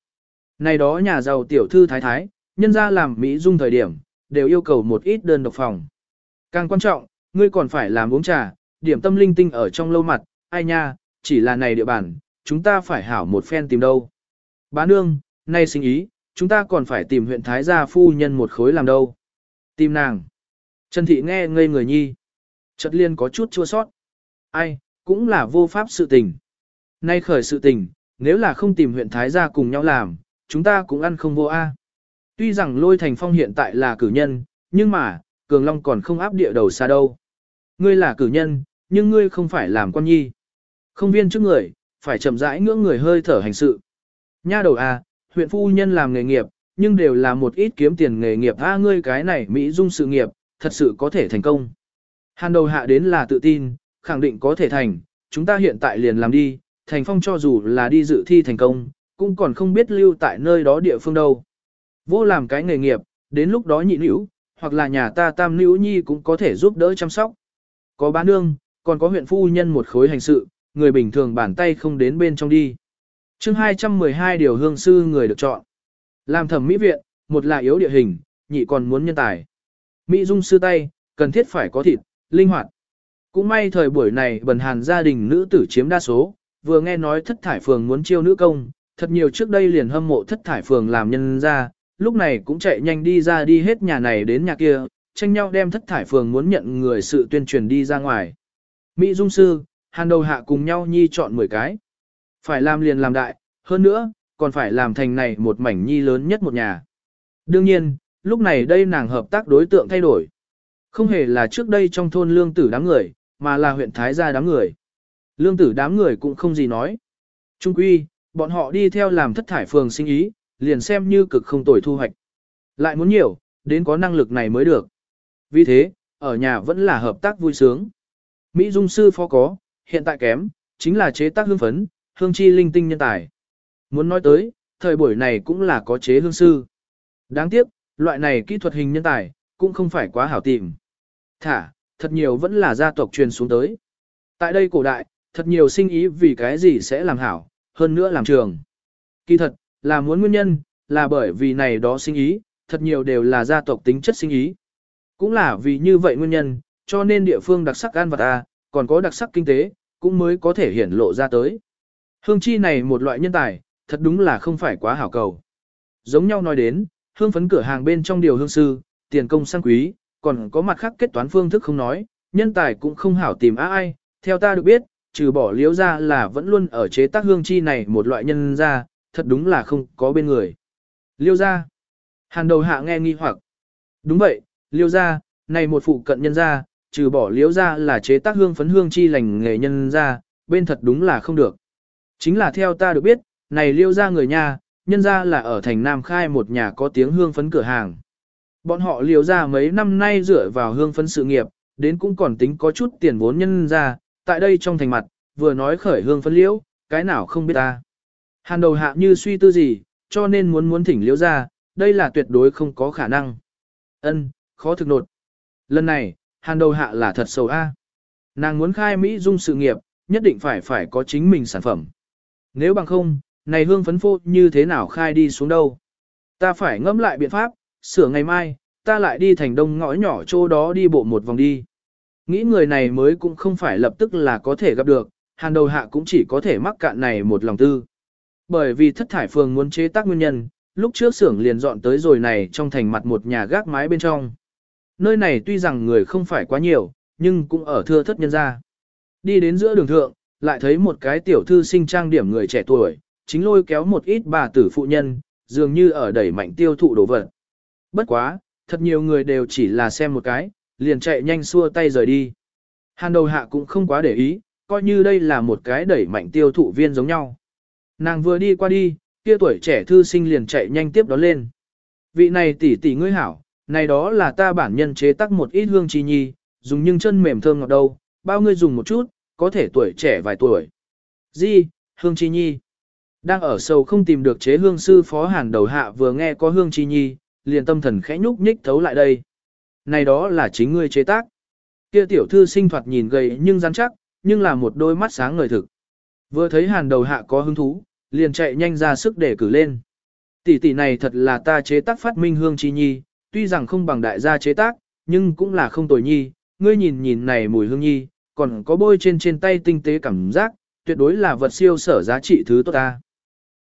Này đó nhà giàu tiểu thư thái thái, nhân ra làm Mỹ dung thời điểm, đều yêu cầu một ít đơn độc phòng. Càng quan trọng, ngươi còn phải làm uống trà, điểm tâm linh tinh ở trong lâu mặt, ai nha, chỉ là này địa bàn, chúng ta phải hảo một phen tìm đâu. Bá nương, nay sinh ý, chúng ta còn phải tìm huyện Thái gia phu nhân một khối làm đâu. Tìm nàng. Trần Thị nghe ngây người nhi. Chợt liên có chút chua sót. Ai, cũng là vô pháp sự tình. Nay khởi sự tình, nếu là không tìm huyện Thái gia cùng nhau làm, chúng ta cũng ăn không vô a. Tuy rằng lôi thành phong hiện tại là cử nhân, nhưng mà, Cường Long còn không áp địa đầu xa đâu. Ngươi là cử nhân, nhưng ngươi không phải làm quan nhi. Không viên trước người, phải chậm rãi ngưỡng người hơi thở hành sự. Nha đầu a, huyện phu nhân làm nghề nghiệp, nhưng đều là một ít kiếm tiền nghề nghiệp. A ngươi cái này Mỹ dung sự nghiệp, thật sự có thể thành công. Hàn đầu hạ đến là tự tin, khẳng định có thể thành, chúng ta hiện tại liền làm đi, thành phong cho dù là đi dự thi thành công, cũng còn không biết lưu tại nơi đó địa phương đâu. Vô làm cái nghề nghiệp, đến lúc đó nhị nữ, hoặc là nhà ta tam nữ nhi cũng có thể giúp đỡ chăm sóc. Có bán nương, còn có huyện phu nhân một khối hành sự, người bình thường bàn tay không đến bên trong đi. chương 212 điều hương sư người được chọn. Làm thẩm mỹ viện, một là yếu địa hình, nhị còn muốn nhân tài. Mỹ dung sư tay, cần thiết phải có thịt, linh hoạt. Cũng may thời buổi này bần hàn gia đình nữ tử chiếm đa số, vừa nghe nói thất thải phường muốn chiêu nữ công, thật nhiều trước đây liền hâm mộ thất thải phường làm nhân ra, lúc này cũng chạy nhanh đi ra đi hết nhà này đến nhà kia, tranh nhau đem thất thải phường muốn nhận người sự tuyên truyền đi ra ngoài. Mỹ Dung Sư, hàn đầu hạ cùng nhau nhi chọn 10 cái. Phải làm liền làm đại, hơn nữa, còn phải làm thành này một mảnh nhi lớn nhất một nhà. Đương nhiên, lúc này đây nàng hợp tác đối tượng thay đổi. Không hề là trước đây trong thôn lương tử đám người, mà là huyện Thái gia đám người. Lương tử đám người cũng không gì nói. Trung quy, bọn họ đi theo làm thất thải phường sinh ý, liền xem như cực không tồi thu hoạch. Lại muốn nhiều, đến có năng lực này mới được. Vì thế, ở nhà vẫn là hợp tác vui sướng. Mỹ dung sư phó có, hiện tại kém, chính là chế tác hương phấn, hương chi linh tinh nhân tài. Muốn nói tới, thời buổi này cũng là có chế hương sư. Đáng tiếc, loại này kỹ thuật hình nhân tài, cũng không phải quá hảo tìm. Thả, thật nhiều vẫn là gia tộc truyền xuống tới. Tại đây cổ đại, thật nhiều sinh ý vì cái gì sẽ làm hảo, hơn nữa làm trường. Kỳ thật, là muốn nguyên nhân, là bởi vì này đó sinh ý, thật nhiều đều là gia tộc tính chất sinh ý. Cũng là vì như vậy nguyên nhân, cho nên địa phương đặc sắc an vật A, à, còn có đặc sắc kinh tế, cũng mới có thể hiển lộ ra tới. Hương chi này một loại nhân tài, thật đúng là không phải quá hảo cầu. Giống nhau nói đến, hương phấn cửa hàng bên trong điều hương sư, tiền công sang quý, còn có mặt khác kết toán phương thức không nói, nhân tài cũng không hảo tìm ai, theo ta được biết, trừ bỏ liếu ra là vẫn luôn ở chế tác hương chi này một loại nhân ra, thật đúng là không có bên người. Liêu ra. Hàn đầu hạ nghe nghi hoặc. Đúng vậy, liêu ra, này một phụ cận nhân ra, trừ bỏ liêu ra là chế tác hương phấn hương chi lành nghề nhân ra, bên thật đúng là không được. Chính là theo ta được biết, này liêu ra người nhà, nhân ra là ở thành Nam Khai một nhà có tiếng hương phấn cửa hàng. Bọn họ liều ra mấy năm nay dựa vào hương phấn sự nghiệp, đến cũng còn tính có chút tiền vốn nhân ra, tại đây trong thành mặt, vừa nói khởi hương phấn liễu, cái nào không biết ta. Hàn đầu hạ như suy tư gì, cho nên muốn muốn thỉnh liễu ra, đây là tuyệt đối không có khả năng. Ân, khó thực nột. Lần này, hàn đầu hạ là thật sầu a. Nàng muốn khai Mỹ dung sự nghiệp, nhất định phải phải có chính mình sản phẩm. Nếu bằng không, này hương phấn phô như thế nào khai đi xuống đâu. Ta phải ngẫm lại biện pháp, sửa ngày mai, ta lại đi thành đông ngõ nhỏ chỗ đó đi bộ một vòng đi. Nghĩ người này mới cũng không phải lập tức là có thể gặp được, hàn đầu hạ cũng chỉ có thể mắc cạn này một lòng tư. Bởi vì thất thải phường muốn chế tác nguyên nhân, lúc trước xưởng liền dọn tới rồi này trong thành mặt một nhà gác mái bên trong. Nơi này tuy rằng người không phải quá nhiều, nhưng cũng ở thưa thất nhân ra. Đi đến giữa đường thượng, lại thấy một cái tiểu thư sinh trang điểm người trẻ tuổi, chính lôi kéo một ít bà tử phụ nhân, dường như ở đẩy mạnh tiêu thụ đồ vật. Bất quá, thật nhiều người đều chỉ là xem một cái, liền chạy nhanh xua tay rời đi. Hàn đầu hạ cũng không quá để ý, coi như đây là một cái đẩy mạnh tiêu thụ viên giống nhau. Nàng vừa đi qua đi, kia tuổi trẻ thư sinh liền chạy nhanh tiếp đón lên. Vị này tỷ tỷ ngươi hảo, này đó là ta bản nhân chế tác một ít hương chi nhi, dùng nhưng chân mềm thơm ngọt đâu, bao ngươi dùng một chút, có thể tuổi trẻ vài tuổi. Di, hương chi nhi. Đang ở sâu không tìm được chế hương sư phó hàn đầu hạ vừa nghe có hương chi nhi, liền tâm thần khẽ nhúc nhích thấu lại đây. Này đó là chính ngươi chế tác. Kia tiểu thư sinh thoạt nhìn gầy nhưng rắn chắc, nhưng là một đôi mắt sáng ngời thực. Vừa thấy hàn đầu hạ có hứng thú, liền chạy nhanh ra sức để cử lên. Tỷ tỷ này thật là ta chế tác phát minh hương chi nhi, tuy rằng không bằng đại gia chế tác, nhưng cũng là không tồi nhi, ngươi nhìn nhìn này mùi hương nhi, còn có bôi trên trên tay tinh tế cảm giác, tuyệt đối là vật siêu sở giá trị thứ tốt ta.